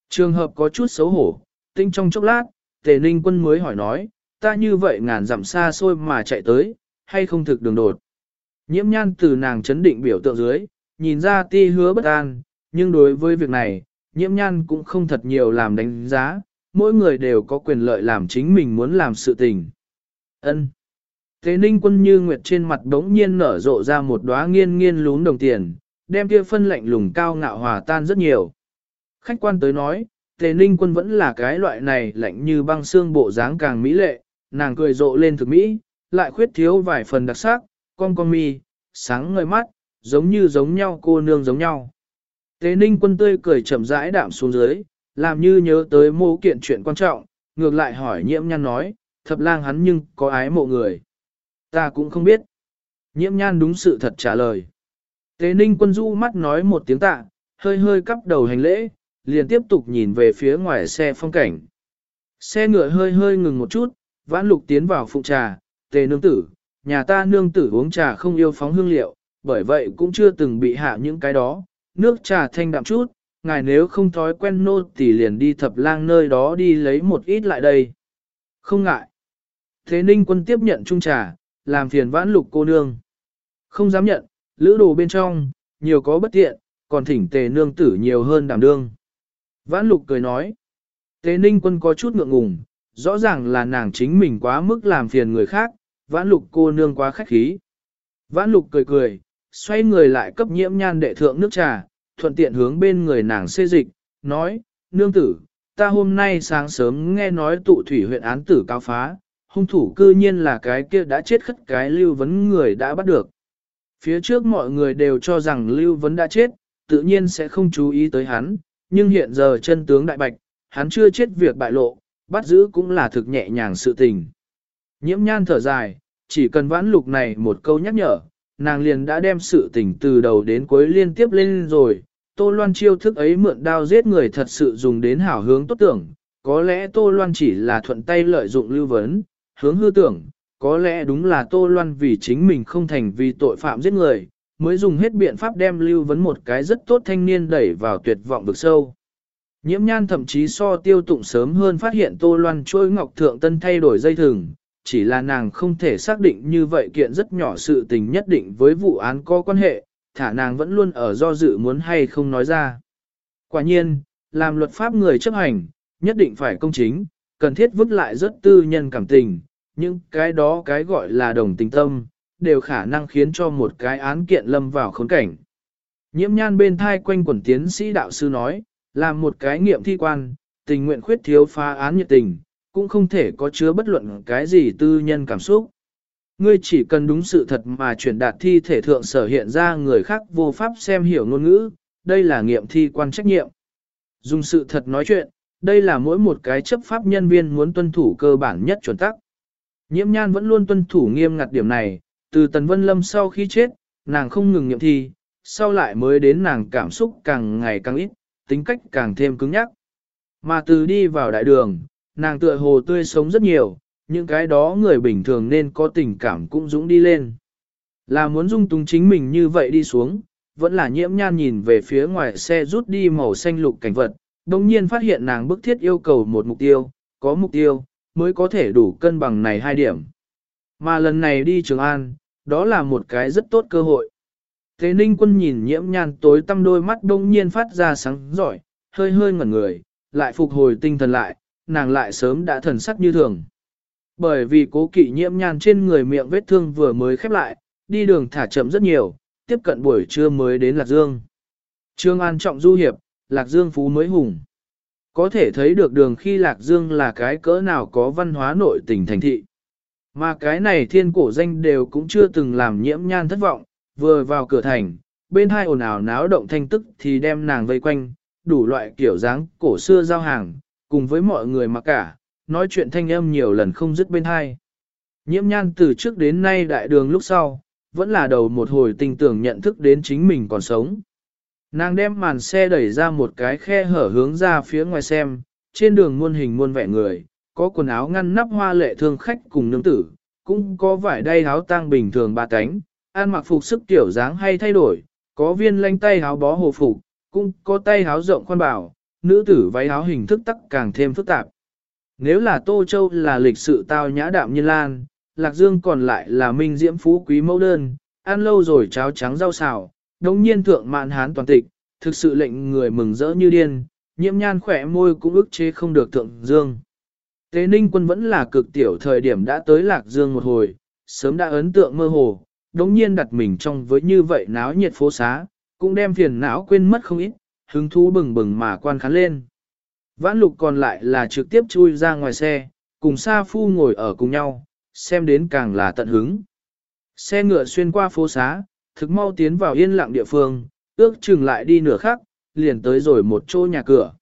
Trường hợp có chút xấu hổ, tinh trong chốc lát, tề ninh quân mới hỏi nói, ta như vậy ngàn dặm xa xôi mà chạy tới, hay không thực đường đột. Nhiễm nhan từ nàng chấn định biểu tượng dưới, nhìn ra ti hứa bất an, nhưng đối với việc này, nhiễm nhan cũng không thật nhiều làm đánh giá, mỗi người đều có quyền lợi làm chính mình muốn làm sự tình. Ân. Thế ninh quân như nguyệt trên mặt đống nhiên nở rộ ra một đóa nghiên nghiên lún đồng tiền, đem kia phân lạnh lùng cao ngạo hòa tan rất nhiều. Khách quan tới nói, tề ninh quân vẫn là cái loại này lạnh như băng xương bộ dáng càng mỹ lệ, nàng cười rộ lên thực mỹ, lại khuyết thiếu vài phần đặc sắc, con con mi, sáng ngời mắt, giống như giống nhau cô nương giống nhau. Tế ninh quân tươi cười chậm rãi đạm xuống dưới, làm như nhớ tới mô kiện chuyện quan trọng, ngược lại hỏi nhiễm nhan nói, thập lang hắn nhưng có ái mộ người. Ta cũng không biết. Nhiễm nhan đúng sự thật trả lời. Tế ninh quân du mắt nói một tiếng tạ, hơi hơi cắp đầu hành lễ, liền tiếp tục nhìn về phía ngoài xe phong cảnh. Xe ngựa hơi hơi ngừng một chút, vãn lục tiến vào phụ trà, tề nương tử, nhà ta nương tử uống trà không yêu phóng hương liệu, bởi vậy cũng chưa từng bị hạ những cái đó, nước trà thanh đạm chút, ngài nếu không thói quen nô thì liền đi thập lang nơi đó đi lấy một ít lại đây. Không ngại. Thế ninh quân tiếp nhận chung trà, làm phiền vãn lục cô nương. không dám nhận, lữ đồ bên trong, nhiều có bất tiện, còn thỉnh tề nương tử nhiều hơn đảm đương. Vãn lục cười nói, Tế ninh quân có chút ngượng ngùng, rõ ràng là nàng chính mình quá mức làm phiền người khác, vãn lục cô nương quá khách khí. Vãn lục cười cười, xoay người lại cấp nhiễm nhan đệ thượng nước trà, thuận tiện hướng bên người nàng xê dịch, nói, nương tử, ta hôm nay sáng sớm nghe nói tụ thủy huyện án tử cao phá, hung thủ cư nhiên là cái kia đã chết khất cái lưu vấn người đã bắt được. Phía trước mọi người đều cho rằng lưu vấn đã chết, tự nhiên sẽ không chú ý tới hắn, nhưng hiện giờ chân tướng đại bạch, hắn chưa chết việc bại lộ, bắt giữ cũng là thực nhẹ nhàng sự tình. Nhiễm nhan thở dài, chỉ cần vãn lục này một câu nhắc nhở, nàng liền đã đem sự tình từ đầu đến cuối liên tiếp lên rồi. Tô Loan chiêu thức ấy mượn đao giết người thật sự dùng đến hảo hướng tốt tưởng, có lẽ Tô Loan chỉ là thuận tay lợi dụng lưu vấn, hướng hư tưởng, có lẽ đúng là Tô Loan vì chính mình không thành vì tội phạm giết người, mới dùng hết biện pháp đem lưu vấn một cái rất tốt thanh niên đẩy vào tuyệt vọng vực sâu. Nhiễm nhan thậm chí so tiêu tụng sớm hơn phát hiện Tô Loan chuỗi ngọc thượng tân thay đổi dây thừng, chỉ là nàng không thể xác định như vậy kiện rất nhỏ sự tình nhất định với vụ án có quan hệ, thả nàng vẫn luôn ở do dự muốn hay không nói ra. Quả nhiên, làm luật pháp người chấp hành, nhất định phải công chính, cần thiết vứt lại rất tư nhân cảm tình, nhưng cái đó cái gọi là đồng tình tâm, đều khả năng khiến cho một cái án kiện lâm vào khốn cảnh. Nhiễm nhan bên thai quanh quần tiến sĩ đạo sư nói, làm một cái nghiệm thi quan, tình nguyện khuyết thiếu phá án nhiệt tình, cũng không thể có chứa bất luận cái gì tư nhân cảm xúc. Ngươi chỉ cần đúng sự thật mà truyền đạt thi thể thượng sở hiện ra người khác vô pháp xem hiểu ngôn ngữ, đây là nghiệm thi quan trách nhiệm. Dùng sự thật nói chuyện, đây là mỗi một cái chấp pháp nhân viên muốn tuân thủ cơ bản nhất chuẩn tắc. Nhiễm nhan vẫn luôn tuân thủ nghiêm ngặt điểm này, từ Tần Vân Lâm sau khi chết, nàng không ngừng nghiệm thi, sau lại mới đến nàng cảm xúc càng ngày càng ít, tính cách càng thêm cứng nhắc. Mà từ đi vào đại đường, nàng tựa hồ tươi sống rất nhiều, những cái đó người bình thường nên có tình cảm cũng dũng đi lên. Là muốn dung túng chính mình như vậy đi xuống, vẫn là nhiễm nhan nhìn về phía ngoài xe rút đi màu xanh lục cảnh vật, đồng nhiên phát hiện nàng bức thiết yêu cầu một mục tiêu, có mục tiêu, mới có thể đủ cân bằng này hai điểm. Mà lần này đi Trường An, đó là một cái rất tốt cơ hội. Thế ninh quân nhìn nhiễm nhan tối tăm đôi mắt đông nhiên phát ra sáng giỏi, hơi hơi ngẩn người, lại phục hồi tinh thần lại, nàng lại sớm đã thần sắc như thường. Bởi vì cố kỵ nhiễm nhan trên người miệng vết thương vừa mới khép lại, đi đường thả chậm rất nhiều, tiếp cận buổi trưa mới đến Lạc Dương. Trương An trọng du hiệp, Lạc Dương phú mới hùng. Có thể thấy được đường khi Lạc Dương là cái cỡ nào có văn hóa nội tình thành thị. Mà cái này thiên cổ danh đều cũng chưa từng làm nhiễm nhan thất vọng, vừa vào cửa thành, bên hai ồn ào náo động thanh tức thì đem nàng vây quanh, đủ loại kiểu dáng cổ xưa giao hàng, cùng với mọi người mà cả, nói chuyện thanh âm nhiều lần không dứt bên hai. Nhiễm nhan từ trước đến nay đại đường lúc sau, vẫn là đầu một hồi tình tưởng nhận thức đến chính mình còn sống. Nàng đem màn xe đẩy ra một cái khe hở hướng ra phía ngoài xem, trên đường muôn hình muôn vẻ người, có quần áo ngăn nắp hoa lệ thương khách cùng nương tử, cũng có vải đay áo tang bình thường ba cánh, An mặc phục sức tiểu dáng hay thay đổi, có viên lanh tay háo bó hồ phục, cũng có tay háo rộng khoan bảo, nữ tử váy háo hình thức tắc càng thêm phức tạp. Nếu là Tô Châu là lịch sự tao nhã đạm nhân lan, Lạc Dương còn lại là minh diễm phú quý mẫu đơn, ăn lâu rồi cháo trắng rau xào, đống nhiên thượng mạn hán toàn tịch, thực sự lệnh người mừng rỡ như điên, nhiễm nhan khỏe môi cũng ức chế không được thượng dương. Tế ninh quân vẫn là cực tiểu thời điểm đã tới Lạc Dương một hồi, sớm đã ấn tượng mơ hồ, đống nhiên đặt mình trong với như vậy náo nhiệt phố xá, cũng đem phiền não quên mất không ít, hứng thú bừng bừng mà quan khán lên. Vãn lục còn lại là trực tiếp chui ra ngoài xe, cùng Sa Phu ngồi ở cùng nhau, xem đến càng là tận hứng. Xe ngựa xuyên qua phố xá, thực mau tiến vào yên lặng địa phương, ước chừng lại đi nửa khắc, liền tới rồi một chỗ nhà cửa.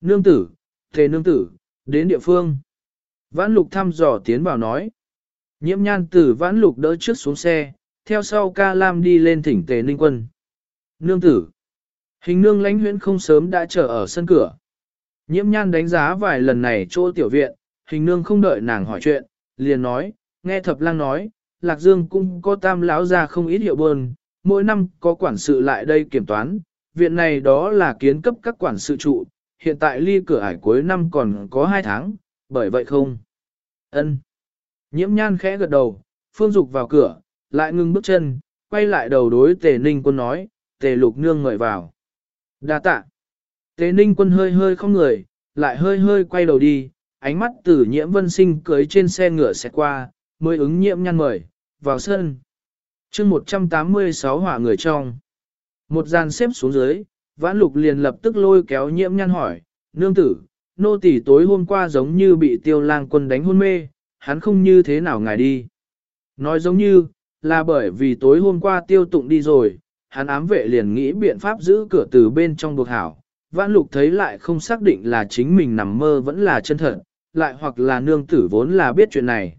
Nương tử, thề nương tử, đến địa phương. Vãn lục thăm dò tiến vào nói. Nhiễm nhan tử vãn lục đỡ trước xuống xe, theo sau ca lam đi lên thỉnh tề ninh quân. Nương tử. Hình nương lãnh huyễn không sớm đã chờ ở sân cửa. Nhiễm nhan đánh giá vài lần này chỗ tiểu viện, hình nương không đợi nàng hỏi chuyện, liền nói, nghe thập lang nói, Lạc Dương cũng có tam lão ra không ít hiệu bơn, mỗi năm có quản sự lại đây kiểm toán, viện này đó là kiến cấp các quản sự trụ, hiện tại ly cửa ải cuối năm còn có 2 tháng, bởi vậy không. ân Nhiễm nhan khẽ gật đầu, phương dục vào cửa, lại ngưng bước chân, quay lại đầu đối tề ninh quân nói, tề lục nương ngợi vào. đa tạ. Tề ninh quân hơi hơi không người, lại hơi hơi quay đầu đi, ánh mắt từ nhiễm vân sinh cưới trên xe ngựa xẹt qua, mới ứng nhiễm nhăn mời, vào sân. chương 186 hỏa người trong. Một gian xếp xuống dưới, vãn lục liền lập tức lôi kéo nhiễm nhăn hỏi, nương tử, nô tỷ tối hôm qua giống như bị tiêu lang quân đánh hôn mê, hắn không như thế nào ngài đi. Nói giống như, là bởi vì tối hôm qua tiêu tụng đi rồi, hắn ám vệ liền nghĩ biện pháp giữ cửa từ bên trong buộc hảo. Vãn lục thấy lại không xác định là chính mình nằm mơ vẫn là chân thật, lại hoặc là nương tử vốn là biết chuyện này.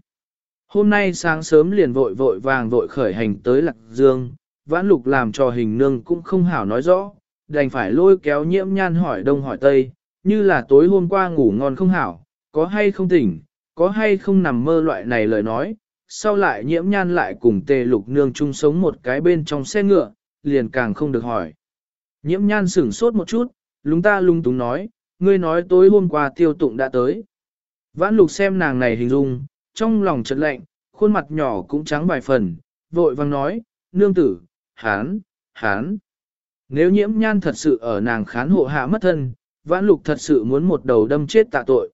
Hôm nay sáng sớm liền vội vội vàng vội khởi hành tới Lạc Dương, vãn lục làm cho hình nương cũng không hảo nói rõ, đành phải lôi kéo nhiễm nhan hỏi đông hỏi tây, như là tối hôm qua ngủ ngon không hảo, có hay không tỉnh, có hay không nằm mơ loại này lời nói, sau lại nhiễm nhan lại cùng tề lục nương chung sống một cái bên trong xe ngựa, liền càng không được hỏi. Nhiễm nhan sửng sốt một chút, lúng ta lung túng nói, ngươi nói tối hôm qua tiêu tụng đã tới. Vãn lục xem nàng này hình dung, trong lòng chợt lạnh, khuôn mặt nhỏ cũng trắng vài phần, vội vang nói, nương tử, hán, hán. Nếu nhiễm nhan thật sự ở nàng khán hộ hạ mất thân, vãn lục thật sự muốn một đầu đâm chết tạ tội.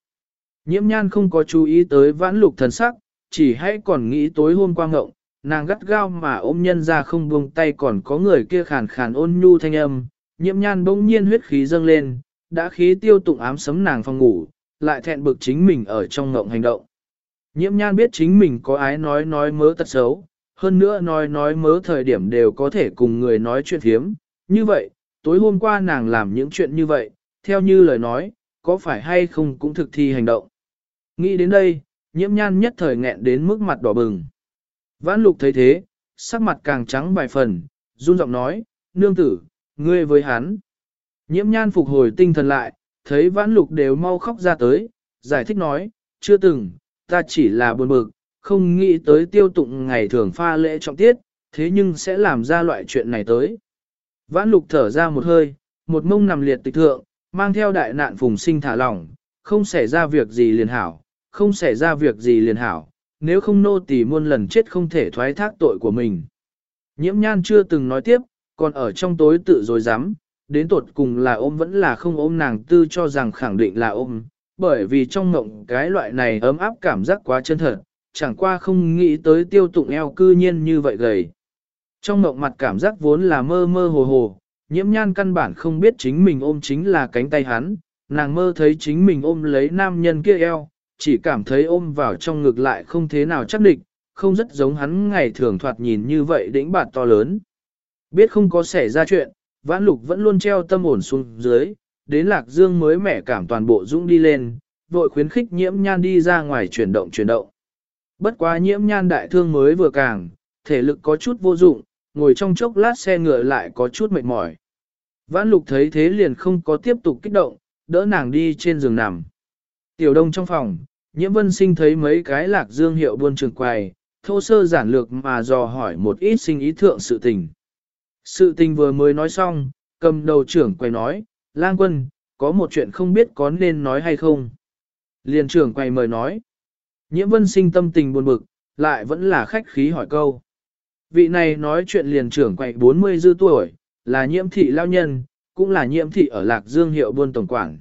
Nhiễm nhan không có chú ý tới vãn lục thần sắc, chỉ hãy còn nghĩ tối hôm qua ngộng, nàng gắt gao mà ôm nhân ra không buông tay còn có người kia khàn khàn ôn nhu thanh âm, nhiễm nhan bỗng nhiên huyết khí dâng lên, đã khí tiêu tụng ám sấm nàng phòng ngủ, lại thẹn bực chính mình ở trong ngộng hành động. Nhiễm nhan biết chính mình có ái nói nói mớ tật xấu, hơn nữa nói nói mớ thời điểm đều có thể cùng người nói chuyện thiếm. Như vậy, tối hôm qua nàng làm những chuyện như vậy, theo như lời nói, có phải hay không cũng thực thi hành động. Nghĩ đến đây, nhiễm nhan nhất thời nghẹn đến mức mặt đỏ bừng. Vãn lục thấy thế, sắc mặt càng trắng vài phần, run giọng nói, nương tử, ngươi với hắn. Nhiễm nhan phục hồi tinh thần lại, thấy vãn lục đều mau khóc ra tới, giải thích nói, chưa từng, ta chỉ là buồn bực, không nghĩ tới tiêu tụng ngày thường pha lễ trọng tiết, thế nhưng sẽ làm ra loại chuyện này tới. Vãn lục thở ra một hơi, một mông nằm liệt tịch thượng, mang theo đại nạn phùng sinh thả lỏng, không xảy ra việc gì liền hảo, không xảy ra việc gì liền hảo, nếu không nô tỳ muôn lần chết không thể thoái thác tội của mình. Nhiễm nhan chưa từng nói tiếp, còn ở trong tối tự dối dám, đến tột cùng là ôm vẫn là không ôm nàng tư cho rằng khẳng định là ôm, bởi vì trong ngộng cái loại này ấm áp cảm giác quá chân thật, chẳng qua không nghĩ tới tiêu tụng eo cư nhiên như vậy gầy. Trong ngộng mặt cảm giác vốn là mơ mơ hồ hồ, nhiễm nhan căn bản không biết chính mình ôm chính là cánh tay hắn, nàng mơ thấy chính mình ôm lấy nam nhân kia eo, chỉ cảm thấy ôm vào trong ngực lại không thế nào chắc định, không rất giống hắn ngày thường thoạt nhìn như vậy đỉnh bạt to lớn. Biết không có xảy ra chuyện, vãn lục vẫn luôn treo tâm ổn xuống dưới, đến lạc dương mới mẻ cảm toàn bộ dũng đi lên, vội khuyến khích nhiễm nhan đi ra ngoài chuyển động chuyển động. Bất quá nhiễm nhan đại thương mới vừa càng, thể lực có chút vô dụng, ngồi trong chốc lát xe ngựa lại có chút mệt mỏi. Vãn lục thấy thế liền không có tiếp tục kích động, đỡ nàng đi trên giường nằm. Tiểu đông trong phòng, nhiễm vân sinh thấy mấy cái lạc dương hiệu buôn trường quầy, thô sơ giản lược mà dò hỏi một ít sinh ý thượng sự tình. Sự tình vừa mới nói xong, cầm đầu trưởng quầy nói, lang quân, có một chuyện không biết có nên nói hay không. Liền trưởng quầy mời nói, nhiễm vân sinh tâm tình buồn bực, lại vẫn là khách khí hỏi câu. Vị này nói chuyện liền trưởng quầy 40 dư tuổi, là nhiễm thị lao nhân, cũng là nhiễm thị ở Lạc Dương hiệu buôn tổng quảng.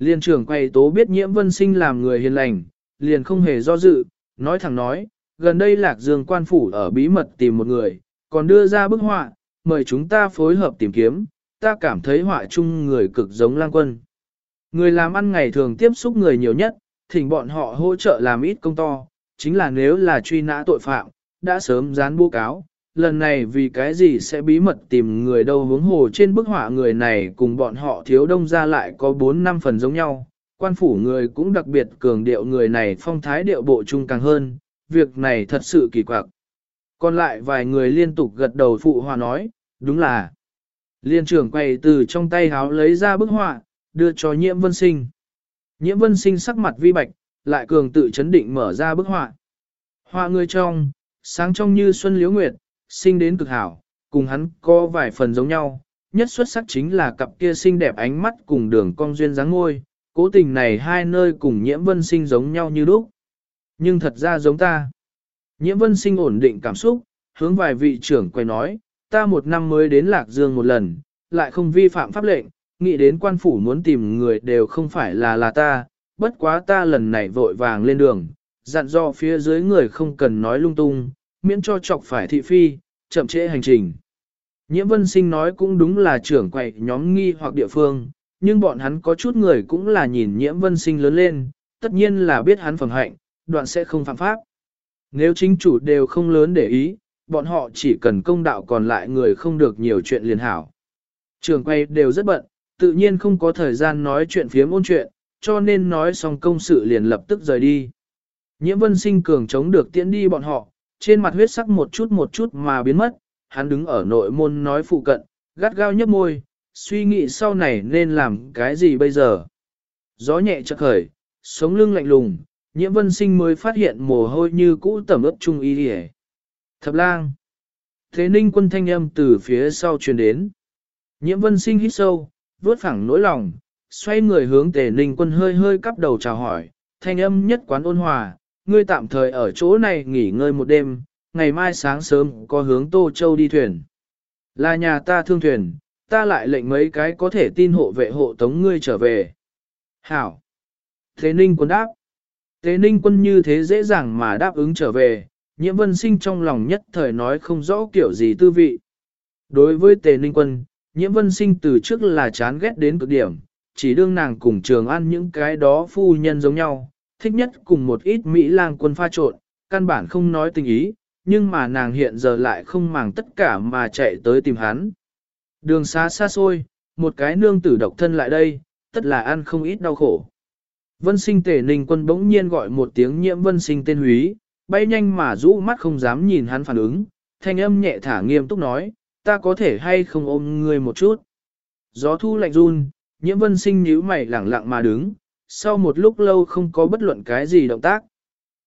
Liên trưởng quay tố biết nhiễm vân sinh làm người hiền lành, liền không hề do dự, nói thẳng nói, gần đây Lạc Dương quan phủ ở bí mật tìm một người, còn đưa ra bức họa, mời chúng ta phối hợp tìm kiếm, ta cảm thấy họa chung người cực giống lang quân. Người làm ăn ngày thường tiếp xúc người nhiều nhất, thỉnh bọn họ hỗ trợ làm ít công to, chính là nếu là truy nã tội phạm, đã sớm dán bố cáo, lần này vì cái gì sẽ bí mật tìm người đâu hướng hồ trên bức họa người này cùng bọn họ thiếu đông ra lại có 4 năm phần giống nhau. Quan phủ người cũng đặc biệt cường điệu người này phong thái điệu bộ chung càng hơn, việc này thật sự kỳ quặc. Còn lại vài người liên tục gật đầu phụ hòa nói, đúng là. Liên trưởng quay từ trong tay háo lấy ra bức họa, đưa cho nhiễm vân sinh. Nhiễm vân sinh sắc mặt vi bạch, lại cường tự chấn định mở ra bức họa. Họa người trong, sáng trong như xuân liễu nguyệt, sinh đến cực hảo, cùng hắn có vài phần giống nhau, nhất xuất sắc chính là cặp kia xinh đẹp ánh mắt cùng đường cong duyên dáng ngôi, cố tình này hai nơi cùng nhiễm vân sinh giống nhau như lúc. Nhưng thật ra giống ta. Nhiễm vân sinh ổn định cảm xúc, hướng vài vị trưởng quay nói, ta một năm mới đến Lạc Dương một lần, lại không vi phạm pháp lệnh, nghĩ đến quan phủ muốn tìm người đều không phải là là ta, bất quá ta lần này vội vàng lên đường, dặn dò phía dưới người không cần nói lung tung, miễn cho chọc phải thị phi, chậm trễ hành trình. Nhiễm vân sinh nói cũng đúng là trưởng quậy nhóm nghi hoặc địa phương, nhưng bọn hắn có chút người cũng là nhìn nhiễm vân sinh lớn lên, tất nhiên là biết hắn phẩm hạnh, đoạn sẽ không phạm pháp. Nếu chính chủ đều không lớn để ý, bọn họ chỉ cần công đạo còn lại người không được nhiều chuyện liền hảo. Trường quay đều rất bận, tự nhiên không có thời gian nói chuyện phía môn chuyện, cho nên nói xong công sự liền lập tức rời đi. Nhiễm vân sinh cường chống được tiễn đi bọn họ, trên mặt huyết sắc một chút một chút mà biến mất, hắn đứng ở nội môn nói phụ cận, gắt gao nhấp môi, suy nghĩ sau này nên làm cái gì bây giờ. Gió nhẹ chợt khởi, sống lưng lạnh lùng, nhiễm vân sinh mới phát hiện mồ hôi như cũ tẩm ướp trung y hề. Thập lang. Thế ninh quân thanh âm từ phía sau truyền đến. Nhiễm vân sinh hít sâu, vuốt phẳng nỗi lòng, xoay người hướng tề ninh quân hơi hơi cắp đầu chào hỏi, thanh âm nhất quán ôn hòa, ngươi tạm thời ở chỗ này nghỉ ngơi một đêm, ngày mai sáng sớm có hướng Tô Châu đi thuyền. Là nhà ta thương thuyền, ta lại lệnh mấy cái có thể tin hộ vệ hộ tống ngươi trở về. Hảo. Thế ninh quân đáp. Thế ninh quân như thế dễ dàng mà đáp ứng trở về, nhiễm vân sinh trong lòng nhất thời nói không rõ kiểu gì tư vị. Đối với tề ninh quân, nhiễm vân sinh từ trước là chán ghét đến cực điểm, chỉ đương nàng cùng trường ăn những cái đó phu nhân giống nhau, thích nhất cùng một ít Mỹ lang quân pha trộn, căn bản không nói tình ý, nhưng mà nàng hiện giờ lại không màng tất cả mà chạy tới tìm hắn. Đường xa xa xôi, một cái nương tử độc thân lại đây, tất là ăn không ít đau khổ. Vân sinh tể ninh quân bỗng nhiên gọi một tiếng nhiễm vân sinh tên húy, bay nhanh mà rũ mắt không dám nhìn hắn phản ứng, thanh âm nhẹ thả nghiêm túc nói, ta có thể hay không ôm ngươi một chút. Gió thu lạnh run, nhiễm vân sinh nhíu mày lẳng lặng mà đứng, sau một lúc lâu không có bất luận cái gì động tác.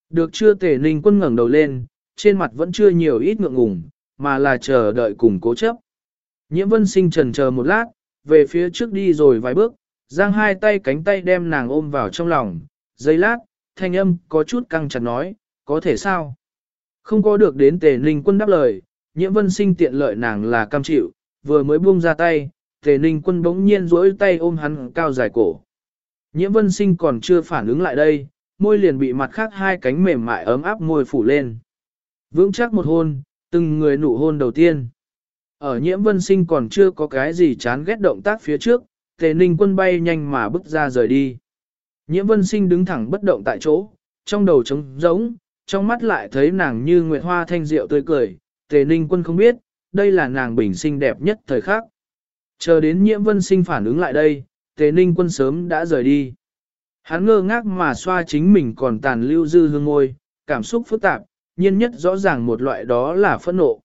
Được chưa tề ninh quân ngẩng đầu lên, trên mặt vẫn chưa nhiều ít ngượng ngùng, mà là chờ đợi cùng cố chấp. Nhiễm vân sinh trần chờ một lát, về phía trước đi rồi vài bước, giang hai tay cánh tay đem nàng ôm vào trong lòng, giây lát, thanh âm có chút căng chặt nói, có thể sao? Không có được đến tề ninh quân đáp lời, nhiễm vân sinh tiện lợi nàng là cam chịu, vừa mới buông ra tay, tề ninh quân bỗng nhiên duỗi tay ôm hắn cao dài cổ. Nhiễm vân sinh còn chưa phản ứng lại đây, môi liền bị mặt khác hai cánh mềm mại ấm áp môi phủ lên. Vững chắc một hôn, từng người nụ hôn đầu tiên. Ở nhiễm vân sinh còn chưa có cái gì chán ghét động tác phía trước, tề ninh quân bay nhanh mà bước ra rời đi. Nhiễm vân sinh đứng thẳng bất động tại chỗ, trong đầu trống rỗng, trong mắt lại thấy nàng như nguyệt hoa thanh diệu tươi cười, tề ninh quân không biết, đây là nàng bình sinh đẹp nhất thời khắc. Chờ đến nhiễm vân sinh phản ứng lại đây, tề ninh quân sớm đã rời đi. Hắn ngơ ngác mà xoa chính mình còn tàn lưu dư hương ngôi, cảm xúc phức tạp, nhiên nhất rõ ràng một loại đó là phẫn nộ.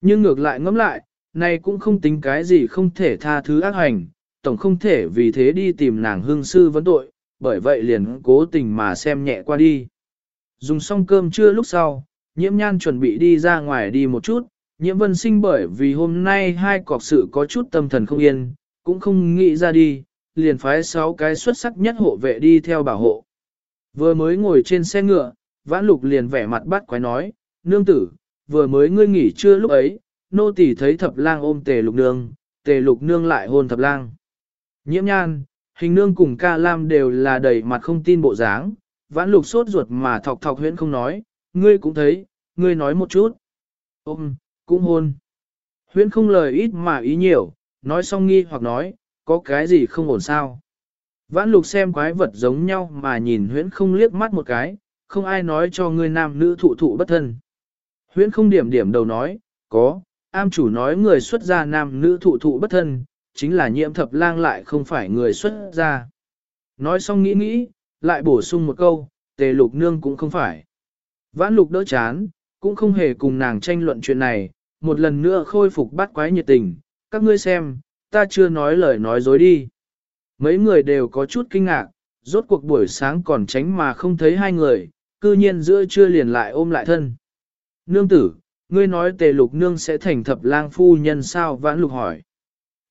Nhưng ngược lại ngẫm lại, này cũng không tính cái gì không thể tha thứ ác hành, tổng không thể vì thế đi tìm nàng hương sư vấn tội, bởi vậy liền cố tình mà xem nhẹ qua đi. Dùng xong cơm trưa lúc sau, nhiễm nhan chuẩn bị đi ra ngoài đi một chút, nhiễm vân sinh bởi vì hôm nay hai cọc sự có chút tâm thần không yên, cũng không nghĩ ra đi, liền phái sáu cái xuất sắc nhất hộ vệ đi theo bảo hộ. Vừa mới ngồi trên xe ngựa, vãn lục liền vẻ mặt bắt quái nói, nương tử, vừa mới ngươi nghỉ trưa lúc ấy, nô tỳ thấy thập lang ôm tề lục nương, tề lục nương lại hôn thập lang. Nhiễm nhan, hình nương cùng ca lam đều là đầy mặt không tin bộ dáng, vãn lục sốt ruột mà thọc thọc huyễn không nói, ngươi cũng thấy, ngươi nói một chút. Ôm, cũng hôn. Huyễn không lời ít mà ý nhiều, nói xong nghi hoặc nói, có cái gì không ổn sao. Vãn lục xem quái vật giống nhau mà nhìn huyễn không liếc mắt một cái, không ai nói cho người nam nữ thụ thụ bất thân. Huyễn không điểm điểm đầu nói, có, am chủ nói người xuất gia nam nữ thụ thụ bất thân, chính là nhiễm thập lang lại không phải người xuất gia. Nói xong nghĩ nghĩ, lại bổ sung một câu, tề lục nương cũng không phải. Vãn lục đỡ chán, cũng không hề cùng nàng tranh luận chuyện này, một lần nữa khôi phục bắt quái nhiệt tình, các ngươi xem, ta chưa nói lời nói dối đi. Mấy người đều có chút kinh ngạc, rốt cuộc buổi sáng còn tránh mà không thấy hai người, cư nhiên giữa trưa liền lại ôm lại thân. Nương tử, ngươi nói tề lục nương sẽ thành thập lang phu nhân sao vãn lục hỏi.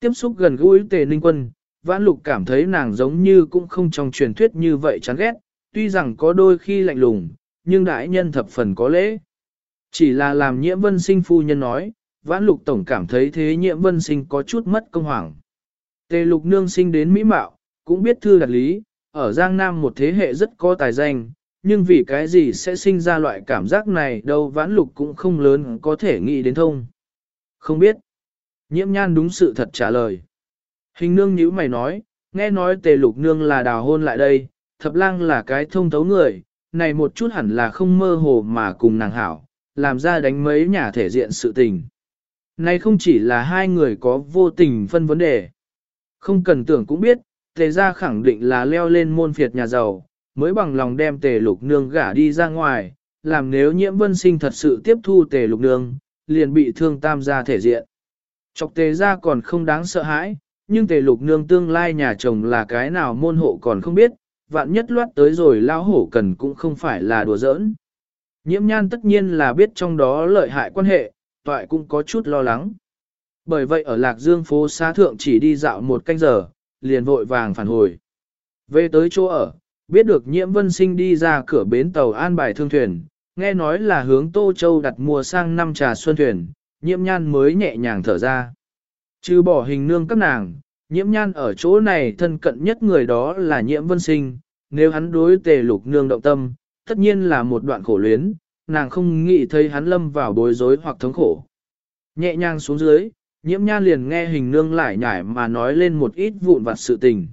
Tiếp xúc gần gũi tề ninh quân, vãn lục cảm thấy nàng giống như cũng không trong truyền thuyết như vậy chán ghét, tuy rằng có đôi khi lạnh lùng, nhưng đại nhân thập phần có lễ. Chỉ là làm nhiễm vân sinh phu nhân nói, vãn lục tổng cảm thấy thế nhiễm vân sinh có chút mất công hoàng. Tề lục nương sinh đến Mỹ Mạo, cũng biết thư đặt lý, ở Giang Nam một thế hệ rất có tài danh, nhưng vì cái gì sẽ sinh ra loại cảm giác này đâu vãn lục cũng không lớn có thể nghĩ đến thông. Không biết. Nhiễm nhan đúng sự thật trả lời. Hình nương nhíu mày nói, nghe nói tề lục nương là đào hôn lại đây, thập lang là cái thông thấu người, này một chút hẳn là không mơ hồ mà cùng nàng hảo, làm ra đánh mấy nhà thể diện sự tình nay không chỉ là hai người có vô tình phân vấn đề. Không cần tưởng cũng biết, tề ra khẳng định là leo lên môn phiệt nhà giàu, mới bằng lòng đem tề lục nương gả đi ra ngoài, làm nếu nhiễm vân sinh thật sự tiếp thu tề lục nương, liền bị thương tam gia thể diện. Chọc tề ra còn không đáng sợ hãi, nhưng tề lục nương tương lai nhà chồng là cái nào môn hộ còn không biết, vạn nhất loát tới rồi lao hổ cần cũng không phải là đùa giỡn. Nhiễm nhan tất nhiên là biết trong đó lợi hại quan hệ, toại cũng có chút lo lắng. Bởi vậy ở Lạc Dương phố xá thượng chỉ đi dạo một canh giờ, liền vội vàng phản hồi. Về tới chỗ ở, biết được nhiễm vân sinh đi ra cửa bến tàu an bài thương thuyền, nghe nói là hướng Tô Châu đặt mua sang năm trà xuân thuyền, nhiễm nhan mới nhẹ nhàng thở ra. Trừ bỏ hình nương các nàng, nhiễm nhan ở chỗ này thân cận nhất người đó là nhiễm vân sinh, nếu hắn đối tề lục nương động tâm, tất nhiên là một đoạn khổ luyến, nàng không nghĩ thấy hắn lâm vào bối rối hoặc thống khổ. Nhẹ nhàng xuống dưới, nhiễm nhan liền nghe hình nương lại nhải mà nói lên một ít vụn vặt sự tình.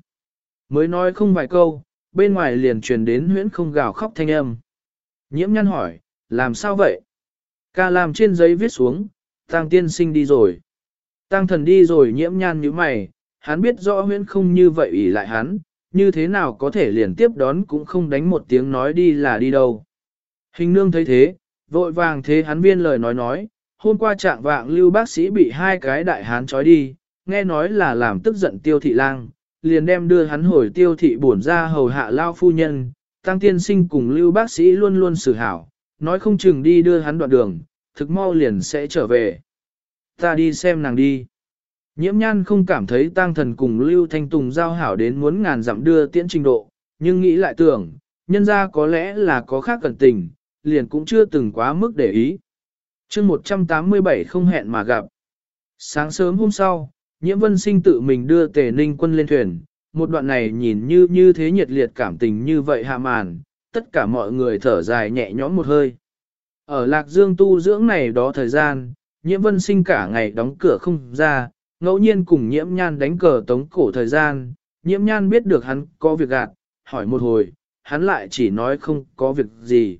Mới nói không vài câu, bên ngoài liền truyền đến huyễn không gào khóc thanh âm. Nhiễm nhan hỏi, làm sao vậy? Ca làm trên giấy viết xuống, tăng tiên sinh đi rồi. Tăng thần đi rồi nhiễm nhan như mày, hắn biết rõ huyễn không như vậy ủy lại hắn, như thế nào có thể liền tiếp đón cũng không đánh một tiếng nói đi là đi đâu. Hình nương thấy thế, vội vàng thế hắn viên lời nói nói, hôm qua trạng vạng lưu bác sĩ bị hai cái đại hán trói đi, nghe nói là làm tức giận tiêu thị lang, liền đem đưa hắn hồi tiêu thị bổn ra hầu hạ lao phu nhân, tăng tiên sinh cùng lưu bác sĩ luôn luôn xử hảo, nói không chừng đi đưa hắn đoạn đường, thực mau liền sẽ trở về. Ta đi xem nàng đi. Nhiễm nhan không cảm thấy tăng thần cùng lưu thanh tùng giao hảo đến muốn ngàn dặm đưa tiễn trình độ, nhưng nghĩ lại tưởng, nhân ra có lẽ là có khác cẩn tình, liền cũng chưa từng quá mức để ý. chương 187 không hẹn mà gặp. Sáng sớm hôm sau, nhiễm vân sinh tự mình đưa tề ninh quân lên thuyền, một đoạn này nhìn như như thế nhiệt liệt cảm tình như vậy hạ màn, tất cả mọi người thở dài nhẹ nhõm một hơi. Ở Lạc Dương tu dưỡng này đó thời gian, nhiễm vân sinh cả ngày đóng cửa không ra, ngẫu nhiên cùng nhiễm nhan đánh cờ tống cổ thời gian, nhiễm nhan biết được hắn có việc gạt, hỏi một hồi, hắn lại chỉ nói không có việc gì.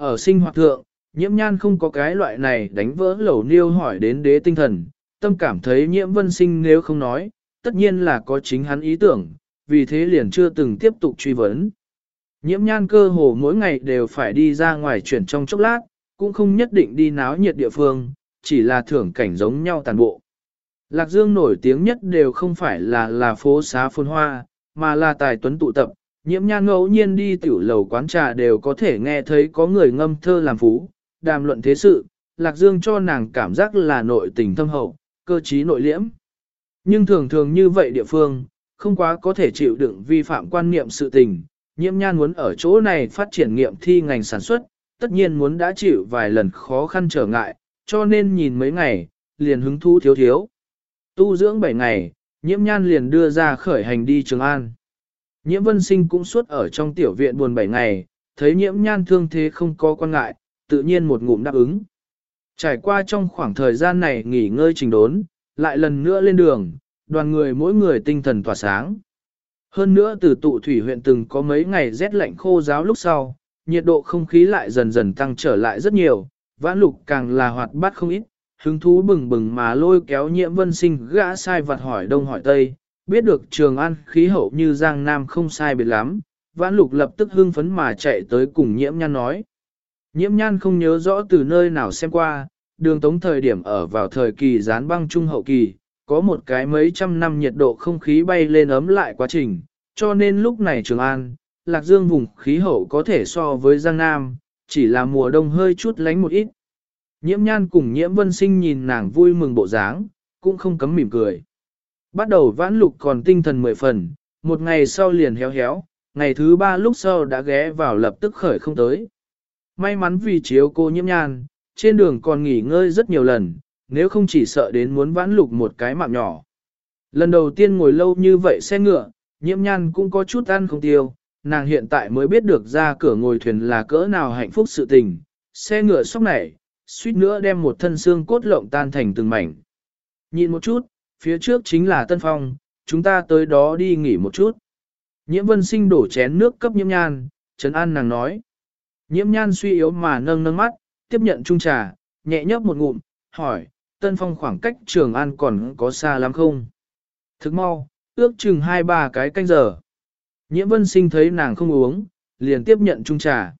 Ở sinh hoạt thượng, nhiễm nhan không có cái loại này đánh vỡ lẩu niêu hỏi đến đế tinh thần, tâm cảm thấy nhiễm vân sinh nếu không nói, tất nhiên là có chính hắn ý tưởng, vì thế liền chưa từng tiếp tục truy vấn. Nhiễm nhan cơ hồ mỗi ngày đều phải đi ra ngoài chuyển trong chốc lát, cũng không nhất định đi náo nhiệt địa phương, chỉ là thưởng cảnh giống nhau tàn bộ. Lạc Dương nổi tiếng nhất đều không phải là là phố xá phồn hoa, mà là tài tuấn tụ tập, nhiễm nhan ngẫu nhiên đi tiểu lầu quán trà đều có thể nghe thấy có người ngâm thơ làm phú, đàm luận thế sự, Lạc Dương cho nàng cảm giác là nội tình thâm hậu, cơ trí nội liễm. Nhưng thường thường như vậy địa phương, không quá có thể chịu đựng vi phạm quan niệm sự tình, nhiễm nhan muốn ở chỗ này phát triển nghiệm thi ngành sản xuất, tất nhiên muốn đã chịu vài lần khó khăn trở ngại, cho nên nhìn mấy ngày, liền hứng thú thiếu thiếu. Tu dưỡng 7 ngày, nhiễm nhan liền đưa ra khởi hành đi Trường An. Nhiễm vân sinh cũng suốt ở trong tiểu viện buồn 7 ngày, thấy nhiễm nhan thương thế không có quan ngại, tự nhiên một ngụm đáp ứng. Trải qua trong khoảng thời gian này nghỉ ngơi trình đốn, lại lần nữa lên đường, đoàn người mỗi người tinh thần tỏa sáng. Hơn nữa từ tụ thủy huyện từng có mấy ngày rét lạnh khô giáo lúc sau, nhiệt độ không khí lại dần dần tăng trở lại rất nhiều, vãn lục càng là hoạt bát không ít, hứng thú bừng bừng mà lôi kéo nhiễm vân sinh gã sai vặt hỏi đông hỏi tây, biết được trường an khí hậu như giang nam không sai biệt lắm, vãn lục lập tức hưng phấn mà chạy tới cùng nhiễm nhan nói. Nhiễm nhan không nhớ rõ từ nơi nào xem qua, đường tống thời điểm ở vào thời kỳ gián băng trung hậu kỳ, có một cái mấy trăm năm nhiệt độ không khí bay lên ấm lại quá trình, cho nên lúc này Trường An, Lạc Dương vùng khí hậu có thể so với Giang Nam, chỉ là mùa đông hơi chút lánh một ít. Nhiễm nhan cùng nhiễm vân sinh nhìn nàng vui mừng bộ dáng, cũng không cấm mỉm cười. Bắt đầu vãn lục còn tinh thần mười phần, một ngày sau liền héo héo, ngày thứ ba lúc sau đã ghé vào lập tức khởi không tới. May mắn vì chiếu cô nhiễm nhan, Trên đường còn nghỉ ngơi rất nhiều lần, nếu không chỉ sợ đến muốn vãn lục một cái mạng nhỏ. Lần đầu tiên ngồi lâu như vậy xe ngựa, nhiễm nhan cũng có chút ăn không tiêu, nàng hiện tại mới biết được ra cửa ngồi thuyền là cỡ nào hạnh phúc sự tình. Xe ngựa sóc này, suýt nữa đem một thân xương cốt lộng tan thành từng mảnh. Nhìn một chút, phía trước chính là Tân Phong, chúng ta tới đó đi nghỉ một chút. Nhiễm vân sinh đổ chén nước cấp nhiễm nhan, Trấn An nàng nói. Nhiễm nhan suy yếu mà nâng nâng mắt, tiếp nhận chung trà, nhẹ nhấp một ngụm, hỏi, Tân Phong khoảng cách Trường An còn có xa lắm không? Thức mau, ước chừng hai ba cái canh giờ. Nhiễm vân sinh thấy nàng không uống, liền tiếp nhận chung trà.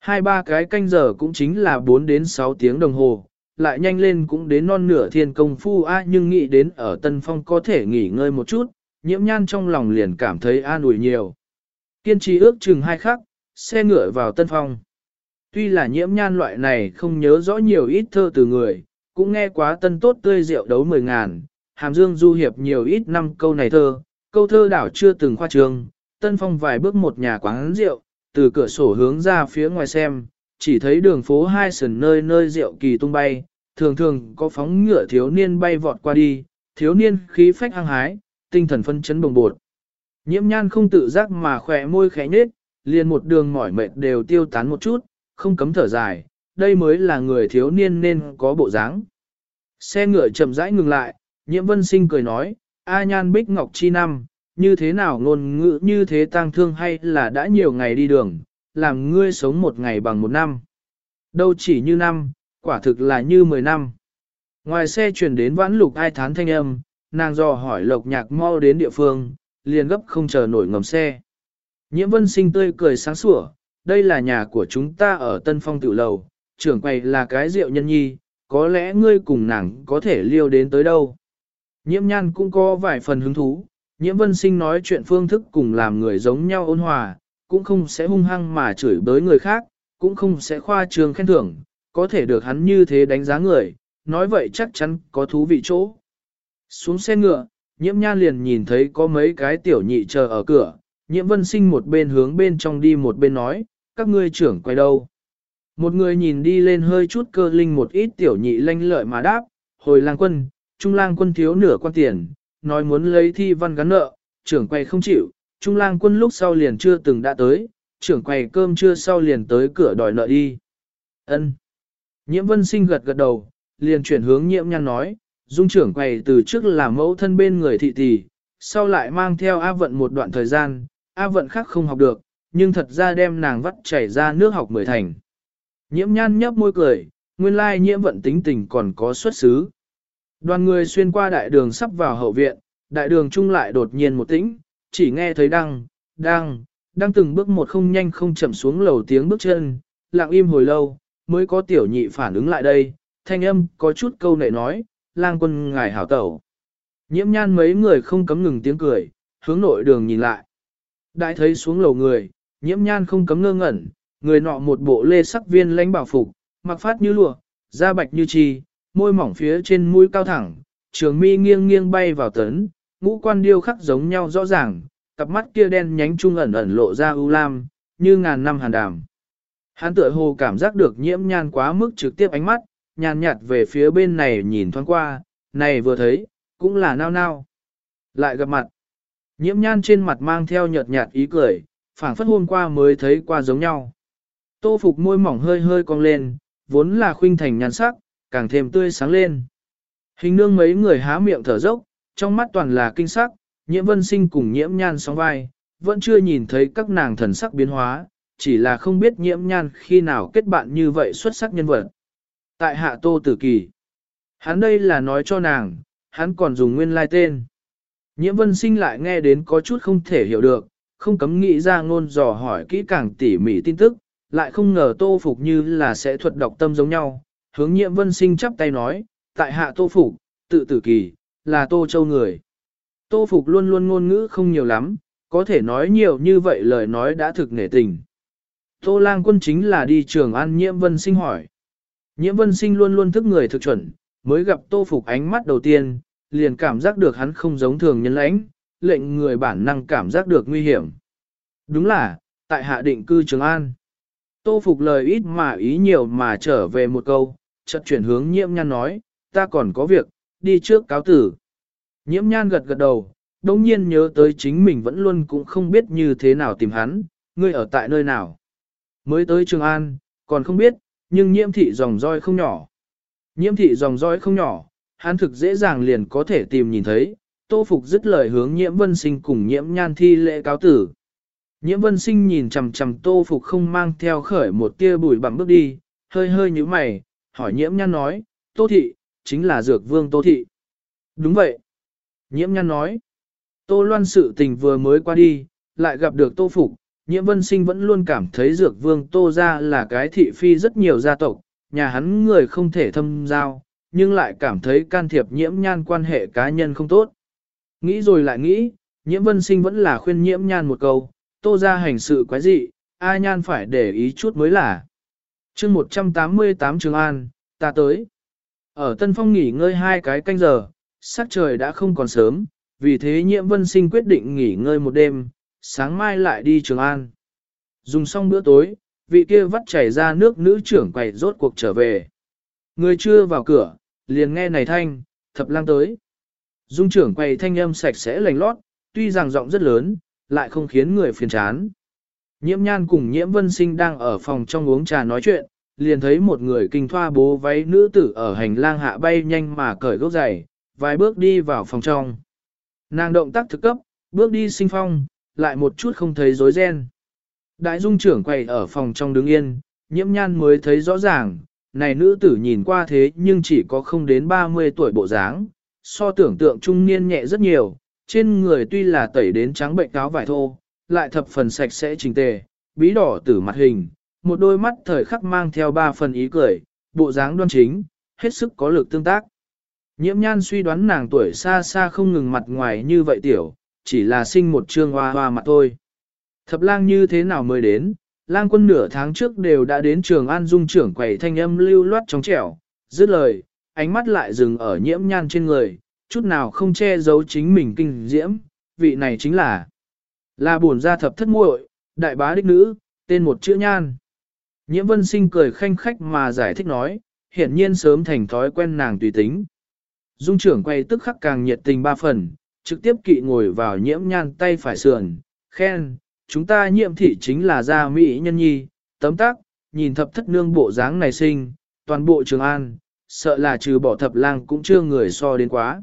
Hai ba cái canh giờ cũng chính là 4 đến 6 tiếng đồng hồ, lại nhanh lên cũng đến non nửa thiên công phu a nhưng nghĩ đến ở Tân Phong có thể nghỉ ngơi một chút, nhiễm nhan trong lòng liền cảm thấy an ủi nhiều. Kiên trì ước chừng hai khắc, xe ngựa vào Tân Phong. Tuy là nhiễm nhan loại này không nhớ rõ nhiều ít thơ từ người, cũng nghe quá tân tốt tươi rượu đấu mười ngàn, hàm dương du hiệp nhiều ít năm câu này thơ, câu thơ đảo chưa từng khoa trường Tân Phong vài bước một nhà quán rượu, từ cửa sổ hướng ra phía ngoài xem, chỉ thấy đường phố hai sườn nơi nơi rượu kỳ tung bay, thường thường có phóng ngựa thiếu niên bay vọt qua đi, thiếu niên khí phách hăng hái, tinh thần phân chấn bồng bột. Nhiễm nhan không tự giác mà khỏe môi khẽ nhết, liền một đường mỏi mệt đều tiêu tán một chút, không cấm thở dài, đây mới là người thiếu niên nên có bộ dáng. Xe ngựa chậm rãi ngừng lại, nhiễm vân sinh cười nói, A nhan bích ngọc chi năm, như thế nào ngôn ngữ như thế tang thương hay là đã nhiều ngày đi đường, làm ngươi sống một ngày bằng một năm. Đâu chỉ như năm, quả thực là như mười năm. Ngoài xe chuyển đến vãn lục ai thán thanh âm, nàng dò hỏi lộc nhạc mau đến địa phương, liền gấp không chờ nổi ngầm xe. Nhiễm vân sinh tươi cười sáng sủa, đây là nhà của chúng ta ở Tân Phong Tiểu Lầu, trưởng quầy là cái rượu nhân nhi, có lẽ ngươi cùng nàng có thể liêu đến tới đâu. Nhiễm nhan cũng có vài phần hứng thú, nhiễm vân sinh nói chuyện phương thức cùng làm người giống nhau ôn hòa, cũng không sẽ hung hăng mà chửi bới người khác, cũng không sẽ khoa trương khen thưởng, có thể được hắn như thế đánh giá người, nói vậy chắc chắn có thú vị chỗ. Xuống xe ngựa, nhiễm nhan liền nhìn thấy có mấy cái tiểu nhị chờ ở cửa, nhiễm vân sinh một bên hướng bên trong đi một bên nói, các ngươi trưởng quay đâu. Một người nhìn đi lên hơi chút cơ linh một ít tiểu nhị lanh lợi mà đáp, hồi lang quân, trung lang quân thiếu nửa quan tiền, nói muốn lấy thi văn gắn nợ, trưởng quay không chịu, trung lang quân lúc sau liền chưa từng đã tới, trưởng quầy cơm chưa sau liền tới cửa đòi nợ đi. Ân. Nhiễm vân sinh gật gật đầu, liền chuyển hướng nhiễm nhăn nói, dung trưởng quầy từ trước là mẫu thân bên người thị tỷ, sau lại mang theo A vận một đoạn thời gian, A vận khác không học được, nhưng thật ra đem nàng vắt chảy ra nước học mười thành. Nhiễm nhan nhấp môi cười, nguyên lai nhiễm vận tính tình còn có xuất xứ. Đoàn người xuyên qua đại đường sắp vào hậu viện, đại đường trung lại đột nhiên một tĩnh, chỉ nghe thấy đăng, đăng, đang từng bước một không nhanh không chậm xuống lầu tiếng bước chân, lặng im hồi lâu, mới có tiểu nhị phản ứng lại đây, thanh âm có chút câu nệ nói, lang quân ngài hảo tẩu. Nhiễm nhan mấy người không cấm ngừng tiếng cười, hướng nội đường nhìn lại. Đại thấy xuống lầu người, nhiễm nhan không cấm ngơ ngẩn, người nọ một bộ lê sắc viên lãnh bảo phục, mặc phát như lụa, da bạch như chi, môi mỏng phía trên mũi cao thẳng, trường mi nghiêng nghiêng bay vào tấn, ngũ quan điêu khắc giống nhau rõ ràng, cặp mắt kia đen nhánh trung ẩn ẩn lộ ra ưu lam, như ngàn năm hàn đàm. Hắn tựa hồ cảm giác được nhiễm nhan quá mức trực tiếp ánh mắt, nhàn nhạt về phía bên này nhìn thoáng qua, này vừa thấy, cũng là nao nao. Lại gặp mặt, nhiễm nhan trên mặt mang theo nhợt nhạt ý cười, phảng phất hôm qua mới thấy qua giống nhau. Tô phục môi mỏng hơi hơi cong lên, vốn là khuynh thành nhàn sắc, càng thêm tươi sáng lên. Hình nương mấy người há miệng thở dốc, trong mắt toàn là kinh sắc, nhiễm vân sinh cùng nhiễm nhan sóng vai, vẫn chưa nhìn thấy các nàng thần sắc biến hóa, chỉ là không biết nhiễm nhan khi nào kết bạn như vậy xuất sắc nhân vật. Tại hạ tô tử kỳ, hắn đây là nói cho nàng, hắn còn dùng nguyên lai tên. Nhiễm vân sinh lại nghe đến có chút không thể hiểu được, không cấm nghĩ ra ngôn dò hỏi kỹ càng tỉ mỉ tin tức, lại không ngờ tô phục như là sẽ thuật đọc tâm giống nhau. Hướng nhiễm vân sinh chắp tay nói, tại hạ tô phục, tự tử kỳ, là tô châu người. Tô phục luôn luôn ngôn ngữ không nhiều lắm, có thể nói nhiều như vậy lời nói đã thực nể tình. Tô lang quân chính là đi trường an nhiễm vân sinh hỏi. Nhiễm vân sinh luôn luôn thức người thực chuẩn, mới gặp tô phục ánh mắt đầu tiên, liền cảm giác được hắn không giống thường nhân lãnh, lệnh người bản năng cảm giác được nguy hiểm. Đúng là, tại hạ định cư Trường An. Tô Phục lời ít mà ý nhiều mà trở về một câu, chợt chuyển hướng nhiễm nhan nói, ta còn có việc, đi trước cáo tử. Nhiễm nhan gật gật đầu, đồng nhiên nhớ tới chính mình vẫn luôn cũng không biết như thế nào tìm hắn, ngươi ở tại nơi nào. Mới tới Trường An, còn không biết, nhưng nhiễm thị dòng roi không nhỏ. Nhiễm thị dòng roi không nhỏ, hắn thực dễ dàng liền có thể tìm nhìn thấy, tô phục dứt lời hướng nhiễm vân sinh cùng nhiễm nhan thi lễ cáo tử. Nhiễm vân sinh nhìn chằm chằm tô phục không mang theo khởi một tia bụi bặm bước đi, hơi hơi như mày, hỏi nhiễm nhan nói, tô thị, chính là dược vương tô thị. Đúng vậy. Nhiễm nhan nói, tô loan sự tình vừa mới qua đi, lại gặp được tô phục, nhiễm vân sinh vẫn luôn cảm thấy dược vương tô ra là cái thị phi rất nhiều gia tộc, nhà hắn người không thể thâm giao, nhưng lại cảm thấy can thiệp nhiễm nhan quan hệ cá nhân không tốt. Nghĩ rồi lại nghĩ, nhiễm vân sinh vẫn là khuyên nhiễm nhan một câu, tô ra hành sự quái dị, ai nhan phải để ý chút mới là. chương 188 Trường An, ta tới. Ở Tân Phong nghỉ ngơi hai cái canh giờ, sắc trời đã không còn sớm, vì thế nhiễm vân sinh quyết định nghỉ ngơi một đêm, sáng mai lại đi Trường An. Dùng xong bữa tối, vị kia vắt chảy ra nước nữ trưởng quầy rốt cuộc trở về. Người chưa vào cửa, liền nghe này thanh, thập lang tới. Dung trưởng quầy thanh âm sạch sẽ lành lót, tuy rằng giọng rất lớn, lại không khiến người phiền chán. Nhiễm nhan cùng nhiễm vân sinh đang ở phòng trong uống trà nói chuyện, liền thấy một người kinh thoa bố váy nữ tử ở hành lang hạ bay nhanh mà cởi gốc giày, vài bước đi vào phòng trong. Nàng động tác thực cấp, bước đi sinh phong, lại một chút không thấy rối ren. Đại dung trưởng quầy ở phòng trong đứng yên, nhiễm nhan mới thấy rõ ràng, này nữ tử nhìn qua thế nhưng chỉ có không đến 30 tuổi bộ dáng, so tưởng tượng trung niên nhẹ rất nhiều, trên người tuy là tẩy đến trắng bệnh cáo vải thô, lại thập phần sạch sẽ trình tề, bí đỏ tử mặt hình, một đôi mắt thời khắc mang theo ba phần ý cười, bộ dáng đoan chính, hết sức có lực tương tác. Nhiễm nhan suy đoán nàng tuổi xa xa không ngừng mặt ngoài như vậy tiểu, chỉ là sinh một trương hoa hoa mặt thôi. Thập lang như thế nào mới đến, lang quân nửa tháng trước đều đã đến trường an dung trưởng quầy thanh âm lưu loát trong trẻo, dứt lời, ánh mắt lại dừng ở nhiễm nhan trên người, chút nào không che giấu chính mình kinh diễm, vị này chính là là buồn gia thập thất muội, đại bá đích nữ, tên một chữ nhan. Nhiễm vân sinh cười khanh khách mà giải thích nói, hiển nhiên sớm thành thói quen nàng tùy tính. Dung trưởng quay tức khắc càng nhiệt tình ba phần, trực tiếp kỵ ngồi vào nhiễm nhan tay phải sườn, khen, chúng ta nhiễm thị chính là gia mỹ nhân nhi, tấm tác, nhìn thập thất nương bộ dáng này sinh, toàn bộ trường an, sợ là trừ bỏ thập lang cũng chưa người so đến quá.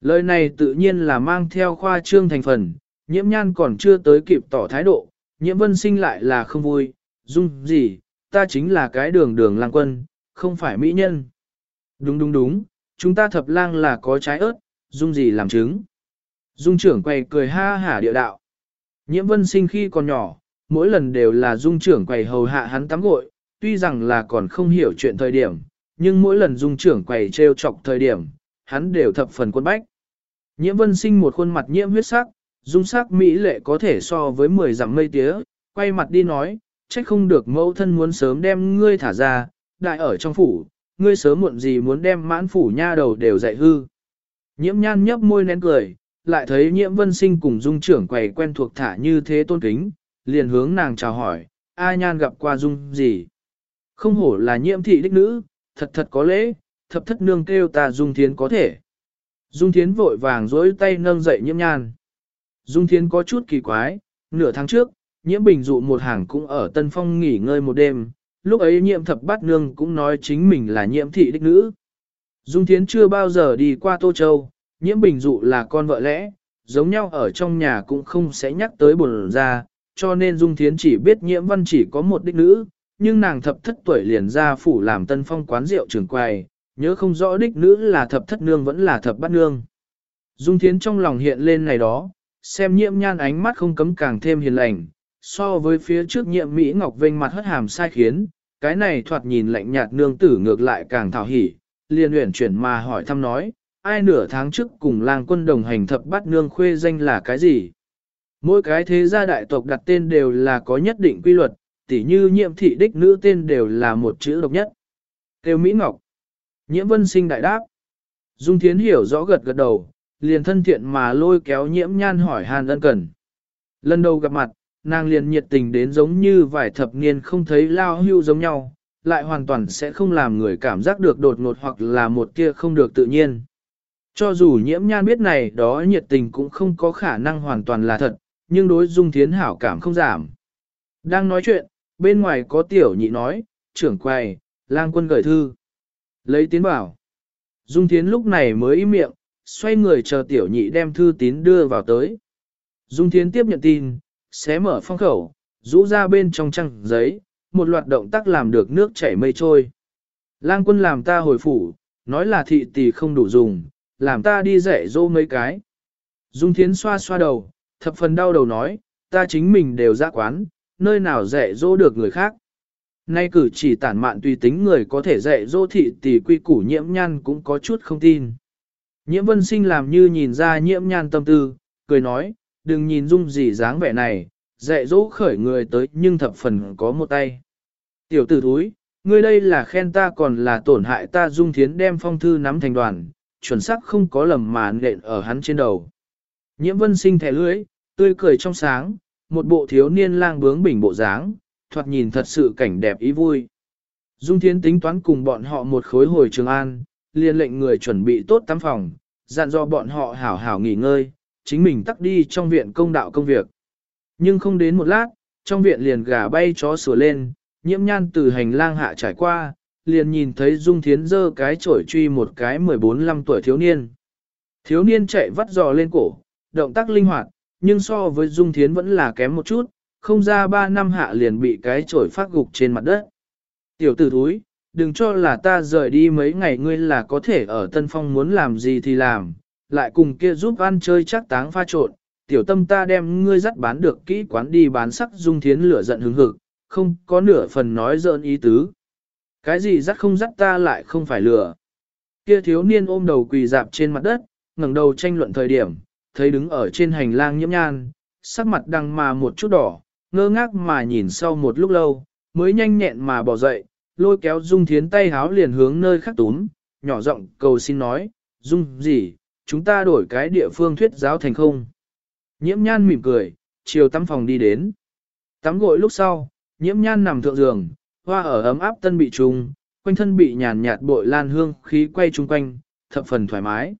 Lời này tự nhiên là mang theo khoa trương thành phần, nhiễm nhan còn chưa tới kịp tỏ thái độ, nhiễm vân sinh lại là không vui, dung gì, ta chính là cái đường đường lang quân, không phải mỹ nhân. Đúng đúng đúng, chúng ta thập lang là có trái ớt, dung gì làm trứng. Dung trưởng quầy cười ha hả địa đạo. Nhiễm vân sinh khi còn nhỏ, mỗi lần đều là dung trưởng quầy hầu hạ hắn tắm gội, tuy rằng là còn không hiểu chuyện thời điểm, nhưng mỗi lần dung trưởng quầy treo chọc thời điểm, hắn đều thập phần quân bách. Nhiễm vân sinh một khuôn mặt nhiễm huyết sắc, dung sắc mỹ lệ có thể so với 10 dặm mây tía, quay mặt đi nói, trách không được mẫu thân muốn sớm đem ngươi thả ra, đại ở trong phủ, ngươi sớm muộn gì muốn đem mãn phủ nha đầu đều dạy hư. Nhiễm nhan nhấp môi nén cười, lại thấy nhiễm vân sinh cùng dung trưởng quầy quen thuộc thả như thế tôn kính, liền hướng nàng chào hỏi, A nhan gặp qua dung gì. Không hổ là nhiễm thị đích nữ, thật thật có lễ, thập thất nương kêu ta dung thiến có thể. Dung thiến vội vàng dối tay nâng dậy nhiễm nhan. Dung thiến có chút kỳ quái, nửa tháng trước, nhiễm bình dụ một hàng cũng ở Tân Phong nghỉ ngơi một đêm, lúc ấy nhiễm thập bát nương cũng nói chính mình là nhiễm thị đích nữ. Dung thiến chưa bao giờ đi qua Tô Châu, nhiễm bình dụ là con vợ lẽ, giống nhau ở trong nhà cũng không sẽ nhắc tới buồn ra, cho nên Dung thiến chỉ biết nhiễm văn chỉ có một đích nữ, nhưng nàng thập thất tuổi liền ra phủ làm Tân Phong quán rượu trường quầy, nhớ không rõ đích nữ là thập thất nương vẫn là thập bát nương. Dung thiến trong lòng hiện lên này đó, xem nhiễm nhan ánh mắt không cấm càng thêm hiền lành, so với phía trước nhiệm Mỹ Ngọc vênh mặt hất hàm sai khiến, cái này thoạt nhìn lạnh nhạt nương tử ngược lại càng thảo hỉ, liền uyển chuyển mà hỏi thăm nói, ai nửa tháng trước cùng lang quân đồng hành thập bát nương khuê danh là cái gì? Mỗi cái thế gia đại tộc đặt tên đều là có nhất định quy luật, tỉ như nhiệm thị đích nữ tên đều là một chữ độc nhất. Tiêu Mỹ Ngọc. Nhiễm vân sinh đại đáp. Dung Thiến hiểu rõ gật gật đầu, liền thân thiện mà lôi kéo nhiễm nhan hỏi hàn ân cần. Lần đầu gặp mặt, nàng liền nhiệt tình đến giống như vài thập niên không thấy lao hưu giống nhau, lại hoàn toàn sẽ không làm người cảm giác được đột ngột hoặc là một kia không được tự nhiên. Cho dù nhiễm nhan biết này đó nhiệt tình cũng không có khả năng hoàn toàn là thật, nhưng đối dung thiến hảo cảm không giảm. Đang nói chuyện, bên ngoài có tiểu nhị nói, trưởng quầy, lang quân gửi thư. Lấy tiến bảo. Dung thiến lúc này mới im miệng, xoay người chờ tiểu nhị đem thư tín đưa vào tới. Dung thiến tiếp nhận tin, xé mở phong khẩu, rũ ra bên trong trăng giấy, một loạt động tác làm được nước chảy mây trôi. Lang quân làm ta hồi phủ, nói là thị tỷ không đủ dùng, làm ta đi dạy dỗ mấy cái. Dung thiến xoa xoa đầu, thập phần đau đầu nói, ta chính mình đều ra quán, nơi nào dạy dỗ được người khác. Nay cử chỉ tản mạn tùy tính người có thể dạy dỗ thị tỷ quy củ nhiễm nhan cũng có chút không tin. Nhiễm vân sinh làm như nhìn ra nhiễm nhan tâm tư, cười nói, đừng nhìn dung gì dáng vẻ này, dạy dỗ khởi người tới nhưng thập phần có một tay. Tiểu tử thúi, ngươi đây là khen ta còn là tổn hại ta dung thiến đem phong thư nắm thành đoàn, chuẩn xác không có lầm mà nện ở hắn trên đầu. Nhiễm vân sinh thẻ lưới, tươi cười trong sáng, một bộ thiếu niên lang bướng bình bộ dáng, thoạt nhìn thật sự cảnh đẹp ý vui. Dung Thiến tính toán cùng bọn họ một khối hồi Trường An, liền lệnh người chuẩn bị tốt tắm phòng, dặn do bọn họ hảo hảo nghỉ ngơi, chính mình tắt đi trong viện công đạo công việc. Nhưng không đến một lát, trong viện liền gà bay chó sủa lên, nhiễm nhan từ hành lang hạ trải qua, liền nhìn thấy Dung Thiến giơ cái chổi truy một cái 14-15 tuổi thiếu niên. Thiếu niên chạy vắt giò lên cổ, động tác linh hoạt, nhưng so với Dung Thiến vẫn là kém một chút, không ra 3 năm hạ liền bị cái chổi phát gục trên mặt đất. Tiểu tử thúi, đừng cho là ta rời đi mấy ngày ngươi là có thể ở Tân Phong muốn làm gì thì làm, lại cùng kia giúp ăn chơi chắc táng pha trộn, tiểu tâm ta đem ngươi dắt bán được kỹ quán đi bán sắc Dung Thiến lửa giận hứng hực, không có nửa phần nói dợn ý tứ. Cái gì dắt không dắt ta lại không phải lửa Kia thiếu niên ôm đầu quỳ dạp trên mặt đất, ngẩng đầu tranh luận thời điểm, thấy đứng ở trên hành lang nhiễm nhan, sắc mặt đằng mà một chút đỏ, ngơ ngác mà nhìn sau một lúc lâu, mới nhanh nhẹn mà bỏ dậy, lôi kéo Dung Thiến tay háo liền hướng nơi khác túm, nhỏ giọng cầu xin nói, Dung gì, chúng ta đổi cái địa phương thuyết giáo thành không. Nhiễm nhan mỉm cười, chiều tắm phòng đi đến. Tắm gội lúc sau, nhiễm nhan nằm thượng giường, hoa ở ấm áp tân bị trùng, quanh thân bị nhàn nhạt bội lan hương khí quay chung quanh, thập phần thoải mái.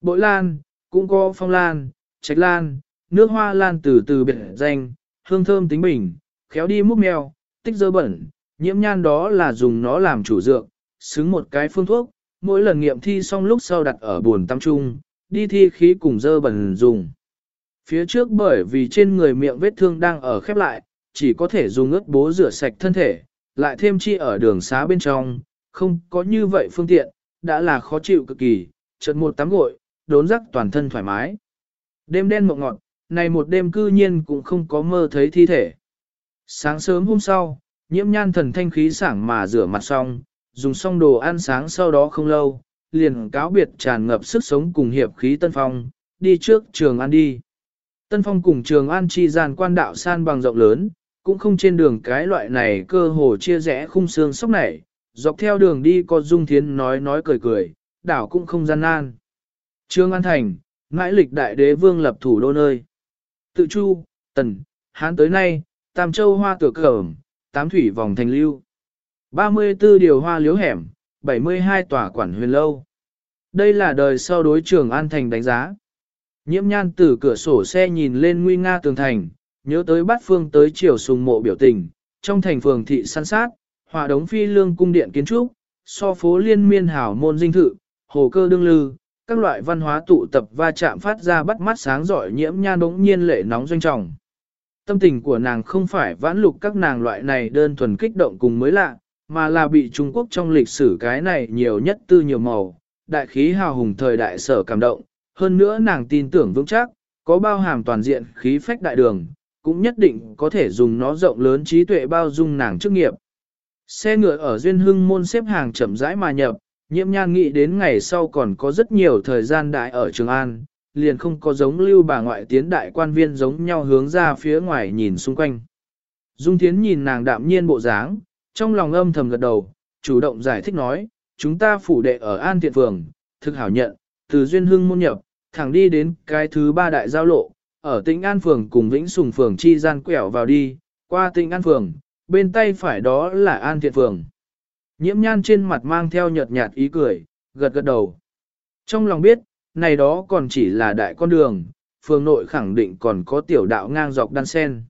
Bội lan, cũng có phong lan, trạch lan, nước hoa lan từ từ biệt danh, hương thơm tính bình, khéo đi múc mèo, tích dơ bẩn, nhiễm nhan đó là dùng nó làm chủ dược, xứng một cái phương thuốc, mỗi lần nghiệm thi xong lúc sau đặt ở buồn tắm trung, đi thi khí cùng dơ bẩn dùng. Phía trước bởi vì trên người miệng vết thương đang ở khép lại, chỉ có thể dùng ướt bố rửa sạch thân thể, lại thêm chi ở đường xá bên trong, không có như vậy phương tiện, đã là khó chịu cực kỳ, chợt một tắm gội, đốn rắc toàn thân thoải mái. Đêm đen mộng ngọt, này một đêm cư nhiên cũng không có mơ thấy thi thể. Sáng sớm hôm sau, nhiễm nhan thần thanh khí sảng mà rửa mặt xong, dùng xong đồ ăn sáng sau đó không lâu, liền cáo biệt tràn ngập sức sống cùng hiệp khí Tân Phong, đi trước trường An đi. Tân Phong cùng trường An chi gian quan đạo san bằng rộng lớn, cũng không trên đường cái loại này cơ hồ chia rẽ khung xương sóc nảy dọc theo đường đi có Dung Thiến nói nói cười cười, đảo cũng không gian nan. Trương An Thành, mãi lịch đại đế vương lập thủ đô nơi. Tự Chu, Tần, Hán tới nay, Tam Châu hoa tựa cẩm, Tám Thủy vòng thành lưu. 34 điều hoa liếu hẻm, 72 tòa quản huyền lâu. Đây là đời sau đối trường An Thành đánh giá. Nhiễm nhan từ cửa sổ xe nhìn lên nguy nga tường thành, nhớ tới bát phương tới chiều sùng mộ biểu tình, trong thành phường thị săn sát, hòa đống phi lương cung điện kiến trúc, so phố liên miên hảo môn dinh thự, hồ cơ đương lư, các loại văn hóa tụ tập va chạm phát ra bắt mắt sáng giỏi nhiễm nhan đống nhiên lệ nóng doanh trọng. Tâm tình của nàng không phải vãn lục các nàng loại này đơn thuần kích động cùng mới lạ, mà là bị Trung Quốc trong lịch sử cái này nhiều nhất tư nhiều màu, đại khí hào hùng thời đại sở cảm động, hơn nữa nàng tin tưởng vững chắc, có bao hàm toàn diện khí phách đại đường, cũng nhất định có thể dùng nó rộng lớn trí tuệ bao dung nàng chức nghiệp. Xe ngựa ở Duyên Hưng môn xếp hàng chậm rãi mà nhập, nhiễm nhan nghĩ đến ngày sau còn có rất nhiều thời gian đại ở Trường An, liền không có giống lưu bà ngoại tiến đại quan viên giống nhau hướng ra phía ngoài nhìn xung quanh. Dung Thiến nhìn nàng đạm nhiên bộ dáng, trong lòng âm thầm gật đầu, chủ động giải thích nói, chúng ta phủ đệ ở An Thiện Phường, thực hảo nhận, từ Duyên Hưng môn nhập, thẳng đi đến cái thứ ba đại giao lộ, ở tỉnh An Phường cùng Vĩnh Sùng Phường chi gian quẹo vào đi, qua tỉnh An Phường, bên tay phải đó là An Thiện Phường. Nhiễm nhan trên mặt mang theo nhợt nhạt ý cười, gật gật đầu. Trong lòng biết, này đó còn chỉ là đại con đường, phường nội khẳng định còn có tiểu đạo ngang dọc đan sen.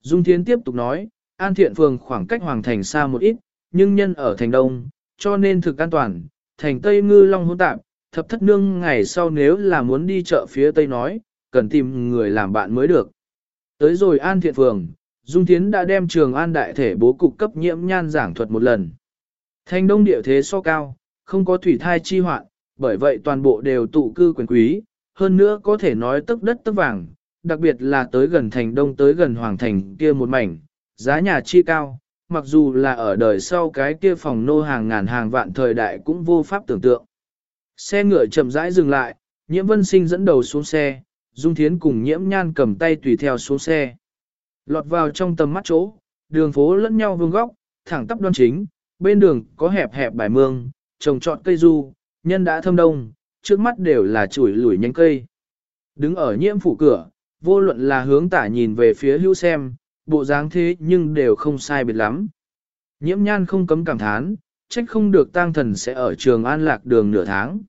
Dung Thiến tiếp tục nói, An Thiện phường khoảng cách Hoàng Thành xa một ít, nhưng nhân ở thành Đông, cho nên thực an toàn, thành Tây ngư long hôn tạp, thập thất nương ngày sau nếu là muốn đi chợ phía Tây nói, cần tìm người làm bạn mới được. Tới rồi An Thiện phường, Dung Thiến đã đem trường An Đại thể bố cục cấp nhiễm nhan giảng thuật một lần. Thành Đông địa thế so cao, không có thủy thai chi hoạn, bởi vậy toàn bộ đều tụ cư quyền quý, hơn nữa có thể nói tức đất tức vàng, đặc biệt là tới gần thành đông tới gần hoàng thành kia một mảnh, giá nhà chi cao, mặc dù là ở đời sau cái kia phòng nô hàng ngàn hàng vạn thời đại cũng vô pháp tưởng tượng. Xe ngựa chậm rãi dừng lại, nhiễm vân sinh dẫn đầu xuống xe, dung thiến cùng nhiễm nhan cầm tay tùy theo xuống xe. Lọt vào trong tầm mắt chỗ, đường phố lẫn nhau vương góc, thẳng tắp đoan chính, bên đường có hẹp hẹp bài mương, trồng trọt cây du, nhân đã thâm đông, trước mắt đều là chuỗi lủi nhánh cây. Đứng ở nhiễm phủ cửa, vô luận là hướng tả nhìn về phía hữu xem, bộ dáng thế nhưng đều không sai biệt lắm. Nhiễm nhan không cấm cảm thán, trách không được tang thần sẽ ở trường an lạc đường nửa tháng.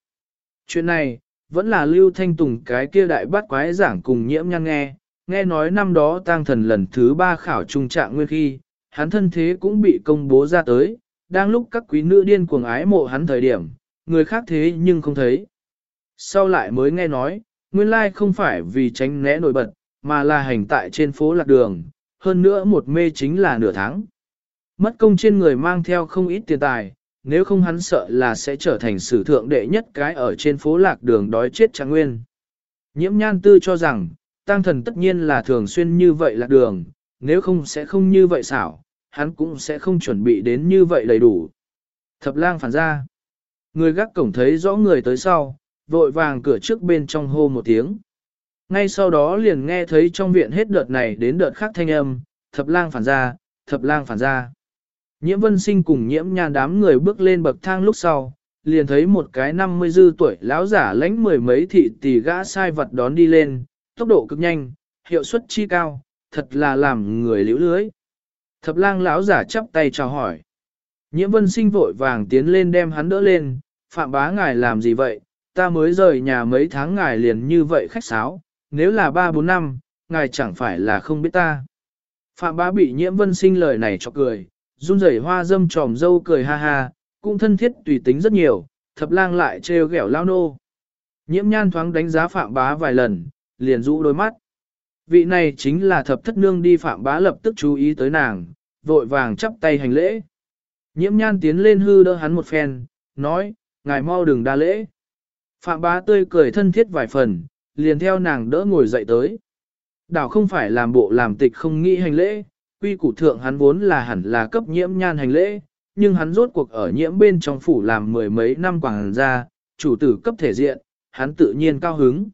Chuyện này, vẫn là lưu thanh tùng cái kia đại bắt quái giảng cùng nhiễm nhan nghe, nghe nói năm đó tang thần lần thứ ba khảo trung trạng nguyên khi, hắn thân thế cũng bị công bố ra tới, đang lúc các quý nữ điên cuồng ái mộ hắn thời điểm, người khác thế nhưng không thấy. Sau lại mới nghe nói, nguyên lai không phải vì tránh né nổi bật, mà là hành tại trên phố lạc đường, hơn nữa một mê chính là nửa tháng. Mất công trên người mang theo không ít tiền tài, nếu không hắn sợ là sẽ trở thành sử thượng đệ nhất cái ở trên phố lạc đường đói chết trạng nguyên. Nhiễm nhan tư cho rằng, tăng thần tất nhiên là thường xuyên như vậy lạc đường, nếu không sẽ không như vậy xảo, hắn cũng sẽ không chuẩn bị đến như vậy đầy đủ. Thập lang phản ra. Người gác cổng thấy rõ người tới sau, vội vàng cửa trước bên trong hô một tiếng. Ngay sau đó liền nghe thấy trong viện hết đợt này đến đợt khác thanh âm, thập lang phản ra, thập lang phản ra. Nhiễm vân sinh cùng nhiễm nhan đám người bước lên bậc thang lúc sau, liền thấy một cái năm mươi dư tuổi lão giả lãnh mười mấy thị tỷ gã sai vật đón đi lên, tốc độ cực nhanh, hiệu suất chi cao, thật là làm người liễu lưới. Thập lang lão giả chắp tay chào hỏi. Nhiễm vân sinh vội vàng tiến lên đem hắn đỡ lên, phạm bá ngài làm gì vậy, ta mới rời nhà mấy tháng ngài liền như vậy khách sáo, nếu là ba bốn năm, ngài chẳng phải là không biết ta. Phạm bá bị nhiễm vân sinh lời này cho cười, run rẩy hoa dâm tròm dâu cười ha ha, cũng thân thiết tùy tính rất nhiều, thập lang lại trêu ghẹo lao nô. Nhiễm nhan thoáng đánh giá phạm bá vài lần, liền rũ đôi mắt. Vị này chính là thập thất nương đi phạm bá lập tức chú ý tới nàng, vội vàng chắp tay hành lễ. Nhiễm nhan tiến lên hư đỡ hắn một phen, nói, ngài mau đừng đa lễ. Phạm bá tươi cười thân thiết vài phần, liền theo nàng đỡ ngồi dậy tới. Đảo không phải làm bộ làm tịch không nghĩ hành lễ, quy củ thượng hắn vốn là hẳn là cấp nhiễm nhan hành lễ, nhưng hắn rốt cuộc ở nhiễm bên trong phủ làm mười mấy năm quảng ra, chủ tử cấp thể diện, hắn tự nhiên cao hứng.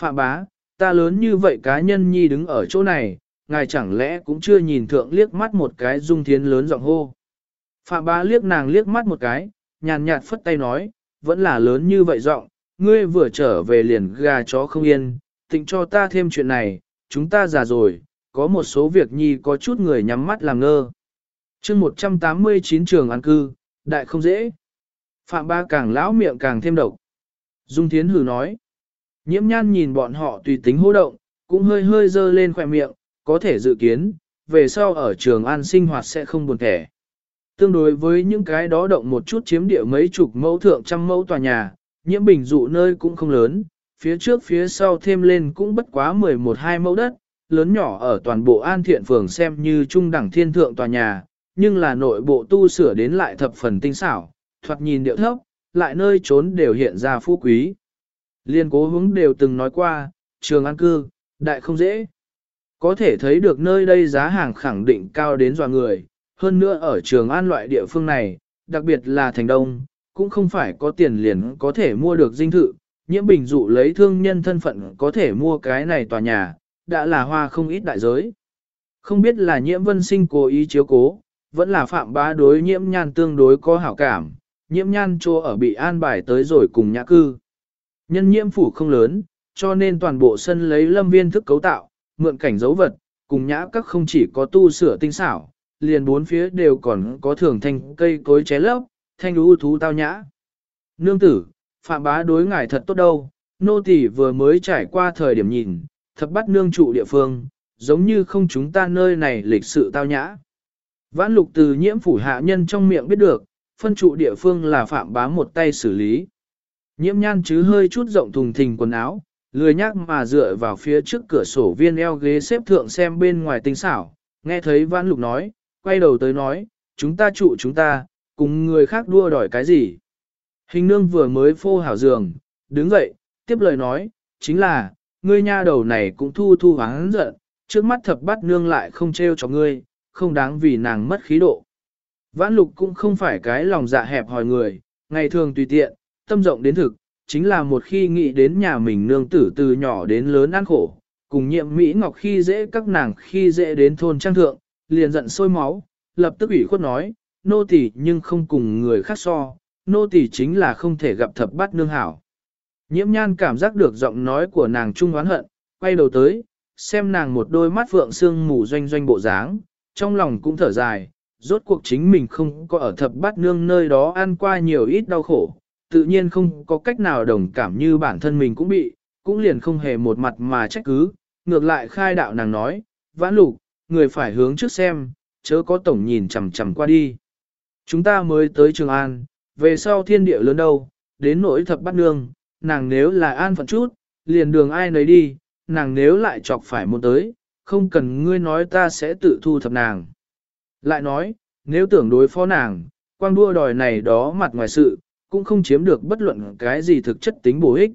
Phạm bá, ta lớn như vậy cá nhân nhi đứng ở chỗ này, ngài chẳng lẽ cũng chưa nhìn thượng liếc mắt một cái dung thiến lớn giọng hô. Phạm bá liếc nàng liếc mắt một cái, nhàn nhạt phất tay nói, vẫn là lớn như vậy giọng, ngươi vừa trở về liền gà chó không yên, tịnh cho ta thêm chuyện này, chúng ta già rồi, có một số việc nhi có chút người nhắm mắt làm ngơ. chương 189 trường an cư, đại không dễ. Phạm ba càng lão miệng càng thêm độc. Dung Thiến hử nói. Nhiễm nhan nhìn bọn họ tùy tính hô động, cũng hơi hơi dơ lên khỏe miệng, có thể dự kiến, về sau ở trường an sinh hoạt sẽ không buồn thẻ. Tương đối với những cái đó động một chút chiếm địa mấy chục mẫu thượng trăm mẫu tòa nhà, nhiễm bình dụ nơi cũng không lớn, phía trước phía sau thêm lên cũng bất quá 11-2 mẫu đất, lớn nhỏ ở toàn bộ an thiện phường xem như trung đẳng thiên thượng tòa nhà, nhưng là nội bộ tu sửa đến lại thập phần tinh xảo, thoạt nhìn điệu thấp, lại nơi trốn đều hiện ra phú quý. Liên cố hướng đều từng nói qua, trường an cư, đại không dễ. Có thể thấy được nơi đây giá hàng khẳng định cao đến dò người, hơn nữa ở trường an loại địa phương này, đặc biệt là thành đông, cũng không phải có tiền liền có thể mua được dinh thự, nhiễm bình dụ lấy thương nhân thân phận có thể mua cái này tòa nhà, đã là hoa không ít đại giới. Không biết là nhiễm vân sinh cố ý chiếu cố, vẫn là phạm bá đối nhiễm nhan tương đối có hảo cảm, nhiễm nhan chô ở bị an bài tới rồi cùng nhã cư. Nhân nhiễm phủ không lớn, cho nên toàn bộ sân lấy lâm viên thức cấu tạo, mượn cảnh dấu vật, cùng nhã các không chỉ có tu sửa tinh xảo, liền bốn phía đều còn có thường thanh cây cối ché lấp, thanh ưu thú tao nhã. Nương tử, phạm bá đối ngài thật tốt đâu, nô tỳ vừa mới trải qua thời điểm nhìn, thập bắt nương trụ địa phương, giống như không chúng ta nơi này lịch sự tao nhã. Vãn lục từ nhiễm phủ hạ nhân trong miệng biết được, phân trụ địa phương là phạm bá một tay xử lý. Nhiễm nhan chứ hơi chút rộng thùng thình quần áo, lười nhác mà dựa vào phía trước cửa sổ viên eo ghế xếp thượng xem bên ngoài tinh xảo, nghe thấy vãn lục nói, quay đầu tới nói, chúng ta trụ chúng ta, cùng người khác đua đòi cái gì. Hình nương vừa mới phô hảo giường, đứng dậy, tiếp lời nói, chính là, ngươi nha đầu này cũng thu thu hắn giận, trước mắt thập bắt nương lại không trêu cho ngươi, không đáng vì nàng mất khí độ. Vãn lục cũng không phải cái lòng dạ hẹp hỏi người, ngày thường tùy tiện, tâm rộng đến thực, chính là một khi nghĩ đến nhà mình nương tử từ nhỏ đến lớn ăn khổ, cùng nhiệm Mỹ Ngọc khi dễ các nàng khi dễ đến thôn trang thượng, liền giận sôi máu, lập tức ủy khuất nói, nô tỳ nhưng không cùng người khác so, nô tỳ chính là không thể gặp thập bát nương hảo. Nhiễm nhan cảm giác được giọng nói của nàng trung oán hận, quay đầu tới, xem nàng một đôi mắt phượng sương mù doanh doanh bộ dáng, trong lòng cũng thở dài, rốt cuộc chính mình không có ở thập bát nương nơi đó ăn qua nhiều ít đau khổ, tự nhiên không có cách nào đồng cảm như bản thân mình cũng bị, cũng liền không hề một mặt mà trách cứ, ngược lại khai đạo nàng nói, vãn lục, người phải hướng trước xem, chớ có tổng nhìn chằm chằm qua đi. Chúng ta mới tới Trường An, về sau thiên địa lớn đâu, đến nỗi thập bắt nương, nàng nếu là an phận chút, liền đường ai nấy đi, nàng nếu lại chọc phải một tới, không cần ngươi nói ta sẽ tự thu thập nàng. Lại nói, nếu tưởng đối phó nàng, quang đua đòi này đó mặt ngoài sự, cũng không chiếm được bất luận cái gì thực chất tính bổ ích.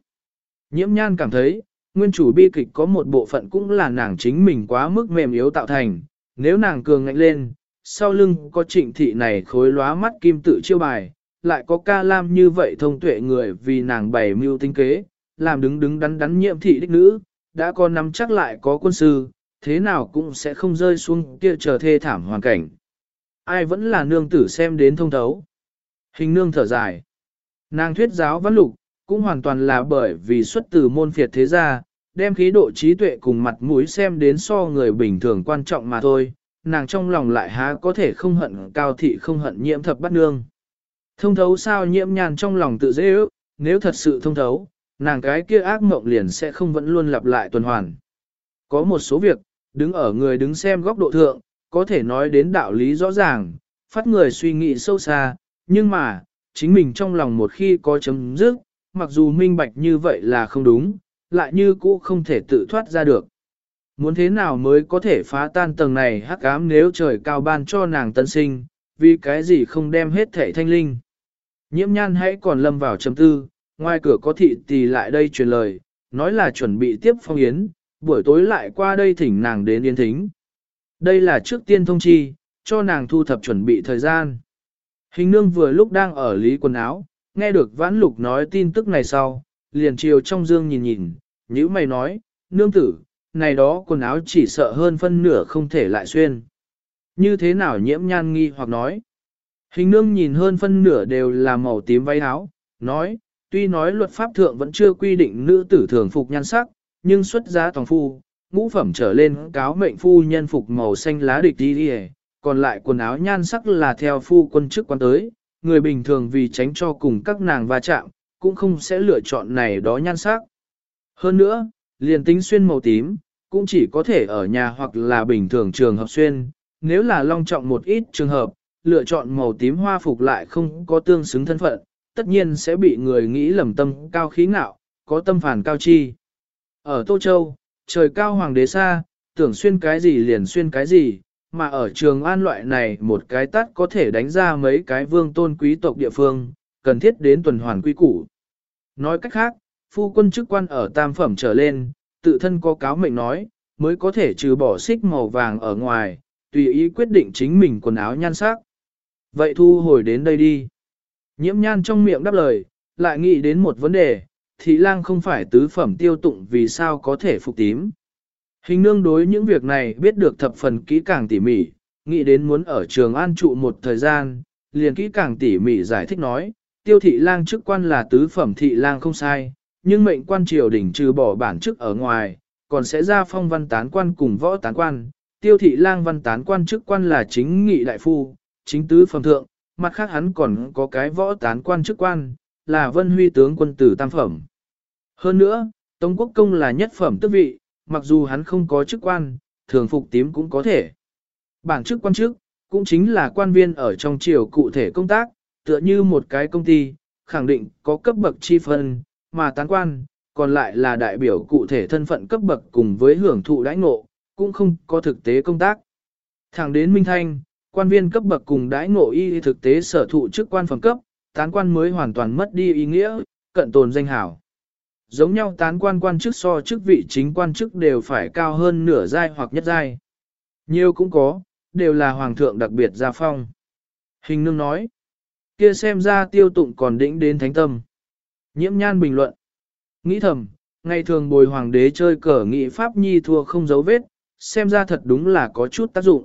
Nhiễm nhan cảm thấy, nguyên chủ bi kịch có một bộ phận cũng là nàng chính mình quá mức mềm yếu tạo thành, nếu nàng cường ngạnh lên, sau lưng có trịnh thị này khối lóa mắt kim tự chiêu bài, lại có ca lam như vậy thông tuệ người vì nàng bày mưu tinh kế, làm đứng đứng đắn đắn nhiệm thị đích nữ, đã có nắm chắc lại có quân sư, thế nào cũng sẽ không rơi xuống kia chờ thê thảm hoàn cảnh. Ai vẫn là nương tử xem đến thông thấu. Hình nương thở dài. Nàng thuyết giáo văn lục, cũng hoàn toàn là bởi vì xuất từ môn phiệt thế gia, đem khí độ trí tuệ cùng mặt mũi xem đến so người bình thường quan trọng mà thôi, nàng trong lòng lại há có thể không hận cao thị không hận nhiễm thập bắt nương. Thông thấu sao nhiễm nhàn trong lòng tự dễ ước, nếu thật sự thông thấu, nàng cái kia ác mộng liền sẽ không vẫn luôn lặp lại tuần hoàn. Có một số việc, đứng ở người đứng xem góc độ thượng, có thể nói đến đạo lý rõ ràng, phát người suy nghĩ sâu xa, nhưng mà, chính mình trong lòng một khi có chấm dứt, mặc dù minh bạch như vậy là không đúng, lại như cũ không thể tự thoát ra được. Muốn thế nào mới có thể phá tan tầng này hắc ám nếu trời cao ban cho nàng tân sinh, vì cái gì không đem hết thể thanh linh. Nhiễm nhan hãy còn lâm vào chấm tư, ngoài cửa có thị tì lại đây truyền lời, nói là chuẩn bị tiếp phong yến, buổi tối lại qua đây thỉnh nàng đến yên thính. Đây là trước tiên thông chi, cho nàng thu thập chuẩn bị thời gian. Hình nương vừa lúc đang ở lý quần áo, nghe được vãn lục nói tin tức này sau, liền chiều trong dương nhìn nhìn, như mày nói, nương tử, này đó quần áo chỉ sợ hơn phân nửa không thể lại xuyên. Như thế nào nhiễm nhan nghi hoặc nói. Hình nương nhìn hơn phân nửa đều là màu tím váy áo, nói, tuy nói luật pháp thượng vẫn chưa quy định nữ tử thường phục nhan sắc, nhưng xuất giá toàn phu, ngũ phẩm trở lên cáo mệnh phu nhân phục màu xanh lá địch đi đi còn lại quần áo nhan sắc là theo phu quân chức quan tới, người bình thường vì tránh cho cùng các nàng va chạm, cũng không sẽ lựa chọn này đó nhan sắc. Hơn nữa, liền tính xuyên màu tím, cũng chỉ có thể ở nhà hoặc là bình thường trường hợp xuyên, nếu là long trọng một ít trường hợp, lựa chọn màu tím hoa phục lại không có tương xứng thân phận, tất nhiên sẽ bị người nghĩ lầm tâm cao khí ngạo, có tâm phản cao chi. Ở Tô Châu, trời cao hoàng đế xa, tưởng xuyên cái gì liền xuyên cái gì, mà ở trường an loại này một cái tắt có thể đánh ra mấy cái vương tôn quý tộc địa phương, cần thiết đến tuần hoàn quy củ. Nói cách khác, phu quân chức quan ở tam phẩm trở lên, tự thân có cáo mệnh nói, mới có thể trừ bỏ xích màu vàng ở ngoài, tùy ý quyết định chính mình quần áo nhan sắc. Vậy thu hồi đến đây đi. Nhiễm nhan trong miệng đáp lời, lại nghĩ đến một vấn đề, thị lang không phải tứ phẩm tiêu tụng vì sao có thể phục tím. Hình nương đối những việc này biết được thập phần kỹ càng tỉ mỉ, nghĩ đến muốn ở trường an trụ một thời gian, liền kỹ càng tỉ mỉ giải thích nói, tiêu thị lang chức quan là tứ phẩm thị lang không sai, nhưng mệnh quan triều đình trừ bỏ bản chức ở ngoài, còn sẽ ra phong văn tán quan cùng võ tán quan, tiêu thị lang văn tán quan chức quan là chính nghị đại phu, chính tứ phẩm thượng, mặt khác hắn còn có cái võ tán quan chức quan, là vân huy tướng quân tử tam phẩm. Hơn nữa, Tống Quốc Công là nhất phẩm tước vị, mặc dù hắn không có chức quan, thường phục tím cũng có thể. Bảng chức quan chức, cũng chính là quan viên ở trong triều cụ thể công tác, tựa như một cái công ty, khẳng định có cấp bậc chi phân, mà tán quan, còn lại là đại biểu cụ thể thân phận cấp bậc cùng với hưởng thụ đãi ngộ, cũng không có thực tế công tác. Thẳng đến Minh Thanh, quan viên cấp bậc cùng đãi ngộ y thực tế sở thụ chức quan phẩm cấp, tán quan mới hoàn toàn mất đi ý nghĩa, cận tồn danh hảo. Giống nhau tán quan quan chức so chức vị chính quan chức đều phải cao hơn nửa giai hoặc nhất giai. Nhiều cũng có, đều là hoàng thượng đặc biệt gia phong. Hình nương nói, kia xem ra tiêu tụng còn đỉnh đến thánh tâm. Nhiễm nhan bình luận, nghĩ thầm, ngày thường bồi hoàng đế chơi cờ nghị pháp nhi thua không dấu vết, xem ra thật đúng là có chút tác dụng.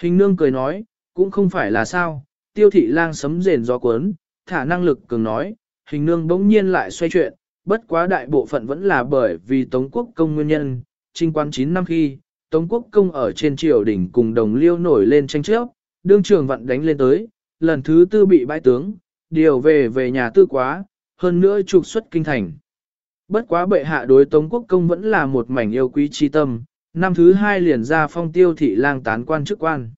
Hình nương cười nói, cũng không phải là sao, tiêu thị lang sấm rền gió cuốn, thả năng lực cường nói, hình nương bỗng nhiên lại xoay chuyện, bất quá đại bộ phận vẫn là bởi vì Tống quốc công nguyên nhân, trinh quan 9 năm khi, Tống quốc công ở trên triều đỉnh cùng đồng liêu nổi lên tranh chấp, đương trường vận đánh lên tới, lần thứ tư bị bãi tướng, điều về về nhà tư quá, hơn nữa trục xuất kinh thành. Bất quá bệ hạ đối Tống quốc công vẫn là một mảnh yêu quý chi tâm, năm thứ hai liền ra phong tiêu thị lang tán quan chức quan.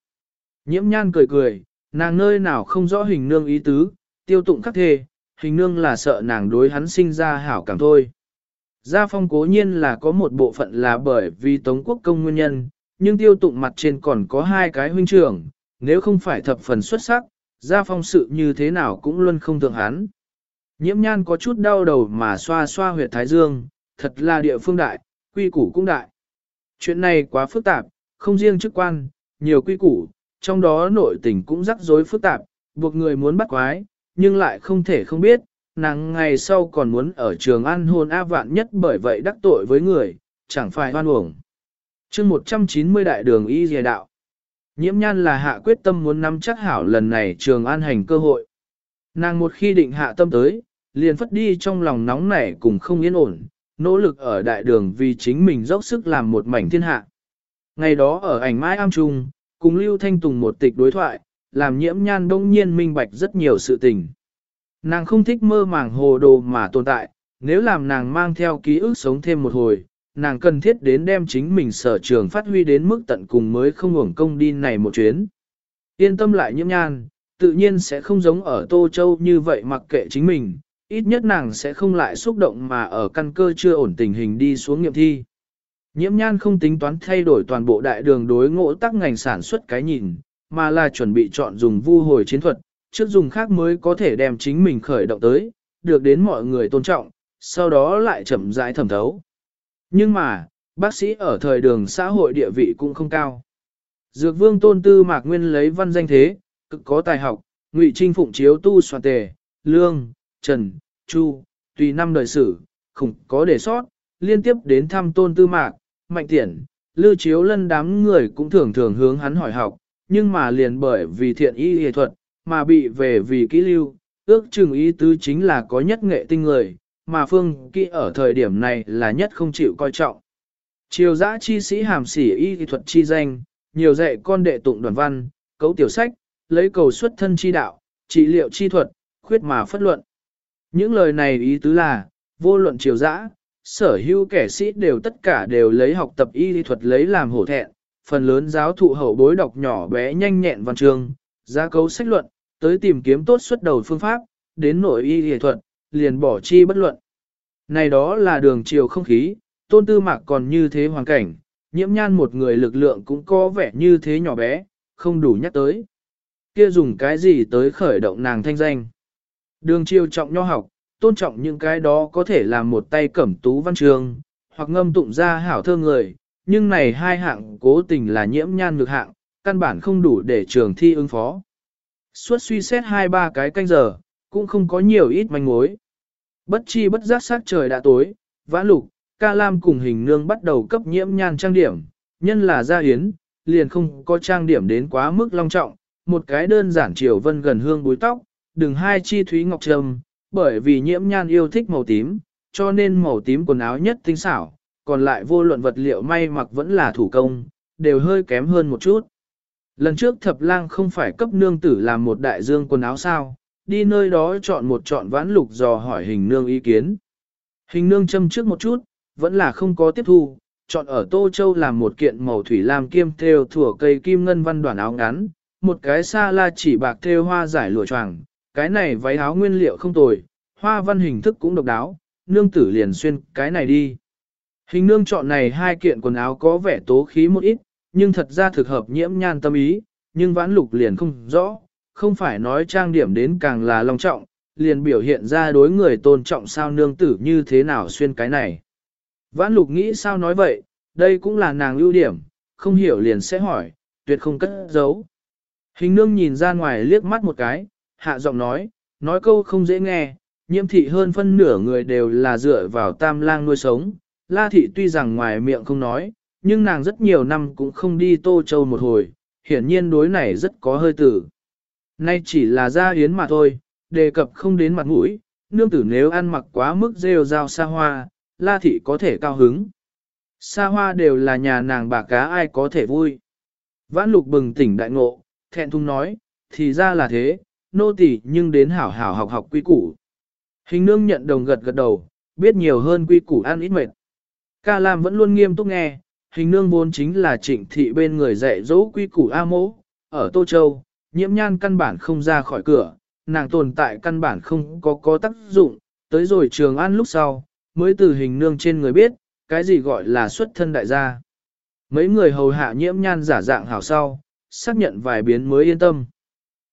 Nhiễm nhan cười cười, nàng nơi nào không rõ hình nương ý tứ, tiêu tụng khắc thề, hình nương là sợ nàng đối hắn sinh ra hảo cảm thôi. Gia phong cố nhiên là có một bộ phận là bởi vì Tống quốc công nguyên nhân, nhưng tiêu tụng mặt trên còn có hai cái huynh trưởng, nếu không phải thập phần xuất sắc, gia phong sự như thế nào cũng luôn không thường hắn. Nhiễm nhan có chút đau đầu mà xoa xoa huyệt thái dương, thật là địa phương đại, quy củ cũng đại. Chuyện này quá phức tạp, không riêng chức quan, nhiều quy củ, trong đó nội tình cũng rắc rối phức tạp, buộc người muốn bắt quái, nhưng lại không thể không biết, nàng ngày sau còn muốn ở trường ăn hôn A vạn nhất bởi vậy đắc tội với người, chẳng phải hoan uổng. chương 190 đại đường y dìa đạo. Nhiễm nhan là hạ quyết tâm muốn nắm chắc hảo lần này trường an hành cơ hội. Nàng một khi định hạ tâm tới, liền phất đi trong lòng nóng nảy cùng không yên ổn, nỗ lực ở đại đường vì chính mình dốc sức làm một mảnh thiên hạ. Ngày đó ở ảnh mãi am trung, cùng Lưu Thanh Tùng một tịch đối thoại, làm nhiễm nhan đông nhiên minh bạch rất nhiều sự tình. Nàng không thích mơ màng hồ đồ mà tồn tại, nếu làm nàng mang theo ký ức sống thêm một hồi, nàng cần thiết đến đem chính mình sở trường phát huy đến mức tận cùng mới không uổng công đi này một chuyến. Yên tâm lại nhiễm nhan, tự nhiên sẽ không giống ở Tô Châu như vậy mặc kệ chính mình, ít nhất nàng sẽ không lại xúc động mà ở căn cơ chưa ổn tình hình đi xuống nghiệm thi. Nhiễm nhan không tính toán thay đổi toàn bộ đại đường đối ngộ tác ngành sản xuất cái nhìn, mà là chuẩn bị chọn dùng vu hồi chiến thuật, trước dùng khác mới có thể đem chính mình khởi động tới, được đến mọi người tôn trọng, sau đó lại chậm rãi thẩm thấu. Nhưng mà, bác sĩ ở thời đường xã hội địa vị cũng không cao. Dược vương tôn tư mạc nguyên lấy văn danh thế, cực có tài học, ngụy trinh phụng chiếu tu soạn tề, lương, trần, chu, tùy năm đời sử, khủng có đề sót, liên tiếp đến thăm tôn tư mạc, mạnh tiện, lưu chiếu lân đám người cũng thường thường hướng hắn hỏi học, nhưng mà liền bởi vì thiện y y thuật, mà bị về vì kỹ lưu, ước chừng ý tứ chính là có nhất nghệ tinh người, mà phương kỹ ở thời điểm này là nhất không chịu coi trọng. Triều giã chi sĩ hàm sỉ y y thuật chi danh, nhiều dạy con đệ tụng đoàn văn, cấu tiểu sách, lấy cầu xuất thân chi đạo, trị liệu chi thuật, khuyết mà phất luận. Những lời này ý tứ là, vô luận triều dã sở hữu kẻ sĩ đều tất cả đều lấy học tập y lý thuật lấy làm hổ thẹn, phần lớn giáo thụ hậu bối đọc nhỏ bé nhanh nhẹn văn trường gia cấu sách luận, tới tìm kiếm tốt xuất đầu phương pháp, đến nội y lý thuật, liền bỏ chi bất luận. Này đó là đường chiều không khí, tôn tư mạc còn như thế hoàn cảnh, nhiễm nhan một người lực lượng cũng có vẻ như thế nhỏ bé, không đủ nhắc tới. Kia dùng cái gì tới khởi động nàng thanh danh. Đường chiêu trọng nho học, tôn trọng những cái đó có thể làm một tay cẩm tú văn trường, hoặc ngâm tụng ra hảo thơ người, nhưng này hai hạng cố tình là nhiễm nhan ngược hạng, căn bản không đủ để trường thi ứng phó. Suốt suy xét hai ba cái canh giờ, cũng không có nhiều ít manh mối. Bất chi bất giác sát trời đã tối, vã lục, ca lam cùng hình nương bắt đầu cấp nhiễm nhan trang điểm, nhân là gia yến liền không có trang điểm đến quá mức long trọng, một cái đơn giản triều vân gần hương búi tóc, đừng hai chi thúy ngọc trầm, bởi vì nhiễm nhan yêu thích màu tím, cho nên màu tím quần áo nhất tinh xảo, còn lại vô luận vật liệu may mặc vẫn là thủ công, đều hơi kém hơn một chút. Lần trước thập lang không phải cấp nương tử làm một đại dương quần áo sao, đi nơi đó chọn một chọn vãn lục dò hỏi hình nương ý kiến. Hình nương châm trước một chút, vẫn là không có tiếp thu, chọn ở Tô Châu làm một kiện màu thủy lam kiêm theo thủa cây kim ngân văn đoàn áo ngắn, một cái xa la chỉ bạc thêu hoa giải lụa choàng, cái này váy áo nguyên liệu không tồi, hoa văn hình thức cũng độc đáo, nương tử liền xuyên cái này đi. Hình nương chọn này hai kiện quần áo có vẻ tố khí một ít, nhưng thật ra thực hợp nhiễm nhan tâm ý, nhưng vãn lục liền không rõ, không phải nói trang điểm đến càng là long trọng, liền biểu hiện ra đối người tôn trọng sao nương tử như thế nào xuyên cái này. Vãn lục nghĩ sao nói vậy, đây cũng là nàng ưu điểm, không hiểu liền sẽ hỏi, tuyệt không cất giấu. Hình nương nhìn ra ngoài liếc mắt một cái, hạ giọng nói, nói câu không dễ nghe, nhiễm thị hơn phân nửa người đều là dựa vào tam lang nuôi sống. La thị tuy rằng ngoài miệng không nói, nhưng nàng rất nhiều năm cũng không đi tô châu một hồi, hiển nhiên đối này rất có hơi tử. Nay chỉ là gia yến mà thôi, đề cập không đến mặt mũi, nương tử nếu ăn mặc quá mức rêu rao xa hoa, la thị có thể cao hứng. Xa hoa đều là nhà nàng bà cá ai có thể vui. Vãn lục bừng tỉnh đại ngộ, thẹn thùng nói, thì ra là thế, nô tỳ nhưng đến hảo hảo học học quy củ. Hình nương nhận đồng gật gật đầu, biết nhiều hơn quy củ ăn ít mệt. Ca Lam vẫn luôn nghiêm túc nghe, hình nương vốn chính là trịnh thị bên người dạy dỗ quy củ A mỗ, ở Tô Châu, nhiễm nhan căn bản không ra khỏi cửa, nàng tồn tại căn bản không có có tác dụng, tới rồi trường ăn lúc sau, mới từ hình nương trên người biết, cái gì gọi là xuất thân đại gia. Mấy người hầu hạ nhiễm nhan giả dạng hảo sau, xác nhận vài biến mới yên tâm.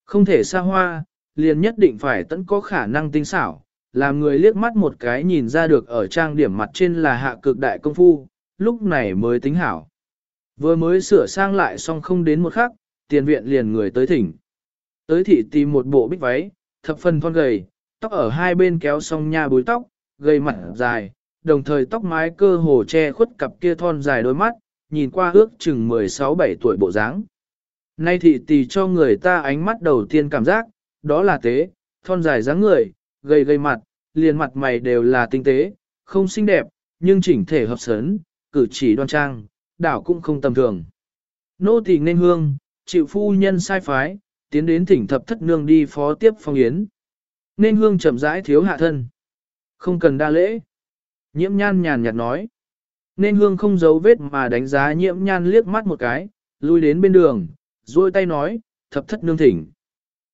Không thể xa hoa, liền nhất định phải tẫn có khả năng tinh xảo, làm người liếc mắt một cái nhìn ra được ở trang điểm mặt trên là hạ cực đại công phu, lúc này mới tính hảo. Vừa mới sửa sang lại xong không đến một khắc, tiền viện liền người tới thỉnh. Tới thị tìm một bộ bích váy, thập phần thon gầy, tóc ở hai bên kéo xong nha búi tóc, gây mặt dài, đồng thời tóc mái cơ hồ che khuất cặp kia thon dài đôi mắt, nhìn qua ước chừng 16-17 tuổi bộ dáng. Nay thị tỷ cho người ta ánh mắt đầu tiên cảm giác, đó là tế, thon dài dáng người, gầy gầy mặt, liền mặt mày đều là tinh tế, không xinh đẹp, nhưng chỉnh thể hợp sấn, cử chỉ đoan trang, đảo cũng không tầm thường. Nô tỳ nên hương, chịu phu nhân sai phái, tiến đến thỉnh thập thất nương đi phó tiếp phong yến. Nên hương chậm rãi thiếu hạ thân. Không cần đa lễ. Nhiễm nhan nhàn nhạt nói. Nên hương không giấu vết mà đánh giá nhiễm nhan liếc mắt một cái, lui đến bên đường, duỗi tay nói, thập thất nương thỉnh.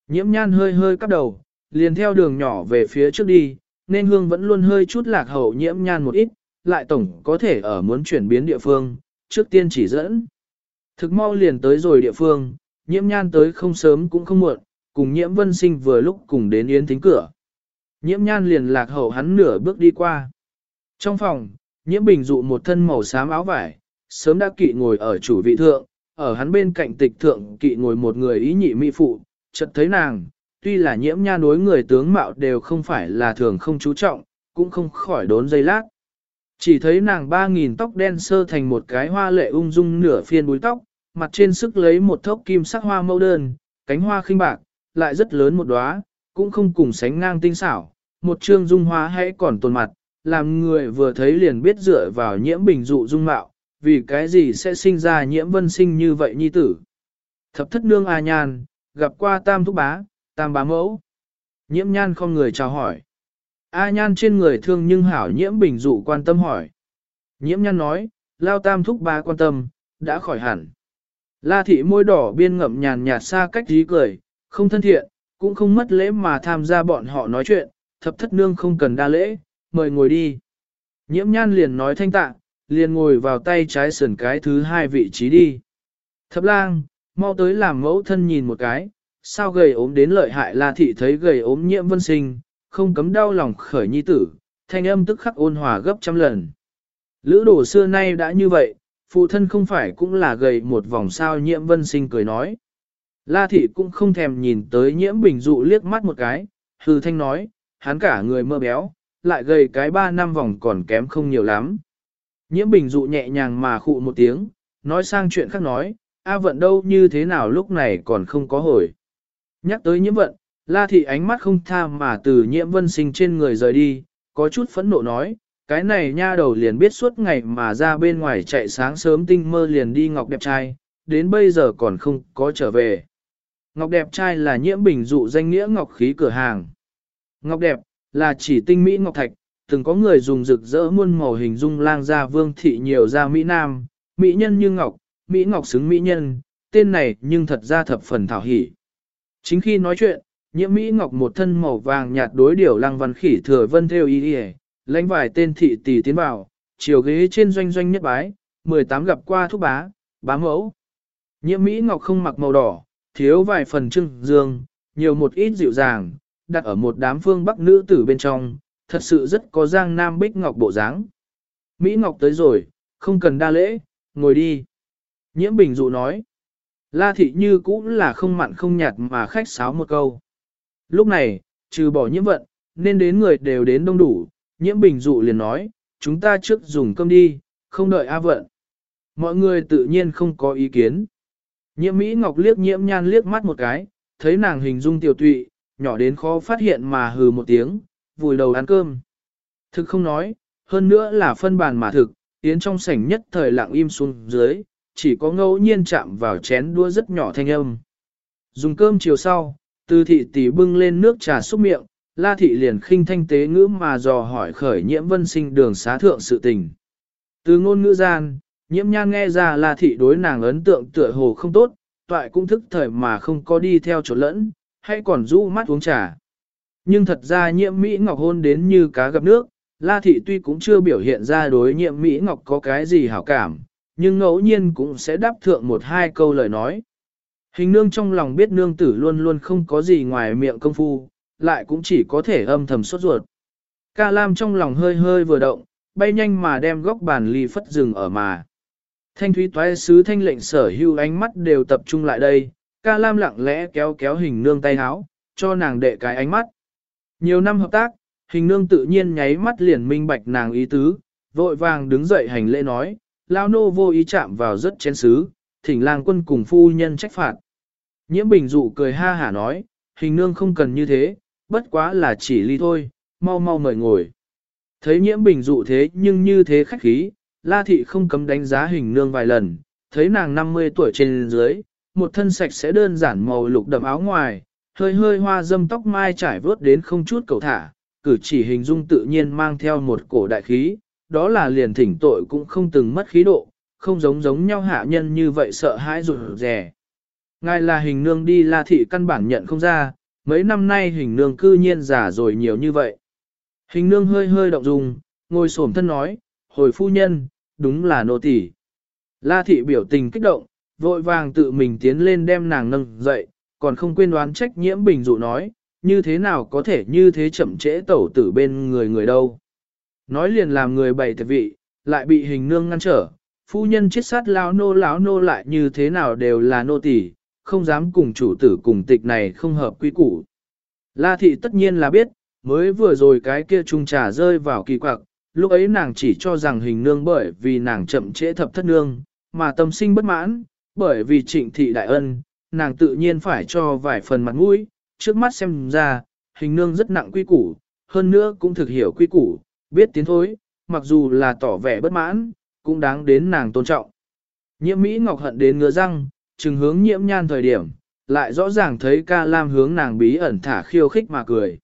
Nhiễm nhan hơi hơi cắp đầu, liền theo đường nhỏ về phía trước đi, nên hương vẫn luôn hơi chút lạc hậu nhiễm nhan một ít, lại tổng có thể ở muốn chuyển biến địa phương, trước tiên chỉ dẫn. Thực mau liền tới rồi địa phương, nhiễm nhan tới không sớm cũng không muộn, cùng nhiễm vân sinh vừa lúc cùng đến yến thính cửa. Nhiễm nhan liền lạc hậu hắn nửa bước đi qua. Trong phòng, nhiễm bình dụ một thân màu xám áo vải, sớm đã kỵ ngồi ở chủ vị thượng, ở hắn bên cạnh tịch thượng kỵ ngồi một người ý nhị mỹ phụ, chợt thấy nàng, tuy là nhiễm nha đối người tướng mạo đều không phải là thường không chú trọng, cũng không khỏi đốn dây lát. Chỉ thấy nàng ba nghìn tóc đen sơ thành một cái hoa lệ ung dung nửa phiên búi tóc, mặt trên sức lấy một thốc kim sắc hoa mẫu đơn, cánh hoa khinh bạc, lại rất lớn một đóa, cũng không cùng sánh ngang tinh xảo, một trương dung hoa hãy còn tồn mặt, làm người vừa thấy liền biết dựa vào nhiễm bình dụ dung mạo, vì cái gì sẽ sinh ra nhiễm vân sinh như vậy nhi tử. Thập thất nương A Nhan, gặp qua tam thúc bá, tam bá mẫu. Nhiễm nhan không người chào hỏi. A Nhan trên người thương nhưng hảo nhiễm bình dụ quan tâm hỏi. Nhiễm nhan nói, lao tam thúc bá quan tâm, đã khỏi hẳn. La thị môi đỏ biên ngậm nhàn nhạt xa cách dí cười, không thân thiện, cũng không mất lễ mà tham gia bọn họ nói chuyện, thập thất nương không cần đa lễ, mời ngồi đi. Nhiễm nhan liền nói thanh tạ, liền ngồi vào tay trái sườn cái thứ hai vị trí đi. Thập lang, mau tới làm mẫu thân nhìn một cái, sao gầy ốm đến lợi hại la thị thấy gầy ốm nhiễm vân sinh, không cấm đau lòng khởi nhi tử, thanh âm tức khắc ôn hòa gấp trăm lần. Lữ đồ xưa nay đã như vậy, phụ thân không phải cũng là gầy một vòng sao nhiễm vân sinh cười nói. La thị cũng không thèm nhìn tới nhiễm bình dụ liếc mắt một cái, hư thanh nói, hắn cả người mơ béo, lại gầy cái ba năm vòng còn kém không nhiều lắm. Nhiễm bình dụ nhẹ nhàng mà khụ một tiếng, nói sang chuyện khác nói, A vận đâu như thế nào lúc này còn không có hồi. Nhắc tới nhiễm vận, la thị ánh mắt không tha mà từ nhiễm vân sinh trên người rời đi, có chút phẫn nộ nói, cái này nha đầu liền biết suốt ngày mà ra bên ngoài chạy sáng sớm tinh mơ liền đi ngọc đẹp trai, đến bây giờ còn không có trở về. Ngọc đẹp trai là nhiễm bình dụ danh nghĩa ngọc khí cửa hàng. Ngọc đẹp, là chỉ tinh mỹ ngọc thạch, từng có người dùng rực rỡ muôn màu hình dung lang gia vương thị nhiều ra Mỹ Nam, Mỹ nhân như ngọc, Mỹ ngọc xứng Mỹ nhân, tên này nhưng thật ra thập phần thảo hỉ. Chính khi nói chuyện, nhiễm Mỹ ngọc một thân màu vàng nhạt đối điểu lăng văn khỉ thừa vân theo ý đi lãnh vài tên thị tỷ tiến vào, chiều ghế trên doanh doanh nhất bái, 18 gặp qua thúc bá, bá mẫu. Nhiễm Mỹ ngọc không mặc màu đỏ, thiếu vài phần trưng dương, nhiều một ít dịu dàng, đặt ở một đám phương bắc nữ tử bên trong, thật sự rất có giang nam bích ngọc bộ dáng. Mỹ Ngọc tới rồi, không cần đa lễ, ngồi đi. Nhiễm Bình dụ nói. La thị như cũng là không mặn không nhạt mà khách sáo một câu. Lúc này, trừ bỏ nhiễm vận, nên đến người đều đến đông đủ, nhiễm bình dụ liền nói, chúng ta trước dùng cơm đi, không đợi A vận. Mọi người tự nhiên không có ý kiến. Nhiễm Mỹ Ngọc liếc nhiễm nhan liếc mắt một cái, thấy nàng hình dung tiểu tụy, nhỏ đến khó phát hiện mà hừ một tiếng, vùi đầu ăn cơm. Thực không nói, hơn nữa là phân bàn mà thực, yến trong sảnh nhất thời lặng im xuống dưới, chỉ có ngẫu nhiên chạm vào chén đua rất nhỏ thanh âm. Dùng cơm chiều sau, từ thị tỷ bưng lên nước trà xúc miệng, la thị liền khinh thanh tế ngữ mà dò hỏi khởi nhiễm vân sinh đường xá thượng sự tình. Từ ngôn ngữ gian, nhiễm nhan nghe ra la thị đối nàng ấn tượng tựa hồ không tốt, toại cũng thức thời mà không có đi theo chỗ lẫn, hay còn rũ mắt uống trà. Nhưng thật ra nhiễm Mỹ Ngọc hôn đến như cá gặp nước, La Thị tuy cũng chưa biểu hiện ra đối nhiễm Mỹ Ngọc có cái gì hảo cảm, nhưng ngẫu nhiên cũng sẽ đáp thượng một hai câu lời nói. Hình nương trong lòng biết nương tử luôn luôn không có gì ngoài miệng công phu, lại cũng chỉ có thể âm thầm sốt ruột. Ca Lam trong lòng hơi hơi vừa động, bay nhanh mà đem góc bàn ly phất rừng ở mà. Thanh thúy toái sứ thanh lệnh sở hưu ánh mắt đều tập trung lại đây, ca lam lặng lẽ kéo kéo hình nương tay háo, cho nàng đệ cái ánh mắt. Nhiều năm hợp tác, hình nương tự nhiên nháy mắt liền minh bạch nàng ý tứ, vội vàng đứng dậy hành lễ nói, lao nô vô ý chạm vào rất chén xứ, thỉnh lang quân cùng phu nhân trách phạt. Nhiễm bình dụ cười ha hả nói, hình nương không cần như thế, bất quá là chỉ ly thôi, mau mau mời ngồi. Thấy nhiễm bình dụ thế nhưng như thế khách khí, la thị không cấm đánh giá hình nương vài lần, thấy nàng 50 tuổi trên dưới, một thân sạch sẽ đơn giản màu lục đậm áo ngoài, hơi hơi hoa dâm tóc mai trải vớt đến không chút cầu thả, cử chỉ hình dung tự nhiên mang theo một cổ đại khí, đó là liền thỉnh tội cũng không từng mất khí độ, không giống giống nhau hạ nhân như vậy sợ hãi rụt rè. Ngài là hình nương đi la thị căn bản nhận không ra, mấy năm nay hình nương cư nhiên già rồi nhiều như vậy. Hình nương hơi hơi động dung, ngồi xổm thân nói, hồi phu nhân, đúng là nô tỳ. La thị biểu tình kích động, vội vàng tự mình tiến lên đem nàng nâng dậy, còn không quên đoán trách nhiễm bình dụ nói, như thế nào có thể như thế chậm trễ tẩu tử bên người người đâu. Nói liền làm người bày thật vị, lại bị hình nương ngăn trở, phu nhân chết sát lão nô lão nô lại như thế nào đều là nô tỳ, không dám cùng chủ tử cùng tịch này không hợp quy củ. La thị tất nhiên là biết, mới vừa rồi cái kia trung trà rơi vào kỳ quặc, lúc ấy nàng chỉ cho rằng hình nương bởi vì nàng chậm trễ thập thất nương, mà tâm sinh bất mãn, bởi vì trịnh thị đại ân, nàng tự nhiên phải cho vài phần mặt mũi, trước mắt xem ra, hình nương rất nặng quy củ, hơn nữa cũng thực hiểu quy củ, biết tiến thối, mặc dù là tỏ vẻ bất mãn, cũng đáng đến nàng tôn trọng. Nhiễm Mỹ Ngọc hận đến ngứa răng, chừng hướng nhiễm nhan thời điểm, lại rõ ràng thấy ca lam hướng nàng bí ẩn thả khiêu khích mà cười.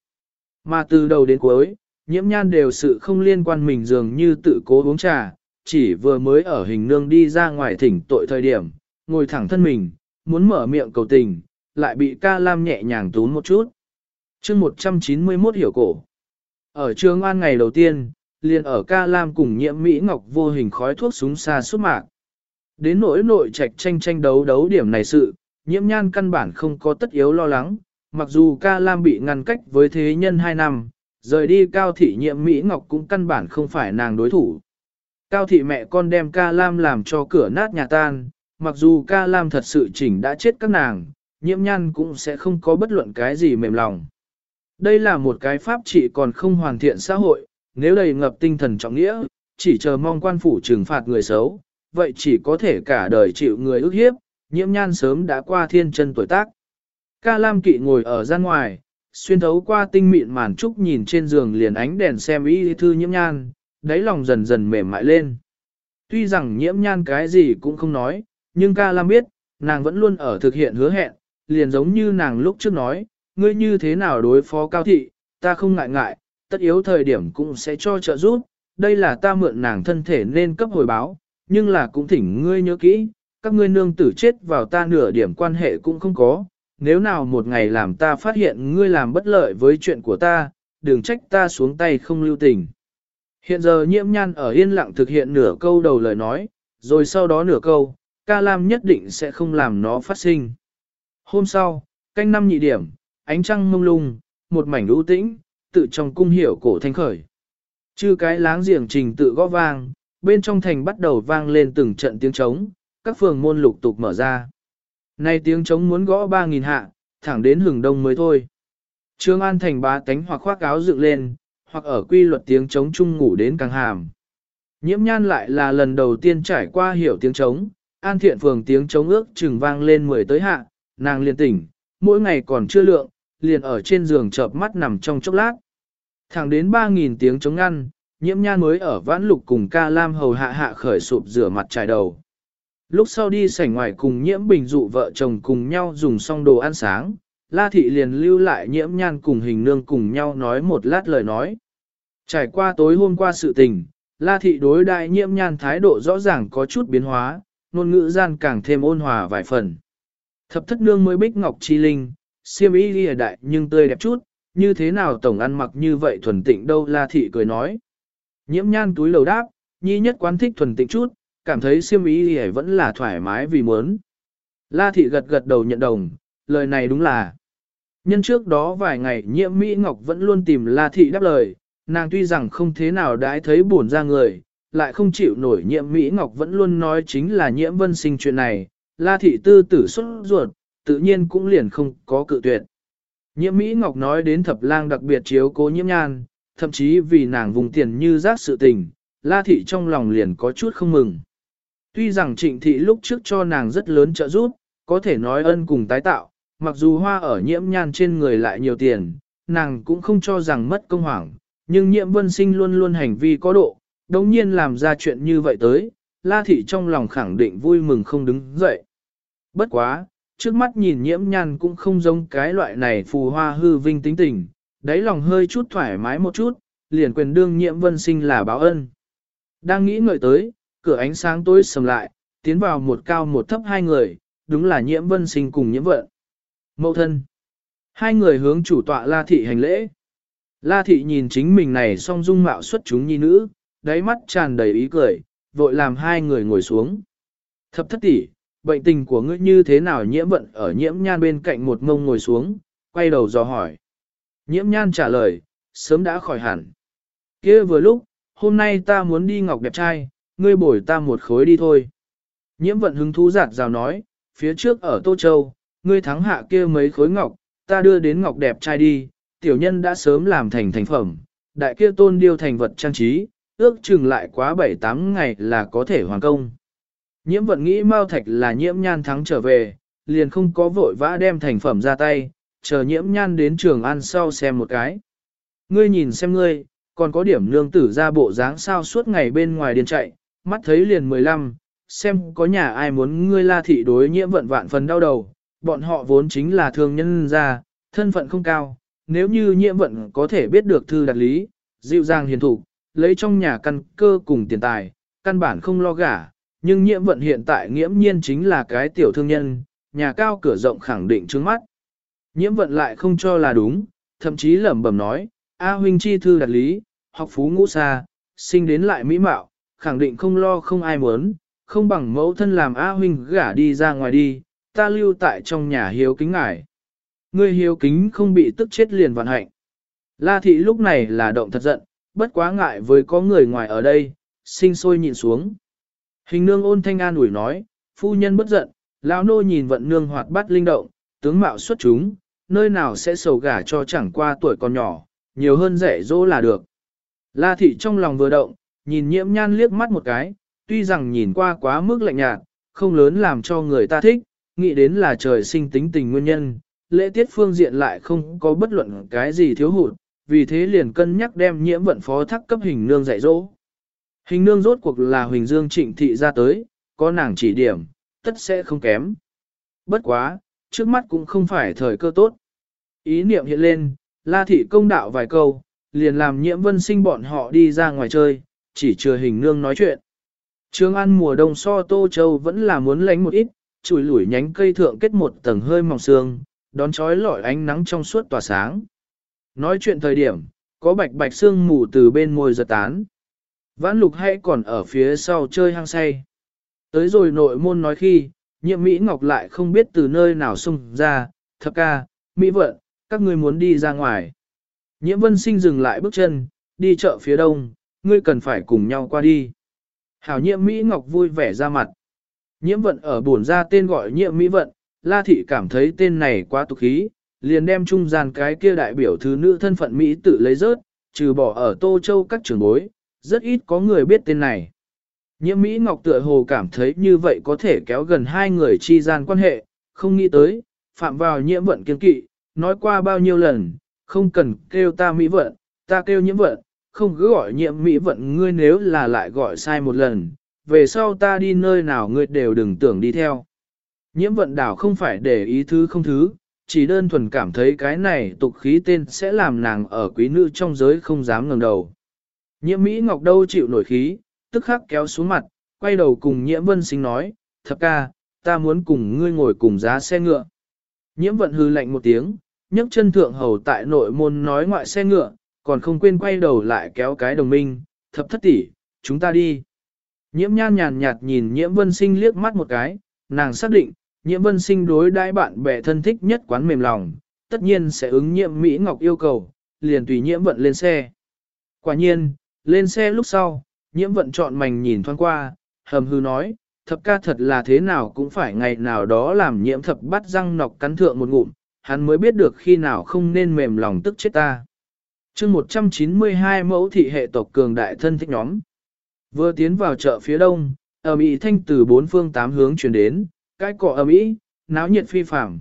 Mà từ đầu đến cuối, nhiễm nhan đều sự không liên quan mình dường như tự cố uống trà, chỉ vừa mới ở hình nương đi ra ngoài thỉnh tội thời điểm, ngồi thẳng thân mình, muốn mở miệng cầu tình, lại bị ca lam nhẹ nhàng tún một chút. chương 191 hiểu cổ. Ở trường an ngày đầu tiên, liền ở ca lam cùng nhiễm Mỹ Ngọc vô hình khói thuốc súng xa suốt mạc. Đến nỗi nội trạch tranh tranh đấu đấu điểm này sự, nhiễm nhan căn bản không có tất yếu lo lắng, mặc dù ca lam bị ngăn cách với thế nhân 2 năm, rời đi cao thị nhiễm Mỹ Ngọc cũng căn bản không phải nàng đối thủ. Cao thị mẹ con đem ca lam làm cho cửa nát nhà tan, mặc dù ca lam thật sự chỉnh đã chết các nàng, nhiễm nhan cũng sẽ không có bất luận cái gì mềm lòng. Đây là một cái pháp trị còn không hoàn thiện xã hội, nếu đầy ngập tinh thần trọng nghĩa, chỉ chờ mong quan phủ trừng phạt người xấu, vậy chỉ có thể cả đời chịu người ức hiếp, nhiễm nhan sớm đã qua thiên chân tuổi tác. Ca Lam Kỵ ngồi ở gian ngoài, xuyên thấu qua tinh mịn màn trúc nhìn trên giường liền ánh đèn xem y thư nhiễm nhan, đáy lòng dần dần mềm mại lên. Tuy rằng nhiễm nhan cái gì cũng không nói, nhưng ca lam biết, nàng vẫn luôn ở thực hiện hứa hẹn, liền giống như nàng lúc trước nói, ngươi như thế nào đối phó cao thị, ta không ngại ngại, tất yếu thời điểm cũng sẽ cho trợ giúp, đây là ta mượn nàng thân thể nên cấp hồi báo, nhưng là cũng thỉnh ngươi nhớ kỹ, các ngươi nương tử chết vào ta nửa điểm quan hệ cũng không có, nếu nào một ngày làm ta phát hiện ngươi làm bất lợi với chuyện của ta, đừng trách ta xuống tay không lưu tình. Hiện giờ nhiễm nhan ở yên lặng thực hiện nửa câu đầu lời nói, rồi sau đó nửa câu, ca lam nhất định sẽ không làm nó phát sinh. Hôm sau, canh năm nhị điểm, ánh trăng mông lung, một mảnh ưu tĩnh, tự trong cung hiểu cổ thanh khởi. Chư cái láng giềng trình tự gõ vang, bên trong thành bắt đầu vang lên từng trận tiếng trống, các phường môn lục tục mở ra. Nay tiếng trống muốn gõ 3.000 hạ, thẳng đến hừng đông mới thôi. Trương An thành bá tánh hoặc khoác áo dựng lên, hoặc ở quy luật tiếng trống chung ngủ đến càng hàm. Nhiễm nhan lại là lần đầu tiên trải qua hiểu tiếng trống, an thiện phường tiếng chống ước chừng vang lên 10 tới hạ, nàng liền tỉnh, mỗi ngày còn chưa lượng, liền ở trên giường chợp mắt nằm trong chốc lát. Thẳng đến 3.000 tiếng chống ngăn, nhiễm nhan mới ở vãn lục cùng ca lam hầu hạ hạ khởi sụp rửa mặt trải đầu. Lúc sau đi sảnh ngoài cùng nhiễm bình dụ vợ chồng cùng nhau dùng xong đồ ăn sáng, La Thị liền lưu lại nhiễm nhan cùng hình nương cùng nhau nói một lát lời nói. Trải qua tối hôm qua sự tình, La Thị đối đại nhiễm nhan thái độ rõ ràng có chút biến hóa, ngôn ngữ gian càng thêm ôn hòa vài phần. Thập thất nương mới bích ngọc chi linh, siêm ý ghi đại nhưng tươi đẹp chút, như thế nào tổng ăn mặc như vậy thuần tịnh đâu La Thị cười nói. Nhiễm nhan túi lầu đáp, nhi nhất quán thích thuần tịnh chút, cảm thấy siêm ý ghi vẫn là thoải mái vì muốn. La Thị gật gật đầu nhận đồng, lời này đúng là. Nhân trước đó vài ngày nhiễm Mỹ Ngọc vẫn luôn tìm La Thị đáp lời, nàng tuy rằng không thế nào đãi thấy buồn ra người, lại không chịu nổi nhiễm Mỹ Ngọc vẫn luôn nói chính là nhiễm vân sinh chuyện này, La Thị tư tử xuất ruột, tự nhiên cũng liền không có cự tuyệt. Nhiễm Mỹ Ngọc nói đến thập lang đặc biệt chiếu cố nhiễm nhan, thậm chí vì nàng vùng tiền như rác sự tình, La Thị trong lòng liền có chút không mừng. Tuy rằng trịnh thị lúc trước cho nàng rất lớn trợ giúp, có thể nói ân cùng tái tạo, mặc dù hoa ở nhiễm nhan trên người lại nhiều tiền, nàng cũng không cho rằng mất công hoảng, nhưng nhiễm vân sinh luôn luôn hành vi có độ, đồng nhiên làm ra chuyện như vậy tới, La Thị trong lòng khẳng định vui mừng không đứng dậy. Bất quá, trước mắt nhìn nhiễm nhan cũng không giống cái loại này phù hoa hư vinh tính tình, đáy lòng hơi chút thoải mái một chút, liền quyền đương nhiễm vân sinh là báo ân. Đang nghĩ ngợi tới, cửa ánh sáng tối sầm lại, tiến vào một cao một thấp hai người, đúng là nhiễm vân sinh cùng nhiễm vận. Mậu thân. Hai người hướng chủ tọa La Thị hành lễ. La Thị nhìn chính mình này song dung mạo xuất chúng nhi nữ, đáy mắt tràn đầy ý cười, vội làm hai người ngồi xuống. Thập thất tỷ, bệnh tình của ngươi như thế nào nhiễm vận ở nhiễm nhan bên cạnh một ngông ngồi xuống, quay đầu dò hỏi. Nhiễm nhan trả lời, sớm đã khỏi hẳn. kia vừa lúc, hôm nay ta muốn đi ngọc đẹp trai, ngươi bổi ta một khối đi thôi. Nhiễm vận hứng thú giạt rào nói, phía trước ở Tô Châu, ngươi thắng hạ kia mấy khối ngọc, ta đưa đến ngọc đẹp trai đi, tiểu nhân đã sớm làm thành thành phẩm, đại kia tôn điêu thành vật trang trí, ước chừng lại quá 7-8 ngày là có thể hoàn công. Nhiễm vận nghĩ Mao Thạch là nhiễm nhan thắng trở về, liền không có vội vã đem thành phẩm ra tay, chờ nhiễm nhan đến trường ăn sau xem một cái. Ngươi nhìn xem ngươi, còn có điểm lương tử ra bộ dáng sao suốt ngày bên ngoài điên chạy, mắt thấy liền 15, xem có nhà ai muốn ngươi la thị đối nhiễm vận vạn phần đau đầu, bọn họ vốn chính là thương nhân ra, thân phận không cao, nếu như nhiễm vận có thể biết được thư đặt lý, dịu dàng hiền thủ, lấy trong nhà căn cơ cùng tiền tài, căn bản không lo gả, nhưng nhiễm vận hiện tại nghiễm nhiên chính là cái tiểu thương nhân, nhà cao cửa rộng khẳng định trước mắt. Nhiễm vận lại không cho là đúng, thậm chí lẩm bẩm nói, A huynh chi thư đặt lý, học phú ngũ xa, sinh đến lại mỹ mạo, khẳng định không lo không ai muốn, không bằng mẫu thân làm A huynh gả đi ra ngoài đi, ta lưu tại trong nhà hiếu kính ngải. người hiếu kính không bị tức chết liền vạn hạnh. La thị lúc này là động thật giận, bất quá ngại với có người ngoài ở đây, sinh sôi nhìn xuống. Hình nương ôn thanh an ủi nói, phu nhân bất giận, lão nô nhìn vận nương hoạt bát linh động, tướng mạo xuất chúng, nơi nào sẽ sầu gả cho chẳng qua tuổi còn nhỏ, nhiều hơn rẻ dỗ là được. La thị trong lòng vừa động, nhìn nhiễm nhan liếc mắt một cái, tuy rằng nhìn qua quá mức lạnh nhạt, không lớn làm cho người ta thích, nghĩ đến là trời sinh tính tình nguyên nhân, lễ tiết phương diện lại không có bất luận cái gì thiếu hụt, vì thế liền cân nhắc đem nhiễm vận phó thác cấp hình nương dạy dỗ. Hình nương rốt cuộc là Huỳnh Dương trịnh thị ra tới, có nàng chỉ điểm, tất sẽ không kém. Bất quá, trước mắt cũng không phải thời cơ tốt. Ý niệm hiện lên, la thị công đạo vài câu, liền làm nhiễm vân sinh bọn họ đi ra ngoài chơi, chỉ chưa hình nương nói chuyện. Trương An mùa đông so Tô Châu vẫn là muốn lánh một ít, chùi lủi nhánh cây thượng kết một tầng hơi mỏng sương, đón trói lọi ánh nắng trong suốt tỏa sáng. Nói chuyện thời điểm, có bạch bạch xương mù từ bên môi giật tán. Vãn lục hay còn ở phía sau chơi hang say. Tới rồi nội môn nói khi, nhiệm Mỹ Ngọc lại không biết từ nơi nào xung ra, thập ca, Mỹ vợ các ngươi muốn đi ra ngoài. Nhiễm vân sinh dừng lại bước chân, đi chợ phía đông, ngươi cần phải cùng nhau qua đi. Hảo nhiễm Mỹ Ngọc vui vẻ ra mặt. Nhiễm vận ở buồn ra tên gọi nhiễm Mỹ vận, La Thị cảm thấy tên này quá tục khí, liền đem trung gian cái kia đại biểu thứ nữ thân phận Mỹ tự lấy rớt, trừ bỏ ở Tô Châu các trường bối, rất ít có người biết tên này. Nhiễm Mỹ Ngọc tựa hồ cảm thấy như vậy có thể kéo gần hai người chi gian quan hệ, không nghĩ tới, phạm vào nhiễm vận kiên kỵ, nói qua bao nhiêu lần, không cần kêu ta Mỹ vận, ta kêu nhiễm vận, không cứ gọi nhiễm Mỹ vận ngươi nếu là lại gọi sai một lần, về sau ta đi nơi nào ngươi đều đừng tưởng đi theo. Nhiễm vận đảo không phải để ý thứ không thứ, chỉ đơn thuần cảm thấy cái này tục khí tên sẽ làm nàng ở quý nữ trong giới không dám ngẩng đầu. Nhiễm Mỹ Ngọc đâu chịu nổi khí, tức khắc kéo xuống mặt, quay đầu cùng nhiễm vân sinh nói, thập ca, ta muốn cùng ngươi ngồi cùng giá xe ngựa. Nhiễm vận hư lạnh một tiếng, nhấc chân thượng hầu tại nội môn nói ngoại xe ngựa, còn không quên quay đầu lại kéo cái đồng minh, thập thất tỷ, chúng ta đi. Nhiễm nhan nhàn nhạt nhìn nhiễm vân sinh liếc mắt một cái, nàng xác định, nhiễm vân sinh đối đãi bạn bè thân thích nhất quán mềm lòng, tất nhiên sẽ ứng nhiệm Mỹ Ngọc yêu cầu, liền tùy nhiễm vận lên xe. Quả nhiên, lên xe lúc sau, nhiễm vận chọn mảnh nhìn thoáng qua, hầm hư nói, thập ca thật là thế nào cũng phải ngày nào đó làm nhiễm thập bắt răng nọc cắn thượng một ngụm, hắn mới biết được khi nào không nên mềm lòng tức chết ta. chương 192 mẫu thị hệ tộc cường đại thân thích nhóm. Vừa tiến vào chợ phía đông, ở Mỹ thanh từ bốn phương tám hướng chuyển đến, cái cỏ ở Mỹ, náo nhiệt phi phàm.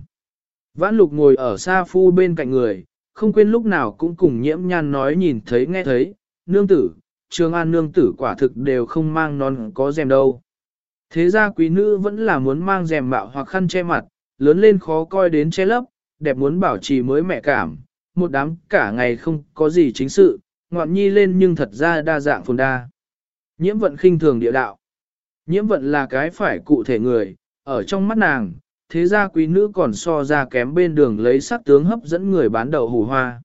Vãn lục ngồi ở xa phu bên cạnh người, không quên lúc nào cũng cùng nhiễm nhan nói nhìn thấy nghe thấy, nương tử, trường an nương tử quả thực đều không mang non có rèm đâu. Thế ra quý nữ vẫn là muốn mang rèm mạo hoặc khăn che mặt, lớn lên khó coi đến che lấp, đẹp muốn bảo trì mới mẹ cảm, một đám cả ngày không có gì chính sự, ngoạn nhi lên nhưng thật ra đa dạng phồn đa. Nhiễm vận khinh thường địa đạo. Nhiễm vận là cái phải cụ thể người, ở trong mắt nàng, thế ra quý nữ còn so ra kém bên đường lấy sắc tướng hấp dẫn người bán đậu hủ hoa.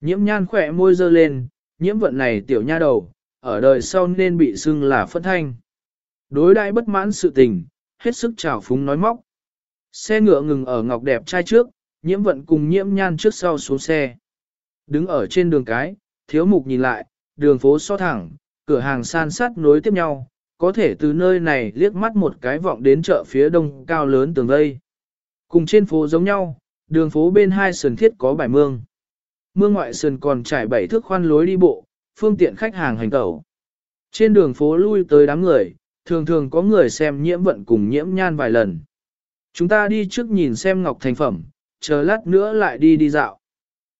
Nhiễm nhan khỏe môi dơ lên, nhiễm vận này tiểu nha đầu, ở đời sau nên bị xưng là phân thanh. Đối đại bất mãn sự tình, hết sức trào phúng nói móc. Xe ngựa ngừng ở ngọc đẹp trai trước, nhiễm vận cùng nhiễm nhan trước sau xuống xe. Đứng ở trên đường cái, thiếu mục nhìn lại, đường phố so thẳng, cửa hàng san sát nối tiếp nhau, có thể từ nơi này liếc mắt một cái vọng đến chợ phía đông cao lớn tường vây. Cùng trên phố giống nhau, đường phố bên hai sườn thiết có bài mương. Mương ngoại sườn còn trải bảy thước khoan lối đi bộ, phương tiện khách hàng hành tẩu. Trên đường phố lui tới đám người, thường thường có người xem nhiễm vận cùng nhiễm nhan vài lần. Chúng ta đi trước nhìn xem ngọc thành phẩm, chờ lát nữa lại đi đi dạo.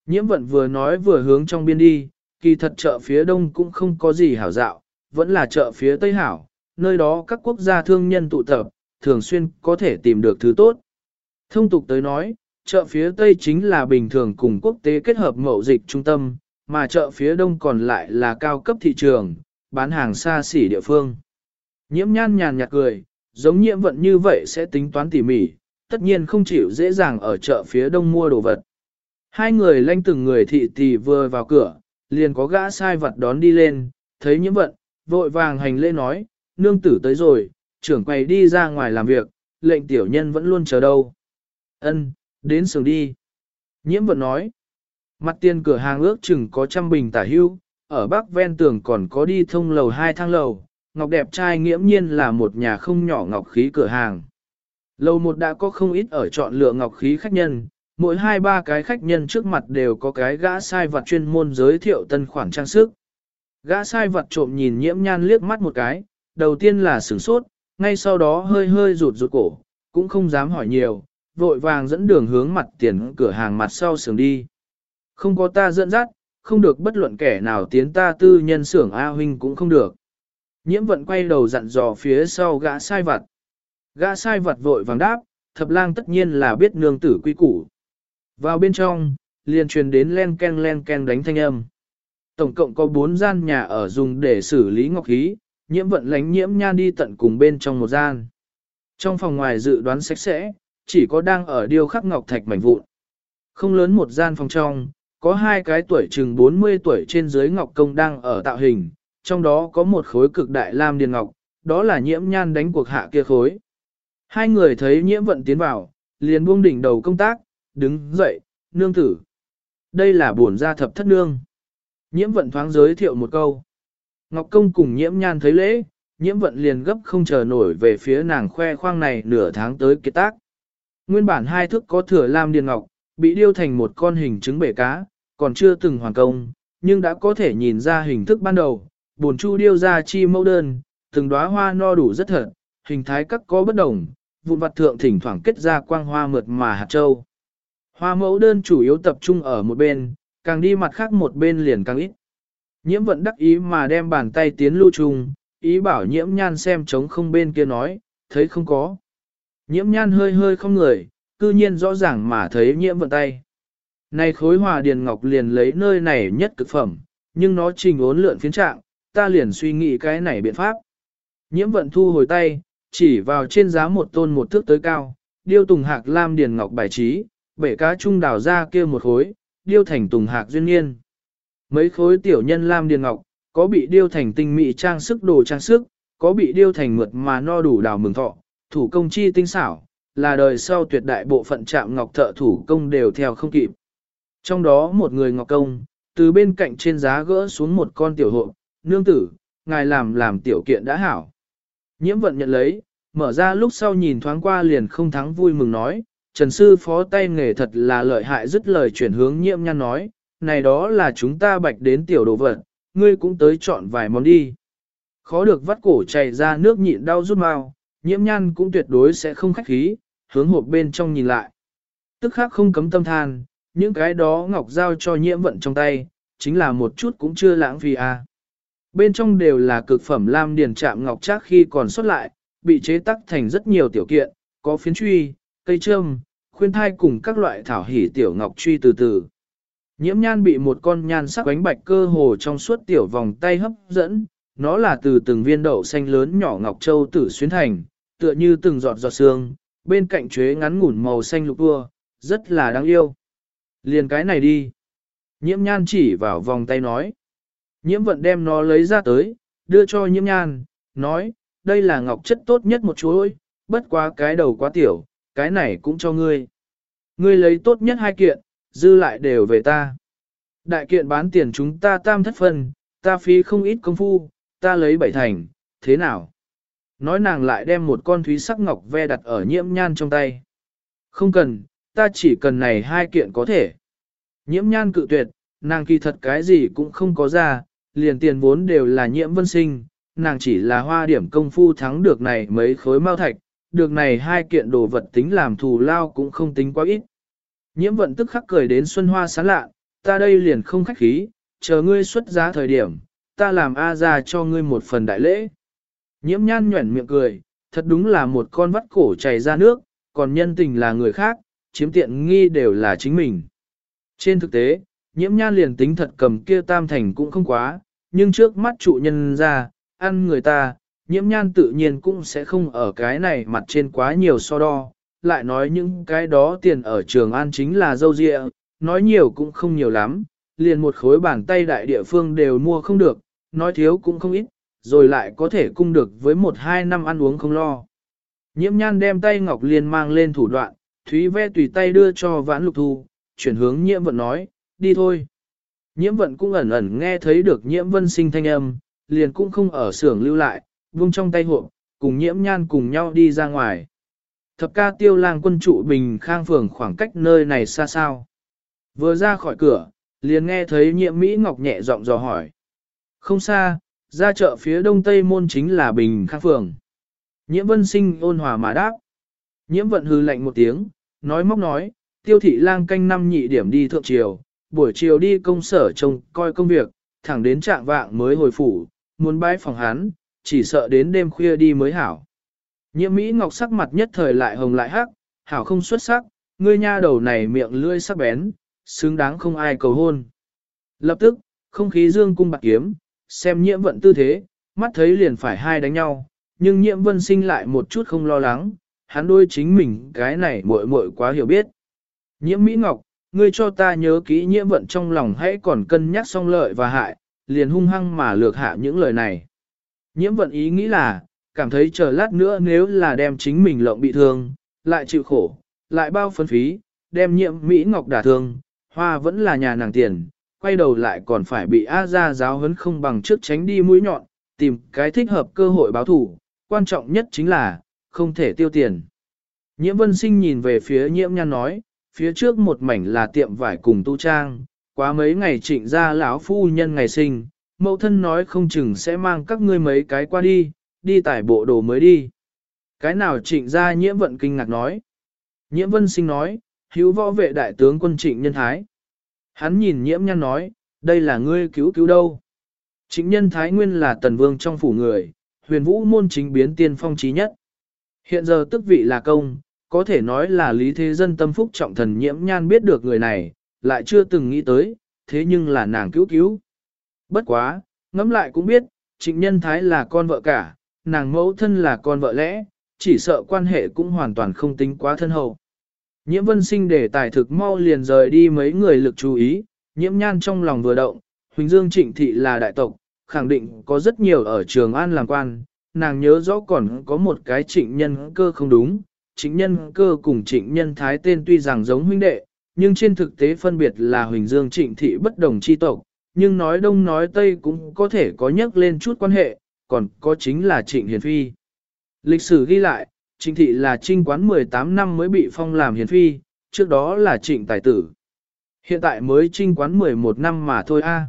Nhiễm vận vừa nói vừa hướng trong biên đi, kỳ thật chợ phía đông cũng không có gì hảo dạo, vẫn là chợ phía tây hảo, nơi đó các quốc gia thương nhân tụ tập, thường xuyên có thể tìm được thứ tốt. Thông tục tới nói, chợ phía tây chính là bình thường cùng quốc tế kết hợp mậu dịch trung tâm, mà chợ phía đông còn lại là cao cấp thị trường, bán hàng xa xỉ địa phương. Nhiễm nhan nhàn nhạt cười, giống nhiễm vận như vậy sẽ tính toán tỉ mỉ, tất nhiên không chịu dễ dàng ở chợ phía đông mua đồ vật. Hai người lanh từng người thị tỷ vừa vào cửa, liền có gã sai vật đón đi lên, thấy nhiễm vận, vội vàng hành lễ nói, nương tử tới rồi, trưởng quầy đi ra ngoài làm việc, lệnh tiểu nhân vẫn luôn chờ đâu. Ân, đến sường đi. Nhiễm vận nói, mặt tiền cửa hàng ước chừng có trăm bình tả hưu, ở bắc ven tường còn có đi thông lầu hai thang lầu, ngọc đẹp trai nghiễm nhiên là một nhà không nhỏ ngọc khí cửa hàng. Lầu một đã có không ít ở chọn lựa ngọc khí khách nhân, mỗi hai ba cái khách nhân trước mặt đều có cái gã sai vật chuyên môn giới thiệu tân khoản trang sức. Gã sai vật trộm nhìn nhiễm nhan liếc mắt một cái, đầu tiên là sửng sốt, ngay sau đó hơi hơi rụt rụt cổ, cũng không dám hỏi nhiều, vội vàng dẫn đường hướng mặt tiền cửa hàng mặt sau sườn đi. Không có ta dẫn dắt, không được bất luận kẻ nào tiến ta tư nhân xưởng A huynh cũng không được. Nhiễm vận quay đầu dặn dò phía sau gã sai Vật, Gã sai Vật vội vàng đáp, thập lang tất nhiên là biết nương tử quy củ. Vào bên trong, liền truyền đến len ken len ken đánh thanh âm. Tổng cộng có 4 gian nhà ở dùng để xử lý ngọc khí, nhiễm vận lánh nhiễm nhan đi tận cùng bên trong một gian. Trong phòng ngoài dự đoán sạch sẽ, chỉ có đang ở điêu khắc ngọc thạch mảnh vụn. Không lớn một gian phòng trong, có hai cái tuổi chừng 40 tuổi trên dưới ngọc công đang ở tạo hình, trong đó có một khối cực đại lam điền ngọc, đó là nhiễm nhan đánh cuộc hạ kia khối. Hai người thấy nhiễm vận tiến vào, liền buông đỉnh đầu công tác, đứng dậy, nương tử. Đây là buồn gia thập thất nương. Nhiễm vận thoáng giới thiệu một câu. Ngọc Công cùng nhiễm nhan thấy lễ, nhiễm vận liền gấp không chờ nổi về phía nàng khoe khoang này nửa tháng tới kết tác. Nguyên bản hai thước có thừa lam điền ngọc, bị điêu thành một con hình trứng bể cá, còn chưa từng hoàn công, nhưng đã có thể nhìn ra hình thức ban đầu. Bồn chu điêu ra chi mẫu đơn, từng đóa hoa no đủ rất thật, hình thái các có bất đồng, vụn vặt thượng thỉnh thoảng kết ra quang hoa mượt mà hạt châu. Hoa mẫu đơn chủ yếu tập trung ở một bên, càng đi mặt khác một bên liền càng ít. Nhiễm vận đắc ý mà đem bàn tay tiến lưu trùng, ý bảo nhiễm nhan xem trống không bên kia nói, thấy không có. Nhiễm nhan hơi hơi không người, cư nhiên rõ ràng mà thấy nhiễm vận tay. Này khối hòa điền ngọc liền lấy nơi này nhất cực phẩm, nhưng nó trình ốn lượn phiến trạng, ta liền suy nghĩ cái này biện pháp. Nhiễm vận thu hồi tay, chỉ vào trên giá một tôn một thước tới cao, điêu tùng hạc lam điền ngọc bài trí, bể cá trung đào ra kia một khối, điêu thành tùng hạc duyên niên. Mấy khối tiểu nhân lam điền ngọc, có bị điêu thành tinh mỹ trang sức đồ trang sức, có bị điêu thành mượt mà no đủ đào mừng thọ, thủ công chi tinh xảo, là đời sau tuyệt đại bộ phận chạm ngọc thợ thủ công đều theo không kịp. Trong đó một người ngọc công, từ bên cạnh trên giá gỡ xuống một con tiểu hộ, nương tử, ngài làm làm tiểu kiện đã hảo. Nhiễm vận nhận lấy, mở ra lúc sau nhìn thoáng qua liền không thắng vui mừng nói, Trần Sư Phó tay nghề thật là lợi hại dứt lời chuyển hướng nhiễm nhan nói, này đó là chúng ta bạch đến tiểu đồ vật, ngươi cũng tới chọn vài món đi. Khó được vắt cổ chảy ra nước nhịn đau rút mau, nhiễm nhan cũng tuyệt đối sẽ không khách khí, hướng hộp bên trong nhìn lại. Tức khác không cấm tâm than, những cái đó ngọc giao cho nhiễm vận trong tay, chính là một chút cũng chưa lãng phí à. Bên trong đều là cực phẩm lam điền chạm ngọc chắc khi còn xuất lại, bị chế tắc thành rất nhiều tiểu kiện, có phiến truy, cây trâm, khuyên thai cùng các loại thảo hỉ tiểu ngọc truy từ từ. Nhiễm nhan bị một con nhan sắc bánh bạch cơ hồ trong suốt tiểu vòng tay hấp dẫn, nó là từ từng viên đậu xanh lớn nhỏ ngọc châu tử xuyến thành, tựa như từng giọt giọt sương, bên cạnh chuế ngắn ngủn màu xanh lục vua, rất là đáng yêu. Liền cái này đi. Nhiễm nhan chỉ vào vòng tay nói. Nhiễm vận đem nó lấy ra tới, đưa cho nhiễm nhan, nói, đây là ngọc chất tốt nhất một chú ơi, bất quá cái đầu quá tiểu, cái này cũng cho ngươi. Ngươi lấy tốt nhất hai kiện, dư lại đều về ta. Đại kiện bán tiền chúng ta tam thất phân, ta phí không ít công phu, ta lấy bảy thành, thế nào? Nói nàng lại đem một con thúy sắc ngọc ve đặt ở nhiễm nhan trong tay. Không cần, ta chỉ cần này hai kiện có thể. Nhiễm nhan cự tuyệt, nàng kỳ thật cái gì cũng không có ra, liền tiền vốn đều là nhiễm vân sinh, nàng chỉ là hoa điểm công phu thắng được này mấy khối mao thạch, được này hai kiện đồ vật tính làm thù lao cũng không tính quá ít. Nhiễm vận tức khắc cười đến xuân hoa sáng lạ, ta đây liền không khách khí, chờ ngươi xuất giá thời điểm, ta làm A ra cho ngươi một phần đại lễ. Nhiễm nhan nhuẩn miệng cười, thật đúng là một con vắt cổ chảy ra nước, còn nhân tình là người khác, chiếm tiện nghi đều là chính mình. Trên thực tế, nhiễm nhan liền tính thật cầm kia tam thành cũng không quá, nhưng trước mắt trụ nhân ra, ăn người ta, nhiễm nhan tự nhiên cũng sẽ không ở cái này mặt trên quá nhiều so đo, lại nói những cái đó tiền ở trường an chính là dâu dịa, nói nhiều cũng không nhiều lắm, liền một khối bàn tay đại địa phương đều mua không được, nói thiếu cũng không ít, rồi lại có thể cung được với một hai năm ăn uống không lo. Nhiễm nhan đem tay Ngọc Liên mang lên thủ đoạn, Thúy ve tùy tay đưa cho vãn lục thu, chuyển hướng nhiễm vận nói, đi thôi. Nhiễm vận cũng ẩn ẩn nghe thấy được nhiễm vân sinh thanh âm, liền cũng không ở xưởng lưu lại, vung trong tay hộ, cùng nhiễm nhan cùng nhau đi ra ngoài. Thập ca tiêu lang quân trụ bình khang phường khoảng cách nơi này xa sao. Vừa ra khỏi cửa, liền nghe thấy nhiễm Mỹ Ngọc nhẹ giọng dò hỏi. Không xa, ra chợ phía đông tây môn chính là bình khang phường. Nhiễm vân sinh ôn hòa mà đáp. Nhiễm vận hư lạnh một tiếng, nói móc nói, tiêu thị lang canh năm nhị điểm đi thượng triều, buổi chiều đi công sở trông coi công việc, thẳng đến trạng vạng mới hồi phủ, muốn bái phòng hắn, chỉ sợ đến đêm khuya đi mới hảo. Nhiễm Mỹ Ngọc sắc mặt nhất thời lại hồng lại hắc, hảo không xuất sắc, ngươi nha đầu này miệng lưỡi sắc bén, xứng đáng không ai cầu hôn. Lập tức, không khí dương cung bạc kiếm, xem nhiễm vận tư thế, mắt thấy liền phải hai đánh nhau, nhưng nhiễm vân sinh lại một chút không lo lắng, hắn đôi chính mình cái này muội muội quá hiểu biết. Nhiễm Mỹ Ngọc, ngươi cho ta nhớ kỹ nhiễm vận trong lòng hãy còn cân nhắc song lợi và hại, liền hung hăng mà lược hạ những lời này. Nhiễm vận ý nghĩ là, cảm thấy chờ lát nữa nếu là đem chính mình lộng bị thương, lại chịu khổ, lại bao phân phí, đem nhiễm Mỹ Ngọc đả thương, hoa vẫn là nhà nàng tiền, quay đầu lại còn phải bị A ra giáo hấn không bằng trước tránh đi mũi nhọn, tìm cái thích hợp cơ hội báo thủ, quan trọng nhất chính là, không thể tiêu tiền. Nhiễm vân sinh nhìn về phía nhiễm nhan nói, phía trước một mảnh là tiệm vải cùng tu trang, quá mấy ngày trịnh ra lão phu nhân ngày sinh, mẫu thân nói không chừng sẽ mang các ngươi mấy cái qua đi, đi tải bộ đồ mới đi. Cái nào trịnh ra nhiễm vận kinh ngạc nói. Nhiễm vân sinh nói, hữu võ vệ đại tướng quân trịnh nhân thái. Hắn nhìn nhiễm nhan nói, đây là ngươi cứu cứu đâu. Trịnh nhân thái nguyên là tần vương trong phủ người, huyền vũ môn chính biến tiên phong trí nhất. Hiện giờ tức vị là công, có thể nói là lý thế dân tâm phúc trọng thần nhiễm nhan biết được người này, lại chưa từng nghĩ tới, thế nhưng là nàng cứu cứu. Bất quá, ngẫm lại cũng biết, trịnh nhân thái là con vợ cả, nàng mẫu thân là con vợ lẽ, chỉ sợ quan hệ cũng hoàn toàn không tính quá thân hậu. Nhiễm vân sinh để tài thực mau liền rời đi mấy người lực chú ý, nhiễm nhan trong lòng vừa động, Huỳnh Dương trịnh thị là đại tộc, khẳng định có rất nhiều ở trường an làm quan, nàng nhớ rõ còn có một cái trịnh nhân cơ không đúng, trịnh nhân cơ cùng trịnh nhân thái tên tuy rằng giống huynh đệ, nhưng trên thực tế phân biệt là Huỳnh Dương trịnh thị bất đồng chi tộc, nhưng nói đông nói tây cũng có thể có nhắc lên chút quan hệ, còn có chính là trịnh hiền phi. Lịch sử ghi lại, trịnh thị là trinh quán 18 năm mới bị phong làm hiền phi, trước đó là trịnh tài tử. Hiện tại mới trinh quán 11 năm mà thôi a.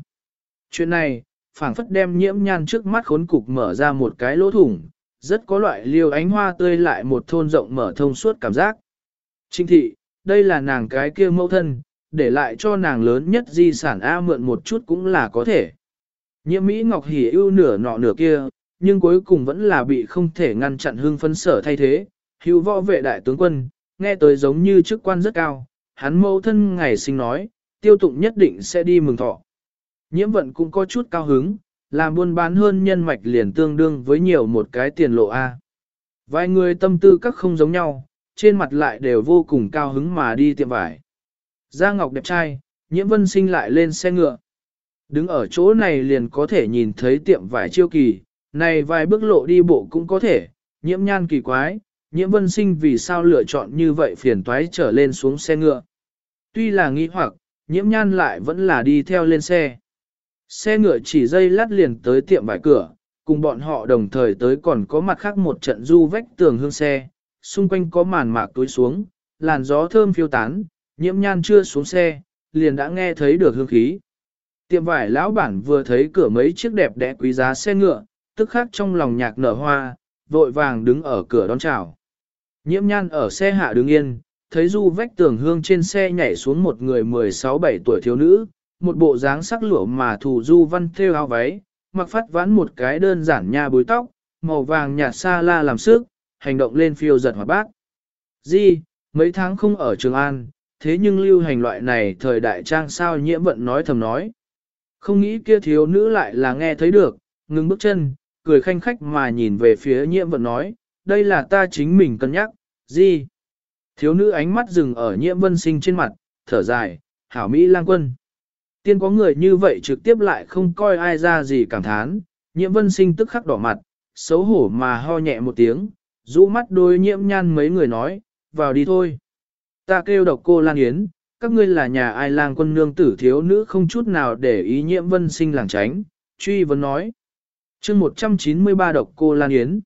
Chuyện này, phảng phất đem nhiễm nhan trước mắt khốn cục mở ra một cái lỗ thủng, rất có loại liêu ánh hoa tươi lại một thôn rộng mở thông suốt cảm giác. Trinh thị, đây là nàng cái kia mẫu thân, để lại cho nàng lớn nhất di sản A mượn một chút cũng là có thể. Nhiễm Mỹ Ngọc Hỉ ưu nửa nọ nửa kia, nhưng cuối cùng vẫn là bị không thể ngăn chặn hương phân sở thay thế. Hữu võ vệ đại tướng quân, nghe tới giống như chức quan rất cao, hắn mâu thân ngày sinh nói, tiêu tụng nhất định sẽ đi mừng thọ. Nhiễm vận cũng có chút cao hứng, làm buôn bán hơn nhân mạch liền tương đương với nhiều một cái tiền lộ A. Vài người tâm tư các không giống nhau, trên mặt lại đều vô cùng cao hứng mà đi tiệm vải. Gia Ngọc đẹp trai, nhiễm vân sinh lại lên xe ngựa. Đứng ở chỗ này liền có thể nhìn thấy tiệm vải chiêu kỳ, này vài bước lộ đi bộ cũng có thể, nhiễm nhan kỳ quái, nhiễm vân sinh vì sao lựa chọn như vậy phiền toái trở lên xuống xe ngựa. Tuy là nghi hoặc, nhiễm nhan lại vẫn là đi theo lên xe. Xe ngựa chỉ dây lát liền tới tiệm vải cửa, cùng bọn họ đồng thời tới còn có mặt khác một trận du vách tường hương xe, xung quanh có màn mạc túi xuống, làn gió thơm phiêu tán, nhiễm nhan chưa xuống xe, liền đã nghe thấy được hương khí. Tiệm vải lão bản vừa thấy cửa mấy chiếc đẹp đẽ quý giá xe ngựa, tức khắc trong lòng nhạc nở hoa, vội vàng đứng ở cửa đón chào. Nhiễm nhan ở xe hạ đứng yên, thấy du vách tường hương trên xe nhảy xuống một người 16-17 tuổi thiếu nữ, một bộ dáng sắc lụa mà thủ du văn theo áo váy, mặc phát vãn một cái đơn giản nha bối tóc, màu vàng nhạt xa la làm sức, hành động lên phiêu giật hoạt bát. Di, mấy tháng không ở Trường An, thế nhưng lưu hành loại này thời đại trang sao nhiễm vận nói thầm nói. Không nghĩ kia thiếu nữ lại là nghe thấy được, ngừng bước chân, cười khanh khách mà nhìn về phía nhiễm vận nói, đây là ta chính mình cân nhắc, gì? Thiếu nữ ánh mắt dừng ở nhiễm vân sinh trên mặt, thở dài, hảo Mỹ lang quân. Tiên có người như vậy trực tiếp lại không coi ai ra gì cảm thán, nhiễm vân sinh tức khắc đỏ mặt, xấu hổ mà ho nhẹ một tiếng, rũ mắt đôi nhiễm nhan mấy người nói, vào đi thôi. Ta kêu độc cô Lan Yến, các ngươi là nhà ai lang quân nương tử thiếu nữ không chút nào để ý nhiễm vân sinh làng tránh, truy vấn nói. chương 193 độc cô Lan Yến.